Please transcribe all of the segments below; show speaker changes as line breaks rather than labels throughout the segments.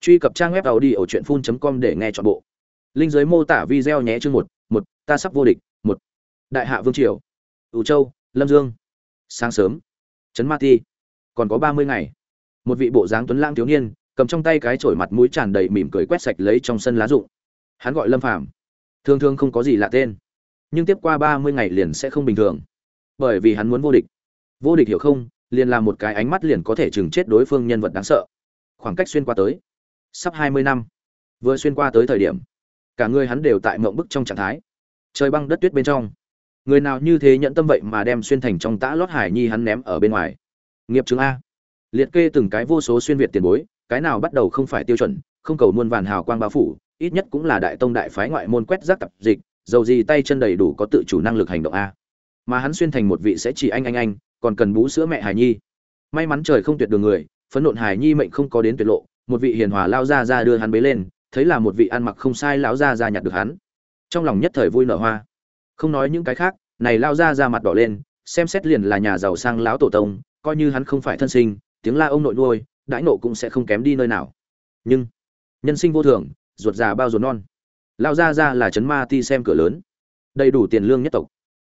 truy cập trang web tàu đi ở truyện phun com để nghe chọn bộ. Linh giới mô tả video nhé chương một một, ta sắp vô địch, một. Đại hạ vương triều, ủ châu, lâm dương. Sáng sớm, trấn ma ti. Còn có ba mươi ngày. Một vị bộ dáng tuấn lãng thiếu niên, cầm trong tay cái chổi mặt mũi tràn đầy mỉm cười quét sạch lấy trong sân lá rụng. Hắn gọi lâm phàm. Thường thường không có gì lạ tên. Nhưng tiếp qua ba mươi ngày liền sẽ không bình thường. Bởi vì hắn muốn vô địch. Vô địch hiểu không, liền là một cái ánh mắt liền có thể chừng chết đối phương nhân vật đáng sợ. Khoảng cách xuyên qua tới sắp hai mươi năm. Vừa xuyên qua tới thời điểm, cả người hắn đều tại mộng bức trong trạng thái. Trời băng đất tuyết bên trong. Người nào như thế nhận tâm vậy mà đem xuyên thành trong tã lót hải nhi hắn ném ở bên ngoài? Nghiệp chứng a. Liệt kê từng cái vô số xuyên việt tiền bối, cái nào bắt đầu không phải tiêu chuẩn, không cầu muôn vàn hào quang bao phủ, ít nhất cũng là đại tông đại phái ngoại môn quét rác tập dịch, dầu gì tay chân đầy đủ có tự chủ năng lực hành động a. Mà hắn xuyên thành một vị sẽ chỉ anh anh anh, còn cần bú sữa mẹ hải nhi. May mắn trời không tuyệt đường người, phấn nộn hải nhi mệnh không có đến tuyệt lộ một vị hiền hòa lao ra ra đưa hắn bế lên, thấy là một vị ăn mặc không sai lão ra ra nhặt được hắn. Trong lòng nhất thời vui nở hoa. Không nói những cái khác, này lao ra ra mặt đỏ lên, xem xét liền là nhà giàu sang lão tổ tông, coi như hắn không phải thân sinh, tiếng la ông nội nuôi, đãi nộ cũng sẽ không kém đi nơi nào. Nhưng, nhân sinh vô thường, ruột già bao ruột non. Lao ra ra là chấn ma ti xem cửa lớn. Đầy đủ tiền lương nhất tộc.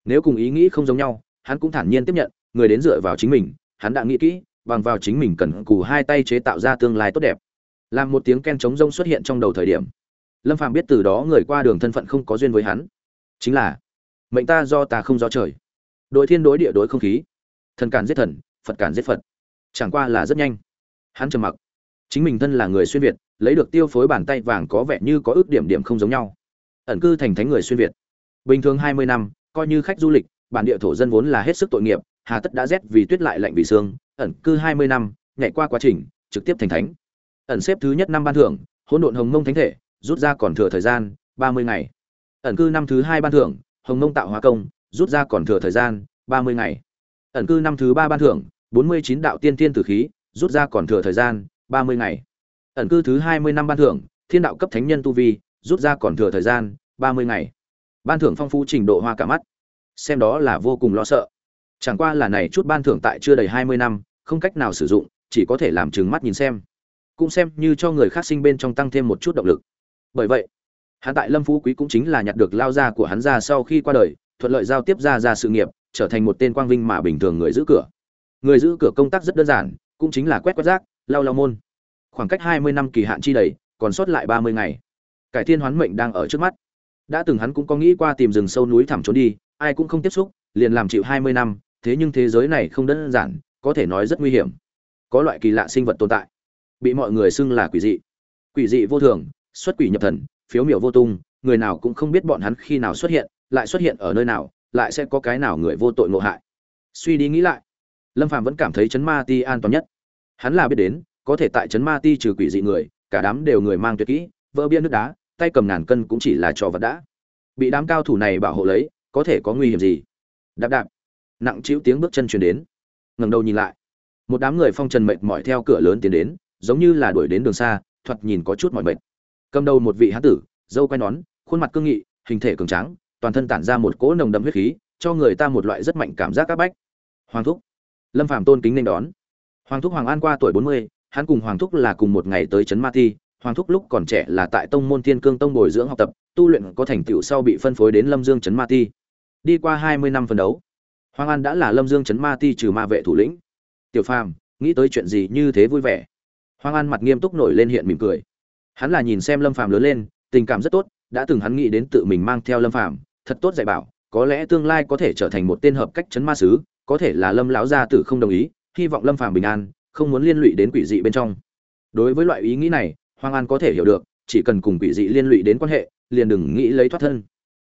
Nếu cùng ý nghĩ không giống nhau, hắn cũng thản nhiên tiếp nhận, người đến dựa vào chính mình, hắn đã nghĩ kỹ, bằng vào chính mình cần cù hai tay chế tạo ra tương lai tốt đẹp làm một tiếng ken trống rông xuất hiện trong đầu thời điểm. Lâm phàm biết từ đó người qua đường thân phận không có duyên với hắn. Chính là, mệnh ta do ta không do trời. Đối thiên đối địa đối không khí. Thần cản giết thần, phật cản giết phật. Chẳng qua là rất nhanh. Hắn trầm mặc. Chính mình thân là người xuyên việt, lấy được tiêu phối bàn tay vàng có vẻ như có ước điểm điểm không giống nhau. Ẩn cư thành thánh người xuyên việt. Bình thường hai mươi năm, coi như khách du lịch, bản địa thổ dân vốn là hết sức tội nghiệp, hà tất đã rét vì tuyết lại lạnh vì xương ẩn cư hai mươi năm, nhảy qua quá trình, trực tiếp thành thánh ẩn xếp thứ nhất năm ban thưởng, hỗn độn hồng mông thánh thể, rút ra còn thừa thời gian ba mươi ngày. Ẩn cư năm thứ hai ban thưởng, hồng mông tạo hóa công, rút ra còn thừa thời gian ba mươi ngày. Ẩn cư năm thứ ba ban thưởng, bốn mươi chín đạo tiên tiên tử khí, rút ra còn thừa thời gian ba mươi ngày. Ẩn cư thứ hai mươi năm ban thưởng, thiên đạo cấp thánh nhân tu vi, rút ra còn thừa thời gian ba mươi ngày. Ban thưởng phong phú trình độ hoa cả mắt. Xem đó là vô cùng lo sợ. Chẳng qua là này chút ban thưởng tại chưa đầy hai mươi năm, không cách nào sử dụng, chỉ có thể làm trừng mắt nhìn xem cũng xem như cho người khác sinh bên trong tăng thêm một chút động lực. Bởi vậy, hắn tại lâm phú quý cũng chính là nhặt được lao ra của hắn ra sau khi qua đời, thuận lợi giao tiếp ra ra sự nghiệp, trở thành một tên quang vinh mà bình thường người giữ cửa. Người giữ cửa công tác rất đơn giản, cũng chính là quét quét rác, lau lau môn. Khoảng cách hai mươi năm kỳ hạn chi đầy, còn sót lại ba mươi ngày. Cải thiên hoán mệnh đang ở trước mắt. Đã từng hắn cũng có nghĩ qua tìm rừng sâu núi thẳm trốn đi, ai cũng không tiếp xúc, liền làm chịu hai mươi năm, thế nhưng thế giới này không đơn giản, có thể nói rất nguy hiểm. Có loại kỳ lạ sinh vật tồn tại bị mọi người xưng là quỷ dị. Quỷ dị vô thường, xuất quỷ nhập thần, phiếu miểu vô tung, người nào cũng không biết bọn hắn khi nào xuất hiện, lại xuất hiện ở nơi nào, lại sẽ có cái nào người vô tội ngộ hại. Suy đi nghĩ lại, lâm phàm vẫn cảm thấy chấn ma ti an toàn nhất. Hắn là biết đến, có thể tại chấn ma ti trừ quỷ dị người, cả đám đều người mang tuyệt kỹ, vỡ bia nước đá, tay cầm ngàn cân cũng chỉ là trò vật đã. Bị đám cao thủ này bảo hộ lấy, có thể có nguy hiểm gì? Đạp đạp. Nặng chịu tiếng bước chân truyền đến. Ngẩng đầu nhìn lại. Một đám người phong trần mệt mỏi theo cửa lớn tiến đến giống như là đuổi đến đường xa, thoạt nhìn có chút mỏi mệt. Cầm đầu một vị hán tử, dâu quai nón, khuôn mặt cương nghị, hình thể cường tráng, toàn thân tản ra một cỗ nồng đậm huyết khí, cho người ta một loại rất mạnh cảm giác áp bách. Hoàng thúc. Lâm phạm tôn kính nên đón. Hoàng thúc hoàng an qua tuổi bốn mươi, hắn cùng hoàng thúc là cùng một ngày tới trấn ma ti hoàng thúc lúc còn trẻ là tại tông môn thiên cương tông bồi dưỡng học tập, tu luyện có thành tựu sau bị phân phối đến lâm dương trấn ma ti đi qua hai mươi năm phân đấu, hoàng an đã là lâm dương trấn ma ti trừ ma vệ thủ lĩnh. Tiểu phàm, nghĩ tới chuyện gì như thế vui vẻ hoàng an mặt nghiêm túc nổi lên hiện mỉm cười. Hắn là nhìn xem lâm phàm lớn lên, tình cảm rất tốt, đã từng hắn nghĩ đến tự mình mang theo lâm phàm, thật tốt dạy bảo, có lẽ tương lai có thể trở thành một tên hợp cách chấn ma sứ, có thể là lâm lão gia tử không đồng ý, hy vọng lâm phàm bình an, không muốn liên lụy đến quỷ dị bên trong. Đối với loại ý nghĩ này hoàng an có thể hiểu được, chỉ cần cùng quỷ dị liên lụy đến quan hệ, liền đừng nghĩ lấy thoát thân.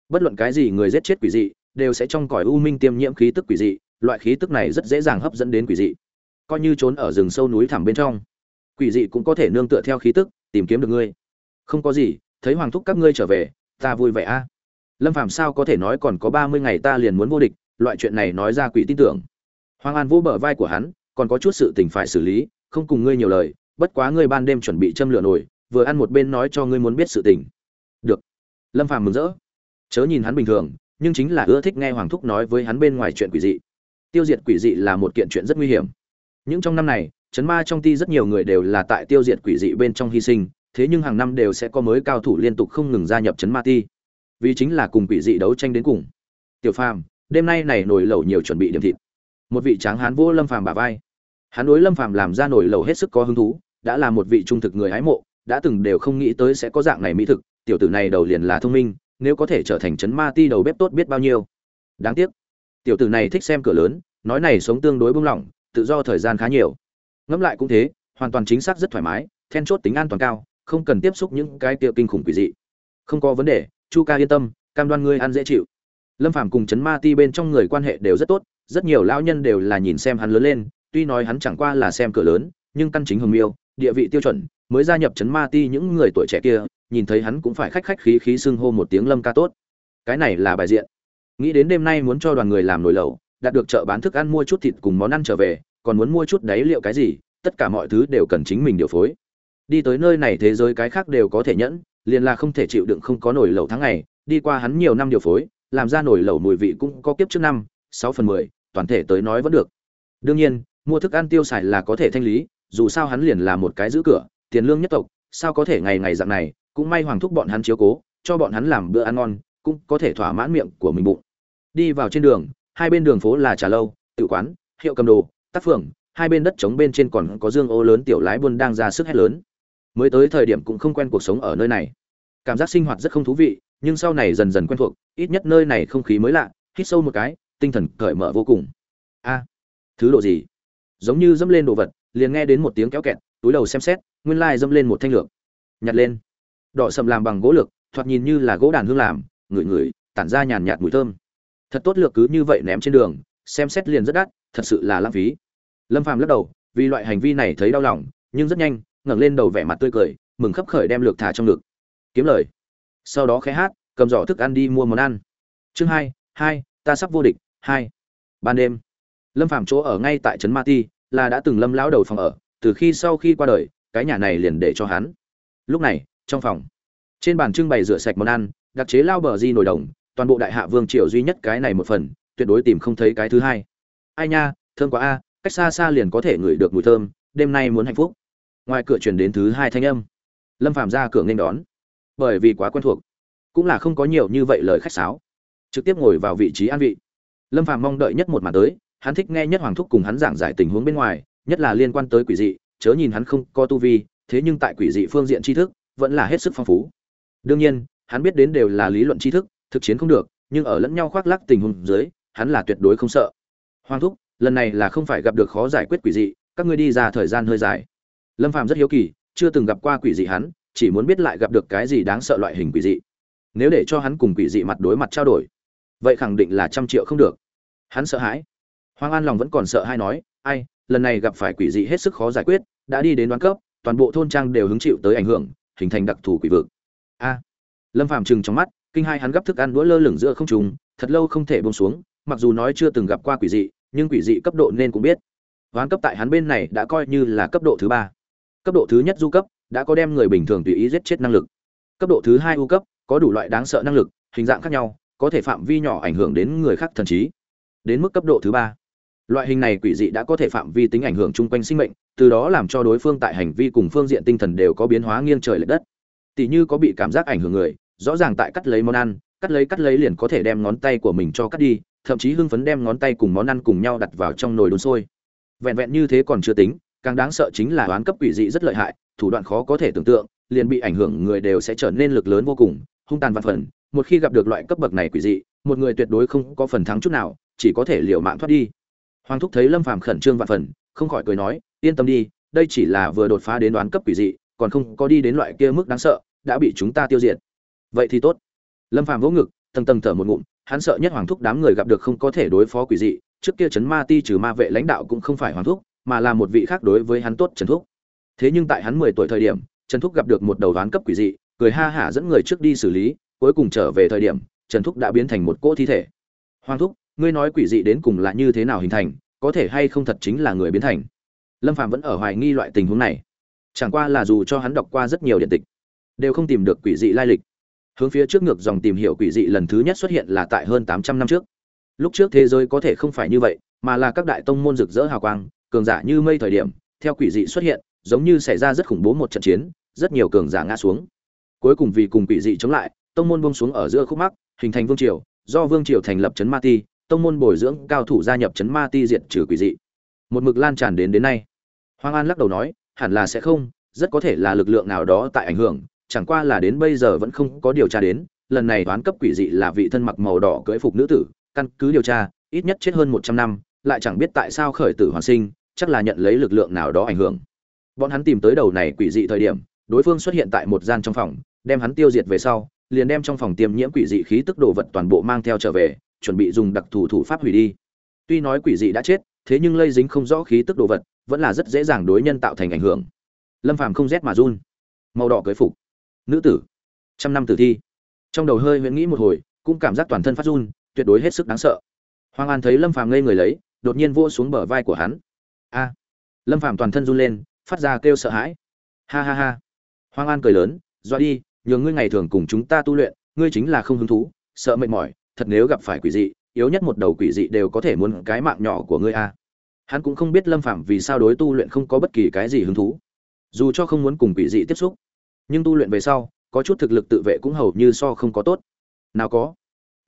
Bất luận cái gì người giết chết quỷ dị, đều sẽ trong cõi u minh tiêm nhiễm khí tức quỷ dị, loại khí tức này rất dễ dàng hấp dẫn đến quỷ dị. Coi như trốn ở rừng sâu núi thẳm bên trong quỷ dị cũng có thể nương tựa theo khí tức, tìm kiếm được ngươi. Không có gì, thấy hoàng thúc các ngươi trở về, ta vui vẻ a. Lâm phàm sao có thể nói còn có ba mươi ngày ta liền muốn vô địch, loại chuyện này nói ra quỷ tin tưởng. Hoàng an vô bờ vai của hắn, còn có chút sự tình phải xử lý, không cùng ngươi nhiều lời, bất quá ngươi ban đêm chuẩn bị châm lửa nổi vừa ăn một bên nói cho ngươi muốn biết sự tình. Được. Lâm phàm mừng rỡ. Chớ nhìn hắn bình thường, nhưng chính là ưa thích nghe hoàng thúc nói với hắn bên ngoài chuyện quỷ dị. Tiêu diệt quỷ dị là một kiện chuyện rất nguy hiểm. Những trong năm này chấn ma trong ti rất nhiều người đều là tại tiêu diệt quỷ dị bên trong hy sinh, thế nhưng hàng năm đều sẽ có mới cao thủ liên tục không ngừng gia nhập chấn ma ti. Vì chính là cùng quỷ dị đấu tranh đến cùng. Tiểu phàm, đêm nay này nổi lẩu nhiều chuẩn bị điểm thịt. Một vị tráng hán vô lâm phàm bả vai. Hắn đối lâm phàm làm ra nổi lẩu hết sức có hứng thú, đã là một vị trung thực người hái mộ, đã từng đều không nghĩ tới sẽ có dạng này mỹ thực, tiểu tử này đầu liền là thông minh, nếu có thể trở thành chấn ma ti đầu bếp tốt biết bao nhiêu. Đáng tiếc, tiểu tử này thích xem cửa lớn, nói này sống tương đối bung lỏng, tự do thời gian khá nhiều ngẫm lại cũng thế, hoàn toàn chính xác rất thoải mái, then chốt tính an toàn cao, không cần tiếp xúc những cái tiêu kinh khủng quỷ dị. Không có vấn đề, chu ca yên tâm, cam đoan ngươi ăn dễ chịu. Lâm phàm cùng chấn ma ti bên trong người quan hệ đều rất tốt, rất nhiều lão nhân đều là nhìn xem hắn lớn lên, tuy nói hắn chẳng qua là xem cửa lớn, nhưng căn chính hồng miêu, địa vị tiêu chuẩn, mới gia nhập chấn ma ti những người tuổi trẻ kia, nhìn thấy hắn cũng phải khách khách khí khí xưng hô một tiếng lâm ca tốt. Cái này là bài diện. Nghĩ đến đêm nay muốn cho đoàn người làm nồi lẩu, đạt được chợ bán thức ăn mua chút thịt cùng món ăn trở về còn muốn mua chút đáy liệu cái gì, tất cả mọi thứ đều cần chính mình điều phối. Đi tới nơi này thế giới cái khác đều có thể nhẫn, liền là không thể chịu đựng không có nổi lẩu tháng ngày, đi qua hắn nhiều năm điều phối, làm ra nổi lẩu mùi vị cũng có kiếp trước năm, sáu phần mười, toàn thể tới nói vẫn được. Đương nhiên, mua thức ăn tiêu xài là có thể thanh lý, dù sao hắn liền là một cái giữ cửa, tiền lương nhất tộc, sao có thể ngày ngày dạng này, cũng may hoàng thúc bọn hắn chiếu cố, cho bọn hắn làm bữa ăn ngon, cũng có thể thỏa mãn miệng của mình bụng. Đi vào trên đường, hai bên đường phố là trà lâu tự quán, hiệu cầm đồ tác phường, hai bên đất trống bên trên còn có dương ô lớn tiểu lái buôn đang ra sức hét lớn. Mới tới thời điểm cũng không quen cuộc sống ở nơi này. Cảm giác sinh hoạt rất không thú vị, nhưng sau này dần dần quen thuộc, ít nhất nơi này không khí mới lạ, hít sâu một cái, tinh thần cởi mở vô cùng. A, thứ độ gì? Giống như dẫm lên đồ vật, liền nghe đến một tiếng kéo kẹt, túi đầu xem xét, nguyên lai dẫm lên một thanh lược. Nhặt lên. Đỏ sầm làm bằng gỗ lược, thoạt nhìn như là gỗ đàn hương làm, ngửi ngửi, tản ra nhàn nhạt mùi thơm. Thật tốt lược cứ như vậy ném trên đường, xem xét liền rất đắt, thật sự là lãng phí lâm phàm lắc đầu, vì loại hành vi này thấy đau lòng, nhưng rất nhanh, ngẩng lên đầu vẻ mặt tươi cười, mừng khấp khởi đem lược thả trong ngực. Kiếm lời. Sau đó khẽ hát, cầm giỏ thức ăn đi mua món ăn. Chương hai hai, ta sắp vô địch, hai. Ban đêm, lâm phàm chỗ ở ngay tại trấn ma ti, là đã từng lâm lão đầu phòng ở, từ khi sau khi qua đời, cái nhà này liền để cho hắn. Lúc này, trong phòng, trên bàn trưng bày rửa sạch món ăn, đặc chế lao bờ di nồi đồng, toàn bộ đại hạ vương triều duy nhất cái này một phần, tuyệt đối tìm không thấy cái thứ hai. Ai nha, thơm quá a cách xa xa liền có thể ngửi được mùi thơm, đêm nay muốn hạnh phúc. Ngoài cửa truyền đến thứ hai thanh âm. Lâm phàm ra cửa nghênh đón. Bởi vì quá quen thuộc, cũng là không có nhiều như vậy lời khách sáo. Trực tiếp ngồi vào vị trí an vị. Lâm phàm mong đợi nhất một màn tới, hắn thích nghe nhất hoàng thúc cùng hắn giảng giải tình huống bên ngoài, nhất là liên quan tới quỷ dị, chớ nhìn hắn không có tu vi, thế nhưng tại quỷ dị phương diện tri thức, vẫn là hết sức phong phú. Đương nhiên, hắn biết đến đều là lý luận tri thức, thực chiến không được, nhưng ở lẫn nhau khoác lắc tình huống dưới, hắn là tuyệt đối không sợ. Hoàng thúc lần này là không phải gặp được khó giải quyết quỷ dị, các ngươi đi ra thời gian hơi dài. Lâm phàm rất hiếu kỳ, chưa từng gặp qua quỷ dị hắn, chỉ muốn biết lại gặp được cái gì đáng sợ loại hình quỷ dị. Nếu để cho hắn cùng quỷ dị mặt đối mặt trao đổi, vậy khẳng định là trăm triệu không được. Hắn sợ hãi. Hoàng an lòng vẫn còn sợ hai nói, ai, lần này gặp phải quỷ dị hết sức khó giải quyết, đã đi đến đoán cấp, toàn bộ thôn trang đều hứng chịu tới ảnh hưởng, hình thành đặc thù quỷ vực. A. Lâm phàm trừng trong mắt, kinh hai hắn gấp thức ăn đũa lơ lửng giữa không trùng thật lâu không thể bông xuống, mặc dù nói chưa từng gặp qua quỷ dị nhưng quỷ dị cấp độ nên cũng biết. Hoán cấp tại hắn bên này đã coi như là cấp độ thứ ba. Cấp độ thứ nhất du cấp đã có đem người bình thường tùy ý giết chết năng lực. Cấp độ thứ hai u cấp có đủ loại đáng sợ năng lực, hình dạng khác nhau, có thể phạm vi nhỏ ảnh hưởng đến người khác thần trí. Đến mức cấp độ thứ ba. Loại hình này quỷ dị đã có thể phạm vi tính ảnh hưởng chung quanh sinh mệnh, từ đó làm cho đối phương tại hành vi cùng phương diện tinh thần đều có biến hóa nghiêng trời lệch đất. Tỷ như có bị cảm giác ảnh hưởng người, rõ ràng tại cắt lấy món ăn, cắt lấy cắt lấy liền có thể đem ngón tay của mình cho cắt đi thậm chí hưng phấn đem ngón tay cùng món ăn cùng nhau đặt vào trong nồi đun sôi. Vẹn vẹn như thế còn chưa tính, càng đáng sợ chính là oán cấp quỷ dị rất lợi hại, thủ đoạn khó có thể tưởng tượng, liền bị ảnh hưởng người đều sẽ trở nên lực lớn vô cùng, hung tàn vạn phần. Một khi gặp được loại cấp bậc này quỷ dị, một người tuyệt đối không có phần thắng chút nào, chỉ có thể liều mạng thoát đi. Hoàng thúc thấy lâm phàm khẩn trương vạn phần, không khỏi cười nói, yên tâm đi, đây chỉ là vừa đột phá đến đoán cấp quỷ dị, còn không có đi đến loại kia mức đáng sợ, đã bị chúng ta tiêu diệt. Vậy thì tốt. Lâm phàm vỗ ngực, tầng tầng thở một ngụm hắn sợ nhất hoàng thúc đám người gặp được không có thể đối phó quỷ dị, trước kia chấn ma ti trừ ma vệ lãnh đạo cũng không phải hoàng thúc, mà là một vị khác đối với hắn tốt trần thúc. Thế nhưng tại hắn mười tuổi thời điểm, trần thúc gặp được một đầu đoán cấp quỷ dị, cười ha hả dẫn người trước đi xử lý, cuối cùng trở về thời điểm, trần thúc đã biến thành một cỗ thi thể. Hoàng thúc, ngươi nói quỷ dị đến cùng là như thế nào hình thành, có thể hay không thật chính là người biến thành? Lâm phạm vẫn ở hoài nghi loại tình huống này. Chẳng qua là dù cho hắn đọc qua rất nhiều điện tịch, đều không tìm được quỷ dị lai lịch hướng phía trước ngược dòng tìm hiểu quỷ dị lần thứ nhất xuất hiện là tại hơn tám trăm năm trước. Lúc trước thế giới có thể không phải như vậy, mà là các đại tông môn rực rỡ hào quang, cường giả như mây thời điểm, theo quỷ dị xuất hiện, giống như xảy ra rất khủng bố một trận chiến, rất nhiều cường giả ngã xuống. Cuối cùng vì cùng quỷ dị chống lại, tông môn buông xuống ở giữa khúc mắc, hình thành vương triều, do vương triều thành lập trấn ma ti, tông môn bồi dưỡng cao thủ gia nhập trấn ma ti diệt trừ quỷ dị. Một mực lan tràn đến đến nay. Hoàng an lắc đầu nói, hẳn là sẽ không, rất có thể là lực lượng nào đó tại ảnh hưởng chẳng qua là đến bây giờ vẫn không có điều tra đến, lần này toán cấp quỷ dị là vị thân mặc màu đỏ cưỡi phục nữ tử, căn cứ điều tra, ít nhất chết hơn một trăm năm, lại chẳng biết tại sao khởi tử hoàn sinh, chắc là nhận lấy lực lượng nào đó ảnh hưởng. Bọn hắn tìm tới đầu này quỷ dị thời điểm, đối phương xuất hiện tại một gian trong phòng, đem hắn tiêu diệt về sau, liền đem trong phòng tiêm nhiễm quỷ dị khí tức đồ vật toàn bộ mang theo trở về, chuẩn bị dùng đặc thù thủ pháp hủy đi. Tuy nói quỷ dị đã chết, thế nhưng lây dính không rõ khí tức đồ vật, vẫn là rất dễ dàng đối nhân tạo thành ảnh hưởng. Lâm phàm không rét mà run. Màu đỏ cưới phục nữ tử. Trăm năm tử thi. Trong đầu hơi huyễn nghĩ một hồi, cũng cảm giác toàn thân phát run, tuyệt đối hết sức đáng sợ. Hoàng an thấy lâm phàm ngây người lấy, đột nhiên vô xuống bờ vai của hắn. A. Lâm phàm toàn thân run lên, phát ra kêu sợ hãi. Ha ha ha. Hoàng an cười lớn do đi nhường ngươi ngày thường cùng chúng ta tu luyện, ngươi chính là không hứng thú, sợ mệt mỏi, thật nếu gặp phải quỷ dị, yếu nhất một đầu quỷ dị đều có thể muốn cái mạng nhỏ của ngươi a. Hắn cũng không biết lâm phạm vì sao đối tu luyện không có bất kỳ cái gì hứng thú. Dù cho không muốn cùng quỷ dị tiếp xúc nhưng tu luyện về sau, có chút thực lực tự vệ cũng hầu như so không có tốt. Nào có.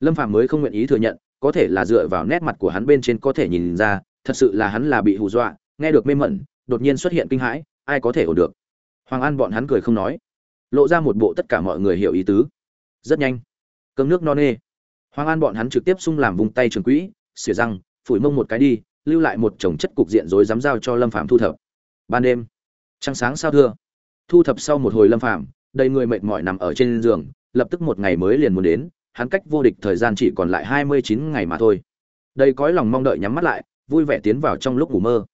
Lâm phạm mới không nguyện ý thừa nhận, có thể là dựa vào nét mặt của hắn bên trên có thể nhìn ra, thật sự là hắn là bị hù dọa, nghe được mê mẩn, đột nhiên xuất hiện kinh hãi, ai có thể ổn được. Hoàng an bọn hắn cười không nói. Lộ ra một bộ tất cả mọi người hiểu ý tứ. Rất nhanh. Cơm nước no nê. Hoàng an bọn hắn trực tiếp xung làm vùng tay trường quỹ, xỉa răng, phủi mông một cái đi, lưu lại một chồng chất cục diện rồi dám giao cho lâm phạm thu thập. Ban đêm, trăng sáng sao thưa thu thập sau một hồi lâm Phàm, đầy người mệt mỏi nằm ở trên giường lập tức một ngày mới liền muốn đến hắn cách vô địch thời gian chỉ còn lại hai mươi chín ngày mà thôi. Đây cõi lòng mong đợi nhắm mắt lại vui vẻ tiến vào trong lúc ngủ mơ.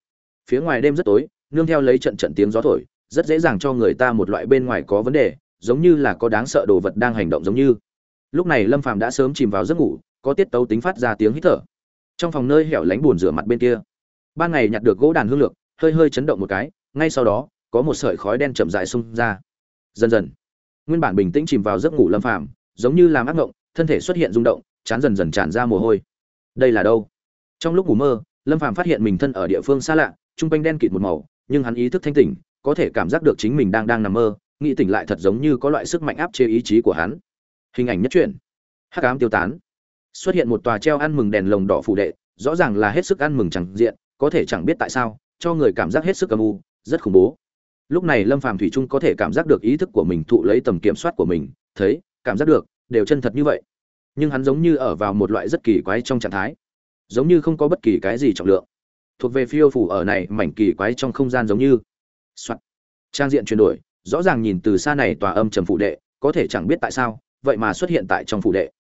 Phía ngoài đêm rất tối nương theo lấy trận trận tiếng gió thổi rất dễ dàng cho người ta một loại bên ngoài có vấn đề giống như là có đáng sợ đồ vật đang hành động giống như. Lúc này lâm phàm đã sớm chìm vào giấc ngủ có tiết tấu tính phát ra tiếng hít thở. Trong phòng nơi hẻo lánh buồn rửa mặt bên kia ban ngày nhặt được gỗ đàn hương lược hơi hơi chấn động một cái ngay sau đó có một sợi khói đen chậm rãi xung ra. Dần dần, nguyên bản bình tĩnh chìm vào giấc ngủ lâm phàm, giống như làm ác ngộng, thân thể xuất hiện rung động, chán dần dần tràn ra mồ hôi. Đây là đâu? Trong lúc ngủ mơ, lâm phàm phát hiện mình thân ở địa phương xa lạ trung quanh đen kịt một màu, nhưng hắn ý thức thanh tỉnh, có thể cảm giác được chính mình đang đang nằm mơ, nghĩ tỉnh lại thật giống như có loại sức mạnh áp chế ý chí của hắn. Hình ảnh nhất truyện. Hắc ám tiêu tán. Xuất hiện một tòa treo ăn mừng đèn lồng đỏ phủ đệ, rõ ràng là hết sức ăn mừng chẳng diện, có thể chẳng biết tại sao, cho người cảm giác hết sức âm u, rất khủng bố lúc này lâm phàm thủy trung có thể cảm giác được ý thức của mình thụ lấy tầm kiểm soát của mình, thấy, cảm giác được, đều chân thật như vậy. Nhưng hắn giống như ở vào một loại rất kỳ quái trong trạng thái. Giống như không có bất kỳ cái gì trọng lượng. Thuộc về phiêu phủ ở này, mảnh kỳ quái trong không gian giống như. Soạn. trang diện chuyển đổi, rõ ràng nhìn từ xa này tòa âm trầm phụ đệ, có thể chẳng biết tại sao, vậy mà xuất hiện tại trong phụ đệ.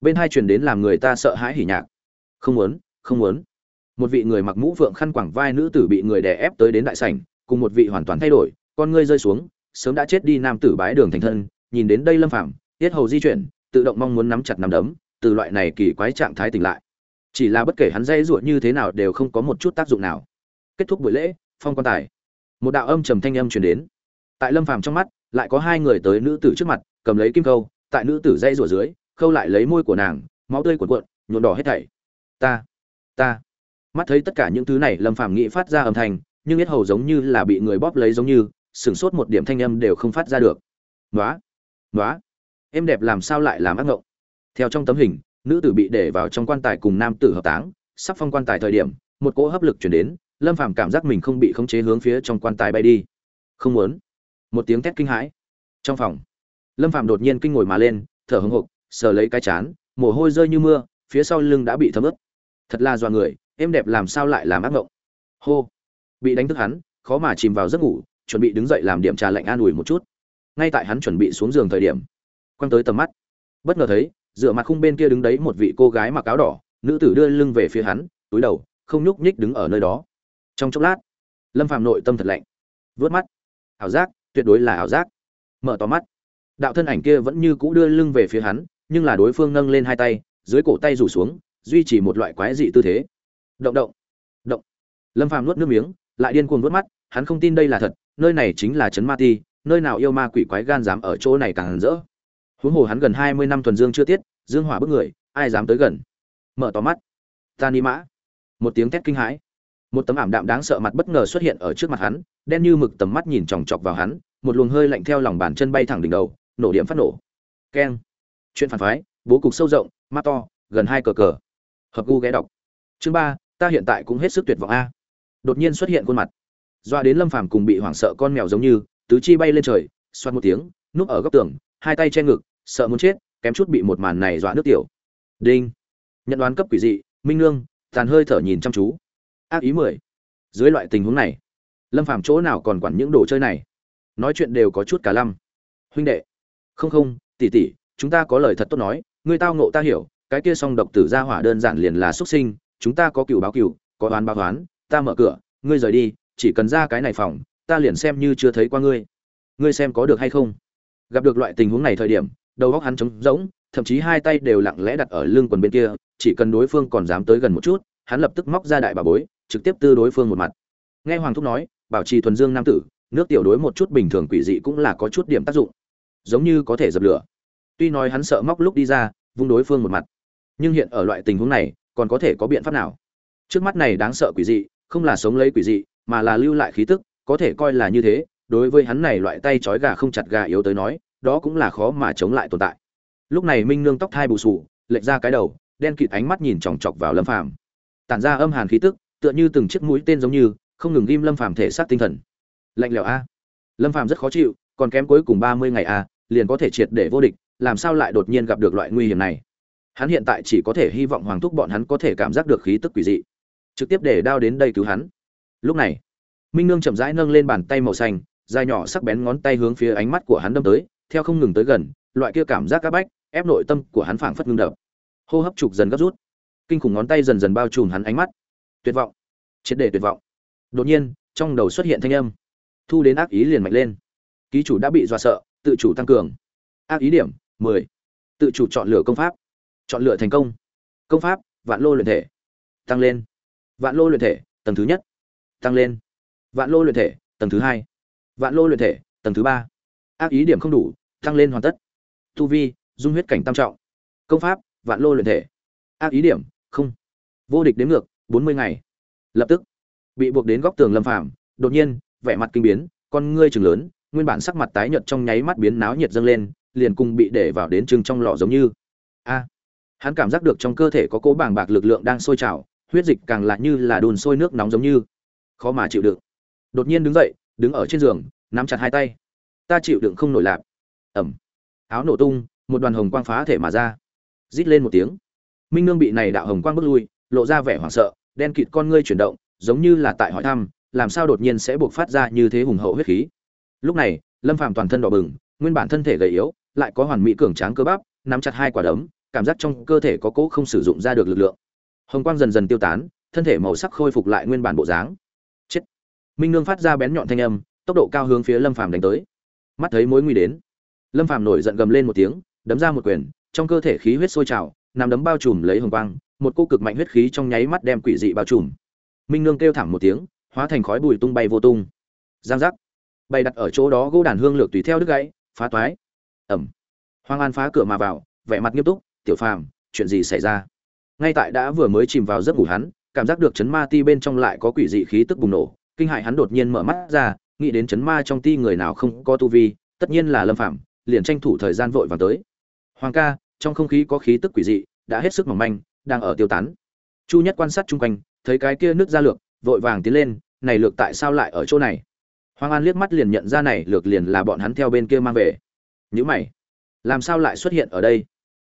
Bên hai truyền đến làm người ta sợ hãi hỉ nhạc. Không muốn không muốn. Một vị người mặc mũ vượng khăn quẳng vai nữ tử bị người đè ép tới đến đại sảnh, cùng một vị hoàn toàn thay đổi con ngươi rơi xuống, sớm đã chết đi nam tử bái đường thành thân, nhìn đến đây lâm phàm, tiết hầu di chuyển, tự động mong muốn nắm chặt nắm đấm, từ loại này kỳ quái trạng thái tỉnh lại. Chỉ là bất kể hắn dây ruột như thế nào đều không có một chút tác dụng nào. Kết thúc buổi lễ, phong quan tài. Một đạo âm trầm thanh âm truyền đến. Tại lâm phàm trong mắt, lại có hai người tới nữ tử trước mặt, cầm lấy kim câu, tại nữ tử dây rủa dưới, khâu lại lấy môi của nàng, máu tươi cuộn cuộn nhuộn đỏ hết thảy. Ta ta. Mắt thấy tất cả những thứ này, lâm phàm nghĩ phát ra âm thanh, nhưng biết hầu giống như là bị người bóp lấy giống như sửng sốt một điểm thanh âm đều không phát ra được. Nói nói em đẹp làm sao lại làm ác ngộng? Theo trong tấm hình, nữ tử bị để vào trong quan tài cùng nam tử hợp táng, sắp phong quan tài thời điểm, một cỗ hấp lực chuyển đến, lâm phàm cảm giác mình không bị khống chế hướng phía trong quan tài bay đi. Không muốn. Một tiếng thét kinh hãi. Trong phòng, lâm phàm đột nhiên kinh ngồi mà lên, thở hững hộc, sờ lấy cái chán, mồ hôi rơi như mưa, phía sau lưng đã bị thấm ướt. Thật là dọa người, em đẹp làm sao lại làm ác mộng hô. Bị đánh thức hắn, khó mà chìm vào giấc ngủ chuẩn bị đứng dậy làm điểm trà lạnh an ủi một chút. Ngay tại hắn chuẩn bị xuống giường thời điểm, quăng tới tầm mắt. Bất ngờ thấy, dựa mặt khung bên kia đứng đấy một vị cô gái mặc áo đỏ, nữ tử đưa lưng về phía hắn, túi đầu, không nhúc nhích đứng ở nơi đó. Trong chốc lát, lâm phạm nội tâm thật lạnh. Vớt mắt. Ảo giác, tuyệt đối là ảo giác. Mở to mắt. Đạo thân ảnh kia vẫn như cũ đưa lưng về phía hắn, nhưng là đối phương nâng lên hai tay, dưới cổ tay rủ xuống, duy trì một loại quái dị tư thế. Động động động. Lâm phàm nuốt nước miếng, lại điên cuồng nuốt mắt, hắn không tin đây là thật nơi này chính là trấn ma ti, nơi nào yêu ma quỷ quái gan dám ở chỗ này càng rỡ. Huống hồ hắn gần hai mươi năm thuần dương chưa tiết, dương hỏa bức người, ai dám tới gần? Mở to mắt. Ta ni mã. Một tiếng thét kinh hãi. Một tấm ảm đạm đáng sợ mặt bất ngờ xuất hiện ở trước mặt hắn, đen như mực tầm mắt nhìn chòng chọc vào hắn, một luồng hơi lạnh theo lòng bàn chân bay thẳng đỉnh đầu, nổ điểm phát nổ. Keng. Chuyện phản phái, bố cục sâu rộng mắt to, gần hai cờ cờ. Hợp gu ghé đọc. Chương ba, ta hiện tại cũng hết sức tuyệt vọng a. Đột nhiên xuất hiện khuôn mặt doa đến lâm phàm cùng bị hoảng sợ con mèo giống như, tứ chi bay lên trời, xoát một tiếng, núp ở góc tường, hai tay che ngực, sợ muốn chết, kém chút bị một màn này dọa nước tiểu. Đinh. Nhận đoán cấp quỷ dị, minh nương, tàn hơi thở nhìn chăm chú. Ác ý mười. Dưới loại tình huống này, lâm phàm chỗ nào còn quản những đồ chơi này? Nói chuyện đều có chút cả lăm. Huynh đệ. Không không, tỷ tỷ, chúng ta có lời thật tốt nói, ngươi tao ngộ ta hiểu, cái kia song độc tử ra hỏa đơn giản liền là xuất sinh, chúng ta có cựu báo cựu, có đoán báo đoán ta mở cửa, ngươi rời đi chỉ cần ra cái này phòng, ta liền xem như chưa thấy qua ngươi. Ngươi xem có được hay không? Gặp được loại tình huống này thời điểm, đầu góc hắn trống rỗng, thậm chí hai tay đều lặng lẽ đặt ở lưng quần bên kia, chỉ cần đối phương còn dám tới gần một chút, hắn lập tức móc ra đại bà bối, trực tiếp tư đối phương một mặt. Nghe hoàng thúc nói, bảo trì thuần dương nam tử, nước tiểu đối một chút bình thường quỷ dị cũng là có chút điểm tác dụng. Giống như có thể dập lửa. Tuy nói hắn sợ móc lúc đi ra, vung đối phương một mặt. Nhưng hiện ở loại tình huống này, còn có thể có biện pháp nào? Trước mắt này đáng sợ quỷ dị, không là sống lấy quỷ dị mà là lưu lại khí tức có thể coi là như thế đối với hắn này loại tay trói gà không chặt gà yếu tới nói đó cũng là khó mà chống lại tồn tại. Lúc này minh nương tóc thai bù xù, lệch ra cái đầu đen kịt ánh mắt nhìn chòng chọc vào lâm phàm. Tản ra âm hàn khí tức tựa như từng chiếc mũi tên giống như không ngừng ghim lâm phàm thể xác tinh thần. Lạnh lẽo a. Lâm phàm rất khó chịu còn kém cuối cùng ba mươi ngày a liền có thể triệt để vô địch làm sao lại đột nhiên gặp được loại nguy hiểm này? Hắn hiện tại chỉ có thể hy vọng hoàng thúc bọn hắn có thể cảm giác được khí tức quỷ dị trực tiếp để đao đến đây cứu hắn lúc này, minh nương chậm rãi nâng lên bàn tay màu xanh, dài nhỏ sắc bén ngón tay hướng phía ánh mắt của hắn đâm tới, theo không ngừng tới gần, loại kia cảm giác áp bách, ép nội tâm của hắn phảng phất ngưng đập. Hô hấp trục dần gấp rút. Kinh khủng ngón tay dần dần bao trùm hắn ánh mắt. Tuyệt vọng. Triệt để tuyệt vọng. Đột nhiên, trong đầu xuất hiện thanh âm. Thu đến ác ý liền mạnh lên. Ký chủ đã bị dọa sợ, tự chủ tăng cường. Ác ý điểm, mười. Tự chủ chọn lựa công pháp. Chọn lựa thành công. Công pháp, vạn lô luyện thể. Tăng lên. Vạn lô luyện thể, tầng thứ nhất tăng lên. Vạn lô luyện thể, tầng thứ hai. Vạn lô luyện thể, tầng thứ ba. Ác ý điểm không đủ, tăng lên hoàn tất. Tu vi, dung huyết cảnh tam trọng. Công pháp, vạn lô luyện thể. Ác ý điểm, không. Vô địch đến ngược, bốn mươi ngày. Lập tức, bị buộc đến góc tường lâm phàm, đột nhiên, vẻ mặt kinh biến, con ngươi chừng lớn, nguyên bản sắc mặt tái nhợt trong nháy mắt biến náo nhiệt dâng lên, liền cùng bị để vào đến chừng trong lọ giống như. A, hắn cảm giác được trong cơ thể có cố bàng bạc lực lượng đang sôi trào, huyết dịch càng lạ như là đun sôi nước nóng giống như khó mà chịu đựng đột nhiên đứng dậy, đứng ở trên giường, nắm chặt hai tay. Ta chịu đựng không nổi lạp. Ẩm. Áo nổ tung, một đoàn hồng quang phá thể mà ra. Rít lên một tiếng. Minh nương bị này đạo hồng quang bước lui, lộ ra vẻ hoảng sợ, đen kịt con ngươi chuyển động, giống như là tại hỏi thăm, làm sao đột nhiên sẽ buộc phát ra như thế hùng hậu huyết khí. Lúc này, lâm phàm toàn thân đỏ bừng, nguyên bản thân thể gầy yếu, lại có hoàn mỹ cường tráng cơ bắp, nắm chặt hai quả đấm, cảm giác trong cơ thể có cố không sử dụng ra được lực lượng. Hồng quang dần dần tiêu tán, thân thể màu sắc khôi phục lại nguyên bản bộ dáng minh nương phát ra bén nhọn thanh âm, tốc độ cao hướng phía lâm phàm đánh tới. Mắt thấy mối nguy đến, lâm phàm nổi giận gầm lên một tiếng, đấm ra một quyền, trong cơ thể khí huyết sôi trào nằm đấm bao trùm lấy hồng quang, một cô cực mạnh huyết khí trong nháy mắt đem quỷ dị bao trùm. Minh nương kêu thảm một tiếng, hóa thành khói bụi tung bay vô tung. Giang giác. Bay đặt ở chỗ đó gỗ đàn hương lược tùy theo đứt gãy, phá toái. Ẩm. Hoàng an phá cửa mà vào, vẻ mặt nghiêm túc, tiểu phàm, chuyện gì xảy ra? Ngay tại đã vừa mới chìm vào giấc ngủ hắn, cảm giác được chấn ma ti bên trong lại có quỷ dị khí tức bùng nổ kinh hại hắn đột nhiên mở mắt ra, nghĩ đến chấn ma trong ti người nào không có tu vi, tất nhiên là lâm phạm liền tranh thủ thời gian vội vàng tới. Hoàng ca, trong không khí có khí tức quỷ dị, đã hết sức mỏng manh, đang ở tiêu tán. Chu nhất quan sát chung quanh, thấy cái kia nước ra lược, vội vàng tiến lên, này lược tại sao lại ở chỗ này? Hoàng an liếc mắt liền nhận ra này lược liền là bọn hắn theo bên kia mang về. Nhữ mày, làm sao lại xuất hiện ở đây?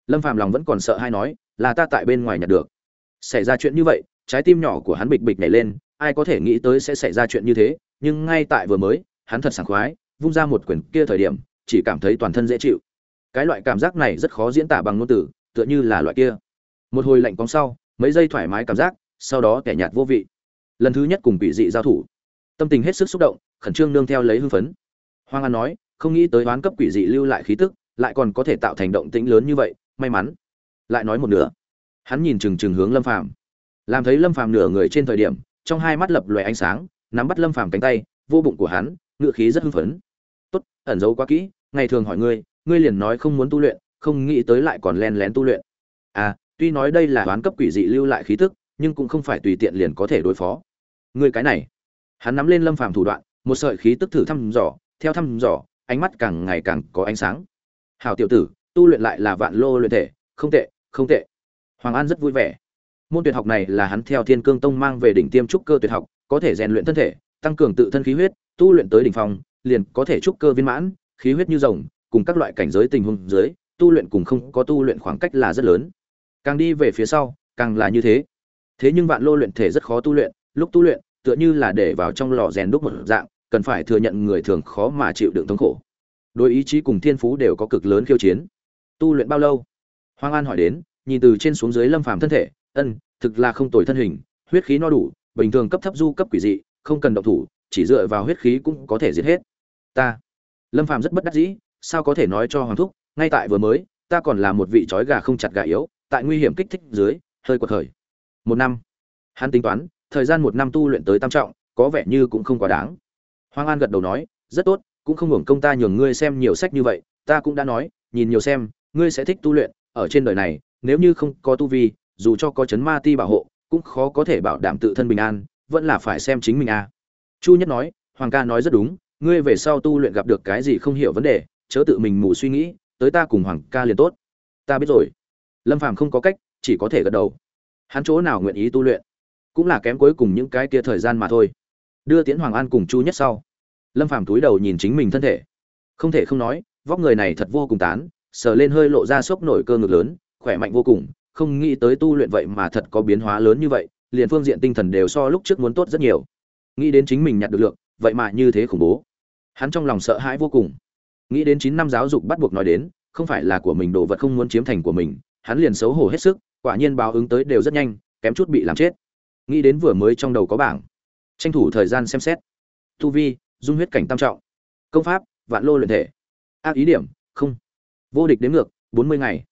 Lâm phàm lòng vẫn còn sợ hay nói, là ta tại bên ngoài nhặt được. Xảy ra chuyện như vậy, trái tim nhỏ của hắn bịch bịch nhảy lên ai có thể nghĩ tới sẽ xảy ra chuyện như thế, nhưng ngay tại vừa mới, hắn thật sảng khoái, vung ra một quyền kia thời điểm, chỉ cảm thấy toàn thân dễ chịu. Cái loại cảm giác này rất khó diễn tả bằng ngôn từ, tựa như là loại kia. Một hồi lạnh cóng sau, mấy giây thoải mái cảm giác, sau đó kẻ nhạt vô vị. Lần thứ nhất cùng bị dị giao thủ. Tâm tình hết sức xúc động, khẩn trương nương theo lấy hưng phấn. Hoang an nói, không nghĩ tới oán cấp quỷ dị lưu lại khí tức, lại còn có thể tạo thành động tĩnh lớn như vậy, may mắn. Lại nói một nửa. Hắn nhìn chừng chừng hướng lâm phàm. Làm thấy lâm phàm nửa người trên thời điểm trong hai mắt lập lòe ánh sáng, nắm bắt lâm phàm cánh tay, vô bụng của hắn ngựa khí rất hưng phấn. Tốt, ẩn giấu quá kỹ, ngày thường hỏi ngươi ngươi liền nói không muốn tu luyện, không nghĩ tới lại còn len lén tu luyện. À tuy nói đây là đoán cấp quỷ dị lưu lại khí tức, nhưng cũng không phải tùy tiện liền có thể đối phó. Ngươi cái này. Hắn nắm lên lâm phàm thủ đoạn, một sợi khí tức thử thăm dò, theo thăm dò, ánh mắt càng ngày càng có ánh sáng. Hảo tiểu tử, tu luyện lại là vạn lô luyện thể, không tệ không tệ. Hoàng an rất vui vẻ môn tuyệt học này là hắn theo thiên cương tông mang về đỉnh tiêm trúc cơ tuyệt học, có thể rèn luyện thân thể, tăng cường tự thân khí huyết, tu luyện tới đỉnh phong, liền có thể trúc cơ viên mãn, khí huyết như rồng, cùng các loại cảnh giới tình huống dưới, tu luyện cùng không có tu luyện khoảng cách là rất lớn. Càng đi về phía sau, càng là như thế. Thế nhưng vạn lô luyện thể rất khó tu luyện, lúc tu luyện, tựa như là để vào trong lò rèn đúc một dạng, cần phải thừa nhận người thường khó mà chịu đựng thống khổ. Đôi ý chí cùng thiên phú đều có cực lớn khiêu chiến. Tu luyện bao lâu? Hoàng an hỏi đến, nhìn từ trên xuống dưới lâm phàm thân thể ân, thực là không tồi thân hình, huyết khí no đủ, bình thường cấp thấp du cấp quỷ dị, không cần động thủ, chỉ dựa vào huyết khí cũng có thể giết hết. Ta, lâm phàm rất bất đắc dĩ, sao có thể nói cho hoàng thúc, ngay tại vừa mới, ta còn là một vị trói gà không chặt gà yếu, tại nguy hiểm kích thích dưới, hơi quật khởi. Một năm. Hắn tính toán, thời gian một năm tu luyện tới tam trọng, có vẻ như cũng không quá đáng. Hoàng an gật đầu nói, rất tốt, cũng không hưởng công ta nhường ngươi xem nhiều sách như vậy, ta cũng đã nói, nhìn nhiều xem, ngươi sẽ thích tu luyện, ở trên đời này, nếu như không có tu vi dù cho có chấn ma ti bảo hộ, cũng khó có thể bảo đảm tự thân bình an, vẫn là phải xem chính mình a à. chu nhất nói, hoàng ca nói rất đúng, ngươi về sau tu luyện gặp được cái gì không hiểu vấn đề, chớ tự mình mù suy nghĩ, tới ta cùng hoàng ca liền tốt. Ta biết rồi. Lâm phàm không có cách, chỉ có thể gật đầu. Hắn chỗ nào nguyện ý tu luyện, cũng là kém cuối cùng những cái kia thời gian mà thôi. Đưa tiễn hoàng an cùng chu nhất sau. Lâm phàm túi đầu nhìn chính mình thân thể. Không thể không nói, vóc người này thật vô cùng tán, sờ lên hơi lộ ra sốc nổi cơ ngực lớn, khỏe mạnh vô cùng không nghĩ tới tu luyện vậy mà thật có biến hóa lớn như vậy, liền phương diện tinh thần đều so lúc trước muốn tốt rất nhiều. Nghĩ đến chính mình nhặt được lượng, vậy mà như thế khủng bố. Hắn trong lòng sợ hãi vô cùng. Nghĩ đến chín năm giáo dục bắt buộc nói đến, không phải là của mình đồ vật không muốn chiếm thành của mình, hắn liền xấu hổ hết sức, quả nhiên báo ứng tới đều rất nhanh, kém chút bị làm chết. Nghĩ đến vừa mới trong đầu có bảng. Tranh thủ thời gian xem xét. Tu vi, dung huyết cảnh tam trọng. Công pháp, vạn lô luyện thể. Ác ý điểm, không. Vô địch đến ngược, bốn mươi ngày.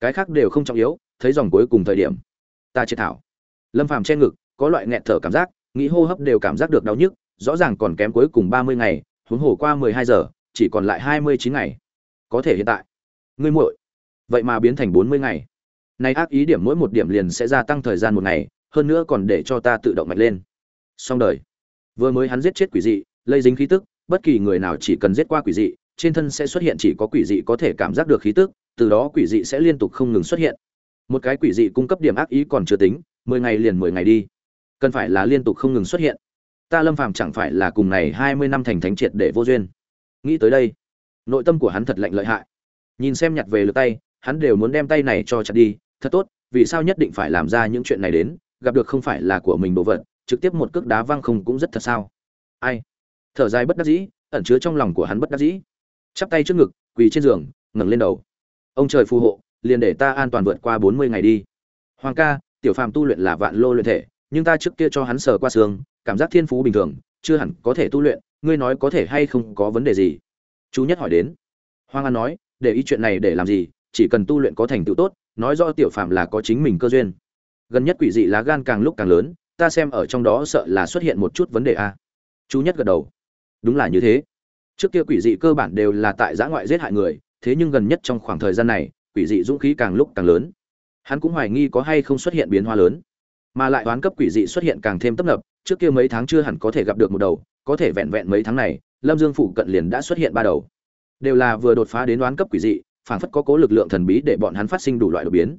Cái khác đều không trọng yếu thấy dòng cuối cùng thời điểm. Ta chết thảo. Lâm phàm che ngực, có loại nghẹt thở cảm giác, nghĩ hô hấp đều cảm giác được đau nhức, rõ ràng còn kém cuối cùng ba mươi ngày, huống hồ qua mười hai giờ, chỉ còn lại hai mươi chín ngày. Có thể hiện tại. Ngươi muội. Vậy mà biến thành bốn mươi ngày. Này ác ý điểm mỗi một điểm liền sẽ gia tăng thời gian một ngày, hơn nữa còn để cho ta tự động mạnh lên. Xong đời. Vừa mới hắn giết chết quỷ dị, lây dính khí tức, bất kỳ người nào chỉ cần giết qua quỷ dị, trên thân sẽ xuất hiện chỉ có quỷ dị có thể cảm giác được khí tức, từ đó quỷ dị sẽ liên tục không ngừng xuất hiện một cái quỷ dị cung cấp điểm ác ý còn chưa tính, mười ngày liền mười ngày đi. Cần phải là liên tục không ngừng xuất hiện. Ta lâm phàm chẳng phải là cùng này hai mươi năm thành thánh triệt để vô duyên. Nghĩ tới đây, nội tâm của hắn thật lạnh lợi hại. Nhìn xem nhặt về lượt tay, hắn đều muốn đem tay này cho chặt đi. Thật tốt, vì sao nhất định phải làm ra những chuyện này đến, gặp được không phải là của mình đồ vật, trực tiếp một cước đá văng không cũng rất thật sao? Ai? Thở dài bất đắc dĩ, ẩn chứa trong lòng của hắn bất đắc dĩ. Chắp tay trước ngực, quỳ trên giường, ngẩng lên đầu. Ông trời phù hộ liền để ta an toàn vượt qua bốn mươi ngày đi. Hoàng ca, tiểu phàm tu luyện là vạn lô luyện thể, nhưng ta trước kia cho hắn sờ qua xương, cảm giác thiên phú bình thường, chưa hẳn có thể tu luyện, ngươi nói có thể hay không có vấn đề gì? Chú nhất hỏi đến. Hoàng an nói, để ý chuyện này để làm gì, chỉ cần tu luyện có thành tựu tốt, nói rõ tiểu phàm là có chính mình cơ duyên. Gần nhất quỷ dị lá gan càng lúc càng lớn, ta xem ở trong đó sợ là xuất hiện một chút vấn đề a. Chú nhất gật đầu. Đúng là như thế. Trước kia quỷ dị cơ bản đều là tại giã ngoại giết hại người, thế nhưng gần nhất trong khoảng thời gian này quỷ dị dũng khí càng lúc càng lớn. Hắn cũng hoài nghi có hay không xuất hiện biến hóa lớn. Mà lại đoán cấp quỷ dị xuất hiện càng thêm tấp nập, trước kia mấy tháng chưa hẳn có thể gặp được một đầu, có thể vẹn vẹn mấy tháng này, lâm dương phủ cận liền đã xuất hiện ba đầu. Đều là vừa đột phá đến đoán cấp quỷ dị, phảng phất có cố lực lượng thần bí để bọn hắn phát sinh đủ loại đột biến.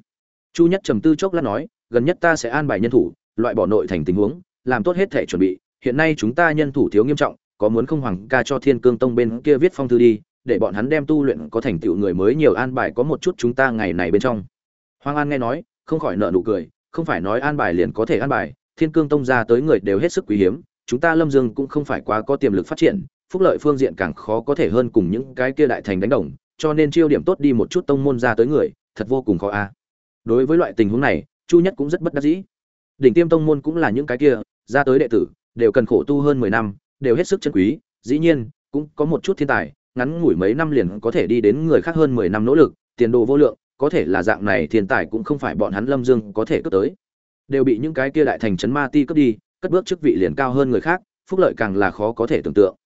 Chu nhất trầm tư chốc lát nói, gần nhất ta sẽ an bài nhân thủ, loại bỏ nội thành tình huống, làm tốt hết thể chuẩn bị, hiện nay chúng ta nhân thủ thiếu nghiêm trọng, có muốn không hoàng ca cho thiên cương tông bên kia viết phong thư đi để bọn hắn đem tu luyện có thành tựu người mới nhiều an bài có một chút chúng ta ngày này bên trong. Hoàng an nghe nói, không khỏi nợ nụ cười, không phải nói an bài liền có thể an bài, thiên cương tông ra tới người đều hết sức quý hiếm, chúng ta lâm dương cũng không phải quá có tiềm lực phát triển, phúc lợi phương diện càng khó có thể hơn cùng những cái kia đại thành đánh đồng, cho nên chiêu điểm tốt đi một chút tông môn ra tới người, thật vô cùng khó a. Đối với loại tình huống này, chu nhất cũng rất bất đắc dĩ. Đỉnh tiêm tông môn cũng là những cái kia, ra tới đệ tử, đều cần khổ tu hơn mười năm, đều hết sức chân quý, dĩ nhiên, cũng có một chút thiên tài ngắn ngủi mấy năm liền có thể đi đến người khác hơn mười năm nỗ lực, tiền đồ vô lượng, có thể là dạng này thiên tài cũng không phải bọn hắn lâm dương có thể cướp tới. Đều bị những cái kia đại thành trấn ma ti cướp đi, cất bước chức vị liền cao hơn người khác, phúc lợi càng là khó có thể tưởng tượng.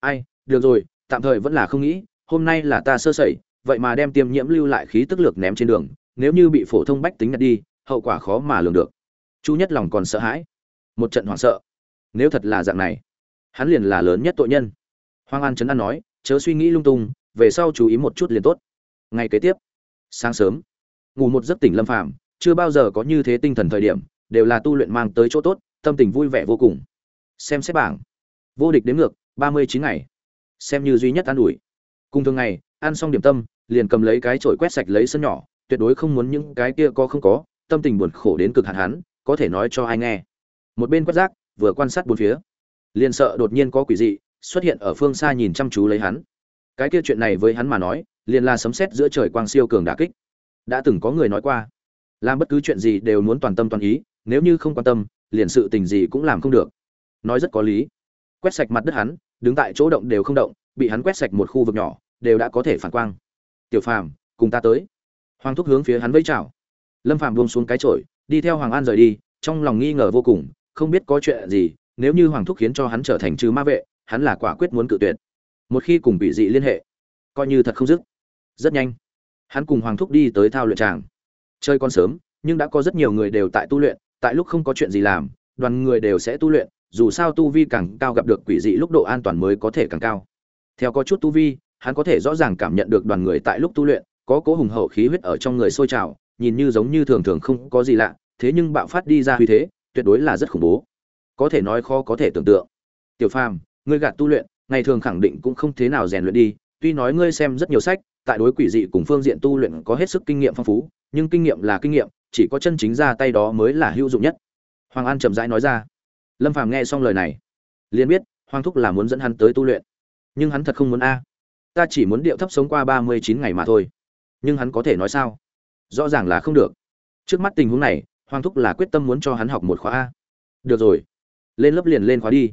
Ai, được rồi, tạm thời vẫn là không nghĩ, hôm nay là ta sơ sẩy, vậy mà đem tiêm nhiễm lưu lại khí tức lực ném trên đường, nếu như bị phổ thông bách tính nhặt đi, hậu quả khó mà lường được. Chu nhất lòng còn sợ hãi. Một trận hoảng sợ. Nếu thật là dạng này, hắn liền là lớn nhất tội nhân. Hoàng an trấn an nói chớ suy nghĩ lung tung, về sau chú ý một chút liền tốt. Ngày kế tiếp, sáng sớm, ngủ một giấc tỉnh lâm phàm, chưa bao giờ có như thế tinh thần thời điểm, đều là tu luyện mang tới chỗ tốt, tâm tình vui vẻ vô cùng. Xem xét bảng, vô địch đến ngược, ba mươi chín ngày. Xem như duy nhất an ủi. Cùng thường ngày, ăn xong điểm tâm, liền cầm lấy cái chổi quét sạch lấy sân nhỏ, tuyệt đối không muốn những cái kia có không có, tâm tình buồn khổ đến cực hạn hắn, có thể nói cho ai nghe. Một bên quét rác, vừa quan sát bốn phía, liền sợ đột nhiên có quỷ dị xuất hiện ở phương xa nhìn chăm chú lấy hắn. Cái kia chuyện này với hắn mà nói, liền là sấm sét giữa trời quang siêu cường đả kích. Đã từng có người nói qua, làm bất cứ chuyện gì đều muốn toàn tâm toàn ý, nếu như không quan tâm, liền sự tình gì cũng làm không được. Nói rất có lý. Quét sạch mặt đất hắn, đứng tại chỗ động đều không động, bị hắn quét sạch một khu vực nhỏ, đều đã có thể phản quang. Tiểu phàm, cùng ta tới. Hoàng thúc hướng phía hắn vẫy chào. Lâm phàm buông xuống cái chổi, đi theo hoàng an rời đi, trong lòng nghi ngờ vô cùng, không biết có chuyện gì, nếu như hoàng thúc khiến cho hắn trở thành trừ ma vệ hắn là quả quyết muốn cự tuyệt. Một khi cùng bị dị liên hệ, coi như thật không dứt. Rất nhanh, hắn cùng hoàng thúc đi tới thao luyện tràng. Chơi con sớm, nhưng đã có rất nhiều người đều tại tu luyện, tại lúc không có chuyện gì làm, đoàn người đều sẽ tu luyện, dù sao tu vi càng cao gặp được quỷ dị lúc độ an toàn mới có thể càng cao. Theo có chút tu vi, hắn có thể rõ ràng cảm nhận được đoàn người tại lúc tu luyện, có cố hùng hậu khí huyết ở trong người sôi trào, nhìn như giống như thường thường không có gì lạ, thế nhưng bạo phát đi ra uy thế, tuyệt đối là rất khủng bố. Có thể nói khó có thể tưởng tượng. Tiểu phàm ngươi gạt tu luyện, ngày thường khẳng định cũng không thế nào rèn luyện đi, tuy nói ngươi xem rất nhiều sách, tại đối quỷ dị cùng phương diện tu luyện có hết sức kinh nghiệm phong phú, nhưng kinh nghiệm là kinh nghiệm, chỉ có chân chính ra tay đó mới là hữu dụng nhất. Hoàng an chậm rãi nói ra. Lâm phàm nghe xong lời này, liền biết hoàng thúc là muốn dẫn hắn tới tu luyện. Nhưng hắn thật không muốn a. Ta chỉ muốn điệu thấp sống qua ba mươi chín ngày mà thôi. Nhưng hắn có thể nói sao? Rõ ràng là không được. Trước mắt tình huống này, hoàng thúc là quyết tâm muốn cho hắn học một khóa a. Được rồi, lên lớp liền lên khóa đi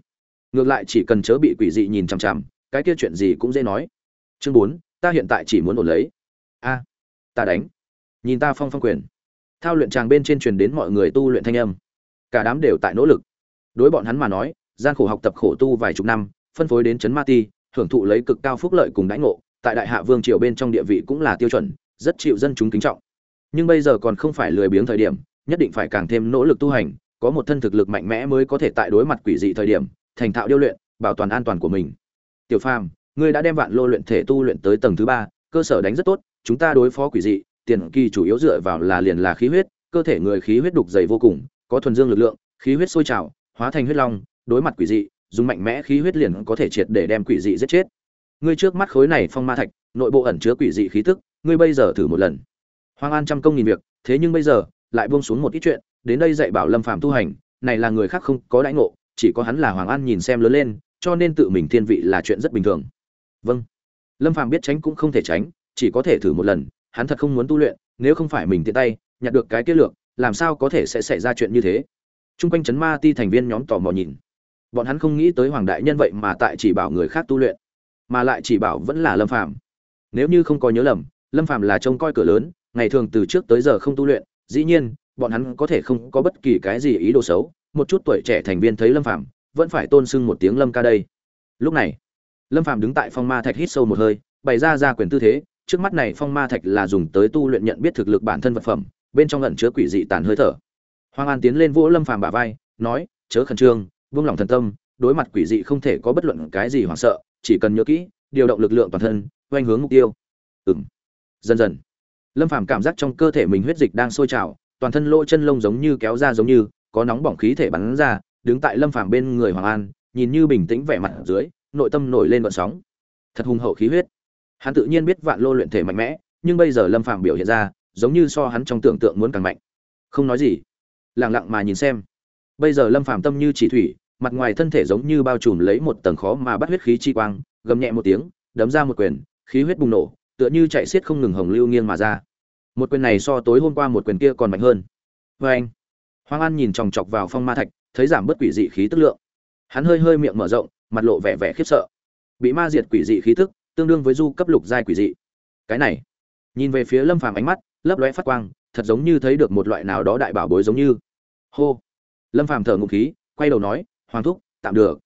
ngược lại chỉ cần chớ bị quỷ dị nhìn chằm chằm, cái kia chuyện gì cũng dễ nói. Chương bốn, ta hiện tại chỉ muốn ổn lấy. A, ta đánh. Nhìn ta phong phong quyền. Thao luyện tràng bên trên truyền đến mọi người tu luyện thanh âm. Cả đám đều tại nỗ lực. Đối bọn hắn mà nói, gian khổ học tập khổ tu vài chục năm, phân phối đến chấn ma ti, hưởng thụ lấy cực cao phúc lợi cùng đãi ngộ, tại đại hạ vương triều bên trong địa vị cũng là tiêu chuẩn, rất chịu dân chúng kính trọng. Nhưng bây giờ còn không phải lười biếng thời điểm, nhất định phải càng thêm nỗ lực tu hành, có một thân thực lực mạnh mẽ mới có thể tại đối mặt quỷ dị thời điểm thành thạo điêu luyện, bảo toàn an toàn của mình. Tiểu phàm, ngươi đã đem vạn lô luyện thể tu luyện tới tầng thứ ba, cơ sở đánh rất tốt, chúng ta đối phó quỷ dị, tiền kỳ chủ yếu dựa vào là liền là khí huyết, cơ thể người khí huyết đục dày vô cùng, có thuần dương lực lượng, khí huyết sôi trào, hóa thành huyết long, đối mặt quỷ dị, dùng mạnh mẽ khí huyết liền có thể triệt để đem quỷ dị giết chết. Ngươi trước mắt khối này phong ma thạch, nội bộ ẩn chứa quỷ dị khí tức, ngươi bây giờ thử một lần. Hoàng an trăm công nghìn việc, thế nhưng bây giờ, lại buông xuống một ít chuyện, đến đây dạy bảo lâm phàm tu hành, này là người khác không có đãi ngộ chỉ có hắn là hoàng an nhìn xem lớn lên cho nên tự mình thiên vị là chuyện rất bình thường. Vâng. Lâm phàm biết tránh cũng không thể tránh chỉ có thể thử một lần hắn thật không muốn tu luyện nếu không phải mình tiện tay nhặt được cái kết lượng, làm sao có thể sẽ xảy ra chuyện như thế? Trung quanh chấn ma ti thành viên nhóm tò mò nhìn. Bọn hắn không nghĩ tới hoàng đại nhân vậy mà tại chỉ bảo người khác tu luyện mà lại chỉ bảo vẫn là lâm phàm. Nếu như không có nhớ lầm lâm phàm là trông coi cửa lớn ngày thường từ trước tới giờ không tu luyện dĩ nhiên bọn hắn có thể không có bất kỳ cái gì ý đồ xấu một chút tuổi trẻ thành viên thấy lâm phàm, vẫn phải tôn sưng một tiếng lâm ca đây. Lúc này, lâm phàm đứng tại phong ma thạch hít sâu một hơi, bày ra ra quyền tư thế, trước mắt này phong ma thạch là dùng tới tu luyện nhận biết thực lực bản thân vật phẩm, bên trong ẩn chứa quỷ dị tàn hơi thở. Hoàng an tiến lên vỗ lâm phàm bả vai, nói, chớ khẩn trương buông lòng thần tâm, đối mặt quỷ dị không thể có bất luận cái gì hoảng sợ, chỉ cần nhớ kỹ, điều động lực lượng toàn thân, oanh hướng mục tiêu. Ừng dần dần, lâm phàm cảm giác trong cơ thể mình huyết dịch đang sôi trào, toàn thân lỗ chân lông giống như kéo ra giống như có nóng bỏng khí thể bắn ra, đứng tại lâm phàm bên người hoàng an, nhìn như bình tĩnh vẻ mặt ở dưới, nội tâm nổi lên gợn sóng. Thật hùng hậu khí huyết. Hắn tự nhiên biết vạn lô luyện thể mạnh mẽ, nhưng bây giờ lâm phàm biểu hiện ra, giống như so hắn trong tưởng tượng muốn càng mạnh. Không nói gì. Lặng lặng mà nhìn xem. Bây giờ lâm phàm tâm như chỉ thủy, mặt ngoài thân thể giống như bao trùm lấy một tầng khó mà bắt huyết khí chi quang, gầm nhẹ một tiếng, đấm ra một quyền, khí huyết bùng nổ, tựa như chạy xiết không ngừng hồng lưu nghiêng mà ra. Một quyền này so tối hôm qua một quyền kia còn mạnh hơn. Và anh hoàng an nhìn chòng chọc vào phong ma thạch, thấy giảm bớt quỷ dị khí tức lượng. Hắn hơi hơi miệng mở rộng, mặt lộ vẻ vẻ khiếp sợ. Bị ma diệt quỷ dị khí tức, tương đương với du cấp lục giai quỷ dị. Cái này, nhìn về phía lâm phàm ánh mắt, lấp lóe phát quang, thật giống như thấy được một loại nào đó đại bảo bối giống như. Hô! Lâm phàm thở ngụm khí, quay đầu nói, hoàng thúc, tạm được.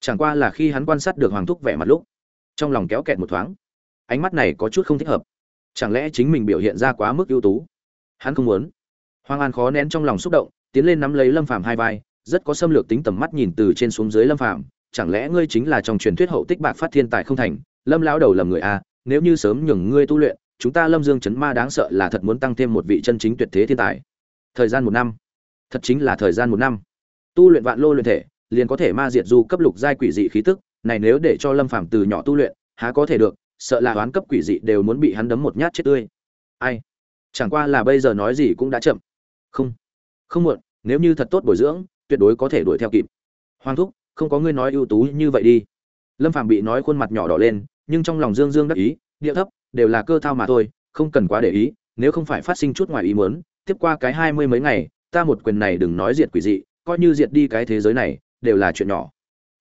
Chẳng qua là khi hắn quan sát được hoàng thúc vẻ mặt lúc, trong lòng kéo kẹt một thoáng. Ánh mắt này có chút không thích hợp. Chẳng lẽ chính mình biểu hiện ra quá mức ưu tú? Hắn không muốn. Hoàng an khó nén trong lòng xúc động tiến lên nắm lấy lâm phàm hai vai, rất có xâm lược tính tầm mắt nhìn từ trên xuống dưới lâm phàm. Chẳng lẽ ngươi chính là trong truyền thuyết hậu tích bạc phát thiên tài không thành? Lâm lão đầu lầm người a, nếu như sớm nhường ngươi tu luyện, chúng ta lâm dương chấn ma đáng sợ là thật muốn tăng thêm một vị chân chính tuyệt thế thiên tài. Thời gian một năm. Thật chính là thời gian một năm. Tu luyện vạn lô luyện thể, liền có thể ma diệt du cấp lục giai quỷ dị khí tức. Này nếu để cho lâm phàm từ nhỏ tu luyện, há có thể được, sợ là đoán cấp quỷ dị đều muốn bị hắn đấm một nhát chết tươi. Ai? Chẳng qua là bây giờ nói gì cũng đã chậm. Không. Không muộn nếu như thật tốt bồi dưỡng, tuyệt đối có thể đuổi theo kịp. Hoàng thúc, không có ngươi nói ưu tú như vậy đi. Lâm phàm bị nói khuôn mặt nhỏ đỏ lên, nhưng trong lòng dương dương đắc ý, địa thấp, đều là cơ thao mà thôi, không cần quá để ý, nếu không phải phát sinh chút ngoài ý muốn, tiếp qua cái hai mươi mấy ngày, ta một quyền này đừng nói diệt quỷ dị, coi như diệt đi cái thế giới này, đều là chuyện nhỏ.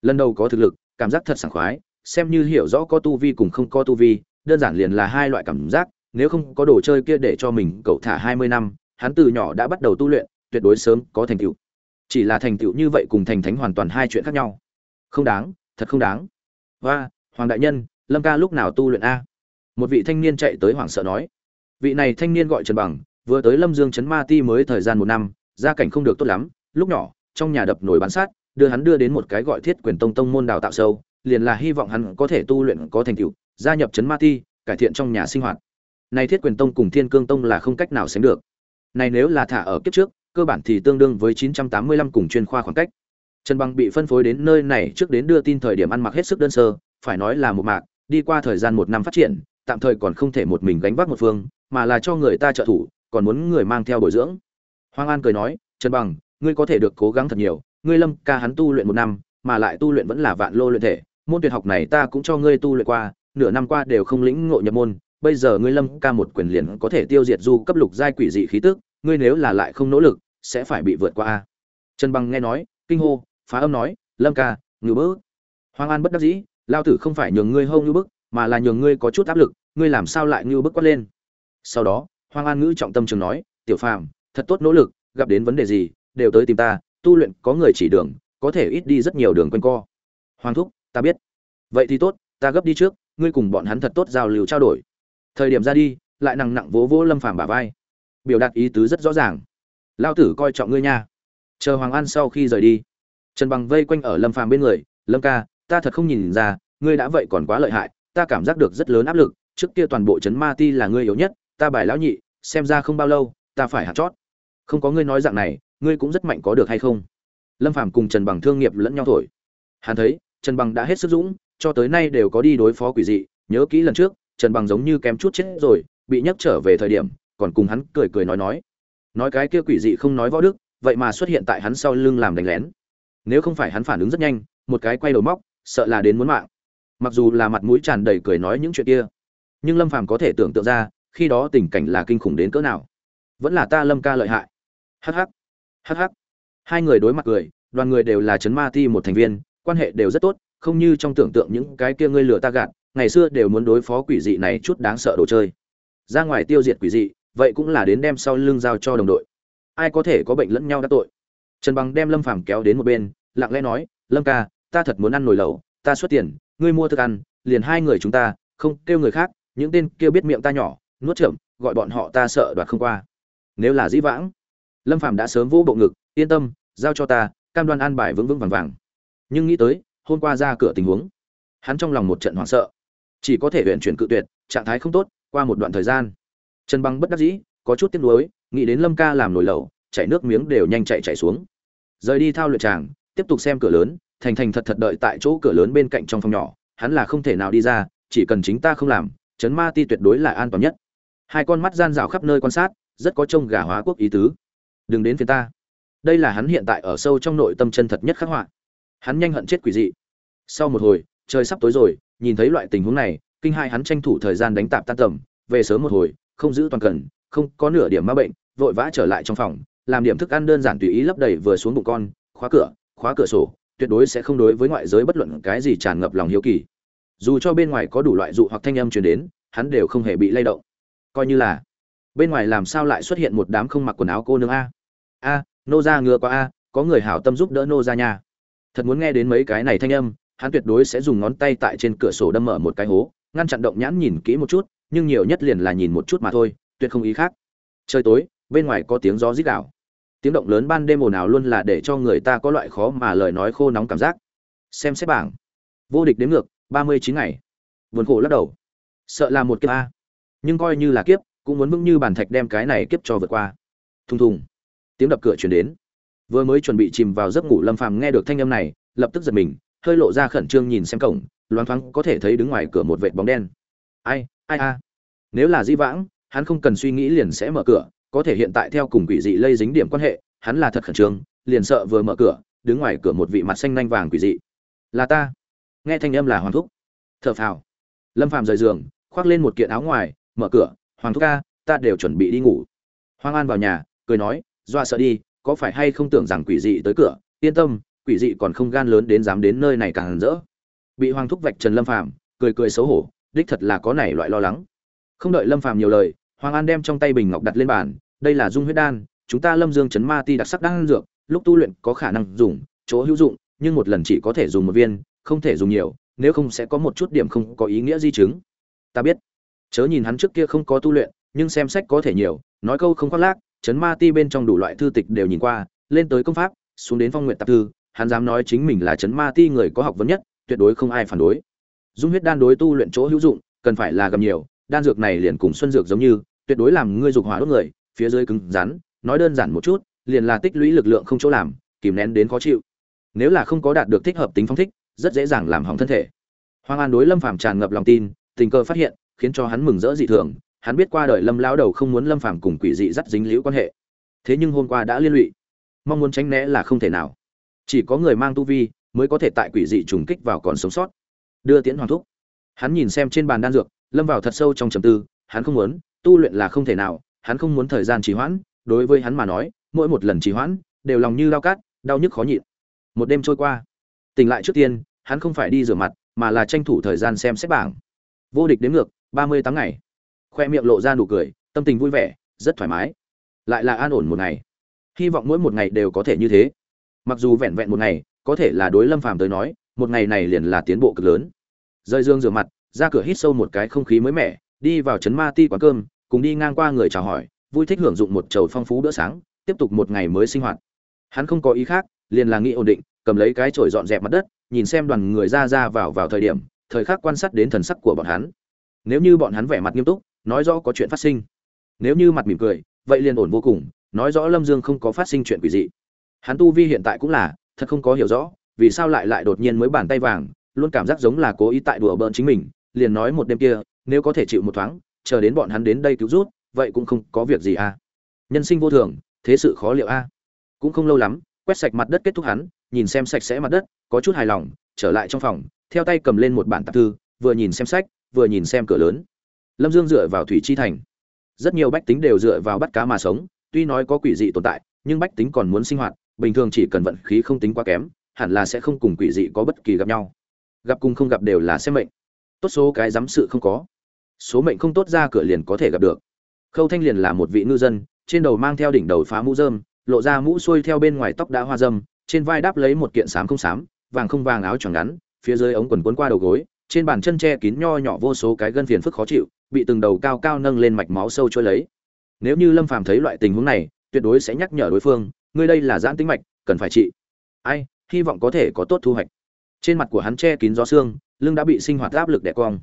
Lần đầu có thực lực, cảm giác thật sảng khoái, xem như hiểu rõ có tu vi cùng không có tu vi, đơn giản liền là hai loại cảm giác, nếu không có đồ chơi kia để cho mình cậu thả hai mươi năm, hắn từ nhỏ đã bắt đầu tu luyện tuyệt đối sớm có thành tựu. Chỉ là thành tựu như vậy cùng thành thánh hoàn toàn hai chuyện khác nhau. Không đáng, thật không đáng. Và hoàng đại nhân, lâm ca lúc nào tu luyện a? Một vị thanh niên chạy tới hoảng sợ nói. Vị này thanh niên gọi trần bằng, vừa tới lâm dương chấn ma ti mới thời gian một năm, gia cảnh không được tốt lắm. Lúc nhỏ, trong nhà đập nồi bán sát, đưa hắn đưa đến một cái gọi thiết quyền tông tông môn đào tạo sâu, liền là hy vọng hắn có thể tu luyện có thành tựu, gia nhập chấn ma ti, cải thiện trong nhà sinh hoạt. Này thiết quyền tông cùng thiên cương tông là không cách nào sánh được. Này nếu là thả ở kiếp trước cơ bản thì tương đương với 985 cùng chuyên khoa khoảng cách. Trần bằng bị phân phối đến nơi này trước đến đưa tin thời điểm ăn mặc hết sức đơn sơ, phải nói là một mạc, đi qua thời gian một năm phát triển, tạm thời còn không thể một mình gánh vác một phương, mà là cho người ta trợ thủ, còn muốn người mang theo bồi dưỡng. Hoàng an cười nói, trần bằng, ngươi có thể được cố gắng thật nhiều, ngươi lâm ca hắn tu luyện một năm, mà lại tu luyện vẫn là vạn lô luyện thể, môn tuyệt học này ta cũng cho ngươi tu luyện qua, nửa năm qua đều không lĩnh ngộ nhập môn, bây giờ ngươi lâm ca một quyền liền có thể tiêu diệt du cấp lục giai quỷ dị khí tức, ngươi nếu là lại không nỗ lực sẽ phải bị vượt qua a. Trần bằng nghe nói, kinh hô, phá âm nói, lâm ca ngư bớ hoàng an bất đắc dĩ, lao tử không phải nhường ngươi hâu ngư bức, mà là nhường ngươi có chút áp lực, ngươi làm sao lại ngư bức quát lên? Sau đó, hoàng an ngữ trọng tâm trường nói, tiểu phàm, thật tốt nỗ lực, gặp đến vấn đề gì, đều tới tìm ta, tu luyện có người chỉ đường, có thể ít đi rất nhiều đường quanh co. Hoàng thúc, ta biết. Vậy thì tốt, ta gấp đi trước, ngươi cùng bọn hắn thật tốt giao lưu trao đổi. Thời điểm ra đi, lại nặng nặng vỗ vỗ lâm phàm bả vai. Biểu đạt ý tứ rất rõ ràng lao tử coi trọng ngươi nha. Chờ hoàng an sau khi rời đi. Trần bằng vây quanh ở lâm phàm bên người, lâm ca, ta thật không nhìn ra, ngươi đã vậy còn quá lợi hại, ta cảm giác được rất lớn áp lực, trước kia toàn bộ trấn ma ti là ngươi yếu nhất, ta bài lão nhị, xem ra không bao lâu, ta phải hạt chót. Không có ngươi nói dạng này, ngươi cũng rất mạnh có được hay không? Lâm phàm cùng trần bằng thương nghiệp lẫn nhau thổi. Hắn thấy, trần bằng đã hết sức dũng, cho tới nay đều có đi đối phó quỷ dị, nhớ kỹ lần trước, trần bằng giống như kém chút chết rồi, bị nhấc trở về thời điểm, còn cùng hắn cười cười nói nói nói cái kia quỷ dị không nói võ đức, vậy mà xuất hiện tại hắn sau lưng làm đánh lén. Nếu không phải hắn phản ứng rất nhanh, một cái quay đầu móc, sợ là đến muốn mạng. Mặc dù là mặt mũi tràn đầy cười nói những chuyện kia, nhưng lâm phàm có thể tưởng tượng ra, khi đó tình cảnh là kinh khủng đến cỡ nào. Vẫn là ta lâm ca lợi hại. Hh hh hai người đối mặt cười, đoàn người đều là chấn ma ti một thành viên, quan hệ đều rất tốt, không như trong tưởng tượng những cái kia ngươi lừa ta gạt, ngày xưa đều muốn đối phó quỷ dị này chút đáng sợ đồ chơi. Ra ngoài tiêu diệt quỷ dị vậy cũng là đến đem sau lưng giao cho đồng đội. Ai có thể có bệnh lẫn nhau đã tội. Trần bằng đem lâm phàm kéo đến một bên, lặng lẽ nói, lâm ca, ta thật muốn ăn nồi lẩu, ta xuất tiền, ngươi mua thức ăn, liền hai người chúng ta, không kêu người khác, những tên kêu biết miệng ta nhỏ, nuốt chậm gọi bọn họ ta sợ đoạt không qua. Nếu là dĩ vãng, lâm phàm đã sớm vỗ bộ ngực, yên tâm, giao cho ta, cam đoan an bài vững vững vàng vàng. Nhưng nghĩ tới, hôm qua ra cửa tình huống, hắn trong lòng một trận hoảng sợ. Chỉ có thể huyện chuyển cự tuyệt, trạng thái không tốt, qua một đoạn thời gian trần băng bất đắc dĩ, có chút tiếc nuối, nghĩ đến lâm ca làm nổi lẩu, chảy nước miếng đều nhanh chạy chạy xuống. Rời đi thao luyện tràng, tiếp tục xem cửa lớn, thành thành thật thật đợi tại chỗ cửa lớn bên cạnh trong phòng nhỏ, hắn là không thể nào đi ra, chỉ cần chính ta không làm chấn ma ti tuyệt đối là an toàn nhất. Hai con mắt gian rào khắp nơi quan sát, rất có trông gà hóa quốc ý tứ. Đừng đến phía ta. Đây là hắn hiện tại ở sâu trong nội tâm chân thật nhất khắc họa. Hắn nhanh hận chết quỷ dị. Sau một hồi, trời sắp tối rồi, nhìn thấy loại tình huống này, kinh hai hắn tranh thủ thời gian đánh tạp tan tầm, về sớm một hồi không giữ toàn cần, không có nửa điểm ma bệnh, vội vã trở lại trong phòng, làm điểm thức ăn đơn giản tùy ý lấp đầy vừa xuống bụng con, khóa cửa khóa cửa sổ, tuyệt đối sẽ không đối với ngoại giới bất luận cái gì tràn ngập lòng hiếu kỳ. Dù cho bên ngoài có đủ loại dụ hoặc thanh âm truyền đến, hắn đều không hề bị lay động. Coi như là, bên ngoài làm sao lại xuất hiện một đám không mặc quần áo cô nương a? A, nô ra ngựa qua a, có người hảo tâm giúp đỡ nô ra nhà thật muốn nghe đến mấy cái này thanh âm, hắn tuyệt đối sẽ dùng ngón tay tại trên cửa sổ đâm mở một cái hố, ngăn chặn động nhãn nhìn kỹ một chút nhưng nhiều nhất liền là nhìn một chút mà thôi, tuyệt không ý khác. Trời tối, bên ngoài có tiếng gió rít đảo. tiếng động lớn ban đêm ồn ào luôn là để cho người ta có loại khó mà lời nói khô nóng cảm giác. Xem xét bảng. Vô địch đến ngược, ba mươi chín ngày. Vườn khổ lắc đầu. Sợ là một kiếp a. Nhưng coi như là kiếp, cũng muốn vững như bàn thạch đem cái này kiếp cho vượt qua. Thùng thùng. Tiếng đập cửa chuyển đến. Vừa mới chuẩn bị chìm vào giấc ngủ lâm phàm nghe được thanh âm này, lập tức giật mình, hơi lộ ra khẩn trương nhìn xem cổng, loáng thoáng có thể thấy đứng ngoài cửa một vệt bóng đen. Ai ai a? Nếu là di vãng, hắn không cần suy nghĩ liền sẽ mở cửa, có thể hiện tại theo cùng quỷ dị lây dính điểm quan hệ, hắn là thật khẩn trương, liền sợ vừa mở cửa, đứng ngoài cửa một vị mặt xanh nanh vàng quỷ dị. Là ta. Nghe thanh âm là hoàng thúc. Thở phào. Lâm phàm rời giường, khoác lên một kiện áo ngoài, mở cửa, hoàng thúc ca, ta đều chuẩn bị đi ngủ. Hoàng an vào nhà, cười nói, doa sợ đi, có phải hay không tưởng rằng quỷ dị tới cửa? Yên tâm, quỷ dị còn không gan lớn đến dám đến nơi này càng rỡ. Bị hoàng thúc vạch trần lâm phàm, cười cười xấu hổ, đích thật là có này loại lo lắng không đợi lâm phàm nhiều lời, hoàng an đem trong tay bình ngọc đặt lên bàn, đây là dung huyết đan, chúng ta lâm dương chấn ma ti đặc sắc đan dược, lúc tu luyện có khả năng dùng, chỗ hữu dụng, nhưng một lần chỉ có thể dùng một viên, không thể dùng nhiều, nếu không sẽ có một chút điểm không có ý nghĩa di chứng. Ta biết. Chớ nhìn hắn trước kia không có tu luyện, nhưng xem sách có thể nhiều, nói câu không khoác lác, chấn ma ti bên trong đủ loại thư tịch đều nhìn qua, lên tới công pháp, xuống đến phong nguyện tạp thư, hắn dám nói chính mình là chấn ma ti người có học vấn nhất, tuyệt đối không ai phản đối. Dung huyết đan đối tu luyện chỗ hữu dụng, cần phải là gầm nhiều đan dược này liền cùng xuân dược giống như, tuyệt đối làm ngươi dục hỏa đốt người, phía dưới cứng rắn, nói đơn giản một chút, liền là tích lũy lực lượng không chỗ làm, kìm nén đến khó chịu. Nếu là không có đạt được thích hợp tính phong thích, rất dễ dàng làm hỏng thân thể. Hoàng an đối lâm phàm tràn ngập lòng tin, tình cờ phát hiện, khiến cho hắn mừng rỡ dị thường, hắn biết qua đời lâm lão đầu không muốn lâm phàm cùng quỷ dị dắt dính liễu quan hệ. Thế nhưng hôm qua đã liên lụy, mong muốn tránh né là không thể nào. Chỉ có người mang tu vi, mới có thể tại quỷ dị trùng kích vào còn sống sót. Đưa tiễn hoàng thúc. Hắn nhìn xem trên bàn đan dược lâm vào thật sâu trong trầm tư, hắn không muốn, tu luyện là không thể nào, hắn không muốn thời gian trì hoãn, đối với hắn mà nói, mỗi một lần trì hoãn, đều lòng như lao cát, đau nhức khó nhịn. Một đêm trôi qua, tỉnh lại trước tiên, hắn không phải đi rửa mặt, mà là tranh thủ thời gian xem xét bảng. Vô địch đến ngược, ba mươi tám ngày. Khoe miệng lộ ra nụ cười, tâm tình vui vẻ, rất thoải mái. Lại là an ổn một ngày. Hy vọng mỗi một ngày đều có thể như thế. Mặc dù vẹn vẹn một ngày, có thể là đối lâm phàm tới nói, một ngày này liền là tiến bộ cực lớn. Rơi dương rửa mặt ra cửa hít sâu một cái không khí mới mẻ, đi vào trấn ma ti quán cơm, cùng đi ngang qua người chào hỏi, vui thích hưởng dụng một chầu phong phú bữa sáng, tiếp tục một ngày mới sinh hoạt. Hắn không có ý khác, liền là nghĩ ổn định, cầm lấy cái chổi dọn dẹp mặt đất, nhìn xem đoàn người ra ra vào vào thời điểm, thời khắc quan sát đến thần sắc của bọn hắn. Nếu như bọn hắn vẻ mặt nghiêm túc, nói rõ có chuyện phát sinh. Nếu như mặt mỉm cười, vậy liền ổn vô cùng, nói rõ lâm dương không có phát sinh chuyện quỷ dị. Hắn tu vi hiện tại cũng là, thật không có hiểu rõ, vì sao lại lại đột nhiên mới bàn tay vàng, luôn cảm giác giống là cố ý tại đùa bỡn chính mình liền nói một đêm kia, nếu có thể chịu một thoáng, chờ đến bọn hắn đến đây cứu rút, vậy cũng không có việc gì à. Nhân sinh vô thường, thế sự khó liệu a cũng không lâu lắm, quét sạch mặt đất kết thúc hắn, nhìn xem sạch sẽ mặt đất, có chút hài lòng, trở lại trong phòng, theo tay cầm lên một bản tạp thư, vừa nhìn xem sách, vừa nhìn xem cửa lớn. Lâm dương dựa vào thủy chi thành. Rất nhiều bách tính đều dựa vào bắt cá mà sống, tuy nói có quỷ dị tồn tại, nhưng bách tính còn muốn sinh hoạt, bình thường chỉ cần vận khí không tính quá kém, hẳn là sẽ không cùng quỷ dị có bất kỳ gặp nhau. Gặp cùng không gặp đều là xem mệnh tốt số cái dám sự không có. Số mệnh không tốt ra cửa liền có thể gặp được. Khâu thanh liền là một vị ngư dân, trên đầu mang theo đỉnh đầu phá mũ dơm lộ ra mũ xuôi theo bên ngoài tóc đã hoa dâm trên vai đáp lấy một kiện sám không sám vàng không vàng áo choàng ngắn, phía dưới ống quần quấn qua đầu gối, trên bàn chân che kín nho nhỏ vô số cái gân phiền phức khó chịu, bị từng đầu cao cao nâng lên mạch máu sâu trôi lấy. Nếu như lâm phàm thấy loại tình huống này, tuyệt đối sẽ nhắc nhở đối phương, ngươi đây là giãn tính mạch, cần phải trị. Ai, hy vọng có thể có tốt thu hoạch. Trên mặt của hắn che kín gió xương lưng đã bị sinh hoạt áp lực đè cong.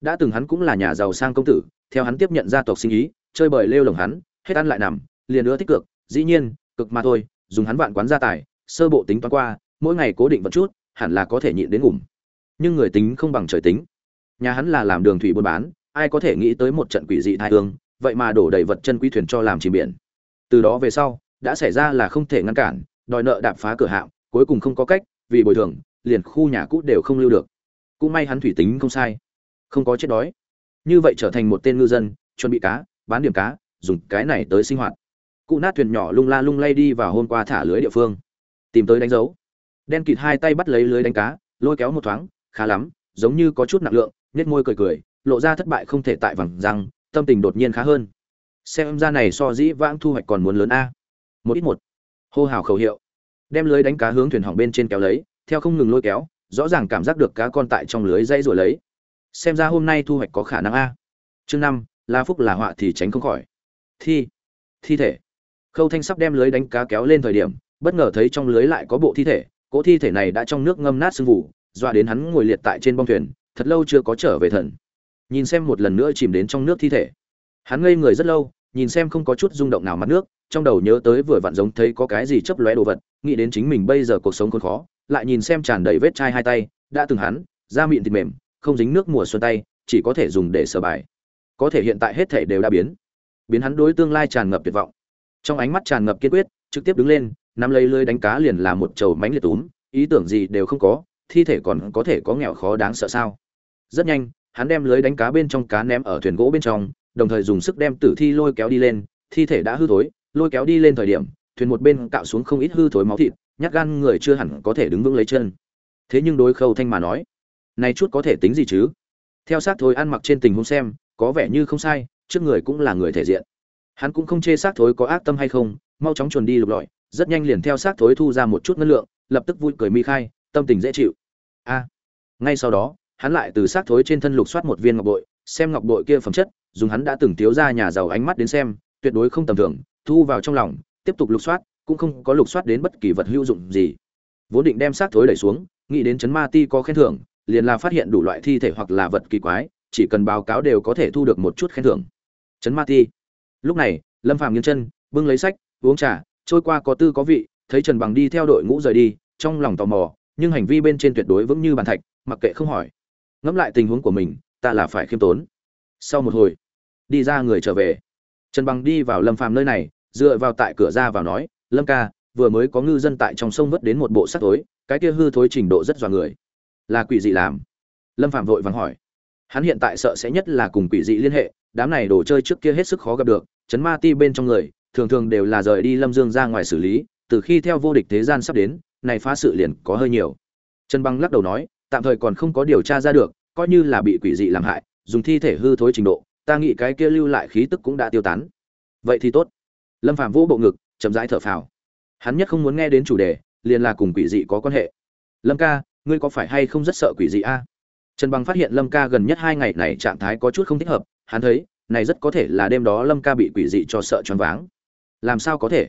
Đã từng hắn cũng là nhà giàu sang công tử theo hắn tiếp nhận gia tộc sinh ý chơi bời lêu lồng hắn hết ăn lại nằm liền nữa tích cực dĩ nhiên cực mà thôi dùng hắn vạn quán gia tài sơ bộ tính toán qua mỗi ngày cố định vật chút hẳn là có thể nhịn đến ngủm. Nhưng người tính không bằng trời tính. Nhà hắn là làm đường thủy buôn bán ai có thể nghĩ tới một trận quỷ dị thai ương, vậy mà đổ đầy vật chân quý thuyền cho làm chìm biển. Từ đó về sau đã xảy ra là không thể ngăn cản đòi nợ đạp phá cửa hạm cuối cùng không có cách vì bồi thường liền khu nhà cũ đều không lưu được cũng may hắn thủy tính không sai. Không có chết đói. Như vậy trở thành một tên ngư dân, chuẩn bị cá, bán điểm cá, dùng cái này tới sinh hoạt. Cụ nát thuyền nhỏ lung la lung lay đi vào hôm qua thả lưới địa phương. Tìm tới đánh dấu. Đen kịt hai tay bắt lấy lưới đánh cá, lôi kéo một thoáng, khá lắm, giống như có chút nặng lượng nhét môi cười cười, lộ ra thất bại không thể tại vẳng rằng tâm tình đột nhiên khá hơn. Xem ra này so dĩ vãng thu hoạch còn muốn lớn a. Một ít một. Hô hào khẩu hiệu. Đem lưới đánh cá hướng thuyền hỏng bên trên kéo lấy, theo không ngừng lôi kéo rõ ràng cảm giác được cá con tại trong lưới dây rồi lấy. Xem ra hôm nay thu hoạch có khả năng a. Chương năm, la phúc là họa thì tránh không khỏi. Thi thi thể. Khâu thanh sắp đem lưới đánh cá kéo lên thời điểm, bất ngờ thấy trong lưới lại có bộ thi thể, cỗ thi thể này đã trong nước ngâm nát sưng vụ dọa đến hắn ngồi liệt tại trên bong thuyền, thật lâu chưa có trở về thần. Nhìn xem một lần nữa chìm đến trong nước thi thể. Hắn ngây người rất lâu, nhìn xem không có chút rung động nào mặt nước, trong đầu nhớ tới vừa vặn giống thấy có cái gì chấp lóe đồ vật, nghĩ đến chính mình bây giờ cuộc sống khốn khó lại nhìn xem tràn đầy vết chai hai tay, đã từng hắn, da mịn thịt mềm, không dính nước mùa xuân tay, chỉ có thể dùng để sờ bài. Có thể hiện tại hết thể đều đã biến. Biến hắn đối tương lai tràn ngập tuyệt vọng. Trong ánh mắt tràn ngập kiên quyết, trực tiếp đứng lên, nắm lấy lưới đánh cá liền là một chầu mánh liệt túm, ý tưởng gì đều không có, thi thể còn có thể có nghèo khó đáng sợ sao? Rất nhanh, hắn đem lưới đánh cá bên trong cá ném ở thuyền gỗ bên trong, đồng thời dùng sức đem tử thi lôi kéo đi lên, thi thể đã hư thối, lôi kéo đi lên thời điểm, thuyền một bên cạo xuống không ít hư thối máu thịt nhát gan người chưa hẳn có thể đứng vững lấy chân. Thế nhưng đối khâu thanh mà nói, này chút có thể tính gì chứ? Theo sát thối ăn mặc trên tình huống xem, có vẻ như không sai, trước người cũng là người thể diện. Hắn cũng không chê xác thối có ác tâm hay không, mau chóng chuồn đi lục lọi, rất nhanh liền theo xác thối thu ra một chút ngân lượng, lập tức vui cười mi khai, tâm tình dễ chịu. A! Ngay sau đó, hắn lại từ xác thối trên thân lục soát một viên ngọc bội, xem ngọc bội kia phẩm chất, dùng hắn đã từng thiếu ra nhà giàu ánh mắt đến xem, tuyệt đối không tầm thường, thu vào trong lòng, tiếp tục lục soát cũng không có lục soát đến bất kỳ vật hữu dụng gì. Vốn định đem xác thối đẩy xuống, nghĩ đến chấn ma ti có khen thưởng, liền là phát hiện đủ loại thi thể hoặc là vật kỳ quái, chỉ cần báo cáo đều có thể thu được một chút khen thưởng. Chấn ma ti. Lúc này, lâm phàm nghiêng chân, bưng lấy sách, uống trà, trôi qua có tư có vị, thấy trần bằng đi theo đội ngũ rời đi, trong lòng tò mò, nhưng hành vi bên trên tuyệt đối vững như bàn thạch, mặc kệ không hỏi. Ngẫm lại tình huống của mình, ta là phải khiêm tốn. Sau một hồi, đi ra người trở về. Trần bằng đi vào lâm phàm nơi này, dựa vào tại cửa ra vào nói lâm ca, vừa mới có ngư dân tại trong sông vớt đến một bộ sắc tối cái kia hư thối trình độ rất dọa người. Là quỷ dị làm. Lâm phạm vội vàng hỏi. Hắn hiện tại sợ sẽ nhất là cùng quỷ dị liên hệ, đám này đồ chơi trước kia hết sức khó gặp được, chấn ma ti bên trong người, thường thường đều là rời đi lâm dương ra ngoài xử lý, từ khi theo vô địch thế gian sắp đến, này phá sự liền có hơi nhiều. Trần băng lắc đầu nói, tạm thời còn không có điều tra ra được, coi như là bị quỷ dị làm hại, dùng thi thể hư thối trình độ, ta nghĩ cái kia lưu lại khí tức cũng đã tiêu tán. Vậy thì tốt. Lâm phạm vũ bộ ngực chậm rãi thở phào. Hắn nhất không muốn nghe đến chủ đề, liền là cùng quỷ dị có quan hệ. Lâm ca, ngươi có phải hay không rất sợ quỷ dị a? Trần bằng phát hiện lâm ca gần nhất hai ngày này trạng thái có chút không thích hợp, hắn thấy, này rất có thể là đêm đó lâm ca bị quỷ dị cho sợ choáng váng. Làm sao có thể?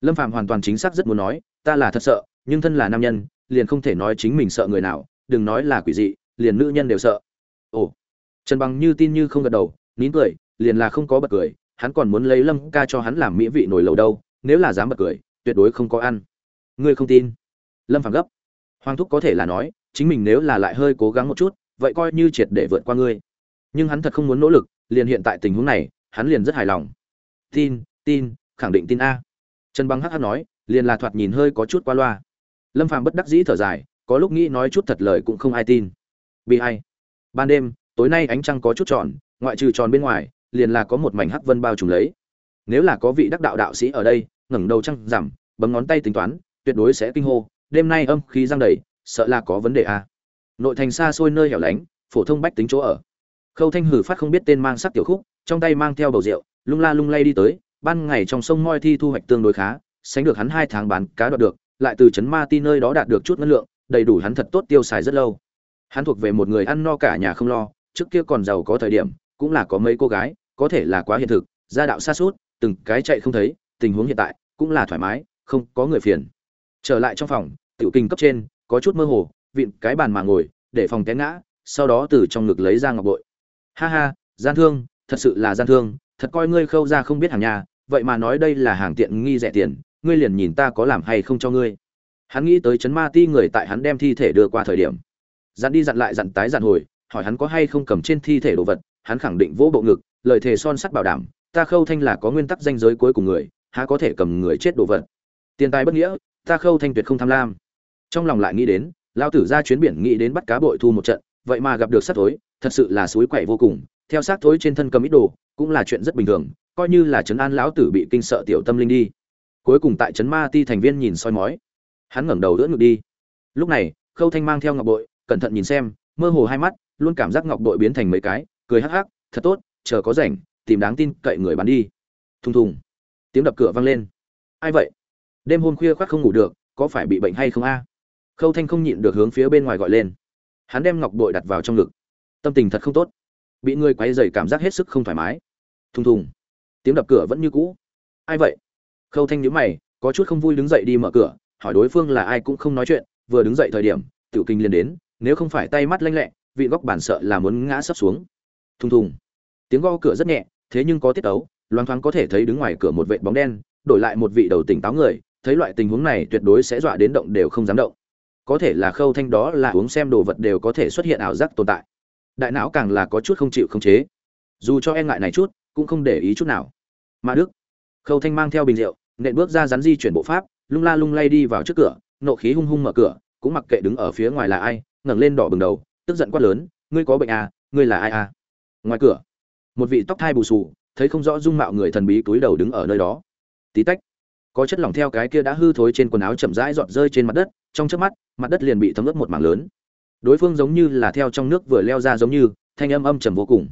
Lâm phạm hoàn toàn chính xác rất muốn nói, ta là thật sợ, nhưng thân là nam nhân, liền không thể nói chính mình sợ người nào, đừng nói là quỷ dị, liền nữ nhân đều sợ. Ồ. Trần bằng như tin như không gật đầu, nín cười, liền là không có bật cười, hắn còn muốn lấy lâm ca cho hắn làm mỹ vị nổi lầu đâu nếu là dám bật cười, tuyệt đối không có ăn. Ngươi không tin? Lâm Phàm gấp. Hoàng thúc có thể là nói, chính mình nếu là lại hơi cố gắng một chút, vậy coi như triệt để vượt qua ngươi. Nhưng hắn thật không muốn nỗ lực, liền hiện tại tình huống này, hắn liền rất hài lòng. Tin tin, khẳng định tin a. Trần băng hắc hắc nói, liền là thoạt nhìn hơi có chút qua loa. Lâm phàm bất đắc dĩ thở dài, có lúc nghĩ nói chút thật lời cũng không ai tin. Bị hay ban đêm, tối nay ánh trăng có chút tròn, ngoại trừ tròn bên ngoài, liền là có một mảnh hắc vân bao trùm lấy nếu là có vị đắc đạo đạo sĩ ở đây, ngẩng đầu trăng rằm, bấm ngón tay tính toán, tuyệt đối sẽ kinh hô, đêm nay âm khí giăng đầy, sợ là có vấn đề a nội thành xa xôi nơi hẻo lánh, phổ thông bách tính chỗ ở. Khâu thanh hử phát không biết tên mang sắc tiểu khúc, trong tay mang theo bầu rượu, lung la lung lay đi tới, ban ngày trong sông moi thi thu hoạch tương đối khá, sánh được hắn hai tháng bán cá đoạt được, lại từ trấn ma ti nơi đó đạt được chút ngân lượng, đầy đủ hắn thật tốt tiêu xài rất lâu. Hắn thuộc về một người ăn no cả nhà không lo, trước kia còn giàu có thời điểm, cũng là có mấy cô gái, có thể là quá hiện thực, gia đạo xa suốt từng cái chạy không thấy, tình huống hiện tại cũng là thoải mái, không có người phiền. Trở lại trong phòng, tiểu kinh cấp trên, có chút mơ hồ, vịn cái bàn mà ngồi, để phòng té ngã, sau đó từ trong ngực lấy ra ngọc bội. Ha ha, gian thương, thật sự là gian thương, thật coi ngươi khâu ra không biết hàng nhà, vậy mà nói đây là hàng tiện nghi rẻ tiền, ngươi liền nhìn ta có làm hay không cho ngươi. Hắn nghĩ tới chấn ma ti người tại hắn đem thi thể đưa qua thời điểm. Dặn đi dặn lại dặn tái dặn hồi, hỏi hắn có hay không cầm trên thi thể đồ vật, hắn khẳng định vỗ bộ ngực, lời thề son sắt bảo đảm ta khâu thanh là có nguyên tắc danh giới cuối cùng người, há có thể cầm người chết đồ vật. Tiền tài bất nghĩa, ta khâu thanh tuyệt không tham lam. Trong lòng lại nghĩ đến lao tử ra chuyến biển nghĩ đến bắt cá bội thu một trận, vậy mà gặp được sát thối, thật sự là suối quậy vô cùng. Theo sát thối trên thân cầm ít đồ, cũng là chuyện rất bình thường, coi như là trấn an lão tử bị kinh sợ tiểu tâm linh đi. Cuối cùng tại trấn ma ti thành viên nhìn soi mói. Hắn ngẩng đầu đỡ ngực đi. Lúc này, khâu thanh mang theo ngọc bội, cẩn thận nhìn xem, mơ hồ hai mắt, luôn cảm giác ngọc bội biến thành mấy cái, cười hắc hắc, thật tốt, chờ có rảnh tìm đáng tin cậy người bán đi. Thùng thùng. Tiếng đập cửa vang lên. Ai vậy? Đêm hôm khuya khoác không ngủ được, có phải bị bệnh hay không a? Khâu thanh không nhịn được hướng phía bên ngoài gọi lên. Hắn đem ngọc bội đặt vào trong ngực. Tâm tình thật không tốt. Bị người quay dày cảm giác hết sức không thoải mái. Thùng thùng. Tiếng đập cửa vẫn như cũ. Ai vậy? Khâu thanh nhíu mày, có chút không vui đứng dậy đi mở cửa, hỏi đối phương là ai cũng không nói chuyện, vừa đứng dậy thời điểm, tiểu kinh liền đến, nếu không phải tay mắt lanh lẹ, vị góc bản sợ là muốn ngã sấp xuống. Thùng thùng. Tiếng go cửa rất nhẹ thế nhưng có tiết ấu, loáng thoáng có thể thấy đứng ngoài cửa một vệ bóng đen, đổi lại một vị đầu tỉnh táo người, thấy loại tình huống này tuyệt đối sẽ dọa đến động đều không dám động. Có thể là khâu thanh đó là uống xem đồ vật đều có thể xuất hiện ảo giác tồn tại. Đại não càng là có chút không chịu không chế. Dù cho e ngại này chút, cũng không để ý chút nào. Mà đức, khâu thanh mang theo bình rượu, nện bước ra rắn di chuyển bộ pháp, lung la lung lay đi vào trước cửa, nộ khí hung hung mở cửa, cũng mặc kệ đứng ở phía ngoài là ai, ngẩng lên đỏ bừng đầu, tức giận quát lớn, ngươi có bệnh à? Ngươi là ai à? Ngoài cửa một vị tóc thai bù xù, thấy không rõ dung mạo người thần bí túi đầu đứng ở nơi đó. Tí tách, có chất lỏng theo cái kia đã hư thối trên quần áo chậm rãi dọn rơi trên mặt đất, trong chớp mắt, mặt đất liền bị thấm ướt một mảng lớn. Đối phương giống như là theo trong nước vừa leo ra giống như, thanh âm âm trầm vô cùng.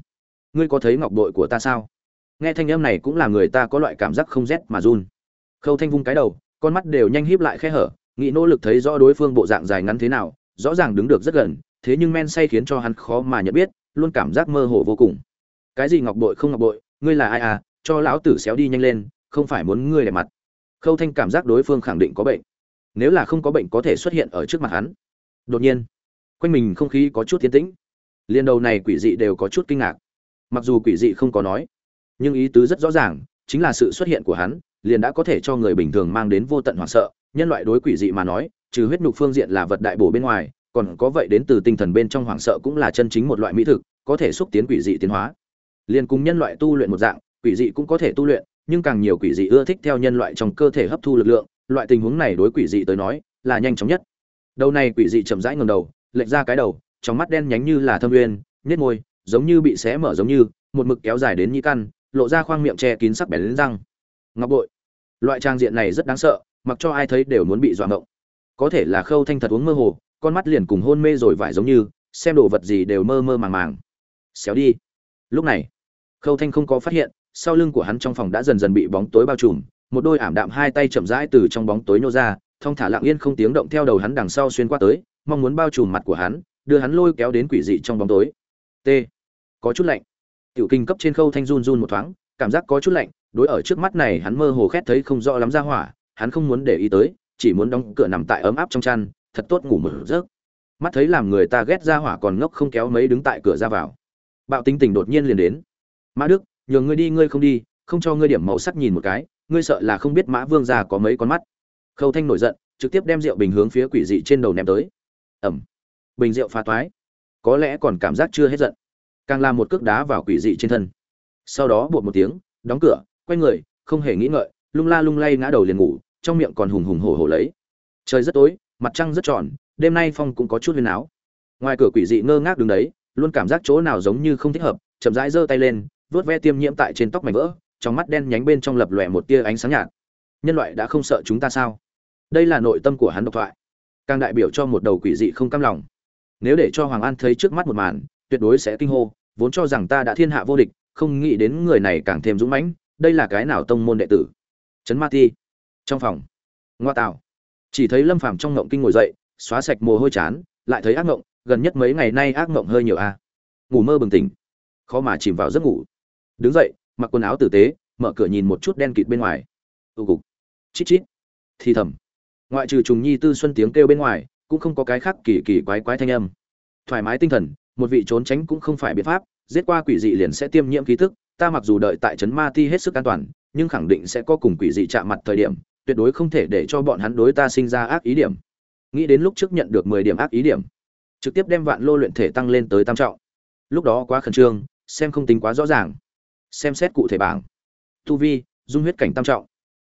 Ngươi có thấy ngọc bội của ta sao? Nghe thanh âm này cũng là người ta có loại cảm giác không rét mà run. Khâu thanh vung cái đầu, con mắt đều nhanh híp lại khe hở, nghĩ nỗ lực thấy rõ đối phương bộ dạng dài ngắn thế nào, rõ ràng đứng được rất gần, thế nhưng men say khiến cho hắn khó mà nhận biết, luôn cảm giác mơ hồ vô cùng cái gì ngọc bội không ngọc bội, ngươi là ai à cho lão tử xéo đi nhanh lên, không phải muốn ngươi đẹp mặt. Khâu thanh cảm giác đối phương khẳng định có bệnh. Nếu là không có bệnh có thể xuất hiện ở trước mặt hắn. Đột nhiên, quanh mình không khí có chút tiến tĩnh. Liên đầu này quỷ dị đều có chút kinh ngạc. Mặc dù quỷ dị không có nói, nhưng ý tứ rất rõ ràng, chính là sự xuất hiện của hắn, liền đã có thể cho người bình thường mang đến vô tận hoảng sợ. Nhân loại đối quỷ dị mà nói, trừ huyết nhục phương diện là vật đại bổ bên ngoài, còn có vậy đến từ tinh thần bên trong hoảng sợ cũng là chân chính một loại mỹ thực, có thể xúc tiến quỷ dị tiến hóa liền cùng nhân loại tu luyện một dạng, quỷ dị cũng có thể tu luyện, nhưng càng nhiều quỷ dị ưa thích theo nhân loại trong cơ thể hấp thu lực lượng, loại tình huống này đối quỷ dị tới nói là nhanh chóng nhất. Đầu này quỷ dị chậm rãi ngầm đầu, lệch ra cái đầu, trong mắt đen nhánh như là thâm uyên nhét môi, giống như bị xé mở giống như, một mực kéo dài đến nhĩ căn, lộ ra khoang miệng che kín sắc bén lên răng. Ngọc bội. Loại trang diện này rất đáng sợ, mặc cho ai thấy đều muốn bị dọa ngộng. Có thể là khâu thanh thật uống mơ hồ, con mắt liền cùng hôn mê rồi vải giống như, xem đồ vật gì đều mơ mơ màng màng. Xéo đi. Lúc này khâu thanh không có phát hiện, sau lưng của hắn trong phòng đã dần dần bị bóng tối bao trùm, một đôi ảm đạm hai tay chậm rãi từ trong bóng tối nô ra, thong thả lặng yên không tiếng động theo đầu hắn đằng sau xuyên qua tới, mong muốn bao trùm mặt của hắn, đưa hắn lôi kéo đến quỷ dị trong bóng tối. T. Có chút lạnh. Tiểu kinh cấp trên khâu thanh run run một thoáng, cảm giác có chút lạnh, đối ở trước mắt này hắn mơ hồ khét thấy không rõ lắm ra hỏa, hắn không muốn để ý tới, chỉ muốn đóng cửa nằm tại ấm áp trong chăn, thật tốt ngủ mở giấc. Mắt thấy làm người ta ghét ra hỏa còn ngốc không kéo mấy đứng tại cửa ra vào. Bạo tính tình đột nhiên liền đến mã đức, nhường ngươi đi, ngươi không đi, không cho ngươi điểm màu sắc nhìn một cái, ngươi sợ là không biết mã vương già có mấy con mắt. Khâu thanh nổi giận, trực tiếp đem rượu bình hướng phía quỷ dị trên đầu ném tới. Ẩm. Bình rượu phá toái. Có lẽ còn cảm giác chưa hết giận. Càng làm một cước đá vào quỷ dị trên thân. Sau đó bột một tiếng, đóng cửa, quay người, không hề nghĩ ngợi, lung la lung lay ngã đầu liền ngủ, trong miệng còn hùng hùng hổ hổ lấy. Trời rất tối, mặt trăng rất tròn, đêm nay phong cũng có chút huyền áo. Ngoài cửa quỷ dị ngơ ngác đứng đấy, luôn cảm giác chỗ nào giống như không thích hợp, chậm rãi giơ tay lên vớt ve tiêm nhiễm tại trên tóc mảnh vỡ, trong mắt đen nhánh bên trong lập lòe một tia ánh sáng nhạt. Nhân loại đã không sợ chúng ta sao? Đây là nội tâm của hắn độc thoại. Càng đại biểu cho một đầu quỷ dị không cam lòng. Nếu để cho hoàng an thấy trước mắt một màn, tuyệt đối sẽ kinh hô, vốn cho rằng ta đã thiên hạ vô địch, không nghĩ đến người này càng thêm dũng mãnh, đây là cái nào tông môn đệ tử? Trấn ma ti. Trong phòng. Ngoa tạo. Chỉ thấy lâm phàm trong ngộng kinh ngồi dậy, xóa sạch mồ hôi chán, lại thấy ác ngộng, gần nhất mấy ngày nay ác ngộng hơi nhiều a. Ngủ mơ bừng tỉnh. Khó mà chìm vào giấc ngủ đứng dậy, mặc quần áo tử tế, mở cửa nhìn một chút đen kịt bên ngoài. Tụ cục chít chít. Thì thầm. Ngoại trừ trùng nhi tư xuân tiếng kêu bên ngoài, cũng không có cái khác kỳ kỳ quái quái thanh âm. Thoải mái tinh thần, một vị trốn tránh cũng không phải biện pháp, giết qua quỷ dị liền sẽ tiêm nhiễm ký thức ta mặc dù đợi tại trấn ma ti hết sức an toàn, nhưng khẳng định sẽ có cùng quỷ dị chạm mặt thời điểm, tuyệt đối không thể để cho bọn hắn đối ta sinh ra ác ý điểm. Nghĩ đến lúc trước nhận được mười điểm ác ý điểm, trực tiếp đem vạn lô luyện thể tăng lên tới tam trọng. Lúc đó quá khẩn trương, xem không tính quá rõ ràng xem xét cụ thể bảng. Tu vi, dung huyết cảnh tam trọng.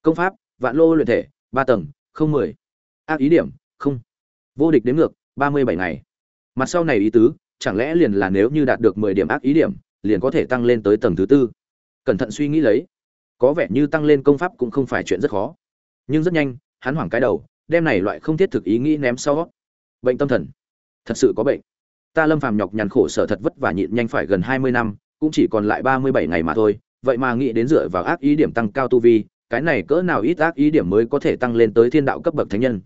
Công pháp, vạn lô luyện thể, ba tầng, không mười. Ác ý điểm, không. Vô địch đến ngược, ba mươi bảy ngày. Mặt sau này ý tứ, chẳng lẽ liền là nếu như đạt được mười điểm ác ý điểm, liền có thể tăng lên tới tầng thứ tư? Cẩn thận suy nghĩ lấy. Có vẻ như tăng lên công pháp cũng không phải chuyện rất khó. Nhưng rất nhanh, hắn hoảng cái đầu, đem này loại không thiết thực ý nghĩ ném sau. Bệnh tâm thần. Thật sự có bệnh. Ta lâm phàm nhọc nhằn khổ sở thật vất vả nhịn nhanh phải gần hai mươi năm cũng chỉ còn lại ba mươi bảy ngày mà thôi, vậy mà nghĩ đến dựa vào ác ý điểm tăng cao tu vi, cái này cỡ nào ít ác ý điểm mới có thể tăng lên tới thiên đạo cấp bậc thánh nhân?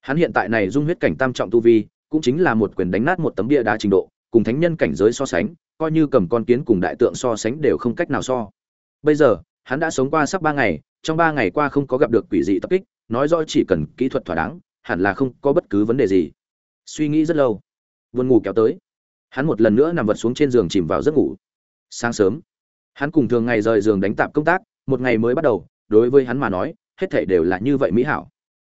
Hắn hiện tại này dung huyết cảnh tam trọng tu vi, cũng chính là một quyền đánh nát một tấm bia đá trình độ, cùng thánh nhân cảnh giới so sánh, coi như cầm con kiến cùng đại tượng so sánh đều không cách nào so. Bây giờ, hắn đã sống qua sắp ba ngày, trong ba ngày qua không có gặp được quỷ dị tập kích, nói rõ chỉ cần kỹ thuật thỏa đáng, hẳn là không có bất cứ vấn đề gì. Suy nghĩ rất lâu, buồn ngủ kéo tới. Hắn một lần nữa nằm vật xuống trên giường chìm vào giấc ngủ sáng sớm. Hắn cùng thường ngày rời giường đánh tạp công tác, một ngày mới bắt đầu, đối với hắn mà nói, hết thảy đều là như vậy mỹ hảo.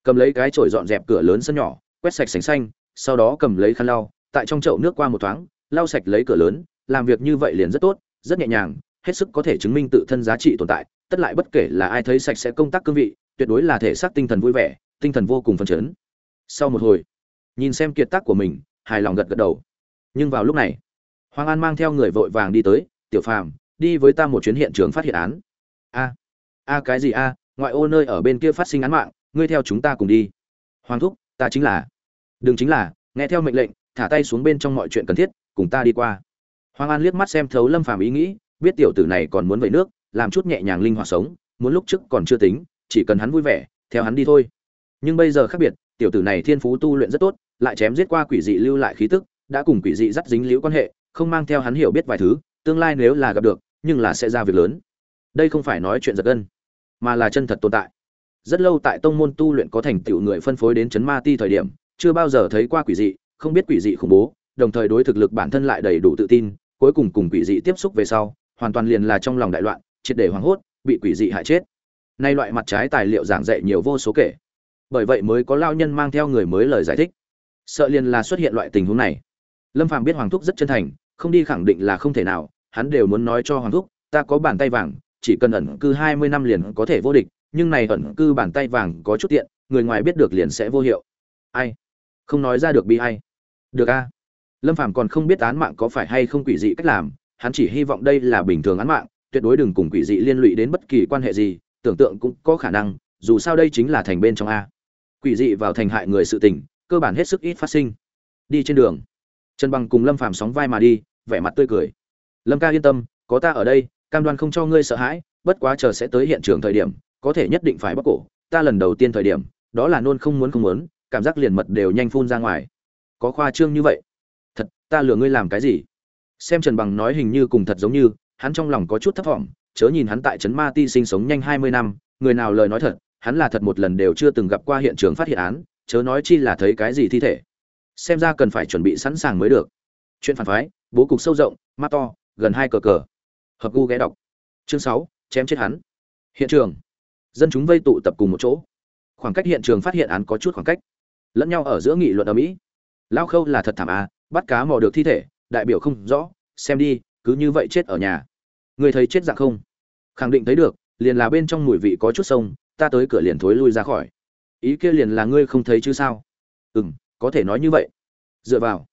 Cầm lấy cái chổi dọn dẹp cửa lớn sân nhỏ, quét sạch sành xanh, sau đó cầm lấy khăn lau, tại trong chậu nước qua một thoáng, lau sạch lấy cửa lớn, làm việc như vậy liền rất tốt, rất nhẹ nhàng, hết sức có thể chứng minh tự thân giá trị tồn tại, tất lại bất kể là ai thấy sạch sẽ công tác cương vị, tuyệt đối là thể xác tinh thần vui vẻ, tinh thần vô cùng phấn chấn. Sau một hồi, nhìn xem kiệt tác của mình, hài lòng gật gật đầu. Nhưng vào lúc này, hoàng an mang theo người vội vàng đi tới tiểu phàm, đi với ta một chuyến hiện trường phát hiện án. A a cái gì a? Ngoại ô nơi ở bên kia phát sinh án mạng, ngươi theo chúng ta cùng đi. Hoàng thúc, ta chính là. Đừng chính là, nghe theo mệnh lệnh, thả tay xuống bên trong mọi chuyện cần thiết, cùng ta đi qua. Hoàng an liếc mắt xem thấu lâm phàm ý nghĩ, biết tiểu tử này còn muốn về nước, làm chút nhẹ nhàng linh hoạt sống, muốn lúc trước còn chưa tính, chỉ cần hắn vui vẻ, theo hắn đi thôi. Nhưng bây giờ khác biệt, tiểu tử này thiên phú tu luyện rất tốt, lại chém giết qua quỷ dị lưu lại khí tức, đã cùng quỷ dị dắt dính liễu quan hệ, không mang theo hắn hiểu biết vài thứ tương lai nếu là gặp được, nhưng là sẽ ra việc lớn. Đây không phải nói chuyện giật gân, mà là chân thật tồn tại. Rất lâu tại tông môn tu luyện có thành tựu người phân phối đến chấn ma ti thời điểm, chưa bao giờ thấy qua quỷ dị, không biết quỷ dị khủng bố, đồng thời đối thực lực bản thân lại đầy đủ tự tin, cuối cùng cùng quỷ dị tiếp xúc về sau, hoàn toàn liền là trong lòng đại loạn, triệt để hoảng hốt, bị quỷ dị hại chết. Nay loại mặt trái tài liệu giảng dạy nhiều vô số kể. Bởi vậy mới có lao nhân mang theo người mới lời giải thích. Sợ liền là xuất hiện loại tình huống này. Lâm phàm biết hoàng thúc rất chân thành, không đi khẳng định là không thể nào hắn đều muốn nói cho hoàng thúc, ta có bàn tay vàng, chỉ cần ẩn cư hai mươi năm liền có thể vô địch, nhưng này ẩn cư bàn tay vàng có chút tiện, người ngoài biết được liền sẽ vô hiệu. Ai? Không nói ra được bi ai. Được a. Lâm phàm còn không biết án mạng có phải hay không quỷ dị cách làm, hắn chỉ hy vọng đây là bình thường án mạng, tuyệt đối đừng cùng quỷ dị liên lụy đến bất kỳ quan hệ gì, tưởng tượng cũng có khả năng, dù sao đây chính là thành bên trong a. Quỷ dị vào thành hại người sự tình, cơ bản hết sức ít phát sinh. Đi trên đường. Trần bằng cùng lâm phàm sóng vai mà đi, vẻ mặt tươi cười lâm ca yên tâm, có ta ở đây, cam đoan không cho ngươi sợ hãi, bất quá chờ sẽ tới hiện trường thời điểm, có thể nhất định phải bóc cổ, ta lần đầu tiên thời điểm, đó là nôn không muốn không muốn, cảm giác liền mật đều nhanh phun ra ngoài. Có khoa trương như vậy? Thật, ta lừa ngươi làm cái gì? Xem trần bằng nói hình như cùng thật giống như, hắn trong lòng có chút thấp thỏm chớ nhìn hắn tại trấn ma ti sinh sống nhanh hai mươi năm, người nào lời nói thật, hắn là thật một lần đều chưa từng gặp qua hiện trường phát hiện án, chớ nói chi là thấy cái gì thi thể. Xem ra cần phải chuẩn bị sẵn sàng mới được. Chuyện phản phái, bố cục sâu rộng, mắt to gần hai cờ cờ. Hợp gu ghé đọc. Chương sáu, chém chết hắn. Hiện trường. Dân chúng vây tụ tập cùng một chỗ. Khoảng cách hiện trường phát hiện án có chút khoảng cách. Lẫn nhau ở giữa nghị luận ở mỹ. Lao khâu là thật thảm à bắt cá mò được thi thể, đại biểu không rõ, xem đi, cứ như vậy chết ở nhà. Người thấy chết dạng không? Khẳng định thấy được, liền là bên trong mùi vị có chút sông, ta tới cửa liền thối lui ra khỏi. Ý kia liền là ngươi không thấy chứ sao? Ừ m có thể nói như vậy. Dựa vào.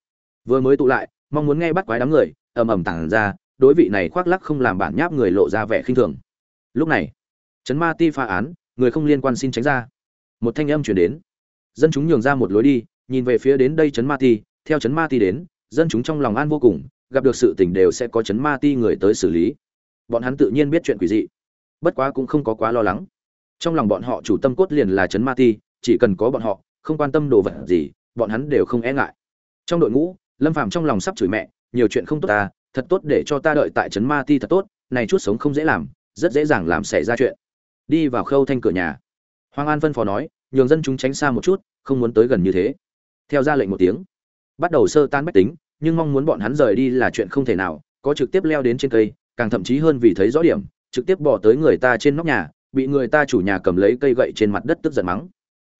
Vừa mới tụ lại, mong muốn nghe bắt quái đám người ầm ầm tàng ra, đối vị này khoác lắc không làm bản nháp người lộ ra vẻ khinh thường. Lúc này chấn ma ti phá án, người không liên quan xin tránh ra. Một thanh âm chuyển đến. Dân chúng nhường ra một lối đi, nhìn về phía đến đây chấn ma ti, theo chấn ma ti đến, dân chúng trong lòng an vô cùng, gặp được sự tình đều sẽ có chấn ma ti người tới xử lý. Bọn hắn tự nhiên biết chuyện quỷ dị, bất quá cũng không có quá lo lắng. Trong lòng bọn họ chủ tâm cốt liền là chấn ma ti, chỉ cần có bọn họ, không quan tâm đồ vật gì, bọn hắn đều không e ngại. Trong đội ngũ, lâm phàm trong lòng sắp chửi mẹ nhiều chuyện không tốt ta, thật tốt để cho ta đợi tại trấn ma ti thật tốt, này chút sống không dễ làm, rất dễ dàng làm xảy ra chuyện. Đi vào khâu thanh cửa nhà. Hoàng an phân phó nói, nhường dân chúng tránh xa một chút, không muốn tới gần như thế. Theo ra lệnh một tiếng, bắt đầu sơ tan bách tính, nhưng mong muốn bọn hắn rời đi là chuyện không thể nào, có trực tiếp leo đến trên cây, càng thậm chí hơn vì thấy rõ điểm, trực tiếp bỏ tới người ta trên nóc nhà, bị người ta chủ nhà cầm lấy cây gậy trên mặt đất tức giận mắng.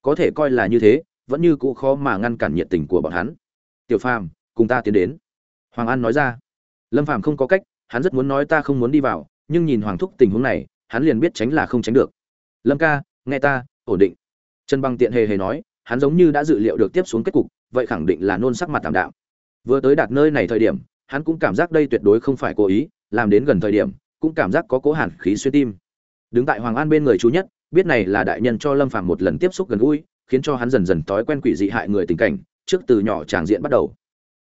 Có thể coi là như thế, vẫn như cũ khó mà ngăn cản nhiệt tình của bọn hắn. Tiểu phàm, cùng ta tiến đến hoàng an nói ra. Lâm phàm không có cách, hắn rất muốn nói ta không muốn đi vào, nhưng nhìn hoàng thúc tình huống này, hắn liền biết tránh là không tránh được. Lâm ca, nghe ta, ổn định. Trần băng tiện hề hề nói, hắn giống như đã dự liệu được tiếp xuống kết cục, vậy khẳng định là nôn sắc mặt tạm đạo vừa tới đạt nơi này thời điểm, hắn cũng cảm giác đây tuyệt đối không phải cố ý, làm đến gần thời điểm, cũng cảm giác có cố hàn khí xuyên tim. Đứng tại hoàng an bên người chú nhất, biết này là đại nhân cho lâm phàm một lần tiếp xúc gần gũi, khiến cho hắn dần dần thói quen quỷ dị hại người tình cảnh, trước từ nhỏ tràng diện bắt đầu.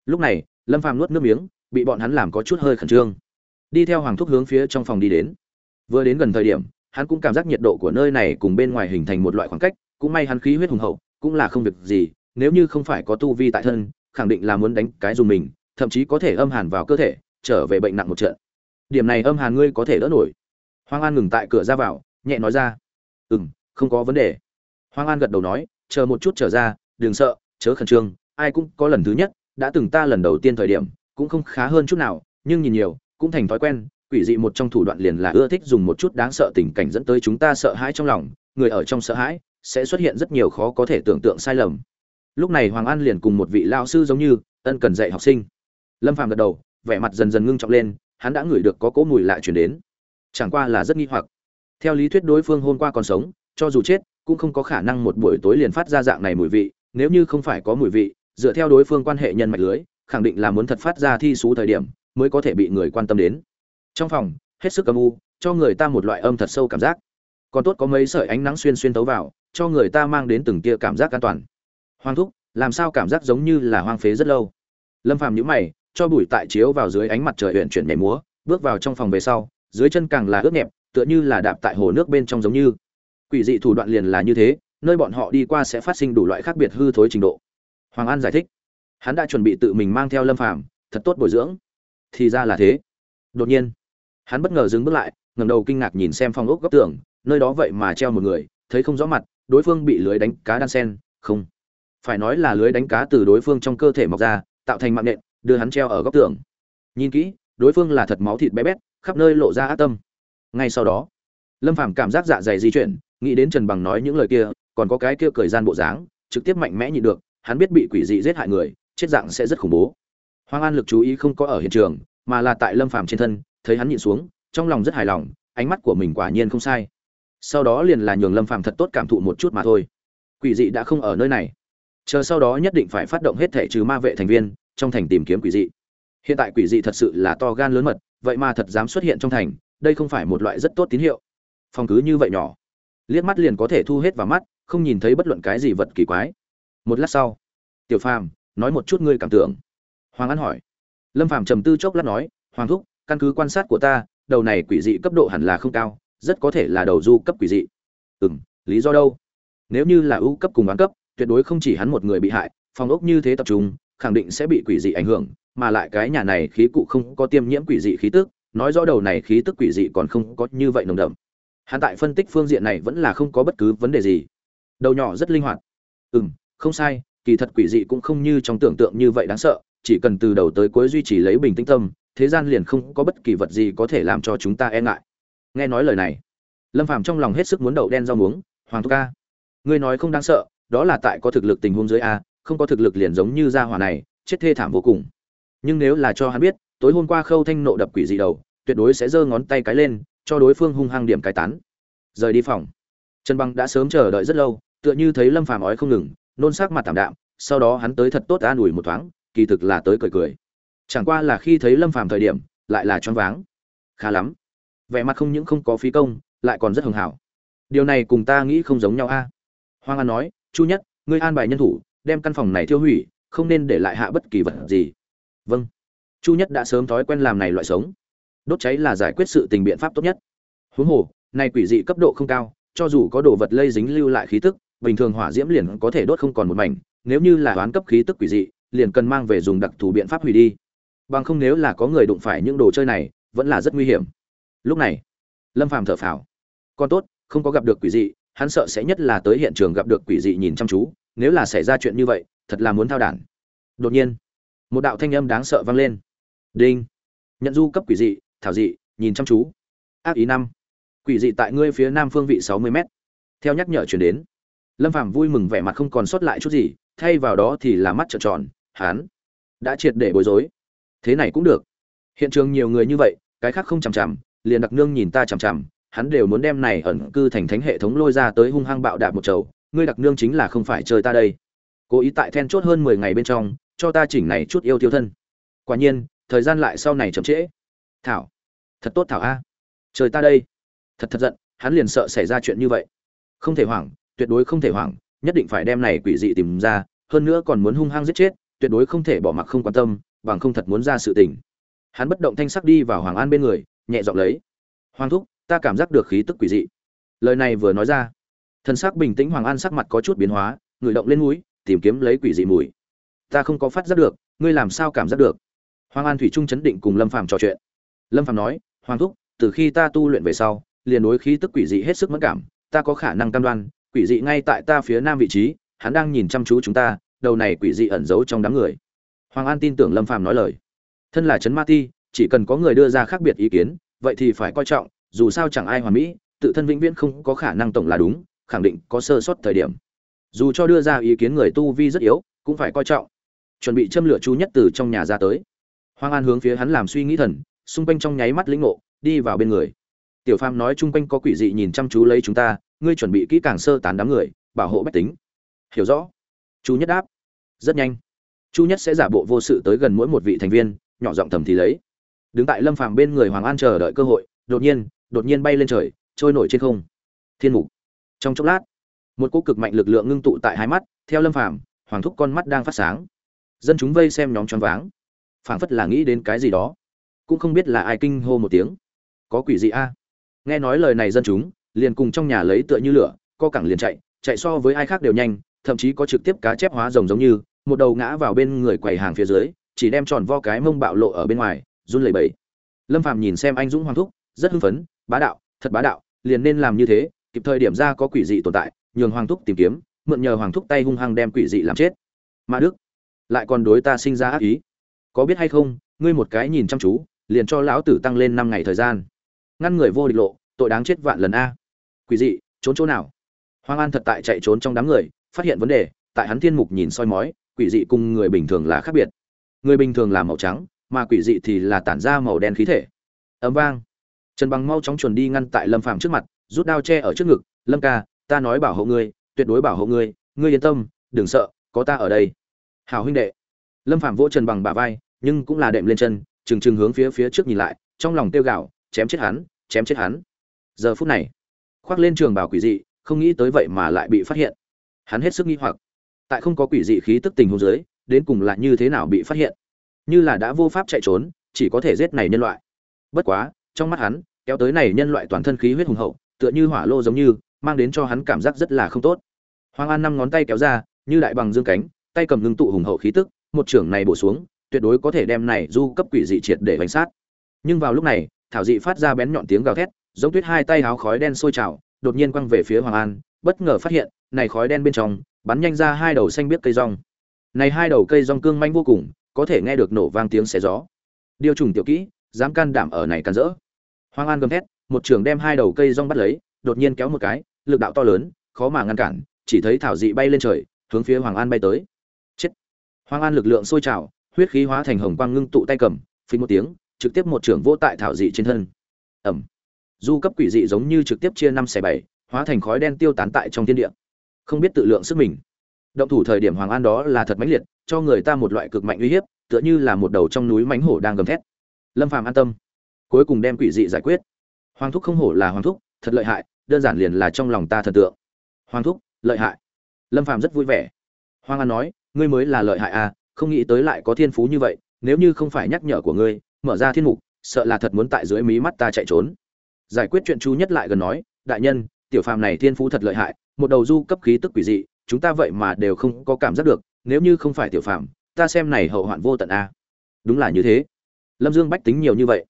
Lúc này lâm phàm nuốt nước miếng, bị bọn hắn làm có chút hơi khẩn trương. Đi theo hoàng thúc hướng phía trong phòng đi đến. Vừa đến gần thời điểm, hắn cũng cảm giác nhiệt độ của nơi này cùng bên ngoài hình thành một loại khoảng cách, cũng may hắn khí huyết hùng hậu, cũng là không việc gì, nếu như không phải có tu vi tại thân, khẳng định là muốn đánh cái dùng mình, thậm chí có thể âm hàn vào cơ thể, trở về bệnh nặng một trận. Điểm này âm hàn ngươi có thể đỡ nổi. Hoàng an ngừng tại cửa ra vào, nhẹ nói ra. Ừm, không có vấn đề. Hoàng an gật đầu nói, chờ một chút trở ra, đừng sợ, chớ khẩn trương, ai cũng có lần thứ nhất đã từng ta lần đầu tiên thời điểm, cũng không khá hơn chút nào, nhưng nhìn nhiều, cũng thành thói quen, quỷ dị một trong thủ đoạn liền là ưa thích dùng một chút đáng sợ tình cảnh dẫn tới chúng ta sợ hãi trong lòng, người ở trong sợ hãi, sẽ xuất hiện rất nhiều khó có thể tưởng tượng sai lầm. Lúc này hoàng an liền cùng một vị lao sư giống như, ân cần dạy học sinh. Lâm phàm gật đầu, vẻ mặt dần dần ngưng trọng lên, hắn đã ngửi được có cỗ mùi lạ chuyển đến. Chẳng qua là rất nghi hoặc. Theo lý thuyết đối phương hôm qua còn sống, cho dù chết, cũng không có khả năng một buổi tối liền phát ra dạng này mùi vị, nếu như không phải có mùi vị dựa theo đối phương quan hệ nhân mạch lưới, khẳng định là muốn thật phát ra thi xú thời điểm mới có thể bị người quan tâm đến. Trong phòng, hết sức âm u, cho người ta một loại âm thật sâu cảm giác. Còn tốt có mấy sợi ánh nắng xuyên xuyên tấu vào, cho người ta mang đến từng tia cảm giác an toàn. Hoang thúc, làm sao cảm giác giống như là hoang phế rất lâu? Lâm phàm nhíu mày, cho bụi tại chiếu vào dưới ánh mặt trời uyển chuyển nhảy múa, bước vào trong phòng về sau, dưới chân càng là ướt nhẹp, tựa như là đạp tại hồ nước bên trong giống như. Quỷ dị thủ đoạn liền là như thế, nơi bọn họ đi qua sẽ phát sinh đủ loại khác biệt hư thối trình độ hoàng an giải thích. Hắn đã chuẩn bị tự mình mang theo lâm phàm, thật tốt bồi dưỡng. Thì ra là thế. Đột nhiên, hắn bất ngờ dừng bước lại, ngẩng đầu kinh ngạc nhìn xem phong ốc góc tường, nơi đó vậy mà treo một người, thấy không rõ mặt, đối phương bị lưới đánh cá đan sen, không. Phải nói là lưới đánh cá từ đối phương trong cơ thể mọc ra, tạo thành mạng nện, đưa hắn treo ở góc tường. Nhìn kỹ, đối phương là thật máu thịt bé bét, khắp nơi lộ ra ác tâm. Ngay sau đó, lâm phàm cảm giác dạ dày di chuyển, nghĩ đến trần bằng nói những lời kia, còn có cái kia cười gian bộ dáng, trực tiếp mạnh mẽ nhịn được hắn biết bị quỷ dị giết hại người, chết dạng sẽ rất khủng bố. Hoàng an lực chú ý không có ở hiện trường, mà là tại lâm phàm trên thân, thấy hắn nhìn xuống, trong lòng rất hài lòng, ánh mắt của mình quả nhiên không sai. Sau đó liền là nhường lâm phàm thật tốt cảm thụ một chút mà thôi. Quỷ dị đã không ở nơi này. Chờ sau đó nhất định phải phát động hết thể trừ ma vệ thành viên, trong thành tìm kiếm quỷ dị. Hiện tại quỷ dị thật sự là to gan lớn mật, vậy mà thật dám xuất hiện trong thành, đây không phải một loại rất tốt tín hiệu. Phòng cứ như vậy nhỏ. Liếc mắt liền có thể thu hết vào mắt, không nhìn thấy bất luận cái gì vật kỳ quái một lát sau, tiểu phàm nói một chút ngươi cảm tưởng. Hoàng an hỏi. Lâm phàm trầm tư chốc lát nói, hoàng thúc, căn cứ quan sát của ta, đầu này quỷ dị cấp độ hẳn là không cao, rất có thể là đầu du cấp quỷ dị. Ừ m lý do đâu? Nếu như là ưu cấp cùng bán cấp, tuyệt đối không chỉ hắn một người bị hại, phòng ốc như thế tập trung, khẳng định sẽ bị quỷ dị ảnh hưởng, mà lại cái nhà này khí cụ không có tiêm nhiễm quỷ dị khí tức, nói rõ đầu này khí tức quỷ dị còn không có như vậy nồng đậm. Hắn tại phân tích phương diện này vẫn là không có bất cứ vấn đề gì. Đầu nhỏ rất linh hoạt. Ừ m không sai, kỳ thật quỷ dị cũng không như trong tưởng tượng như vậy đáng sợ, chỉ cần từ đầu tới cuối duy trì lấy bình tĩnh tâm, thế gian liền không có bất kỳ vật gì có thể làm cho chúng ta e ngại. Nghe nói lời này, lâm phàm trong lòng hết sức muốn đậu đen rau muống, hoàng thúc ca, ngươi nói không đáng sợ, đó là tại có thực lực tình huống dưới a, không có thực lực liền giống như gia hỏa này, chết thê thảm vô cùng. Nhưng nếu là cho hắn biết, tối hôm qua khâu thanh nộ đập quỷ dị đầu, tuyệt đối sẽ giơ ngón tay cái lên, cho đối phương hung hăng điểm cái tán. Rời đi phòng. Trần băng đã sớm chờ đợi rất lâu, tựa như thấy lâm phàm ói không ngừng nôn sắc mặt tạm đạm, sau đó hắn tới thật tốt an ủi một thoáng, kỳ thực là tới cười cười. Chẳng qua là khi thấy lâm phàm thời điểm, lại là choáng váng. Khá lắm. Vẻ mặt không những không có phí công, lại còn rất hưng hảo. Điều này cùng ta nghĩ không giống nhau a. Hoang an nói, chu nhất, ngươi an bài nhân thủ, đem căn phòng này thiêu hủy, không nên để lại hạ bất kỳ vật gì. Vâng. Chu nhất đã sớm thói quen làm này loại sống. Đốt cháy là giải quyết sự tình biện pháp tốt nhất. Huống hồ, này quỷ dị cấp độ không cao, cho dù có đồ vật lây dính lưu lại khí tức bình thường hỏa diễm liền có thể đốt không còn một mảnh, nếu như là đoán cấp khí tức quỷ dị, liền cần mang về dùng đặc thù biện pháp hủy đi. Bằng không nếu là có người đụng phải những đồ chơi này, vẫn là rất nguy hiểm. Lúc này, lâm phàm thở phào. Con tốt, không có gặp được quỷ dị, hắn sợ sẽ nhất là tới hiện trường gặp được quỷ dị nhìn chăm chú, nếu là xảy ra chuyện như vậy, thật là muốn thao đản. Đột nhiên, một đạo thanh âm đáng sợ vang lên. Đinh. Nhận du cấp quỷ dị, thảo dị, nhìn chăm chú. Ác ý năm. Quỷ dị tại ngươi phía nam phương vị sáu mươi m theo nhắc nhở chuyển đến lâm phàm vui mừng vẻ mặt không còn sót lại chút gì, thay vào đó thì là mắt trợn tròn, Hán, đã triệt để bối rối. Thế này cũng được. Hiện trường nhiều người như vậy, cái khác không chằm chằm, liền đặc nương nhìn ta chằm chằm, hắn đều muốn đem này ẩn cư thành thánh hệ thống lôi ra tới hung hăng bạo đạp một chầu, ngươi đặc nương chính là không phải chơi ta đây. Cố ý tại then chốt hơn mười ngày bên trong, cho ta chỉnh này chút yêu tiêu thân. Quả nhiên, thời gian lại sau này chậm trễ. Thảo, thật tốt thảo a. Trời ta đây. Thật thật giận, hắn liền sợ xảy ra chuyện như vậy. Không thể hoảng tuyệt đối không thể hoảng, nhất định phải đem này quỷ dị tìm ra, hơn nữa còn muốn hung hăng giết chết, tuyệt đối không thể bỏ mặc không quan tâm, bằng không thật muốn ra sự tình. Hắn bất động thanh sắc đi vào hoàng an bên người, nhẹ giọng lấy, hoàng thúc, ta cảm giác được khí tức quỷ dị. Lời này vừa nói ra, thân sắc bình tĩnh hoàng an sắc mặt có chút biến hóa, người động lên mũi tìm kiếm lấy quỷ dị mùi. Ta không có phát giác được, ngươi làm sao cảm giác được? Hoàng an thủy trung chấn định cùng lâm phàm trò chuyện. Lâm phàm nói, hoàng thúc, từ khi ta tu luyện về sau, liền đối khí tức quỷ dị hết sức mất cảm, ta có khả năng cam đoan quỷ dị ngay tại ta phía nam vị trí, hắn đang nhìn chăm chú chúng ta, đầu này quỷ dị ẩn giấu trong đám người. Hoàng an tin tưởng lâm phàm nói lời. Thân là trấn ma ti, chỉ cần có người đưa ra khác biệt ý kiến, vậy thì phải coi trọng, dù sao chẳng ai hoàn mỹ, tự thân vĩnh viễn không có khả năng tổng là đúng, khẳng định có sơ sót thời điểm. Dù cho đưa ra ý kiến người tu vi rất yếu, cũng phải coi trọng. Chuẩn bị châm lửa chú nhất từ trong nhà ra tới. Hoàng an hướng phía hắn làm suy nghĩ thần, xung quanh trong nháy mắt lĩnh ngộ, đi vào bên người tiểu phàm nói chung quanh có quỷ dị nhìn chăm chú lấy chúng ta, ngươi chuẩn bị kỹ càng sơ tán đám người, bảo hộ bách tính. Hiểu rõ. Chú nhất đáp. Rất nhanh. Chu nhất sẽ giả bộ vô sự tới gần mỗi một vị thành viên, nhỏ giọng thầm thì lấy. Đứng tại lâm phàm bên người hoàng an chờ đợi cơ hội, đột nhiên đột nhiên bay lên trời, trôi nổi trên không. Thiên mục. Trong chốc lát, một cỗ cực mạnh lực lượng ngưng tụ tại hai mắt, theo lâm phàm, hoàng thúc con mắt đang phát sáng. Dân chúng vây xem nhóm choáng váng. Phảng phất là nghĩ đến cái gì đó. Cũng không biết là ai kinh hô một tiếng. Có quỷ gì a nghe nói lời này dân chúng, liền cùng trong nhà lấy tựa như lửa, co cẳng liền chạy chạy so với ai khác đều nhanh, thậm chí có trực tiếp cá chép hóa rồng giống như, một đầu ngã vào bên người quầy hàng phía dưới, chỉ đem tròn vo cái mông bạo lộ ở bên ngoài, run lẩy bẩy. Lâm phàm nhìn xem anh dũng hoàng thúc, rất hưng phấn, bá đạo, thật bá đạo, liền nên làm như thế, kịp thời điểm ra có quỷ dị tồn tại, nhường hoàng thúc tìm kiếm, mượn nhờ hoàng thúc tay hung hăng đem quỷ dị làm chết. Mà đức, lại còn đối ta sinh ra ác ý. Có biết hay không, ngươi một cái nhìn chăm chú, liền cho lão tử tăng lên năm ngày thời gian ngăn người vô địch lộ, tội đáng chết vạn lần a. Quỷ dị, trốn chỗ nào? Hoàng an thật tại chạy trốn trong đám người, phát hiện vấn đề, tại hắn thiên mục nhìn soi mói, quỷ dị cùng người bình thường là khác biệt. Người bình thường là màu trắng, mà quỷ dị thì là tản ra màu đen khí thể. Ấm vang. Trần bằng mau chóng chuẩn đi ngăn tại lâm phàm trước mặt, rút đao che ở trước ngực, lâm ca, ta nói bảo hộ ngươi, tuyệt đối bảo hộ ngươi ngươi yên tâm, đừng sợ, có ta ở đây. Hào huynh đệ. Lâm phàm vỗ trần bằng bả vai, nhưng cũng là đệm lên chân, trừng trừng hướng phía phía trước nhìn lại, trong lòng tiêu gạo chém chết hắn, chém chết hắn. Giờ phút này, khoác lên trường bảo quỷ dị, không nghĩ tới vậy mà lại bị phát hiện. Hắn hết sức nghi hoặc. Tại không có quỷ dị khí tức tình huống dưới, đến cùng là như thế nào bị phát hiện? Như là đã vô pháp chạy trốn, chỉ có thể giết này nhân loại. Bất quá, trong mắt hắn, kéo tới này nhân loại toàn thân khí huyết hùng hậu, tựa như hỏa lô giống như, mang đến cho hắn cảm giác rất là không tốt. Hoàng an năm ngón tay kéo ra, như đại bằng dương cánh, tay cầm ngưng tụ hùng hậu khí tức, một trưởng này bổ xuống, tuyệt đối có thể đem này du cấp quỷ dị triệt để bánh sát. Nhưng vào lúc này thảo dị phát ra bén nhọn tiếng gào thét, giống tuyết hai tay háo khói đen sôi trào, đột nhiên quăng về phía hoàng an, bất ngờ phát hiện, này khói đen bên trong, bắn nhanh ra hai đầu xanh biết cây rong. Này hai đầu cây rong cương manh vô cùng, có thể nghe được nổ vang tiếng xé gió. Điều trùng tiểu kỹ, dám can đảm ở này can rỡ hoàng an gầm thét, một trường đem hai đầu cây rong bắt lấy, đột nhiên kéo một cái, lực đạo to lớn, khó mà ngăn cản, chỉ thấy thảo dị bay lên trời, hướng phía hoàng an bay tới. Chết. Hoàng an lực lượng sôi trào, huyết khí hóa thành hồng quang ngưng tụ tay cầm, phình một tiếng trực tiếp một trưởng vô tại thảo dị trên thân. Ẩm. Du cấp quỷ dị giống như trực tiếp chia năm xẻ bảy, hóa thành khói đen tiêu tán tại trong thiên địa. Không biết tự lượng sức mình. Động thủ thời điểm hoàng an đó là thật mãnh liệt, cho người ta một loại cực mạnh uy hiếp, tựa như là một đầu trong núi mánh hổ đang gầm thét. Lâm phàm an tâm. Cuối cùng đem quỷ dị giải quyết. Hoàng thúc không hổ là hoàng thúc, thật lợi hại, đơn giản liền là trong lòng ta thần tượng. Hoàng thúc, lợi hại. Lâm phàm rất vui vẻ. Hoàng an nói, ngươi mới là lợi hại à không nghĩ tới lại có thiên phú như vậy, nếu như không phải nhắc nhở của ngươi mở ra thiên mục, sợ là thật muốn tại dưới mí mắt ta chạy trốn. Giải quyết chuyện chú nhất lại gần nói, đại nhân, tiểu phàm này thiên phú thật lợi hại, một đầu du cấp khí tức quỷ dị, chúng ta vậy mà đều không có cảm giác được, nếu như không phải tiểu phàm, ta xem này hậu hoạn vô tận a. Đúng là như thế. Lâm dương bách tính nhiều như vậy.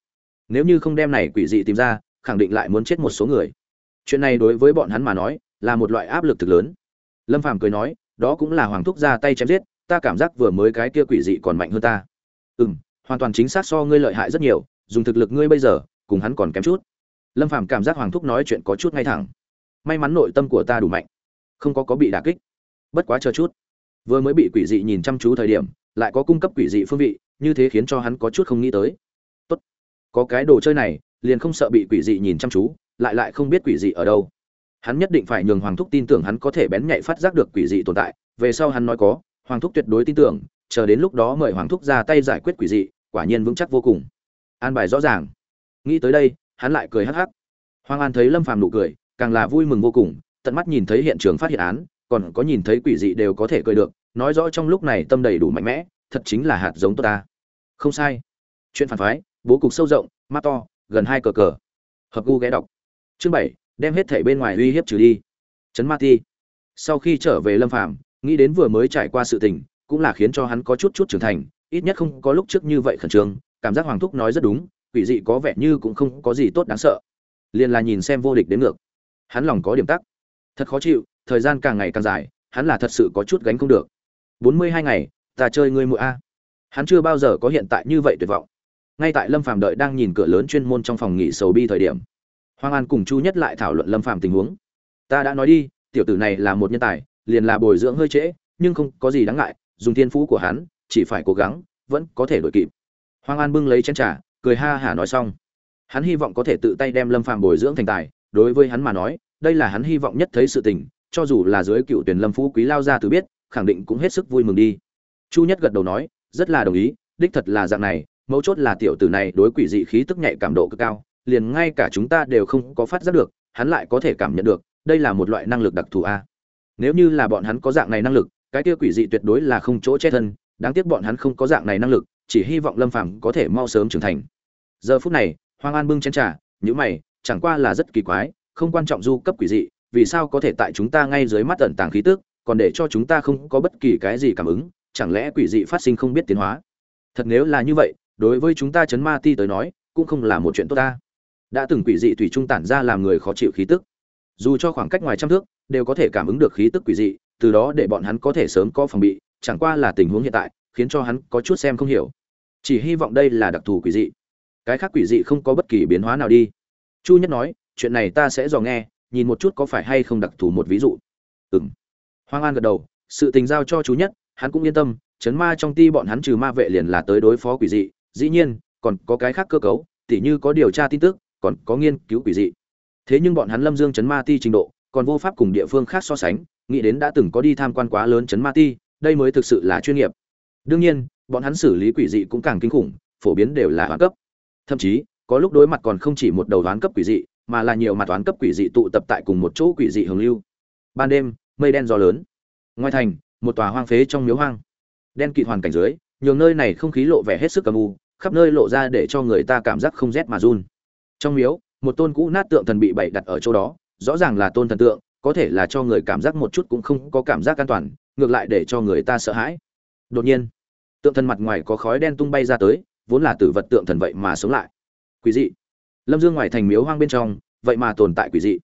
Nếu như không đem này quỷ dị tìm ra, khẳng định lại muốn chết một số người. Chuyện này đối với bọn hắn mà nói, là một loại áp lực thực lớn. Lâm phàm cười nói, đó cũng là hoàng thúc ra tay chém giết, ta cảm giác vừa mới cái kia quỷ dị còn mạnh hơn ta. Ừ m hoàn toàn chính xác so ngươi lợi hại rất nhiều, dùng thực lực ngươi bây giờ, cùng hắn còn kém chút. Lâm phàm cảm giác hoàng thúc nói chuyện có chút ngay thẳng. May mắn nội tâm của ta đủ mạnh, không có có bị đả kích. Bất quá chờ chút. Vừa mới bị quỷ dị nhìn chăm chú thời điểm, lại có cung cấp quỷ dị phương vị, như thế khiến cho hắn có chút không nghĩ tới. Tốt. Có cái đồ chơi này, liền không sợ bị quỷ dị nhìn chăm chú, lại lại không biết quỷ dị ở đâu. Hắn nhất định phải nhường hoàng thúc tin tưởng hắn có thể bén nhạy phát giác được quỷ dị tồn tại. Về sau hắn nói có, hoàng thúc tuyệt đối tin tưởng, chờ đến lúc đó mời hoàng thúc ra tay giải quyết quỷ dị quả nhiên vững chắc vô cùng. An bài rõ ràng. Nghĩ tới đây, hắn lại cười hắc hắc. Hoàng an thấy lâm phàm nụ cười, càng là vui mừng vô cùng, tận mắt nhìn thấy hiện trường phát hiện án, còn có nhìn thấy quỷ dị đều có thể cười được, nói rõ trong lúc này tâm đầy đủ mạnh mẽ, thật chính là hạt giống tốt ta. Không sai. Chuyện phản phái, bố cục sâu rộng, mắt to, gần hai cờ cờ. Hợp gu ghé đọc. Chương bảy, đem hết thảy bên ngoài uy hiếp trừ đi. Chấn ma ti. Sau khi trở về lâm phàm, nghĩ đến vừa mới trải qua sự tình, cũng là khiến cho hắn có chút chút trưởng thành ít nhất không có lúc trước như vậy khẩn trương, cảm giác hoàng thúc nói rất đúng, quỷ dị có vẻ như cũng không có gì tốt đáng sợ. Liền là nhìn xem vô địch đến ngược. Hắn lòng có điểm tắc. Thật khó chịu, thời gian càng ngày càng dài, hắn là thật sự có chút gánh không được. Bốn mươi hai ngày, ta chơi ngươi mụi a. Hắn chưa bao giờ có hiện tại như vậy tuyệt vọng. Ngay tại lâm phàm đợi đang nhìn cửa lớn chuyên môn trong phòng nghỉ sầu bi thời điểm, hoàng an cùng chu nhất lại thảo luận lâm phàm tình huống. Ta đã nói đi, tiểu tử này là một nhân tài, liền là bồi dưỡng hơi trễ, nhưng không có gì đáng ngại, dùng thiên phú của hắn chỉ phải cố gắng, vẫn có thể đổi kịp. Hoàng an bưng lấy chén trà, cười ha hả nói xong. Hắn hy vọng có thể tự tay đem lâm phàm bồi dưỡng thành tài, đối với hắn mà nói, đây là hắn hy vọng nhất thấy sự tình, cho dù là dưới cựu tuyển lâm phú quý lao ra từ biết, khẳng định cũng hết sức vui mừng đi. Chu nhất gật đầu nói, rất là đồng ý, đích thật là dạng này, mấu chốt là tiểu tử này đối quỷ dị khí tức nhạy cảm độ cực cao, liền ngay cả chúng ta đều không có phát giác được, hắn lại có thể cảm nhận được, đây là một loại năng lực đặc thù a. Nếu như là bọn hắn có dạng này năng lực, cái kia quỷ dị tuyệt đối là không chỗ che thân đáng tiếc bọn hắn không có dạng này năng lực, chỉ hy vọng lâm phàm có thể mau sớm trưởng thành. Giờ phút này hoàng an bưng chén trà nhữ mày, chẳng qua là rất kỳ quái, không quan trọng du cấp quỷ dị, vì sao có thể tại chúng ta ngay dưới mắt tận tàng khí tức, còn để cho chúng ta không có bất kỳ cái gì cảm ứng, chẳng lẽ quỷ dị phát sinh không biết tiến hóa? Thật nếu là như vậy, đối với chúng ta chấn ma ti tới nói, cũng không là một chuyện tốt ta. Đã từng quỷ dị tùy trung tản ra làm người khó chịu khí tức. Dù cho khoảng cách ngoài trăm thước, đều có thể cảm ứng được khí tức quỷ dị, từ đó để bọn hắn có thể sớm có phòng bị chẳng qua là tình huống hiện tại, khiến cho hắn có chút xem không hiểu. Chỉ hy vọng đây là đặc thù quỷ dị. Cái khác quỷ dị không có bất kỳ biến hóa nào đi. Chu nhất nói, chuyện này ta sẽ dò nghe, nhìn một chút có phải hay không đặc thù một ví dụ. Ừng hoang an gật đầu, sự tình giao cho chú nhất, hắn cũng yên tâm, chấn ma trong ti bọn hắn trừ ma vệ liền là tới đối phó quỷ dị. Dĩ nhiên, còn có cái khác cơ cấu, tỉ như có điều tra tin tức, còn có nghiên cứu quỷ dị. Thế nhưng bọn hắn lâm dương chấn ma ti trình độ, còn vô pháp cùng địa phương khác so sánh, nghĩ đến đã từng có đi tham quan quá lớn chấn ma ti đây mới thực sự là chuyên nghiệp. Đương nhiên, bọn hắn xử lý quỷ dị cũng càng kinh khủng, phổ biến đều là hoán cấp. Thậm chí, có lúc đối mặt còn không chỉ một đầu hoán cấp quỷ dị, mà là nhiều mặt toán cấp quỷ dị tụ tập tại cùng một chỗ quỷ dị hùng lưu. Ban đêm, mây đen gió lớn. Ngoài thành, một tòa hoang phế trong miếu hoang. Đen kịt hoàn cảnh dưới, nhường nơi này không khí lộ vẻ hết sức âm u, khắp nơi lộ ra để cho người ta cảm giác không rét mà run. Trong miếu, một tôn cũ nát tượng thần bị bày đặt ở chỗ đó, rõ ràng là tôn thần tượng, có thể là cho người cảm giác một chút cũng không có cảm giác an toàn ngược lại để cho người ta sợ hãi. Đột nhiên, tượng thần mặt ngoài có khói đen tung bay ra tới, vốn là tử vật tượng thần vậy mà sống lại. Quỷ dị. Lâm dương ngoài thành miếu hoang bên trong, vậy mà tồn tại quỷ dị.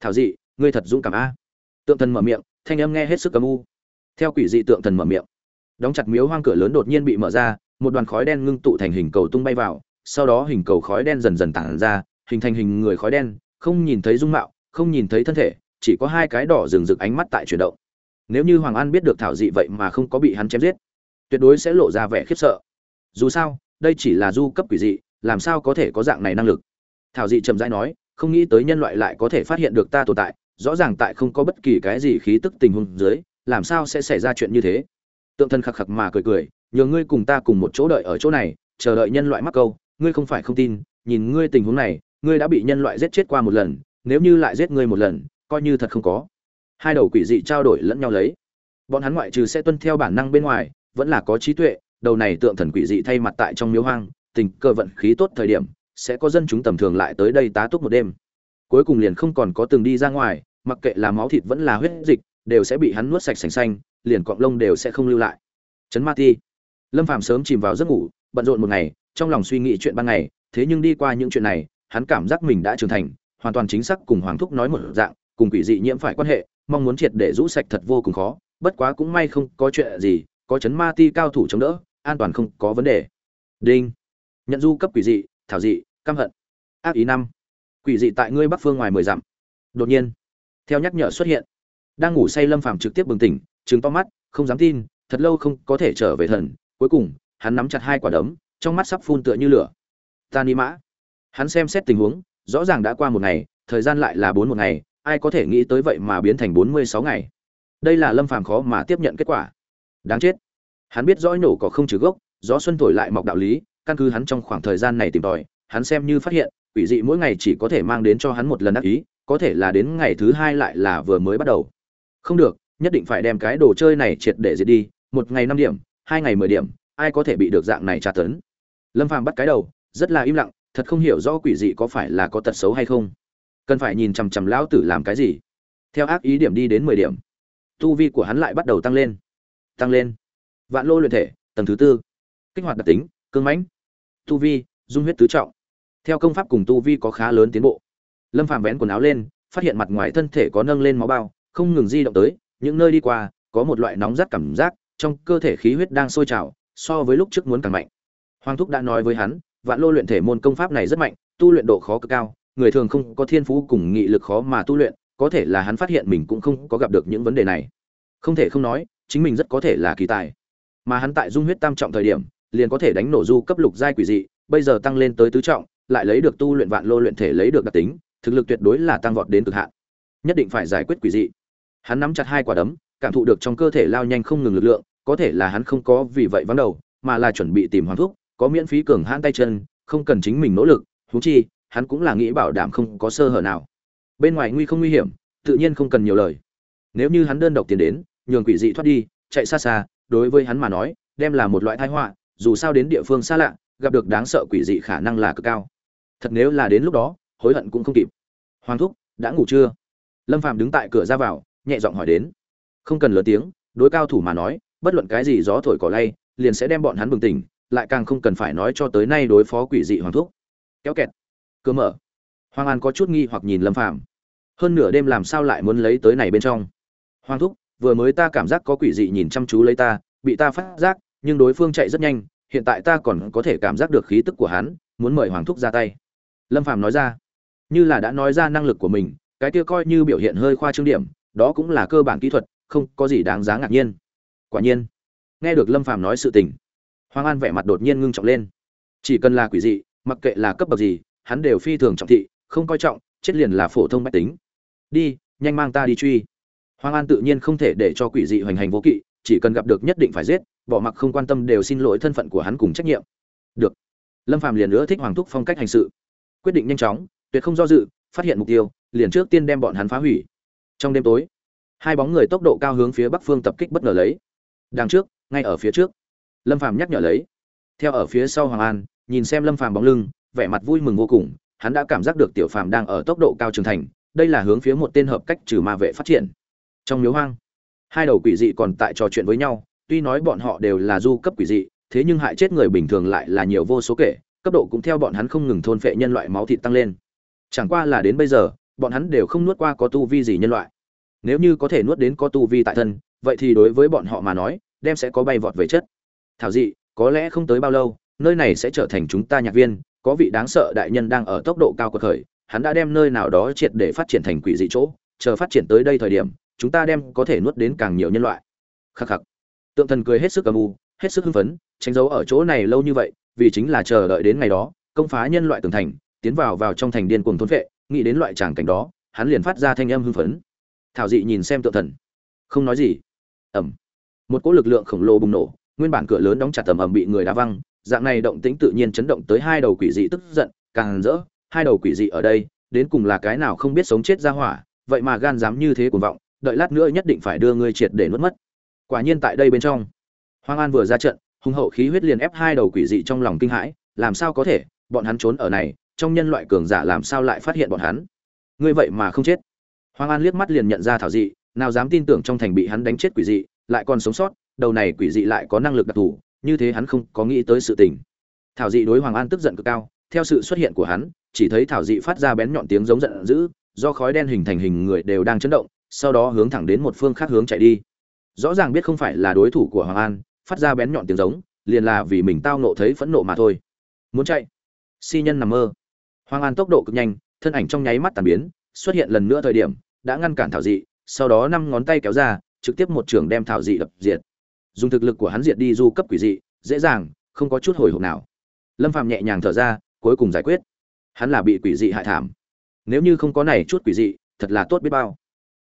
Thảo dị, ngươi thật dũng cảm a. Tượng thần mở miệng, thanh âm nghe hết sức âm u. Theo quỷ dị tượng thần mở miệng, đóng chặt miếu hoang cửa lớn đột nhiên bị mở ra, một đoàn khói đen ngưng tụ thành hình cầu tung bay vào, sau đó hình cầu khói đen dần dần tản ra, hình thành hình người khói đen, không nhìn thấy dung mạo, không nhìn thấy thân thể, chỉ có hai cái đỏ rừng rực ánh mắt tại chuyển động nếu như hoàng an biết được thảo dị vậy mà không có bị hắn chém giết, tuyệt đối sẽ lộ ra vẻ khiếp sợ. Dù sao, đây chỉ là du cấp quỷ dị, làm sao có thể có dạng này năng lực? Thảo dị trầm rãi nói, không nghĩ tới nhân loại lại có thể phát hiện được ta tồn tại, rõ ràng tại không có bất kỳ cái gì khí tức tình huống dưới, làm sao sẽ xảy ra chuyện như thế? Tượng thân khặc khặc mà cười cười, nhờ ngươi cùng ta cùng một chỗ đợi ở chỗ này, chờ đợi nhân loại mắc câu, ngươi không phải không tin, nhìn ngươi tình huống này, ngươi đã bị nhân loại giết chết qua một lần, nếu như lại giết ngươi một lần, coi như thật không có hai đầu quỷ dị trao đổi lẫn nhau lấy. Bọn hắn ngoại trừ sẽ tuân theo bản năng bên ngoài, vẫn là có trí tuệ, đầu này tượng thần quỷ dị thay mặt tại trong miếu hoang, tình cơ vận khí tốt thời điểm, sẽ có dân chúng tầm thường lại tới đây tá túc một đêm. Cuối cùng liền không còn có từng đi ra ngoài, mặc kệ là máu thịt vẫn là huyết dịch, đều sẽ bị hắn nuốt sạch sành xanh, liền cọng lông đều sẽ không lưu lại. Chấn ma ti. Lâm phàm sớm chìm vào giấc ngủ, bận rộn một ngày, trong lòng suy nghĩ chuyện ban ngày, thế nhưng đi qua những chuyện này, hắn cảm giác mình đã trưởng thành, hoàn toàn chính xác cùng hoàng thúc nói một dạng, cùng quỷ dị nhiễm phải quan hệ mong muốn triệt để rũ sạch thật vô cùng khó, bất quá cũng may không có chuyện gì, có chấn ma ti cao thủ chống đỡ, an toàn không có vấn đề. Đinh. Nhận du cấp quỷ dị, thảo dị, căm hận. Ác ý năm. Quỷ dị tại ngươi bắc phương ngoài mười dặm. Đột nhiên, theo nhắc nhở xuất hiện, đang ngủ say lâm phàm trực tiếp bừng tỉnh chứng to mắt, không dám tin, thật lâu không có thể trở về thần. Cuối cùng, hắn nắm chặt hai quả đấm, trong mắt sắp phun tựa như lửa. Ta ni mã. Hắn xem xét tình huống, rõ ràng đã qua một ngày, thời gian lại là bốn một ngày ai có thể nghĩ tới vậy mà biến thành bốn mươi sáu ngày? Đây là lâm phàm khó mà tiếp nhận kết quả. Đáng chết. Hắn biết rõ nổ có không trừ gốc, gió xuân thổi lại mọc đạo lý, căn cứ hắn trong khoảng thời gian này tìm tòi, hắn xem như phát hiện, quỷ dị mỗi ngày chỉ có thể mang đến cho hắn một lần đắc ý, có thể là đến ngày thứ hai lại là vừa mới bắt đầu. Không được, nhất định phải đem cái đồ chơi này triệt để diệt đi, một ngày năm điểm, hai ngày mười điểm, ai có thể bị được dạng này tra tấn? Lâm phàm bắt cái đầu, rất là im lặng, thật không hiểu rõ quỷ dị có phải là có tật xấu hay không cần phải nhìn chằm chằm lão tử làm cái gì? Theo ác ý điểm đi đến mười điểm. Tu vi của hắn lại bắt đầu tăng lên. Tăng lên. Vạn lô luyện thể, tầng thứ tư. Kích hoạt đặc tính, cương mãnh. Tu vi, dung huyết tứ trọng. Theo công pháp cùng tu vi có khá lớn tiến bộ. Lâm phàm vén quần áo lên, phát hiện mặt ngoài thân thể có nâng lên máu bao, không ngừng di động tới, những nơi đi qua, có một loại nóng rát cảm giác, trong cơ thể khí huyết đang sôi trào, so với lúc trước muốn càng mạnh. Hoàng thúc đã nói với hắn, vạn lô luyện thể môn công pháp này rất mạnh, tu luyện độ khó cực cao người thường không có thiên phú cùng nghị lực khó mà tu luyện, có thể là hắn phát hiện mình cũng không có gặp được những vấn đề này. Không thể không nói, chính mình rất có thể là kỳ tài. Mà hắn tại dung huyết tam trọng thời điểm, liền có thể đánh nổ du cấp lục giai quỷ dị, bây giờ tăng lên tới tứ trọng, lại lấy được tu luyện vạn lô luyện thể lấy được đặc tính, thực lực tuyệt đối là tăng vọt đến cực hạn. Nhất định phải giải quyết quỷ dị. Hắn nắm chặt hai quả đấm, cảm thụ được trong cơ thể lao nhanh không ngừng lực lượng, có thể là hắn không có vì vậy vắng đầu, mà là chuẩn bị tìm hoàng thuốc có miễn phí cường hãn tay chân, không cần chính mình nỗ lực, huống chi hắn cũng là nghĩ bảo đảm không có sơ hở nào. Bên ngoài nguy không nguy hiểm, tự nhiên không cần nhiều lời. Nếu như hắn đơn độc tiến đến, nhường quỷ dị thoát đi, chạy xa xa, đối với hắn mà nói, đem là một loại tai họa, dù sao đến địa phương xa lạ, gặp được đáng sợ quỷ dị khả năng là cực cao. Thật nếu là đến lúc đó, hối hận cũng không kịp. Hoàng thúc, đã ngủ chưa? Lâm phạm đứng tại cửa ra vào, nhẹ giọng hỏi đến. Không cần lớn tiếng, đối cao thủ mà nói, bất luận cái gì gió thổi cỏ lay, liền sẽ đem bọn hắn bừng tỉnh, lại càng không cần phải nói cho tới nay đối phó quỷ dị hoàng thúc. Kéo kẹt cơ mở. Hoàng an có chút nghi hoặc nhìn lâm phạm hơn nửa đêm làm sao lại muốn lấy tới này bên trong? Hoàng thúc, vừa mới ta cảm giác có quỷ dị nhìn chăm chú lấy ta, bị ta phát giác, nhưng đối phương chạy rất nhanh, hiện tại ta còn có thể cảm giác được khí tức của hắn, muốn mời hoàng thúc ra tay. Lâm phàm nói ra. Như là đã nói ra năng lực của mình, cái kia coi như biểu hiện hơi khoa trương điểm, đó cũng là cơ bản kỹ thuật, không có gì đáng giá ngạc nhiên. Quả nhiên, nghe được lâm phàm nói sự tình, hoàng an vẻ mặt đột nhiên ngưng trọng lên. Chỉ cần là quỷ dị, mặc kệ là cấp bậc gì hắn đều phi thường trọng thị, không coi trọng, chết liền là phổ thông mách tính. Đi, nhanh mang ta đi truy. Hoàng an tự nhiên không thể để cho quỷ dị hoành hành vô kỵ, chỉ cần gặp được nhất định phải giết, bỏ mặc không quan tâm đều xin lỗi thân phận của hắn cùng trách nhiệm. Được. Lâm phàm liền nữa thích hoàng thúc phong cách hành sự. Quyết định nhanh chóng, tuyệt không do dự, phát hiện mục tiêu, liền trước tiên đem bọn hắn phá hủy. Trong đêm tối, hai bóng người tốc độ cao hướng phía bắc phương tập kích bất ngờ lấy. Đằng trước, ngay ở phía trước. Lâm phàm nhắc nhở lấy. Theo ở phía sau hoàng an, nhìn xem lâm phàm bóng lưng vẻ mặt vui mừng vô cùng, hắn đã cảm giác được tiểu phàm đang ở tốc độ cao trưởng thành, đây là hướng phía một tên hợp cách trừ ma vệ phát triển. Trong miếu hoang, hai đầu quỷ dị còn tại trò chuyện với nhau, tuy nói bọn họ đều là du cấp quỷ dị, thế nhưng hại chết người bình thường lại là nhiều vô số kể, cấp độ cũng theo bọn hắn không ngừng thôn phệ nhân loại máu thịt tăng lên. Chẳng qua là đến bây giờ, bọn hắn đều không nuốt qua có tu vi gì nhân loại. Nếu như có thể nuốt đến có tu vi tại thân, vậy thì đối với bọn họ mà nói, đem sẽ có bay vọt về chất. Thảo dị, có lẽ không tới bao lâu, nơi này sẽ trở thành chúng ta nhạc viên có vị đáng sợ đại nhân đang ở tốc độ cao cực khởi, hắn đã đem nơi nào đó triệt để phát triển thành quỷ dị chỗ, chờ phát triển tới đây thời điểm, chúng ta đem có thể nuốt đến càng nhiều nhân loại. Khắc khắc. Tượng thần cười hết sức âm u, hết sức hưng phấn, tránh dấu ở chỗ này lâu như vậy, vì chính là chờ đợi đến ngày đó, công phá nhân loại tường thành, tiến vào vào trong thành điên cuồng thôn vệ, nghĩ đến loại tràng cảnh đó, hắn liền phát ra thanh âm hưng phấn. Thảo dị nhìn xem tượng thần. Không nói gì. Ẩm một cỗ lực lượng khổng lồ bùng nổ, nguyên bản cửa lớn đóng chặt tầm ầm bị người đá văng dạng này động tĩnh tự nhiên chấn động tới hai đầu quỷ dị tức giận càng rỡ hai đầu quỷ dị ở đây đến cùng là cái nào không biết sống chết ra hỏa vậy mà gan dám như thế cuồng vọng đợi lát nữa nhất định phải đưa ngươi triệt để nuốt mất quả nhiên tại đây bên trong Hoang An vừa ra trận, hùng hậu khí huyết liền ép hai đầu quỷ dị trong lòng kinh hãi, làm sao có thể, bọn hắn trốn ở này, trong nhân loại cường giả làm sao lại phát hiện bọn hắn? Ngươi vậy mà không chết. Hoang An liếc mắt liền nhận ra thảo dị, nào dám tin tưởng trong thành bị hắn đánh chết quỷ dị, lại còn sống sót, đầu này quỷ dị lại có năng lực đặc thù, như thế hắn không có nghĩ tới sự tình. Thảo dị đối Hoàng An tức giận cực cao, theo sự xuất hiện của hắn, chỉ thấy thảo dị phát ra bén nhọn tiếng giống giận dữ, do khói đen hình thành hình người đều đang chấn động, sau đó hướng thẳng đến một phương khác hướng chạy đi. Rõ ràng biết không phải là đối thủ của Hoàng An, phát ra bén nhọn tiếng giống liền là vì mình tao nộ thấy phẫn nộ mà thôi muốn chạy si nhân nằm mơ hoàng an tốc độ cực nhanh thân ảnh trong nháy mắt tàn biến xuất hiện lần nữa thời điểm đã ngăn cản thảo dị sau đó năm ngón tay kéo ra trực tiếp một trường đem thảo dị đập diệt dùng thực lực của hắn diệt đi du cấp quỷ dị, dễ dàng, không có chút hồi hộp nào. Lâm phạm nhẹ nhàng thở ra, cuối cùng giải quyết. Hắn là bị quỷ dị hại thảm. Nếu như không có này chút quỷ dị, thật là tốt biết bao.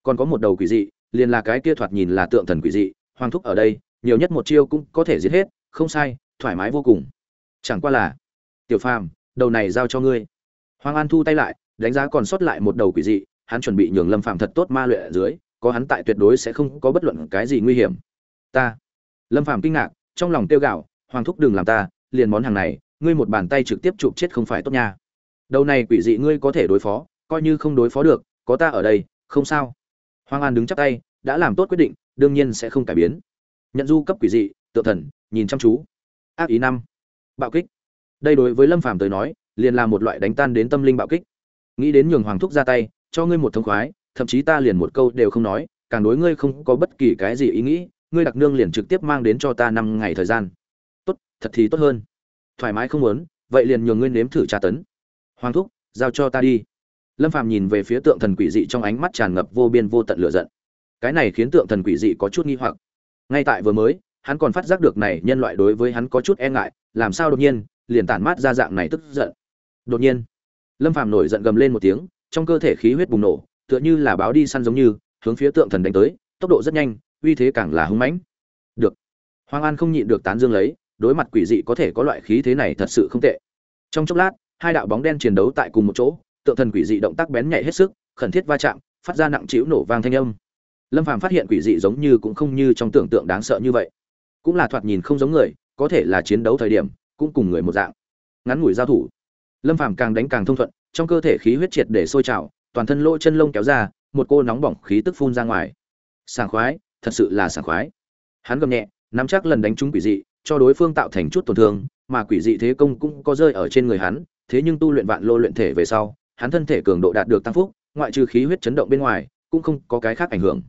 Còn có một đầu quỷ dị, liền là cái kia thoạt nhìn là tượng thần quỷ dị hoàng thúc ở đây, nhiều nhất một chiêu cũng có thể giết hết, không sai, thoải mái vô cùng. Chẳng qua là, tiểu phàm, đầu này giao cho ngươi. Hoàng an thu tay lại, đánh giá còn sót lại một đầu quỷ dị, hắn chuẩn bị nhường lâm phàm thật tốt ma luyện ở dưới, có hắn tại tuyệt đối sẽ không có bất luận cái gì nguy hiểm. Ta lâm phàm kinh ngạc, trong lòng tiêu gạo hoàng thúc đừng làm ta, liền món hàng này, ngươi một bàn tay trực tiếp chụp chết không phải tốt nha. Đầu này quỷ dị ngươi có thể đối phó, coi như không đối phó được, có ta ở đây, không sao. Hoàng an đứng chắp tay, đã làm tốt quyết định, đương nhiên sẽ không cải biến. Nhận du cấp quỷ dị tự thần, nhìn chăm chú. Ác ý năm. Bạo kích. Đây đối với lâm phàm tới nói, liền là một loại đánh tan đến tâm linh bạo kích. Nghĩ đến nhường hoàng thúc ra tay, cho ngươi một thông khoái, thậm chí ta liền một câu đều không nói, càng đối ngươi không có bất kỳ cái gì ý nghĩ ngươi đặc nương liền trực tiếp mang đến cho ta năm ngày thời gian. Tốt, thật thì tốt hơn. Thoải mái không muốn, vậy liền nhường ngươi nếm thử tra tấn. Hoàng thúc, giao cho ta đi. Lâm phàm nhìn về phía tượng thần quỷ dị trong ánh mắt tràn ngập vô biên vô tận lửa giận. Cái này khiến tượng thần quỷ dị có chút nghi hoặc. Ngay tại vừa mới, hắn còn phát giác được này nhân loại đối với hắn có chút e ngại, làm sao đột nhiên, liền tản mát ra dạng này tức giận. Đột nhiên, lâm phàm nổi giận gầm lên một tiếng, trong cơ thể khí huyết bùng nổ, tựa như là báo đi săn giống như, hướng phía tượng thần đánh tới, tốc độ rất nhanh uy thế càng là hung mãnh. Được. Hoàng an không nhịn được tán dương lấy, đối mặt quỷ dị có thể có loại khí thế này thật sự không tệ. Trong chốc lát, hai đạo bóng đen chiến đấu tại cùng một chỗ, tượng thần quỷ dị động tác bén nhạy hết sức, khẩn thiết va chạm, phát ra nặng trĩu nổ vang thanh âm. Lâm phàm phát hiện quỷ dị giống như cũng không như trong tưởng tượng đáng sợ như vậy. Cũng là thoạt nhìn không giống người, có thể là chiến đấu thời điểm, cũng cùng người một dạng. Ngắn ngủi giao thủ. Lâm phàm càng đánh càng thông thuận, trong cơ thể khí huyết triệt để sôi trào, toàn thân lỗ chân lông kéo ra, một cô nóng bỏng khí tức phun ra ngoài. Sảng khoái thật sự là sảng khoái. Hắn gầm nhẹ, nắm chắc lần đánh trúng quỷ dị, cho đối phương tạo thành chút tổn thương, mà quỷ dị thế công cũng có rơi ở trên người hắn, thế nhưng tu luyện vạn lô luyện thể về sau, hắn thân thể cường độ đạt được tăng phúc, ngoại trừ khí huyết chấn động bên ngoài, cũng không có cái khác ảnh hưởng.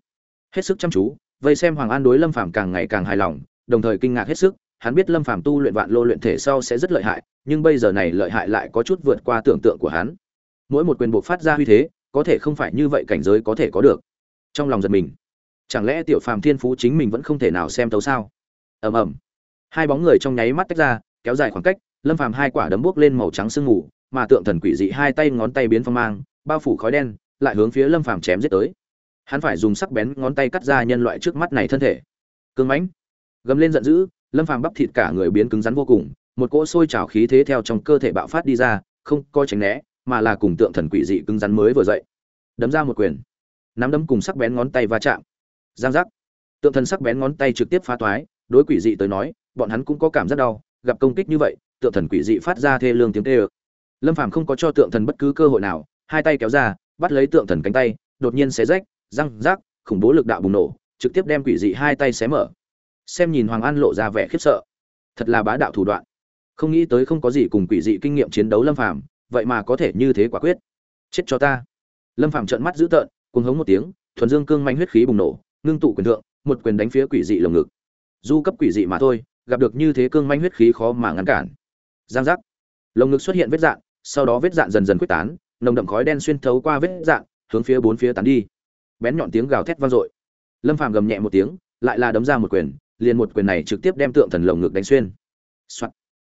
Hết sức chăm chú, vây xem hoàng an đối lâm phàm càng ngày càng hài lòng, đồng thời kinh ngạc hết sức, hắn biết lâm phàm tu luyện vạn lô luyện thể sau sẽ rất lợi hại, nhưng bây giờ này lợi hại lại có chút vượt qua tưởng tượng của hắn. Mỗi một quyền buộc phát ra uy thế, có thể không phải như vậy cảnh giới có thể có được. Trong lòng giật mình chẳng lẽ tiểu phàm thiên phú chính mình vẫn không thể nào xem tấu sao? Ầm ầm. Hai bóng người trong nháy mắt tách ra, kéo dài khoảng cách, lâm phàm hai quả đấm buốc lên màu trắng sương mù, mà tượng thần quỷ dị hai tay ngón tay biến phong mang, bao phủ khói đen, lại hướng phía lâm phàm chém giết tới. Hắn phải dùng sắc bén ngón tay cắt ra nhân loại trước mắt này thân thể. Cương mãnh. Gầm lên giận dữ, lâm phàm bắp thịt cả người biến cứng rắn vô cùng, một cỗ sôi trào khí thế theo trong cơ thể bạo phát đi ra, không coi tránh né, mà là cùng tượng thần quỷ dị cứng rắn mới vừa dậy. Đấm ra một quyền. Nắm đấm cùng sắc bén ngón tay va chạm giang giác. Tượng thần sắc bén ngón tay trực tiếp phá toái, đối quỷ dị tới nói, bọn hắn cũng có cảm giác đau, gặp công kích như vậy, tượng thần quỷ dị phát ra thê lương tiếng tê ơ. Lâm phàm không có cho tượng thần bất cứ cơ hội nào, hai tay kéo ra, bắt lấy tượng thần cánh tay, đột nhiên xé rách, răng, rác, khủng bố lực đạo bùng nổ, trực tiếp đem quỷ dị hai tay xé mở. Xem nhìn hoàng an lộ ra vẻ khiếp sợ. Thật là bá đạo thủ đoạn. Không nghĩ tới không có gì cùng quỷ dị kinh nghiệm chiến đấu lâm phàm, vậy mà có thể như thế quả quyết. Chết cho ta. Lâm phàm trợn mắt dữ tợn, cuồng hống một tiếng, thuần dương cương manh huyết khí bùng nổ ngưng tụ quyền thượng, một quyền đánh phía quỷ dị lồng ngực. Du cấp quỷ dị mà thôi, gặp được như thế cương manh huyết khí khó mà ngăn cản. Giang giác. Lồng ngực xuất hiện vết dạn, sau đó vết dạn dần dần quyết tán, nồng đậm khói đen xuyên thấu qua vết dạn, hướng phía bốn phía tán đi. Bén nhọn tiếng gào thét vang dội. Lâm phàm gầm nhẹ một tiếng, lại là đấm ra một quyền, liền một quyền này trực tiếp đem tượng thần lồng ngực đánh xuyên. Soạn.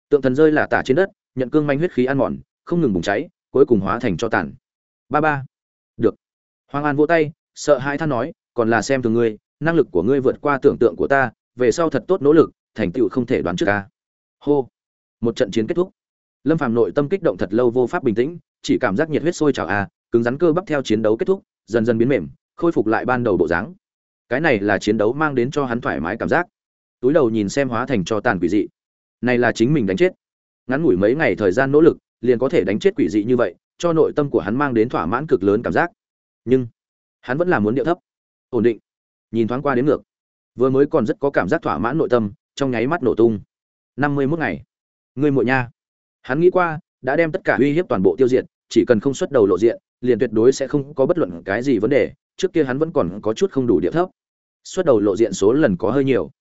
tượng thần rơi là tả trên đất, nhận cương manh huyết khí ăn mòn, không ngừng bùng cháy, cuối cùng hóa thành cho tàn. Ba ba. Được. Hoàng an vỗ tay, sợ hãi than nói còn là xem thường ngươi, năng lực của ngươi vượt qua tưởng tượng của ta, về sau thật tốt nỗ lực, thành tựu không thể đoán trước ca hô. Một trận chiến kết thúc. Lâm phàm nội tâm kích động thật lâu vô pháp bình tĩnh, chỉ cảm giác nhiệt huyết sôi trào a, cứng rắn cơ bắp theo chiến đấu kết thúc, dần dần biến mềm, khôi phục lại ban đầu bộ dáng. Cái này là chiến đấu mang đến cho hắn thoải mái cảm giác. Túi đầu nhìn xem hóa thành cho tàn quỷ dị. Này là chính mình đánh chết. Ngắn ngủi mấy ngày thời gian nỗ lực, liền có thể đánh chết quỷ dị như vậy, cho nội tâm của hắn mang đến thỏa mãn cực lớn cảm giác. Nhưng, hắn vẫn là muốn điệu thấp ổn định. Nhìn thoáng qua đến ngược. Vừa mới còn rất có cảm giác thỏa mãn nội tâm, trong nháy mắt nổ tung. Năm mươi mốt ngày. Người muội nha. Hắn nghĩ qua, đã đem tất cả uy hiếp toàn bộ tiêu diệt, chỉ cần không xuất đầu lộ diện, liền tuyệt đối sẽ không có bất luận cái gì vấn đề, trước kia hắn vẫn còn có chút không đủ địa thấp. Xuất đầu lộ diện số lần có hơi nhiều.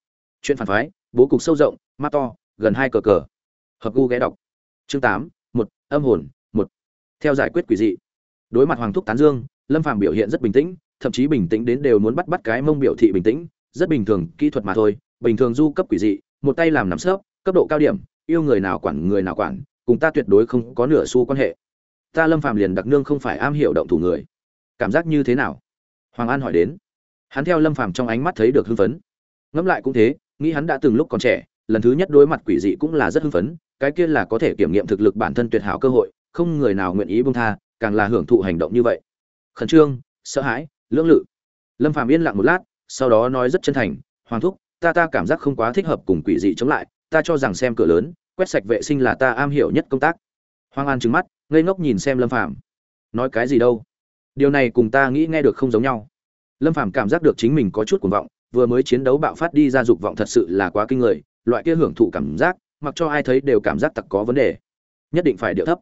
Chuyện phản phái, bố cục sâu rộng, mắt to, gần hai cờ cờ. Hợp gu ghé đọc. Chương tám, một, âm hồn, một. Theo giải quyết quỷ dị. Đối mặt hoàng thúc tán dương, lâm phàm biểu hiện rất bình tĩnh thậm chí bình tĩnh đến đều muốn bắt bắt cái mông biểu thị bình tĩnh, rất bình thường, kỹ thuật mà thôi, bình thường du cấp quỷ dị, một tay làm nắm sớp cấp độ cao điểm, yêu người nào quản người nào quản, cùng ta tuyệt đối không có nửa xu quan hệ. Ta lâm phàm liền đặc nương không phải am hiểu động thủ người. Cảm giác như thế nào? Hoàng an hỏi đến. Hắn theo lâm phàm trong ánh mắt thấy được hưng phấn. Ngẫm lại cũng thế, nghĩ hắn đã từng lúc còn trẻ, lần thứ nhất đối mặt quỷ dị cũng là rất hưng phấn, cái kia là có thể kiểm nghiệm thực lực bản thân tuyệt hảo cơ hội, không người nào nguyện ý buông tha, càng là hưởng thụ hành động như vậy. Khẩn trương, sợ hãi lưỡng lự. Lâm phàm yên lặng một lát, sau đó nói rất chân thành, hoàng thúc, ta ta cảm giác không quá thích hợp cùng quỷ dị chống lại, ta cho rằng xem cửa lớn, quét sạch vệ sinh là ta am hiểu nhất công tác. Hoàng an trừng mắt, ngây ngốc nhìn xem lâm phàm. Nói cái gì đâu? Điều này cùng ta nghĩ nghe được không giống nhau. Lâm phàm cảm giác được chính mình có chút cuồng vọng, vừa mới chiến đấu bạo phát đi ra dục vọng thật sự là quá kinh người, loại kia hưởng thụ cảm giác, mặc cho ai thấy đều cảm giác tặc có vấn đề. Nhất định phải điệu thấp.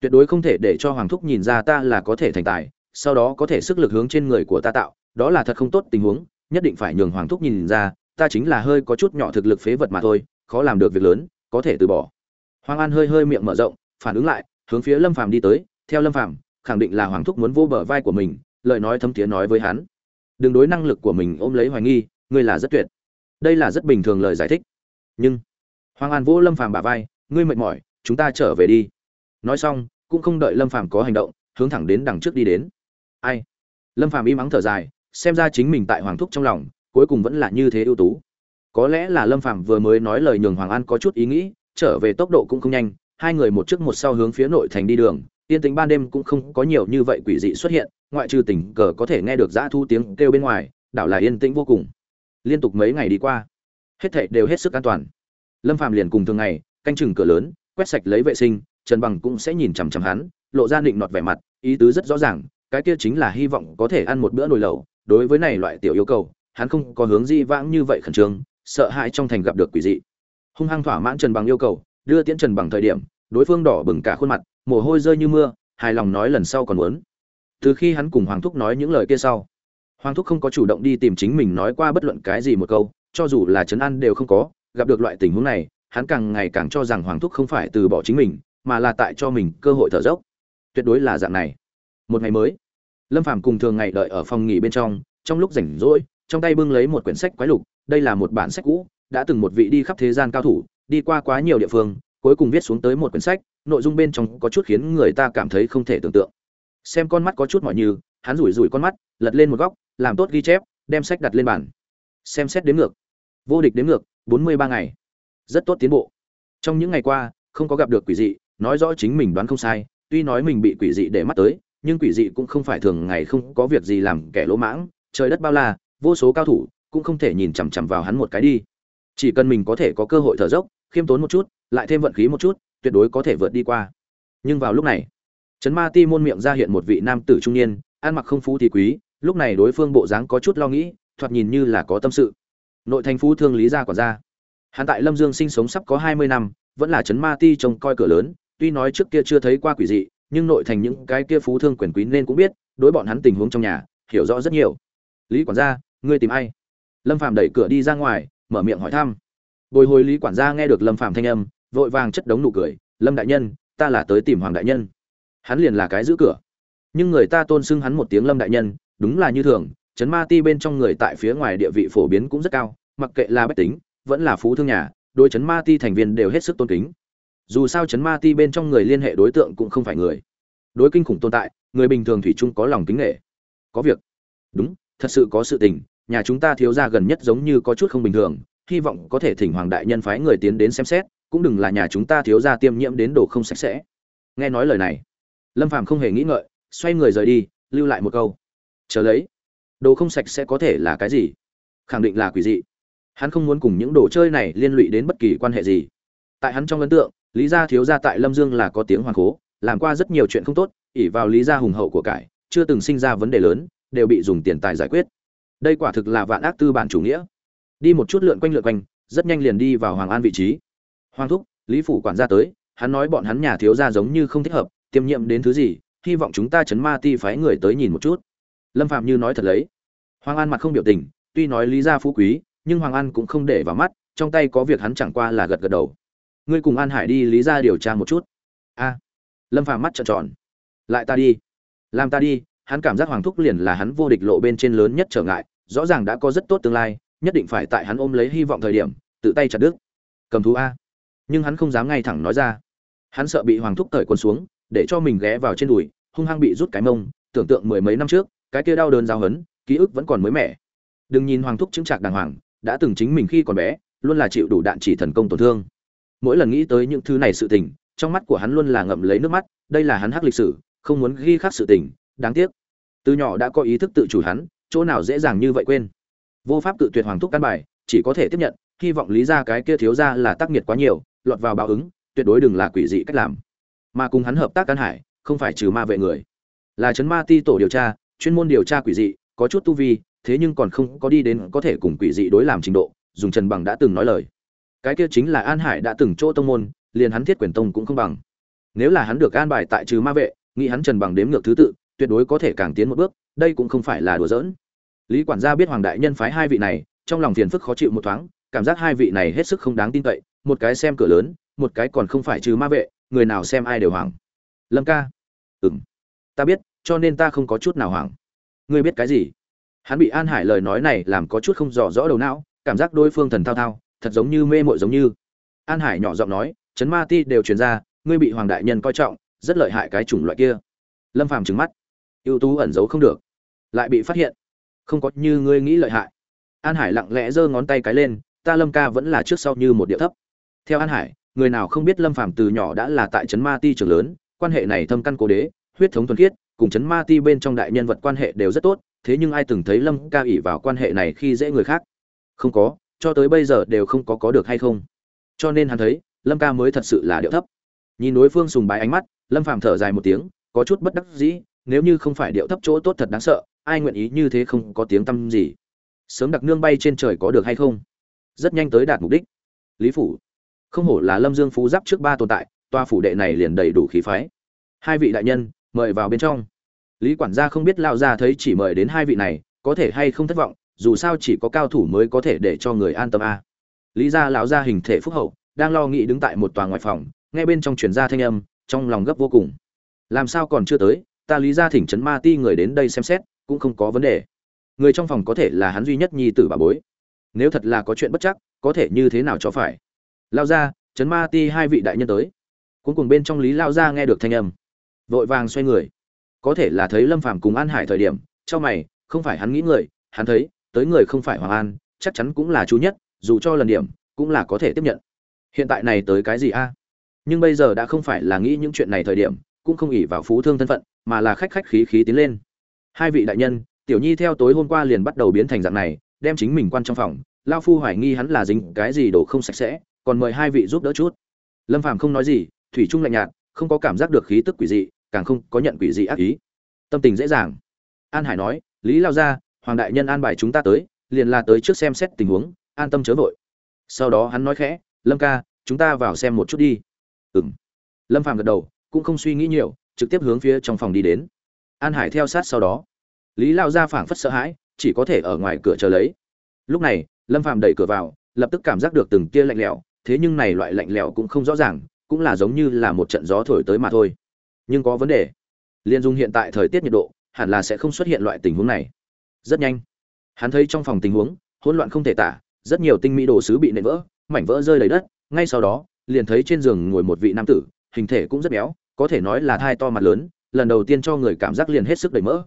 Tuyệt đối không thể để cho hoàng thúc nhìn ra ta là có thể thành tài sau đó có thể sức lực hướng trên người của ta tạo, đó là thật không tốt tình huống, nhất định phải nhường hoàng thúc nhìn ra, ta chính là hơi có chút nhỏ thực lực phế vật mà thôi, khó làm được việc lớn, có thể từ bỏ. Hoàng an hơi hơi miệng mở rộng, phản ứng lại, hướng phía lâm phàm đi tới. Theo lâm phàm, khẳng định là hoàng thúc muốn vô bờ vai của mình, lời nói thấm thiế nói với hắn. Đừng đối năng lực của mình ôm lấy hoài nghi, ngươi là rất tuyệt. Đây là rất bình thường lời giải thích. Nhưng, hoàng an vỗ lâm phàm bả vai, ngươi mệt mỏi, chúng ta trở về đi. Nói xong, cũng không đợi lâm phàm có hành động, hướng thẳng đến đằng trước đi đến ai? Lâm phàm im ắng thở dài, xem ra chính mình tại hoàng thúc trong lòng, cuối cùng vẫn là như thế ưu tú. Có lẽ là lâm phàm vừa mới nói lời nhường hoàng an có chút ý nghĩ, trở về tốc độ cũng không nhanh, hai người một trước một sau hướng phía nội thành đi đường, yên tĩnh ban đêm cũng không có nhiều như vậy quỷ dị xuất hiện, ngoại trừ tình cờ có thể nghe được dã thu tiếng kêu bên ngoài, đảo là yên tĩnh vô cùng. Liên tục mấy ngày đi qua, hết thảy đều hết sức an toàn. Lâm phàm liền cùng thường ngày, canh chừng cửa lớn, quét sạch lấy vệ sinh, trần bằng cũng sẽ nhìn chằm chằm hắn, lộ ra định nọt vẻ mặt, ý tứ rất rõ ràng cái kia chính là hy vọng có thể ăn một bữa nồi lẩu. Đối với này loại tiểu yêu cầu, hắn không có hướng di vãng như vậy khẩn trương, sợ hãi trong thành gặp được quỷ dị. Hung hăng thỏa mãn trần bằng yêu cầu, đưa tiễn trần bằng thời điểm, đối phương đỏ bừng cả khuôn mặt, mồ hôi rơi như mưa, hài lòng nói lần sau còn muốn. Từ khi hắn cùng hoàng thúc nói những lời kia sau, hoàng thúc không có chủ động đi tìm chính mình nói qua bất luận cái gì một câu, cho dù là trấn an đều không có, gặp được loại tình huống này, hắn càng ngày càng cho rằng hoàng thúc không phải từ bỏ chính mình, mà là tại cho mình cơ hội thở dốc. Tuyệt đối là dạng này một ngày mới. Lâm phàm cùng thường ngày đợi ở phòng nghỉ bên trong trong lúc rảnh rỗi, trong tay bưng lấy một quyển sách quái lục, đây là một bản sách cũ, đã từng một vị đi khắp thế gian cao thủ, đi qua quá nhiều địa phương, cuối cùng viết xuống tới một quyển sách, nội dung bên trong có chút khiến người ta cảm thấy không thể tưởng tượng. Xem con mắt có chút mỏi như, hắn rủi rủi con mắt, lật lên một góc, làm tốt ghi chép, đem sách đặt lên bàn. Xem xét đến ngược. Vô địch đến ngược, bốn mươi ba ngày. Rất tốt tiến bộ. Trong những ngày qua, không có gặp được quỷ dị, nói rõ chính mình đoán không sai, tuy nói mình bị quỷ dị để mắt tới nhưng quỷ dị cũng không phải thường ngày không có việc gì làm kẻ lỗ mãng, trời đất bao la, vô số cao thủ cũng không thể nhìn chằm chằm vào hắn một cái đi. Chỉ cần mình có thể có cơ hội thở dốc, khiêm tốn một chút, lại thêm vận khí một chút, tuyệt đối có thể vượt đi qua. Nhưng vào lúc này, trấn ma ti môn miệng ra hiện một vị nam tử trung niên, ăn mặc không phú thì quý, lúc này đối phương bộ dáng có chút lo nghĩ, thoạt nhìn như là có tâm sự. Nội thành phú thương lý gia còn gia. Hắn tại lâm dương sinh sống sắp có hai mươi năm, vẫn là trấn ma ti trông coi cửa lớn, tuy nói trước kia chưa thấy qua quỷ dị nhưng nội thành những cái kia phú thương quyền quý nên cũng biết, đối bọn hắn tình huống trong nhà, hiểu rõ rất nhiều. Lý quản gia, ngươi tìm ai? Lâm phàm đẩy cửa đi ra ngoài, mở miệng hỏi thăm. Bồi hồi lý quản gia nghe được lâm phàm thanh âm, vội vàng chất đống nụ cười, lâm đại nhân, ta là tới tìm hoàng đại nhân. Hắn liền là cái giữ cửa. Nhưng người ta tôn xưng hắn một tiếng lâm đại nhân, đúng là như thường, chấn ma ti bên trong người tại phía ngoài địa vị phổ biến cũng rất cao, mặc kệ là bách tính, vẫn là phú thương nhà đôi chấn ma ti thành viên đều hết sức tôn kính dù sao chấn ma ti bên trong người liên hệ đối tượng cũng không phải người. Đối kinh khủng tồn tại, người bình thường thủy chung có lòng kính nghệ có việc. Đúng, thật sự có sự tình, nhà chúng ta thiếu ra gần nhất giống như có chút không bình thường, hy vọng có thể thỉnh hoàng đại nhân phái người tiến đến xem xét, cũng đừng là nhà chúng ta thiếu ra tiêm nhiễm đến đồ không sạch sẽ. Nghe nói lời này, lâm phàm không hề nghĩ ngợi, xoay người rời đi, lưu lại một câu. Chờ lấy, đồ không sạch sẽ có thể là cái gì? Khẳng định là quỷ dị. Hắn không muốn cùng những đồ chơi này liên lụy đến bất kỳ quan hệ gì. Tại hắn trong ấn tượng lý gia thiếu gia tại lâm dương là có tiếng hoàng cố, làm qua rất nhiều chuyện không tốt ỉ vào lý gia hùng hậu của cải, chưa từng sinh ra vấn đề lớn, đều bị dùng tiền tài giải quyết. Đây quả thực là vạn ác tư bản chủ nghĩa. Đi một chút lượn quanh lượn quanh, rất nhanh liền đi vào hoàng an vị trí. Hoàng thúc, lý phủ quản gia tới, hắn nói bọn hắn nhà thiếu gia giống như không thích hợp, tiêm nhiễm đến thứ gì, hy vọng chúng ta chấn ma ti phái người tới nhìn một chút. Lâm phạm như nói thật lấy. Hoàng an mặt không biểu tình, tuy nói lý gia phú quý, nhưng hoàng an cũng không để vào mắt, trong tay có việc hắn chẳng qua là gật gật đầu ngươi cùng an hải đi lý gia điều tra một chút. A. Lâm Phàm mắt trợn tròn. Lại ta đi. Làm ta đi, hắn cảm giác hoàng thúc liền là hắn vô địch lộ bên trên lớn nhất trở ngại, rõ ràng đã có rất tốt tương lai, nhất định phải tại hắn ôm lấy hy vọng thời điểm, tự tay chặt đứt. Cầm thú a. Nhưng hắn không dám ngay thẳng nói ra. Hắn sợ bị hoàng thúc cởi quần xuống, để cho mình ghé vào trên đùi, hung hăng bị rút cái mông, tưởng tượng mười mấy năm trước, cái kia đau đớn giao hấn, ký ức vẫn còn mới mẻ. Đừng nhìn hoàng thúc chứng trạc đàng hoàng, đã từng chính mình khi còn bé, luôn là chịu đủ đạn chỉ thần công tổn thương mỗi lần nghĩ tới những thứ này sự tình, trong mắt của hắn luôn là ngậm lấy nước mắt, đây là hắn hắc lịch sử, không muốn ghi khắc sự tình, đáng tiếc. Từ nhỏ đã có ý thức tự chủ hắn, chỗ nào dễ dàng như vậy quên. Vô pháp tự tuyệt hoàng thúc căn bài, chỉ có thể tiếp nhận, hy vọng lý ra cái kia thiếu ra là tác nghiệt quá nhiều, lọt vào báo ứng, tuyệt đối đừng là quỷ dị cách làm. Mà cùng hắn hợp tác căn hải, không phải trừ ma vệ người. Là chấn ma ti tổ điều tra, chuyên môn điều tra quỷ dị, có chút tu vi, thế nhưng còn không có đi đến có thể cùng quỷ dị đối làm trình độ, dùng trần bằng đã từng nói lời cái kia chính là an hải đã từng chỗ tông môn, liền hắn thiết quyền tông cũng không bằng. Nếu là hắn được an bài tại trừ ma vệ, nghĩ hắn trần bằng đếm ngược thứ tự, tuyệt đối có thể càng tiến một bước, đây cũng không phải là đùa giỡn. Lý quản gia biết hoàng đại nhân phái hai vị này, trong lòng phiền phức khó chịu một thoáng, cảm giác hai vị này hết sức không đáng tin cậy, một cái xem cửa lớn, một cái còn không phải trừ ma vệ, người nào xem ai đều hoảng. Lâm ca. Ừng ta biết, cho nên ta không có chút nào hoảng. Ngươi biết cái gì? Hắn bị an hải lời nói này làm có chút không rõ rõ đầu não, cảm giác đối phương thần thao thao thật giống như mê mội giống như. An hải nhỏ giọng nói chấn ma ti đều truyền ra, ngươi bị hoàng đại nhân coi trọng, rất lợi hại cái chủng loại kia. Lâm phàm trừng mắt. Ưu tú ẩn giấu không được, lại bị phát hiện. Không có như ngươi nghĩ lợi hại. An hải lặng lẽ giơ ngón tay cái lên, ta lâm ca vẫn là trước sau như một điệu thấp. Theo an hải, người nào không biết lâm phàm từ nhỏ đã là tại trấn ma ti trường lớn, quan hệ này thâm căn cố đế, huyết thống thuần khiết, cùng trấn ma ti bên trong đại nhân vật quan hệ đều rất tốt, thế nhưng ai từng thấy lâm ca ỉ vào quan hệ này khi dễ người khác? Không có cho tới bây giờ đều không có có được hay không. Cho nên hắn thấy, lâm ca mới thật sự là điệu thấp. Nhìn đối phương sùng bái ánh mắt, lâm phàm thở dài một tiếng, có chút bất đắc dĩ, nếu như không phải điệu thấp chỗ tốt thật đáng sợ, ai nguyện ý như thế không có tiếng tăm gì. Sớm đặc nương bay trên trời có được hay không? Rất nhanh tới đạt mục đích. Lý phủ. Không hổ là lâm dương phú giáp trước ba tồn tại toa phủ đệ này liền đầy đủ khí phái. Hai vị đại nhân, mời vào bên trong. Lý quản gia không biết lao ra thấy chỉ mời đến hai vị này, có thể hay không thất vọng dù sao chỉ có cao thủ mới có thể để cho người an tâm a. Lý gia lão gia hình thể phúc hậu, đang lo nghĩ đứng tại một tòa ngoài phòng, nghe bên trong truyền ra thanh âm, trong lòng gấp vô cùng. Làm sao còn chưa tới, ta lý gia thỉnh trấn ma ti người đến đây xem xét, cũng không có vấn đề. Người trong phòng có thể là hắn duy nhất nhi tử bà bối. Nếu thật là có chuyện bất chắc, có thể như thế nào cho phải? Lao ra trấn ma ti hai vị đại nhân tới. Cuối cùng bên trong lý lao ra nghe được thanh âm, vội vàng xoay người. Có thể là thấy lâm phàm cùng an hải thời điểm cho mày, không phải hắn nghĩ người, hắn thấy tới người không phải hoàng an, chắc chắn cũng là chú nhất, dù cho lần điểm, cũng là có thể tiếp nhận. Hiện tại này tới cái gì a? Nhưng bây giờ đã không phải là nghĩ những chuyện này thời điểm, cũng không ỉ vào phú thương thân phận, mà là khách khách khí khí tiến lên. Hai vị đại nhân, tiểu nhi theo tối hôm qua liền bắt đầu biến thành dạng này, đem chính mình quan trong phòng, lao phu hoài nghi hắn là dính cái gì đồ không sạch sẽ, còn mời hai vị giúp đỡ chút. Lâm phàm không nói gì, thủy trung lạnh nhạt, không có cảm giác được khí tức quỷ dị, càng không có nhận quỷ dị ác ý. Tâm tình dễ dàng. An hải nói, lý lao ra hoàng đại nhân an bài chúng ta tới, liền là tới trước xem xét tình huống, an tâm chớ vội. Sau đó hắn nói khẽ, lâm ca, chúng ta vào xem một chút đi. Ừm. Lâm phàm gật đầu, cũng không suy nghĩ nhiều, trực tiếp hướng phía trong phòng đi đến. An hải theo sát sau đó. Lý lao ra phảng phất sợ hãi, chỉ có thể ở ngoài cửa chờ lấy. Lúc này, lâm phàm đẩy cửa vào, lập tức cảm giác được từng tia lạnh lẽo, thế nhưng này loại lạnh lẽo cũng không rõ ràng, cũng là giống như là một trận gió thổi tới mà thôi. Nhưng có vấn đề. Liên dung hiện tại thời tiết nhiệt độ, hẳn là sẽ không xuất hiện loại tình huống này rất nhanh. Hắn thấy trong phòng tình huống, hỗn loạn không thể tả, rất nhiều tinh mỹ đồ sứ bị nện vỡ, mảnh vỡ rơi đầy đất, ngay sau đó, liền thấy trên giường ngồi một vị nam tử, hình thể cũng rất béo, có thể nói là thai to mặt lớn, lần đầu tiên cho người cảm giác liền hết sức đầy mỡ.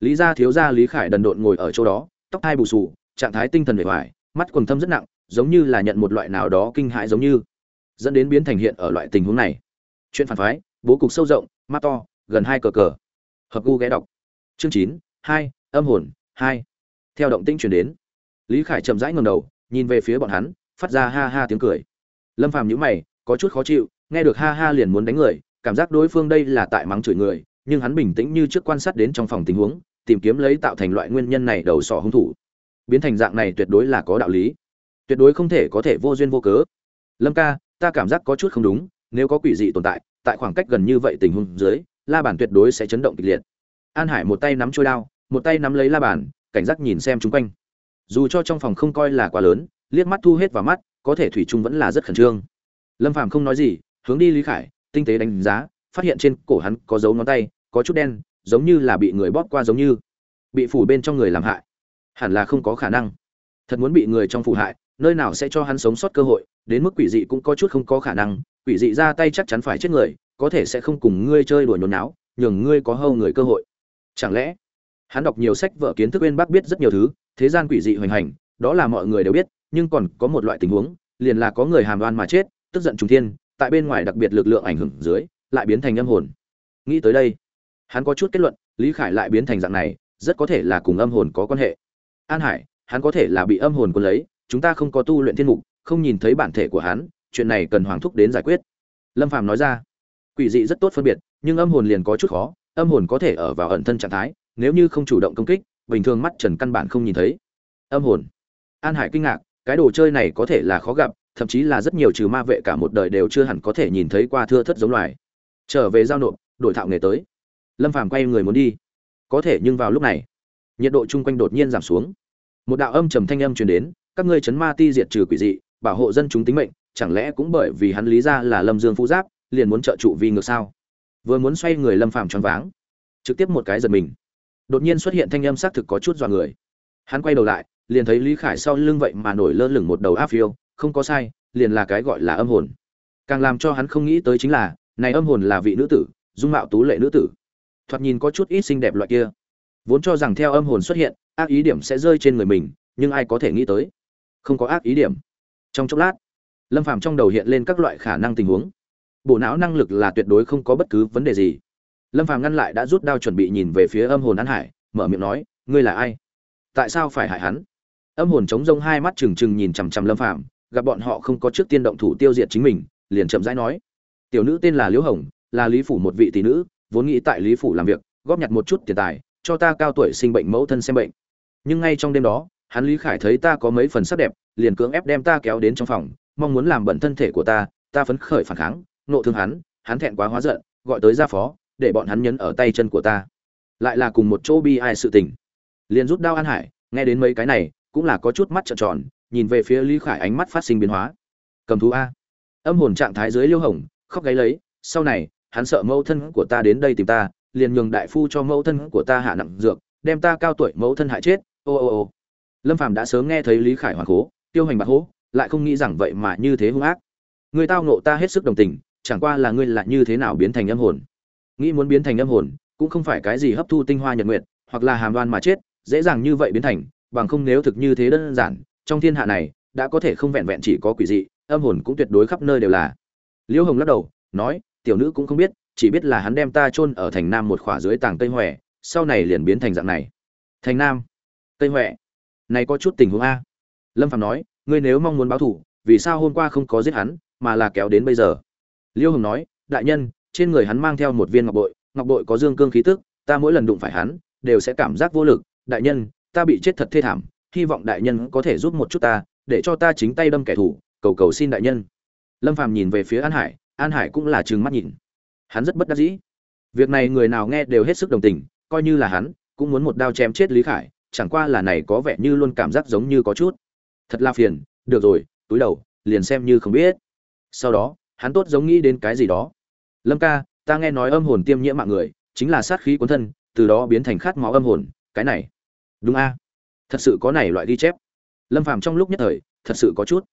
Lý gia thiếu gia lý khải đần độn ngồi ở chỗ đó, tóc thai bù xù, trạng thái tinh thần bề ngoài mắt quần thâm rất nặng, giống như là nhận một loại nào đó kinh hãi giống như. Dẫn đến biến thành hiện ở loại tình huống này. Chuyện phản phái, bố cục sâu rộng, mắt to, gần hai cờ cờ. Hợp gu ghé đọc. Chương chín, hai, âm hồn hai. Theo động tĩnh chuyển đến, lý khải chậm rãi ngầm đầu, nhìn về phía bọn hắn, phát ra ha ha tiếng cười. Lâm phàm nhíu mày, có chút khó chịu, nghe được ha ha liền muốn đánh người, cảm giác đối phương đây là tại mắng chửi người, nhưng hắn bình tĩnh như trước quan sát đến trong phòng tình huống, tìm kiếm lấy tạo thành loại nguyên nhân này đầu sỏ hung thủ. Biến thành dạng này tuyệt đối là có đạo lý. Tuyệt đối không thể có thể vô duyên vô cớ. Lâm ca, ta cảm giác có chút không đúng, nếu có quỷ dị tồn tại tại khoảng cách gần như vậy tình huống dưới, la bản tuyệt đối sẽ chấn động kịch liệt. An hải một tay nắm trôi đao một tay nắm lấy la bàn, cảnh giác nhìn xem chung quanh. Dù cho trong phòng không coi là quá lớn, liếc mắt thu hết vào mắt, có thể thủy chung vẫn là rất khẩn trương. Lâm phàm không nói gì, hướng đi lý khải, tinh tế đánh giá, phát hiện trên cổ hắn có dấu ngón tay, có chút đen, giống như là bị người bóp qua giống như. Bị phủ bên trong người làm hại. Hẳn là không có khả năng. Thật muốn bị người trong phủ hại, nơi nào sẽ cho hắn sống sót cơ hội, đến mức quỷ dị cũng có chút không có khả năng. Quỷ dị ra tay chắc chắn phải chết người, có thể sẽ không cùng ngươi chơi đùa nhốn náo nhường ngươi có hâu người cơ hội. Chẳng lẽ hắn đọc nhiều sách vở kiến thức bên bác biết rất nhiều thứ, thế gian quỷ dị hoành hành, đó là mọi người đều biết, nhưng còn có một loại tình huống, liền là có người hàm đoan mà chết, tức giận trùng thiên, tại bên ngoài đặc biệt lực lượng ảnh hưởng dưới, lại biến thành âm hồn. Nghĩ tới đây, hắn có chút kết luận, lý khải lại biến thành dạng này, rất có thể là cùng âm hồn có quan hệ. An hải, hắn có thể là bị âm hồn quân lấy, chúng ta không có tu luyện thiên mục, không nhìn thấy bản thể của hắn, chuyện này cần hoàng thúc đến giải quyết. Lâm phàm nói ra, quỷ dị rất tốt phân biệt, nhưng âm hồn liền có chút khó, âm hồn có thể ở vào ẩn thân trạng thái nếu như không chủ động công kích, bình thường mắt trần căn bản không nhìn thấy. Âm hồn. An hải kinh ngạc, cái đồ chơi này có thể là khó gặp, thậm chí là rất nhiều trừ ma vệ cả một đời đều chưa hẳn có thể nhìn thấy qua thưa thất giống loài. Trở về giao nộp, đổi thạo nghề tới. Lâm phàm quay người muốn đi. Có thể nhưng vào lúc này, nhiệt độ chung quanh đột nhiên giảm xuống. Một đạo âm trầm thanh âm truyền đến, các ngươi chấn ma ti diệt trừ quỷ dị, bảo hộ dân chúng tính mệnh, chẳng lẽ cũng bởi vì hắn lý ra là lâm dương phú giáp, liền muốn trợ trụ vì ngược sao? Vừa muốn xoay người lâm phàm choáng váng, trực tiếp một cái giật mình đột nhiên xuất hiện thanh âm xác thực có chút dọa người. Hắn quay đầu lại, liền thấy lý khải sau lưng vậy mà nổi lơ lửng một đầu áp phiêu, không có sai, liền là cái gọi là âm hồn. Càng làm cho hắn không nghĩ tới chính là, này âm hồn là vị nữ tử, dung mạo tú lệ nữ tử. Thoạt nhìn có chút ít xinh đẹp loại kia. Vốn cho rằng theo âm hồn xuất hiện, ác ý điểm sẽ rơi trên người mình, nhưng ai có thể nghĩ tới? Không có ác ý điểm. Trong chốc lát, lâm phàm trong đầu hiện lên các loại khả năng tình huống. Bộ não năng lực là tuyệt đối không có bất cứ vấn đề gì lâm phàm ngăn lại đã rút đao chuẩn bị nhìn về phía âm hồn an hải, mở miệng nói, ngươi là ai? Tại sao phải hại hắn? Âm hồn chống rông hai mắt trừng trừng nhìn chằm chằm lâm phàm, gặp bọn họ không có trước tiên động thủ tiêu diệt chính mình, liền chậm rãi nói, tiểu nữ tên là liễu hồng, là lý phủ một vị tỷ nữ, vốn nghĩ tại lý phủ làm việc, góp nhặt một chút tiền tài, cho ta cao tuổi sinh bệnh mẫu thân xem bệnh. Nhưng ngay trong đêm đó, hắn lý khải thấy ta có mấy phần sắc đẹp, liền cưỡng ép đem ta kéo đến trong phòng, mong muốn làm bẩn thân thể của ta ta phấn khởi phản kháng, nộ thương hắn hắn thẹn quá hóa giận, gọi tới gia phó để bọn hắn nhấn ở tay chân của ta. Lại là cùng một chỗ bi ai sự tình. Liền rút đao an hải, nghe đến mấy cái này, cũng là có chút mắt trợn tròn, nhìn về phía lý khải ánh mắt phát sinh biến hóa. Cầm thú a. Âm hồn trạng thái dưới liêu hồng, khóc gáy lấy, sau này, hắn sợ mẫu thân của ta đến đây tìm ta, liền nhường đại phu cho mẫu thân của ta hạ nặng dược, đem ta cao tuổi mẫu thân hại chết, ô ô ô. Lâm phàm đã sớm nghe thấy lý khải hoàng cố tiêu hành bạc hố lại không nghĩ rằng vậy mà như thế hung ác. Người tao nộ ta hết sức đồng tình, chẳng qua là ngươi là như thế nào biến thành âm hồn nghĩ muốn biến thành âm hồn, cũng không phải cái gì hấp thu tinh hoa nhật nguyệt, hoặc là hàm đoan mà chết, dễ dàng như vậy biến thành, bằng không nếu thực như thế đơn giản, trong thiên hạ này, đã có thể không vẹn vẹn chỉ có quỷ dị, âm hồn cũng tuyệt đối khắp nơi đều là. Liễu hồng lắc đầu, nói, tiểu nữ cũng không biết, chỉ biết là hắn đem ta chôn ở thành nam một khỏa dưới tàng tây huệ sau này liền biến thành dạng này. Thành nam tây huệ này có chút tình huống a. Lâm phạm nói, ngươi nếu mong muốn báo thù, vì sao hôm qua không có giết hắn, mà là kéo đến bây giờ? Liêu hồng nói, đại nhân trên người hắn mang theo một viên ngọc bội ngọc bội có dương cương khí tức, ta mỗi lần đụng phải hắn, đều sẽ cảm giác vô lực, đại nhân, ta bị chết thật thê thảm, hy vọng đại nhân có thể giúp một chút ta, để cho ta chính tay đâm kẻ thù, cầu cầu xin đại nhân. Lâm phàm nhìn về phía an hải an hải cũng là trừng mắt nhìn. Hắn rất bất đắc dĩ. Việc này người nào nghe đều hết sức đồng tình, coi như là hắn, cũng muốn một đao chém chết lý khải, chẳng qua là này có vẻ như luôn cảm giác giống như có chút. Thật là phiền, được rồi, túi đầu, liền xem như không biết. Sau đó, hắn tốt giống nghĩ đến cái gì đó lâm ca, ta nghe nói âm hồn tiêm nhiễm mạng người, chính là sát khí cuốn thân, từ đó biến thành khát máu âm hồn, cái này. Đúng a. Thật sự có này loại ghi chép. Lâm phàm trong lúc nhất thời, thật sự có chút.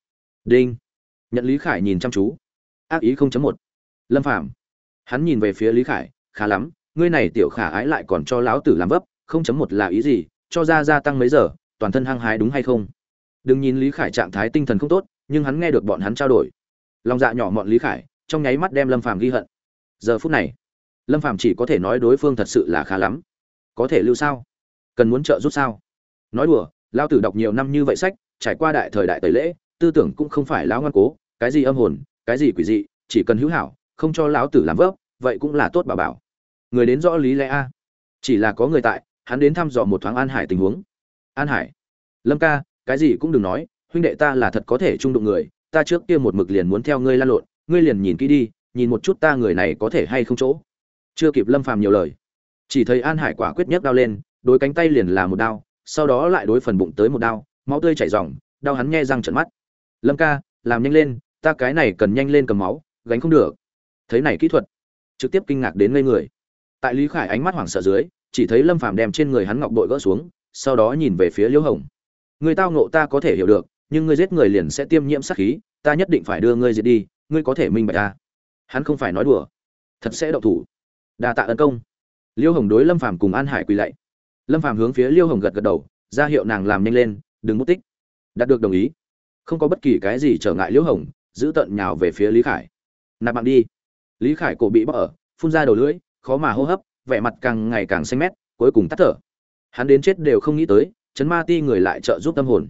Đinh. Nhận lý khải nhìn chăm chú. Ác ý không chấm một. Lâm phàm. Hắn nhìn về phía lý khải, khá lắm, ngươi này tiểu khả ái lại còn cho lão tử làm vấp, không chấm một là ý gì, cho ra gia tăng mấy giờ, toàn thân hăng hái đúng hay không? Đừng nhìn lý khải trạng thái tinh thần không tốt, nhưng hắn nghe được bọn hắn trao đổi. Lòng dạ nhỏ mọn lý khải, trong nháy mắt đem lâm phàm ghi hận giờ phút này lâm phàm chỉ có thể nói đối phương thật sự là khá lắm. Có thể lưu sao? Cần muốn trợ giúp sao? Nói đùa lao tử đọc nhiều năm như vậy sách trải qua đại thời đại tẩy lễ tư tưởng cũng không phải lão ngoan cố cái gì âm hồn cái gì quỷ dị chỉ cần hữu hảo không cho lão tử làm vớp, vậy cũng là tốt bà bảo. Người đến rõ lý lẽ a? Chỉ là có người tại hắn đến thăm dò một thoáng an hải tình huống. An hải lâm ca cái gì cũng đừng nói huynh đệ ta là thật có thể trung đụng người ta trước kia một mực liền muốn theo ngươi lan lộn ngươi liền nhìn kỹ đi nhìn một chút ta người này có thể hay không chỗ. Chưa kịp lâm phàm nhiều lời, chỉ thấy an hải quả quyết nhấc đao lên đối cánh tay liền là một đao, sau đó lại đối phần bụng tới một đao, máu tươi chảy ròng, đau hắn nghe răng trận mắt. Lâm ca, làm nhanh lên, ta cái này cần nhanh lên cầm máu, gánh không được. Thấy này kỹ thuật, trực tiếp kinh ngạc đến ngây người. Tại lý khải ánh mắt hoảng sợ dưới, chỉ thấy lâm phàm đem trên người hắn ngọc bội gỡ xuống, sau đó nhìn về phía liễu hồng. Người tao ngộ ta có thể hiểu được, nhưng ngươi giết người liền sẽ tiêm nhiễm sát khí, ta nhất định phải đưa ngươi diệt đi, ngươi có thể minh bạch ta hắn không phải nói đùa, thật sẽ động thủ. Đa tạ ân công. Liêu hồng đối lâm phàm cùng an hải quỳ lạy. Lâm phàm hướng phía liêu hồng gật gật đầu, ra hiệu nàng làm nhanh lên, đừng mất tích. Đạt được đồng ý. Không có bất kỳ cái gì trở ngại liêu hồng, giữ tận nhào về phía lý khải. Nạp mạng đi. Lý khải cổ bị bóc ở, phun ra đầu lưỡi, khó mà hô hấp, vẻ mặt càng ngày càng xanh mét, cuối cùng tắt thở. Hắn đến chết đều không nghĩ tới chấn ma ti người lại trợ giúp tâm hồn.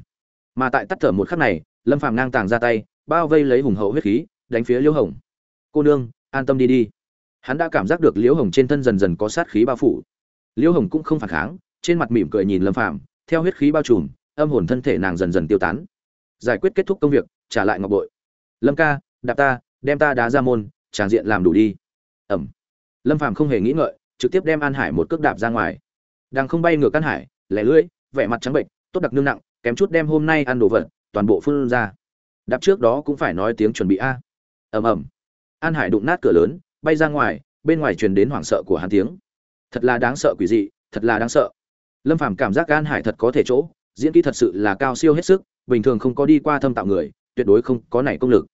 Mà tại tắt thở một khắc này, lâm phàm ngang tàng ra tay, bao vây lấy hùng hậu huyết khí, đánh phía liêu hồng cô nương, an tâm đi đi. Hắn đã cảm giác được liễu hồng trên thân dần dần có sát khí bao phủ. Liễu hồng cũng không phản kháng, trên mặt mỉm cười nhìn lâm phàm, theo huyết khí bao trùm, âm hồn thân thể nàng dần dần tiêu tán. Giải quyết kết thúc công việc, trả lại ngọc bội. Lâm ca, đạp ta, đem ta đá ra môn, tràng diện làm đủ đi. Ẩm. Lâm phàm không hề nghĩ ngợi, trực tiếp đem an hải một cước đạp ra ngoài. Đang không bay ngược an hải, lẻ lưỡi, vẻ mặt trắng bệnh, tốt đặc nương nặng, kém chút đem hôm nay ăn đồ vật, toàn bộ phun ra. Đạp trước đó cũng phải nói tiếng chuẩn bị a. Ầm ầm an hải đụng nát cửa lớn, bay ra ngoài, bên ngoài truyền đến hoảng sợ của hắn tiếng. Thật là đáng sợ quỷ dị, thật là đáng sợ. Lâm phàm cảm giác an hải thật có thể chỗ, diễn kỹ thật sự là cao siêu hết sức, bình thường không có đi qua thâm tạo người, tuyệt đối không có nảy công lực.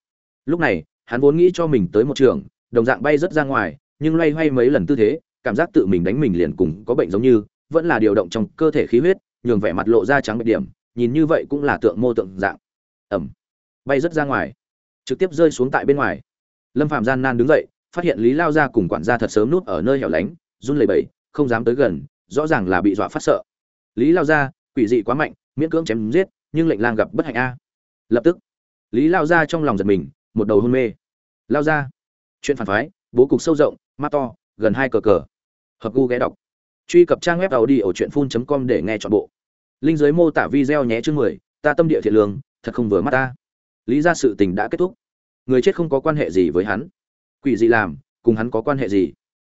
Lúc này, hắn vốn nghĩ cho mình tới một trường, đồng dạng bay rất ra ngoài, nhưng loay hoay mấy lần tư thế, cảm giác tự mình đánh mình liền cùng có bệnh giống như, vẫn là điều động trong cơ thể khí huyết, nhường vẻ mặt lộ ra trắng bệnh điểm, nhìn như vậy cũng là tượng mô tượng dạng. Ẩm. Bay rất ra ngoài. Trực tiếp rơi xuống tại bên ngoài lâm phạm gian nan đứng dậy, phát hiện lý lao ra cùng quản gia thật sớm nút ở nơi hẻo lánh, run lẩy bẩy, không dám tới gần, rõ ràng là bị dọa phát sợ. Lý lao ra quỷ dị quá mạnh, miễn cưỡng chém giết, nhưng lệnh lang gặp bất hạnh a. Lập tức, lý lao ra trong lòng giật mình, một đầu hôn mê. Lao ra chuyện phản phái, bố cục sâu rộng, mắt to, gần hai cờ cờ. Hợp gu ghé đọc. Truy cập trang web tàu đi ở truyện phun com để nghe chọn bộ. Linh giới mô tả video nhé chương mười, ta tâm địa thiện lương, thật không vừa mắt ta. Lý ra sự tình đã kết thúc người chết không có quan hệ gì với hắn. Quỷ gì làm, cùng hắn có quan hệ gì?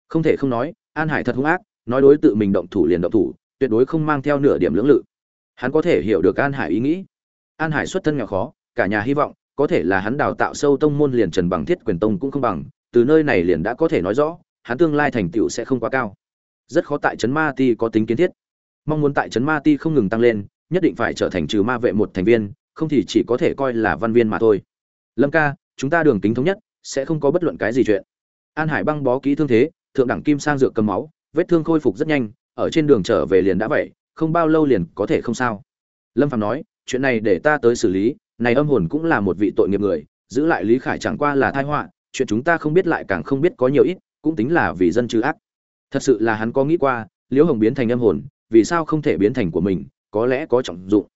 Không thể không nói, an hải thật hung ác, nói đối tự mình động thủ liền động thủ, tuyệt đối không mang theo nửa điểm lưỡng lự. Hắn có thể hiểu được an hải ý nghĩ. An hải xuất thân nghèo khó, cả nhà hy vọng, có thể là hắn đào tạo sâu tông môn liền trần bằng thiết quyền tông cũng không bằng, từ nơi này liền đã có thể nói rõ, hắn tương lai thành tựu sẽ không quá cao. Rất khó tại trấn ma ti có tính kiến thiết. Mong muốn tại trấn ma ti không ngừng tăng lên, nhất định phải trở thành trừ ma vệ một thành viên, không thì chỉ có thể coi là văn viên mà thôi. Lâm ca chúng ta đường tính thống nhất, sẽ không có bất luận cái gì chuyện. An hải băng bó kỹ thương thế, thượng đẳng kim sang dược cầm máu, vết thương khôi phục rất nhanh, ở trên đường trở về liền đã vậy, không bao lâu liền có thể không sao. Lâm phạm nói, chuyện này để ta tới xử lý, này âm hồn cũng là một vị tội nghiệp người, giữ lại lý khải chẳng qua là tai họa, chuyện chúng ta không biết lại càng không biết có nhiều ít, cũng tính là vì dân trừ ác. Thật sự là hắn có nghĩ qua, liễu hồng biến thành âm hồn, vì sao không thể biến thành của mình, có lẽ có trọng dụng.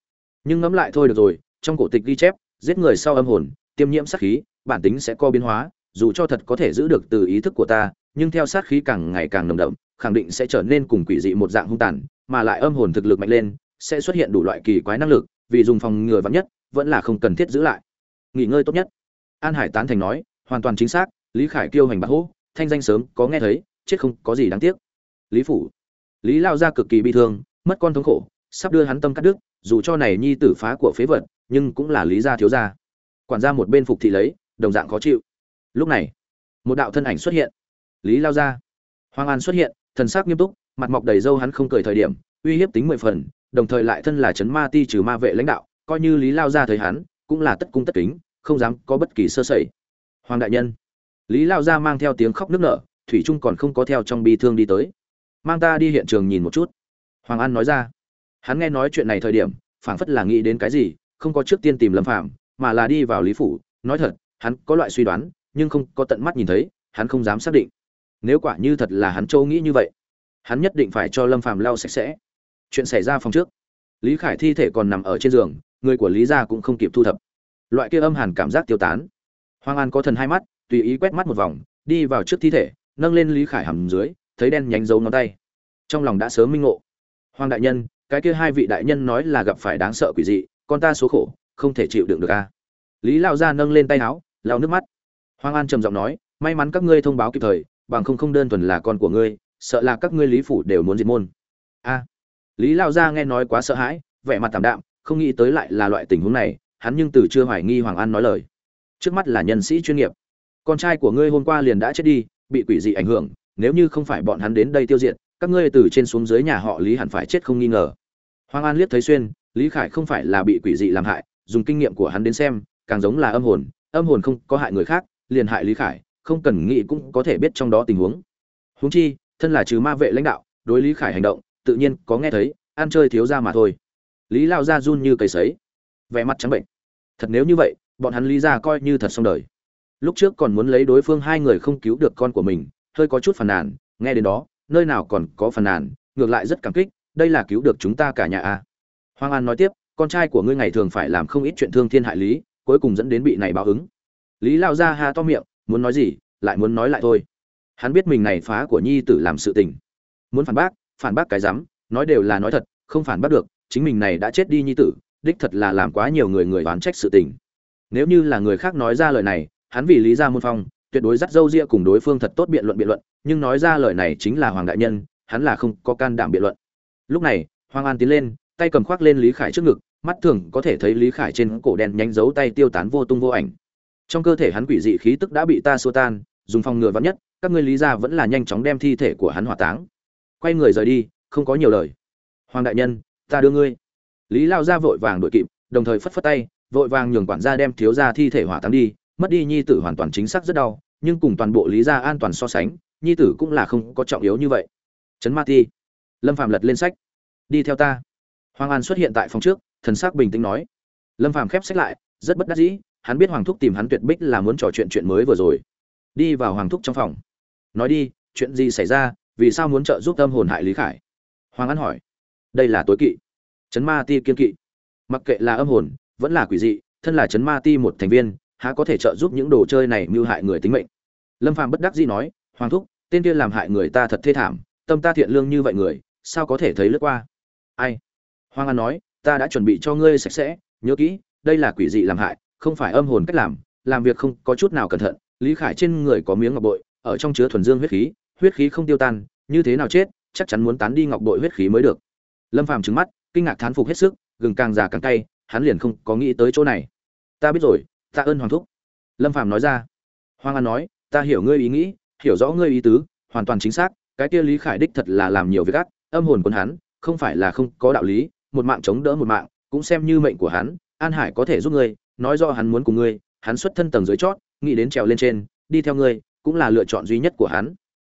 Nhưng ngẫm lại thôi được rồi, trong cổ tịch ghi chép, giết người sau âm hồn tiêm nhiễm sát khí, bản tính sẽ co biến hóa, dù cho thật có thể giữ được từ ý thức của ta, nhưng theo sát khí càng ngày càng nồng đậm, khẳng định sẽ trở nên cùng quỷ dị một dạng hung tàn, mà lại âm hồn thực lực mạnh lên, sẽ xuất hiện đủ loại kỳ quái năng lực, vì dùng phòng ngừa vắn nhất, vẫn là không cần thiết giữ lại. Nghỉ ngơi tốt nhất. An hải tán thành nói, hoàn toàn chính xác, lý khải kiêu hành bạc hô, thanh danh sớm, có nghe thấy, chết không có gì đáng tiếc. Lý phủ. Lý lao ra cực kỳ bi thương, mất con thống khổ, sắp đưa hắn tâm cắt đứt, dù cho này nhi tử phá của phế vật, nhưng cũng là lý gia thiếu gia quản gia một bên phục thị lấy, đồng dạng khó chịu. Lúc này, một đạo thân ảnh xuất hiện. Lý lao ra hoàng an xuất hiện, thần sắc nghiêm túc, mặt mọc đầy râu hắn không cười thời điểm, uy hiếp tính mười phần, đồng thời lại thân là chấn ma ti trừ ma vệ lãnh đạo, coi như lý lao ra thấy hắn, cũng là tất cung tất kính, không dám có bất kỳ sơ sẩy. Hoàng đại nhân. Lý lao ra mang theo tiếng khóc nức nở, thủy trung còn không có theo trong bi thương đi tới. Mang ta đi hiện trường nhìn một chút. Hoàng an nói ra. Hắn nghe nói chuyện này thời điểm, phảng phất là nghĩ đến cái gì, không có trước tiên tìm lâm phạm mà là đi vào lý phủ. Nói thật, hắn có loại suy đoán, nhưng không có tận mắt nhìn thấy, hắn không dám xác định. Nếu quả như thật là hắn châu nghĩ như vậy, hắn nhất định phải cho lâm phàm lau sạch sẽ. Chuyện xảy ra phòng trước. Lý khải thi thể còn nằm ở trên giường, người của lý gia cũng không kịp thu thập. Loại kia âm hàn cảm giác tiêu tán. Hoàng an có thần hai mắt, tùy ý quét mắt một vòng, đi vào trước thi thể, nâng lên lý khải hầm dưới, thấy đen nhánh dấu ngón tay. Trong lòng đã sớm minh ngộ. Hoàng đại nhân, cái kia hai vị đại nhân nói là gặp phải đáng sợ quỷ dị, con ta số khổ không thể chịu đựng được a. Lý lao gia nâng lên tay áo lao nước mắt. Hoàng an trầm giọng nói, may mắn các ngươi thông báo kịp thời, bằng không không đơn thuần là con của ngươi, sợ là các ngươi lý phủ đều muốn diệt môn. A. Lý lao gia nghe nói quá sợ hãi, vẻ mặt tảm đạm, không nghĩ tới lại là loại tình huống này, hắn nhưng từ chưa hoài nghi hoàng an nói lời. Trước mắt là nhân sĩ chuyên nghiệp. Con trai của ngươi hôm qua liền đã chết đi, bị quỷ dị ảnh hưởng, nếu như không phải bọn hắn đến đây tiêu diệt, các ngươi từ trên xuống dưới nhà họ lý hẳn phải chết không nghi ngờ. Hoàng an liếc thấy xuyên, lý khải không phải là bị quỷ dị làm hại dùng kinh nghiệm của hắn đến xem, càng giống là âm hồn âm hồn không có hại người khác, liền hại lý khải, không cần nghĩ cũng có thể biết trong đó tình huống. Huống chi, thân là trừ ma vệ lãnh đạo, đối lý khải hành động, tự nhiên có nghe thấy, ăn chơi thiếu ra mà thôi. Lý lao ra run như cầy sấy. Vẻ mặt trắng bệnh. Thật nếu như vậy, bọn hắn lý ra coi như thật xong đời. Lúc trước còn muốn lấy đối phương hai người không cứu được con của mình, hơi có chút phàn nàn, nghe đến đó, nơi nào còn có phàn nàn, ngược lại rất cảm kích, đây là cứu được chúng ta cả nhà a à. hoàng an nói tiếp con trai của ngươi ngày thường phải làm không ít chuyện thương thiên hại lý, cuối cùng dẫn đến bị này báo ứng. Lý lao ra ha to miệng, muốn nói gì, lại muốn nói lại thôi. Hắn biết mình này phá của nhi tử làm sự tình. Muốn phản bác phản bác cái rắm nói đều là nói thật, không phản bác được, chính mình này đã chết đi nhi tử, đích thật là làm quá nhiều người người oán trách sự tình. Nếu như là người khác nói ra lời này, hắn vì lý ra môn phong, tuyệt đối dắt dâu ria cùng đối phương thật tốt biện luận biện luận, nhưng nói ra lời này chính là hoàng đại nhân, hắn là không có can đảm biện luận. Lúc này, hoàng an tiến lên, tay cầm khoác lên lý khải trước ngực mắt thường có thể thấy lý khải trên cổ đen nhánh dấu tay tiêu tán vô tung vô ảnh. Trong cơ thể hắn quỷ dị khí tức đã bị ta xua tan, dùng phòng ngừa vắn nhất, các ngươi lý ra vẫn là nhanh chóng đem thi thể của hắn hỏa táng. Quay người rời đi, không có nhiều lời. Hoàng đại nhân, ta đưa ngươi. Lý lao ra vội vàng đội kịp, đồng thời phất phất tay, vội vàng nhường quản gia đem thiếu gia thi thể hỏa táng đi, mất đi nhi tử hoàn toàn chính xác rất đau, nhưng cùng toàn bộ lý gia an toàn so sánh, nhi tử cũng là không có trọng yếu như vậy. Trấn ma ti, lâm phạm lật lên sách. Đi theo ta. Hoàng an xuất hiện tại phòng trước thần sắc bình tĩnh nói. Lâm phàm khép sách lại, rất bất đắc dĩ, hắn biết hoàng thúc tìm hắn tuyệt bích là muốn trò chuyện chuyện mới vừa rồi. Đi vào hoàng thúc trong phòng. Nói đi, chuyện gì xảy ra, vì sao muốn trợ giúp tâm hồn hại lý khải? Hoàng an hỏi. Đây là tối kỵ. Chấn ma ti kiên kỵ. Mặc kệ là âm hồn, vẫn là quỷ dị, thân là chấn ma ti một thành viên, há có thể trợ giúp những đồ chơi này mưu hại người tính mệnh? Lâm phàm bất đắc dĩ nói, hoàng thúc, tên kia làm hại người ta thật thê thảm, tâm ta thiện lương như vậy người, sao có thể thấy lướt qua? Ai? Hoàng an nói ta đã chuẩn bị cho ngươi sạch sẽ, nhớ kỹ, đây là quỷ dị làm hại, không phải âm hồn cách làm làm việc không có chút nào cẩn thận. Lý khải trên người có miếng ngọc bội, ở trong chứa thuần dương huyết khí huyết khí không tiêu tan, như thế nào chết, chắc chắn muốn tán đi ngọc bội huyết khí mới được. Lâm phàm trứng mắt, kinh ngạc thán phục hết sức, gừng càng già càng cay, hắn liền không có nghĩ tới chỗ này. Ta biết rồi, ta ơn hoàng thúc. Lâm phàm nói ra. Hoàng an nói, ta hiểu ngươi ý nghĩ, hiểu rõ ngươi ý tứ, hoàn toàn chính xác, cái kia lý khải đích thật là làm nhiều việc ác, âm hồn quân hắn, không phải là không có đạo lý một mạng chống đỡ một mạng, cũng xem như mệnh của hắn, an hải có thể giúp ngươi, nói rõ hắn muốn cùng ngươi, hắn xuất thân tầng dưới chót, nghĩ đến trèo lên trên, đi theo ngươi, cũng là lựa chọn duy nhất của hắn.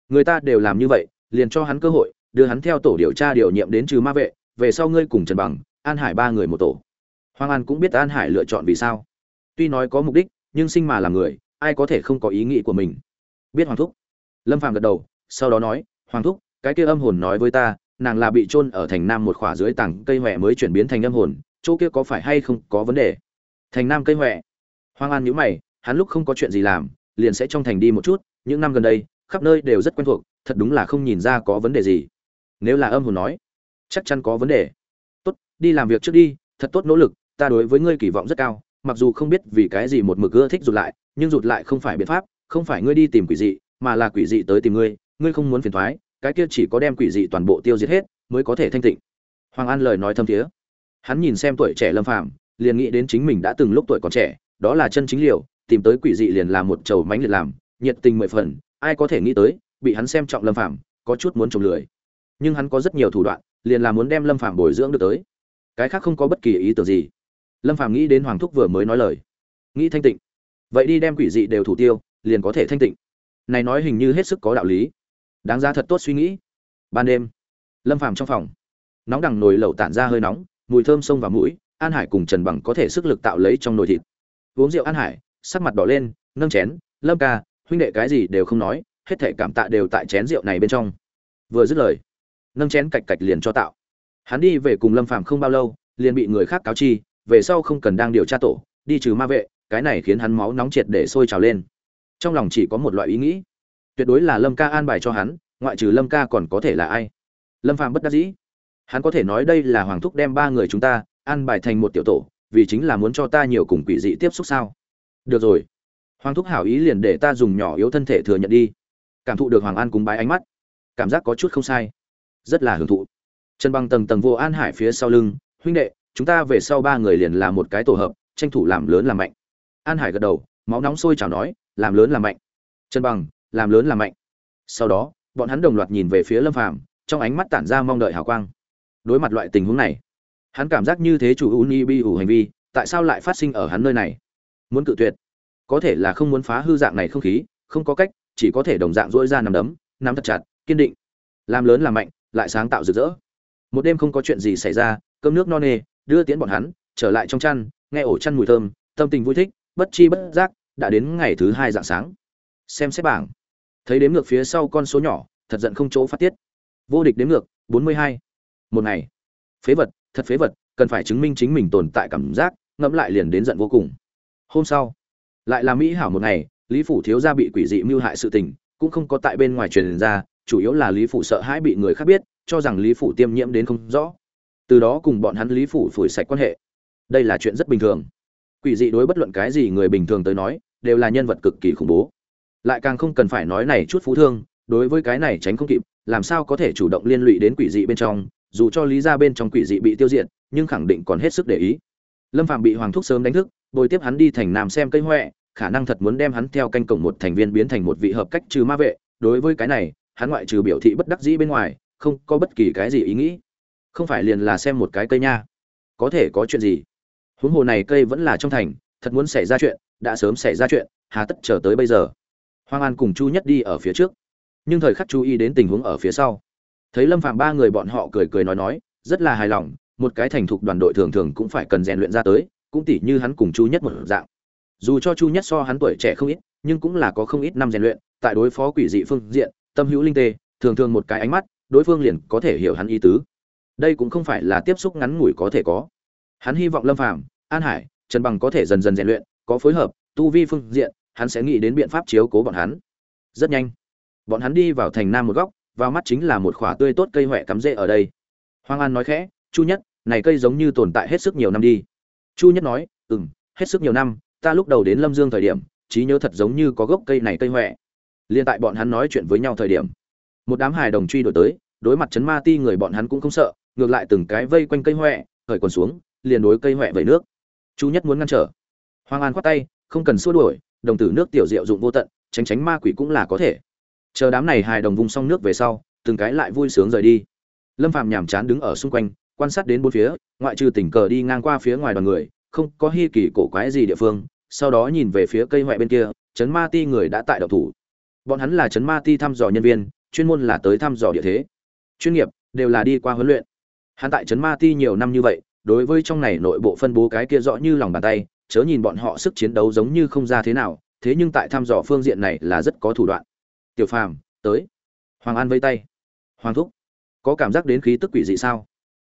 Người ta đều làm như vậy, liền cho hắn cơ hội, đưa hắn theo tổ điều tra điều nhiệm đến trừ ma vệ, về sau ngươi cùng trần bằng, an hải ba người một tổ. Hoàng an cũng biết an hải lựa chọn vì sao. Tuy nói có mục đích, nhưng sinh mà làm người, ai có thể không có ý nghĩ của mình. Biết hoàng thúc. Lâm phàm gật đầu, sau đó nói, hoàng thúc, cái kia âm hồn nói với ta nàng là bị chôn ở thành nam một khỏa dưới tảng cây huệ mới chuyển biến thành âm hồn, chỗ kia có phải hay không có vấn đề? Thành nam cây huệ hoang an nhíu mày, hắn lúc không có chuyện gì làm, liền sẽ trong thành đi một chút, những năm gần đây, khắp nơi đều rất quen thuộc, thật đúng là không nhìn ra có vấn đề gì. Nếu là âm hồn nói, chắc chắn có vấn đề. Tốt, đi làm việc trước đi, thật tốt nỗ lực, ta đối với ngươi kỳ vọng rất cao, mặc dù không biết vì cái gì một mực ưa thích rụt lại, nhưng rụt lại không phải biện pháp, không phải ngươi đi tìm quỷ dị, mà là quỷ dị tới tìm ngươi ngươi không muốn phiền thoái cái kia chỉ có đem quỷ dị toàn bộ tiêu diệt hết, mới có thể thanh tịnh. Hoàng an lời nói thâm thiế. Hắn nhìn xem tuổi trẻ lâm phàm, liền nghĩ đến chính mình đã từng lúc tuổi còn trẻ, đó là chân chính liều, tìm tới quỷ dị liền làm một chầu mánh liệt làm, nhiệt tình mười phần, ai có thể nghĩ tới, bị hắn xem trọng lâm phàm, có chút muốn trồng lười. Nhưng hắn có rất nhiều thủ đoạn, liền là muốn đem lâm phàm bồi dưỡng được tới. Cái khác không có bất kỳ ý tưởng gì. Lâm phàm nghĩ đến hoàng thúc vừa mới nói lời. Nghĩ thanh tịnh. Vậy đi đem quỷ dị đều thủ tiêu, liền có thể thanh tịnh. Này nói hình như hết sức có đạo lý đáng ra thật tốt suy nghĩ. Ban đêm, lâm phàm trong phòng, nóng đằng nồi lẩu tản ra hơi nóng, mùi thơm sông vào mũi, an hải cùng trần bằng có thể sức lực tạo lấy trong nồi thịt. Uống rượu an hải, sắc mặt đỏ lên, nâng chén, lâm ca, huynh đệ cái gì đều không nói, hết thể cảm tạ đều tại chén rượu này bên trong. Vừa dứt lời, nâng chén cạch cạch liền cho tạo. Hắn đi về cùng lâm phàm không bao lâu, liền bị người khác cáo chi, về sau không cần đang điều tra tổ, đi trừ ma vệ, cái này khiến hắn máu nóng triệt để sôi trào lên. Trong lòng chỉ có một loại ý nghĩ tuyệt đối là lâm ca an bài cho hắn, ngoại trừ lâm ca còn có thể là ai? Lâm phàm bất đắc dĩ. Hắn có thể nói đây là hoàng thúc đem ba người chúng ta an bài thành một tiểu tổ, vì chính là muốn cho ta nhiều cùng quỷ dị tiếp xúc sao? Được rồi. Hoàng thúc hảo ý liền để ta dùng nhỏ yếu thân thể thừa nhận đi. Cảm thụ được hoàng an cúng bái ánh mắt. Cảm giác có chút không sai. Rất là hưởng thụ. Chân băng tầng tầng vô an hải phía sau lưng, huynh đệ, chúng ta về sau ba người liền là một cái tổ hợp, tranh thủ làm lớn làm mạnh. An hải gật đầu, máu nóng sôi chảo nói, làm lớn làm mạnh. Chân bằng làm lớn làm mạnh. Sau đó, bọn hắn đồng loạt nhìn về phía lâm phàm, trong ánh mắt tản ra mong đợi hào quang. Đối mặt loại tình huống này, hắn cảm giác như thế chủ uni bi ủ hành vi, tại sao lại phát sinh ở hắn nơi này? Muốn cự tuyệt. Có thể là không muốn phá hư dạng này không khí, không có cách, chỉ có thể đồng dạng dỗi ra nằm đấm, nắm thật chặt, kiên định. Làm lớn làm mạnh, lại sáng tạo rực rỡ. Một đêm không có chuyện gì xảy ra, cơm nước no nê, đưa tiến bọn hắn, trở lại trong chăn, nghe ổ chăn mùi thơm, tâm tình vui thích, bất chi bất giác, đã đến ngày thứ hai dạng sáng. Xem xét bảng thấy đếm ngược phía sau con số nhỏ, thật giận không chỗ phát tiết. Vô địch đếm ngược, bốn mươi hai. Một ngày. Phế vật, thật phế vật, cần phải chứng minh chính mình tồn tại cảm giác, ngẫm lại liền đến giận vô cùng. Hôm sau, lại là mỹ hảo một ngày, lý phủ thiếu gia bị quỷ dị mưu hại sự tình, cũng không có tại bên ngoài truyền ra, chủ yếu là lý phủ sợ hãi bị người khác biết, cho rằng lý phủ tiêm nhiễm đến không rõ. Từ đó cùng bọn hắn lý phủ phủi sạch quan hệ. Đây là chuyện rất bình thường. Quỷ dị đối bất luận cái gì người bình thường tới nói, đều là nhân vật cực kỳ khủng bố lại càng không cần phải nói này chút phú thương, đối với cái này tránh không kịp, làm sao có thể chủ động liên lụy đến quỷ dị bên trong, dù cho lý ra bên trong quỷ dị bị tiêu diệt, nhưng khẳng định còn hết sức để ý. Lâm phạm bị hoàng thúc sớm đánh thức, bồi tiếp hắn đi thành nam xem cây huệ khả năng thật muốn đem hắn theo canh cổng một thành viên biến thành một vị hợp cách trừ ma vệ. Đối với cái này, hắn ngoại trừ biểu thị bất đắc dĩ bên ngoài, không có bất kỳ cái gì ý nghĩ. Không phải liền là xem một cái cây nha. Có thể có chuyện gì? Huống hồ này cây vẫn là trong thành, thật muốn xảy ra chuyện, đã sớm xảy ra chuyện, hà tất chờ tới bây giờ hoang an cùng chu nhất đi ở phía trước. Nhưng thời khắc chú ý đến tình huống ở phía sau. Thấy lâm phạm ba người bọn họ cười cười nói nói, rất là hài lòng, một cái thành thục đoàn đội thường thường cũng phải cần rèn luyện ra tới, cũng tỉ như hắn cùng chu nhất một dạng. Dù cho chu nhất so hắn tuổi trẻ không ít, nhưng cũng là có không ít năm rèn luyện, tại đối phó quỷ dị phương diện, tâm hữu linh tê, thường thường một cái ánh mắt, đối phương liền có thể hiểu hắn ý tứ. Đây cũng không phải là tiếp xúc ngắn ngủi có thể có. Hắn hy vọng lâm phàm, an hải, trần bằng có thể dần dần rèn luyện, có phối hợp, tu vi phương diện hắn sẽ nghĩ đến biện pháp chiếu cố bọn hắn. Rất nhanh, bọn hắn đi vào thành nam một góc, vào mắt chính là một khoả tươi tốt cây huệ cắm rễ ở đây. Hoàng an nói khẽ, chu nhất, này cây giống như tồn tại hết sức nhiều năm đi. Chu nhất nói ừ m hết sức nhiều năm, ta lúc đầu đến lâm dương thời điểm, trí nhớ thật giống như có gốc cây này cây huệ liên tại bọn hắn nói chuyện với nhau thời điểm, một đám hài đồng truy đổi tới, đối mặt chấn ma ti người bọn hắn cũng không sợ, ngược lại từng cái vây quanh cây huệ khởi quần xuống, liền đối cây huệ vẩy nước. Chu nhất muốn ngăn trở. Hoàng an khoát tay, không cần xua đuổi đồng tử nước tiểu diệu dụng vô tận, tránh tránh ma quỷ cũng là có thể. Chờ đám này hài đồng vung xong nước về sau, từng cái lại vui sướng rời đi. Lâm phạm nhàm chán đứng ở xung quanh, quan sát đến bốn phía, ngoại trừ tình cờ đi ngang qua phía ngoài đoàn người, không có hi kỳ cổ quái gì địa phương, sau đó nhìn về phía cây ngoại bên kia chấn ma ti người đã tại đậu thủ. Bọn hắn là chấn ma ti thăm dò nhân viên, chuyên môn là tới thăm dò địa thế. Chuyên nghiệp, đều là đi qua huấn luyện. Hắn tại chấn ma ti nhiều năm như vậy, đối với trong này nội bộ phân bố cái kia rõ như lòng bàn tay chớ nhìn bọn họ sức chiến đấu giống như không ra thế nào thế nhưng tại thăm dò phương diện này là rất có thủ đoạn. Tiểu phàm tới. Hoàng an vây tay. Hoàng thúc có cảm giác đến khí tức quỷ dị sao?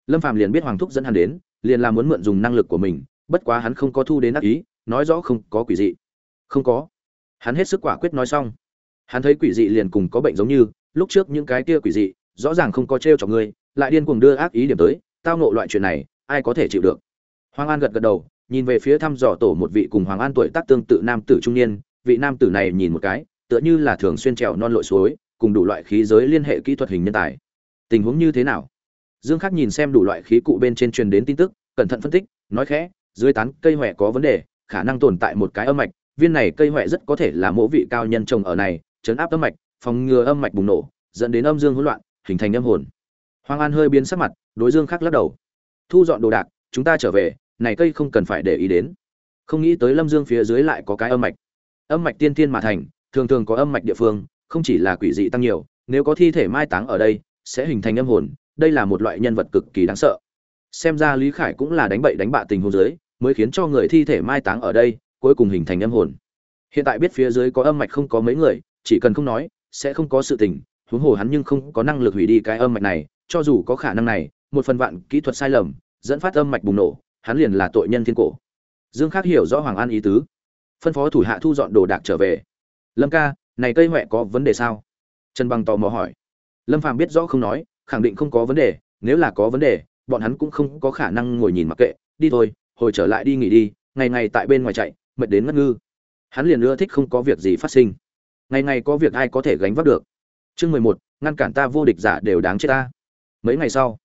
Lâm phàm liền biết hoàng thúc dẫn hắn đến liền là muốn mượn dùng năng lực của mình bất quá hắn không có thu đến ác ý nói rõ không có quỷ dị. Không có. Hắn hết sức quả quyết nói xong. Hắn thấy quỷ dị liền cùng có bệnh giống như lúc trước những cái kia quỷ dị rõ ràng không có trêu chọc người, ngươi lại điên cuồng đưa ác ý điểm tới tao nộ loại chuyện này ai có thể chịu được? Hoàng an gật gật đầu nhìn về phía thăm dò tổ một vị cùng hoàng an tuổi tác tương tự nam tử trung niên, vị nam tử này nhìn một cái, tựa như là thường xuyên trèo non lội suối, cùng đủ loại khí giới liên hệ kỹ thuật hình nhân tài. Tình huống như thế nào? Dương khắc nhìn xem đủ loại khí cụ bên trên truyền đến tin tức, cẩn thận phân tích, nói khẽ, dưới tán, cây huệ có vấn đề, khả năng tồn tại một cái âm mạch, viên này cây huệ rất có thể là mỗ vị cao nhân trồng ở này chấn áp âm mạch, phòng ngừa âm mạch bùng nổ, dẫn đến âm dương hỗn loạn, hình thành âm hồn. Hoàng an hơi biến sắc mặt, đối dương khắc lắc đầu. Thu dọn đồ đạc, chúng ta trở về này cây không cần phải để ý đến. Không nghĩ tới lâm dương phía dưới lại có cái âm mạch. Âm mạch tiên tiên mà thành, thường thường có âm mạch địa phương, không chỉ là quỷ dị tăng nhiều, nếu có thi thể mai táng ở đây, sẽ hình thành âm hồn, đây là một loại nhân vật cực kỳ đáng sợ. Xem ra lý khải cũng là đánh bậy đánh bạ tình huống dưới, mới khiến cho người thi thể mai táng ở đây, cuối cùng hình thành âm hồn. Hiện tại biết phía dưới có âm mạch không có mấy người, chỉ cần không nói, sẽ không có sự tình, huống hồ hắn nhưng không có năng lực hủy đi cái âm mạch này, cho dù có khả năng này, một phần vạn kỹ thuật sai lầm, dẫn phát âm mạch bùng nổ hắn liền là tội nhân thiên cổ. Dương khắc hiểu rõ hoàng an ý tứ. Phân phó thủ hạ thu dọn đồ đạc trở về. Lâm ca, này cây huệ có vấn đề sao? Trần bằng tò mò hỏi. Lâm phàm biết rõ không nói, khẳng định không có vấn đề, nếu là có vấn đề, bọn hắn cũng không có khả năng ngồi nhìn mặc kệ. Đi thôi, hồi trở lại đi nghỉ đi, ngày ngày tại bên ngoài chạy, mệt đến ngất ngư. Hắn liền ưa thích không có việc gì phát sinh. Ngày ngày có việc ai có thể gánh vác được? Chương mười một, ngăn cản ta vô địch giả đều đáng chết ta. Mấy ngày sau,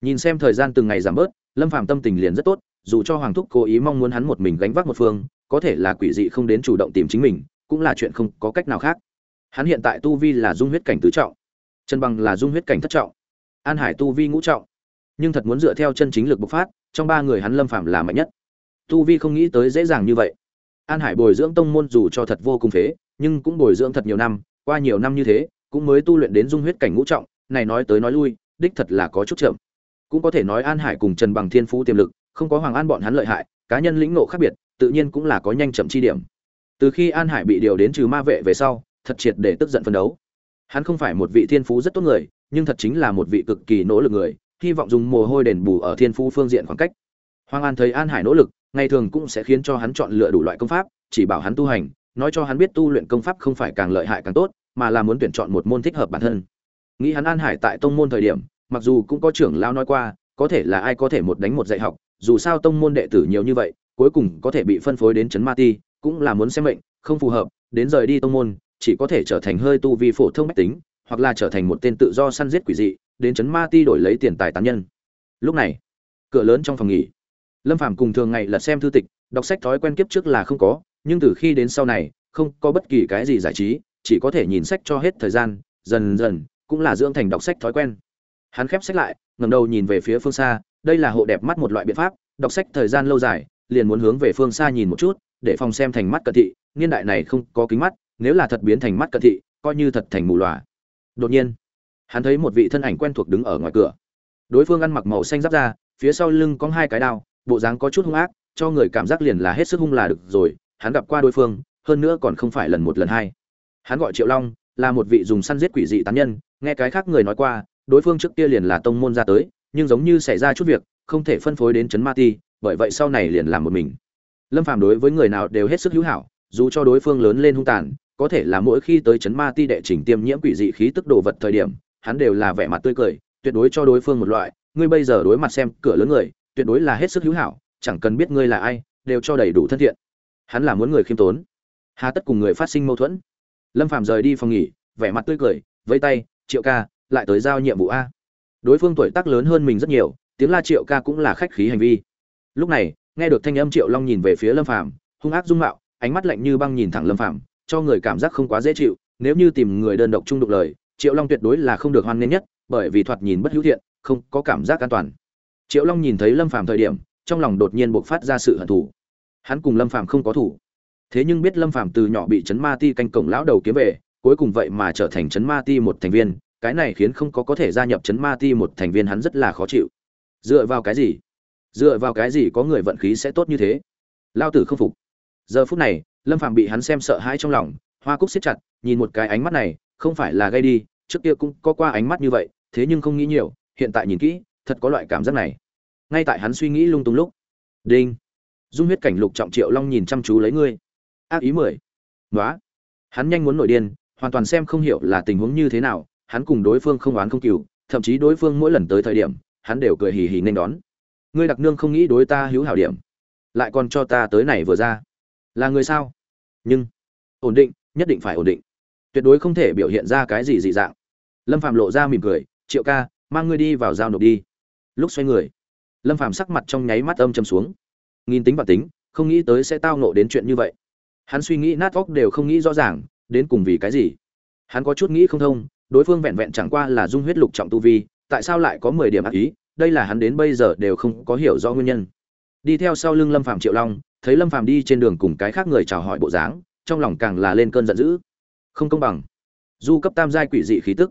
nhìn xem thời gian từng ngày giảm bớt lâm phàm tâm tình liền rất tốt, dù cho hoàng thúc cố ý mong muốn hắn một mình gánh vác một phương, có thể là quỷ dị không đến chủ động tìm chính mình, cũng là chuyện không có cách nào khác. Hắn hiện tại tu vi là dung huyết cảnh tứ trọng trần bằng là dung huyết cảnh thất trọng, an hải tu vi ngũ trọng. Nhưng thật muốn dựa theo chân chính lực bộc phát, trong ba người hắn lâm phạm là mạnh nhất. Tu vi không nghĩ tới dễ dàng như vậy. An hải bồi dưỡng tông môn dù cho thật vô cùng phế, nhưng cũng bồi dưỡng thật nhiều năm, qua nhiều năm như thế, cũng mới tu luyện đến dung huyết cảnh ngũ trọng, này nói tới nói lui, đích thật là có chút chậm cũng có thể nói an hải cùng trần bằng thiên phú tiềm lực, không có hoàng an bọn hắn lợi hại, cá nhân lĩnh ngộ khác biệt, tự nhiên cũng là có nhanh chậm chi điểm. Từ khi an hải bị điều đến trừ ma vệ về sau, thật triệt để tức giận phân đấu. Hắn không phải một vị thiên phú rất tốt người, nhưng thật chính là một vị cực kỳ nỗ lực người, hy vọng dùng mồ hôi đền bù ở thiên phú phương diện khoảng cách. Hoàng an thấy an hải nỗ lực, ngày thường cũng sẽ khiến cho hắn chọn lựa đủ loại công pháp, chỉ bảo hắn tu hành, nói cho hắn biết tu luyện công pháp không phải càng lợi hại càng tốt, mà là muốn tuyển chọn một môn thích hợp bản thân. Nghĩ hắn an hải tại tông môn thời điểm mặc dù cũng có trưởng lao nói qua, có thể là ai có thể một đánh một dạy học, dù sao tông môn đệ tử nhiều như vậy, cuối cùng có thể bị phân phối đến Trấn ma ti, cũng là muốn xem mệnh, không phù hợp, đến rời đi tông môn, chỉ có thể trở thành hơi tu vi phổ thông bách tính, hoặc là trở thành một tên tự do săn giết quỷ dị, đến Trấn ma ti đổi lấy tiền tài tán nhân. Lúc này, cửa lớn trong phòng nghỉ. Lâm phàm cùng thường ngày lật xem thư tịch, đọc sách thói quen kiếp trước là không có, nhưng từ khi đến sau này, không có bất kỳ cái gì giải trí, chỉ có thể nhìn sách cho hết thời gian, dần dần, cũng là dưỡng thành đọc sách thói quen hắn khép sách lại, ngẩng đầu nhìn về phía phương xa, đây là hộ đẹp mắt một loại biện pháp, đọc sách thời gian lâu dài, liền muốn hướng về phương xa nhìn một chút, để phòng xem thành mắt cận thị, niên đại này không có kính mắt, nếu là thật biến thành mắt cận thị, coi như thật thành mù lòa đột nhiên, hắn thấy một vị thân ảnh quen thuộc đứng ở ngoài cửa. Đối phương ăn mặc màu xanh giáp ra phía sau lưng có hai cái đao, bộ dáng có chút hung ác, cho người cảm giác liền là hết sức hung là được rồi, hắn gặp qua đối phương, hơn nữa còn không phải lần một lần hai. Hắn gọi triệu long, là một vị dùng săn giết quỷ dị tán nhân, nghe cái khác người nói qua đối phương trước kia liền là tông môn ra tới, nhưng giống như xảy ra chút việc, không thể phân phối đến chấn ma ti, bởi vậy sau này liền làm một mình. Lâm phàm đối với người nào đều hết sức hữu hảo, dù cho đối phương lớn lên hung tàn, có thể là mỗi khi tới chấn ma ti đệ trình tiêm nhiễm quỷ dị khí tức đồ vật thời điểm, hắn đều là vẻ mặt tươi cười, tuyệt đối cho đối phương một loại, ngươi bây giờ đối mặt xem cửa lớn người, tuyệt đối là hết sức hữu hảo, chẳng cần biết ngươi là ai, đều cho đầy đủ thân thiện. Hắn là muốn người khiêm tốn. Hà tất cùng người phát sinh mâu thuẫn. Lâm phàm rời đi phòng nghỉ, vẻ mặt tươi cười vây tay, triệu ca lại tới giao nhiệm vụ a. Đối phương tuổi tác lớn hơn mình rất nhiều, tiếng la triệu ca cũng là khách khí hành vi. Lúc này, nghe được thanh âm triệu long nhìn về phía lâm phàm, hung ác dung mạo, ánh mắt lạnh như băng nhìn thẳng lâm phàm, cho người cảm giác không quá dễ chịu, nếu như tìm người đơn độc chung đụng lời, triệu long tuyệt đối là không được hoan nghênh nhất, bởi vì thoạt nhìn bất hữu thiện, không có cảm giác an toàn. Triệu long nhìn thấy lâm phàm thời điểm, trong lòng đột nhiên bộc phát ra sự hận thù. Hắn cùng lâm phàm không có thủ. Thế nhưng biết lâm phàm từ nhỏ bị chấn ma ti canh cổng lão đầu kiếm về, cuối cùng vậy mà trở thành chấn ma ti một thành viên cái này khiến không có có thể gia nhập chấn ma ti một thành viên hắn rất là khó chịu. Dựa vào cái gì? Dựa vào cái gì có người vận khí sẽ tốt như thế? Lao tử không phục. Giờ phút này, lâm phạm bị hắn xem sợ hãi trong lòng, hoa cúc siết chặt, nhìn một cái ánh mắt này, không phải là gây đi, trước kia cũng có qua ánh mắt như vậy, thế nhưng không nghĩ nhiều, hiện tại nhìn kỹ, thật có loại cảm giác này. Ngay tại hắn suy nghĩ lung tung lúc, đinh. Dung huyết cảnh lục trọng triệu long nhìn chăm chú lấy ngươi. Ác ý mười. Nói hắn nhanh muốn nổi điên, hoàn toàn xem không hiểu là tình huống như thế nào hắn cùng đối phương không oán không cừu, thậm chí đối phương mỗi lần tới thời điểm, hắn đều cười hì hì nên đón. Ngươi đặc nương không nghĩ đối ta hữu hảo điểm, lại còn cho ta tới này vừa ra. Là người sao? Nhưng, ổn định, nhất định phải ổn định. Tuyệt đối không thể biểu hiện ra cái gì dị dạng. Lâm phạm lộ ra mỉm cười, triệu ca, mang ngươi đi vào giao nộp đi. Lúc xoay người, lâm phạm sắc mặt trong nháy mắt âm trầm xuống. Nghìn tính và tính, không nghĩ tới sẽ tao nộ đến chuyện như vậy. Hắn suy nghĩ nát óc đều không nghĩ rõ ràng, đến cùng vì cái gì? Hắn có chút nghĩ không thông đối phương vẹn vẹn chẳng qua là dung huyết lục trọng tu vi, tại sao lại có mười điểm ác ý? Đây là hắn đến bây giờ đều không có hiểu rõ nguyên nhân. Đi theo sau lưng lâm phạm triệu long, thấy lâm phạm đi trên đường cùng cái khác người chào hỏi bộ dáng, trong lòng càng là lên cơn giận dữ. Không công bằng. Du cấp tam giai quỷ dị khí tức.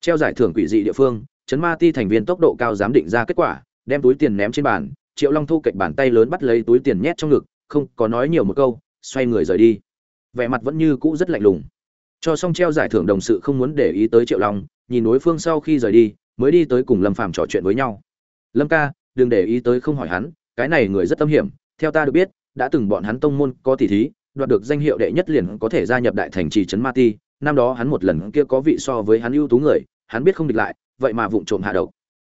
Treo giải thưởng quỷ dị địa phương, chấn ma ti thành viên tốc độ cao giám định ra kết quả, đem túi tiền ném trên bàn, triệu long thu cạnh bàn tay lớn bắt lấy túi tiền nhét trong ngực, không có nói nhiều một câu, xoay người rời đi. Vẻ mặt vẫn như cũ rất lạnh lùng cho xong treo giải thưởng đồng sự không muốn để ý tới triệu long, nhìn đối phương sau khi rời đi, mới đi tới cùng lâm phàm trò chuyện với nhau. Lâm ca, đừng để ý tới không hỏi hắn, cái này người rất tâm hiểm, theo ta được biết, đã từng bọn hắn tông môn có tỷ thí, đoạt được danh hiệu đệ nhất liền có thể gia nhập đại thành trì trấn ma ti, năm đó hắn một lần kia có vị so với hắn ưu tú người, hắn biết không địch lại, vậy mà vụng trộm hạ độc.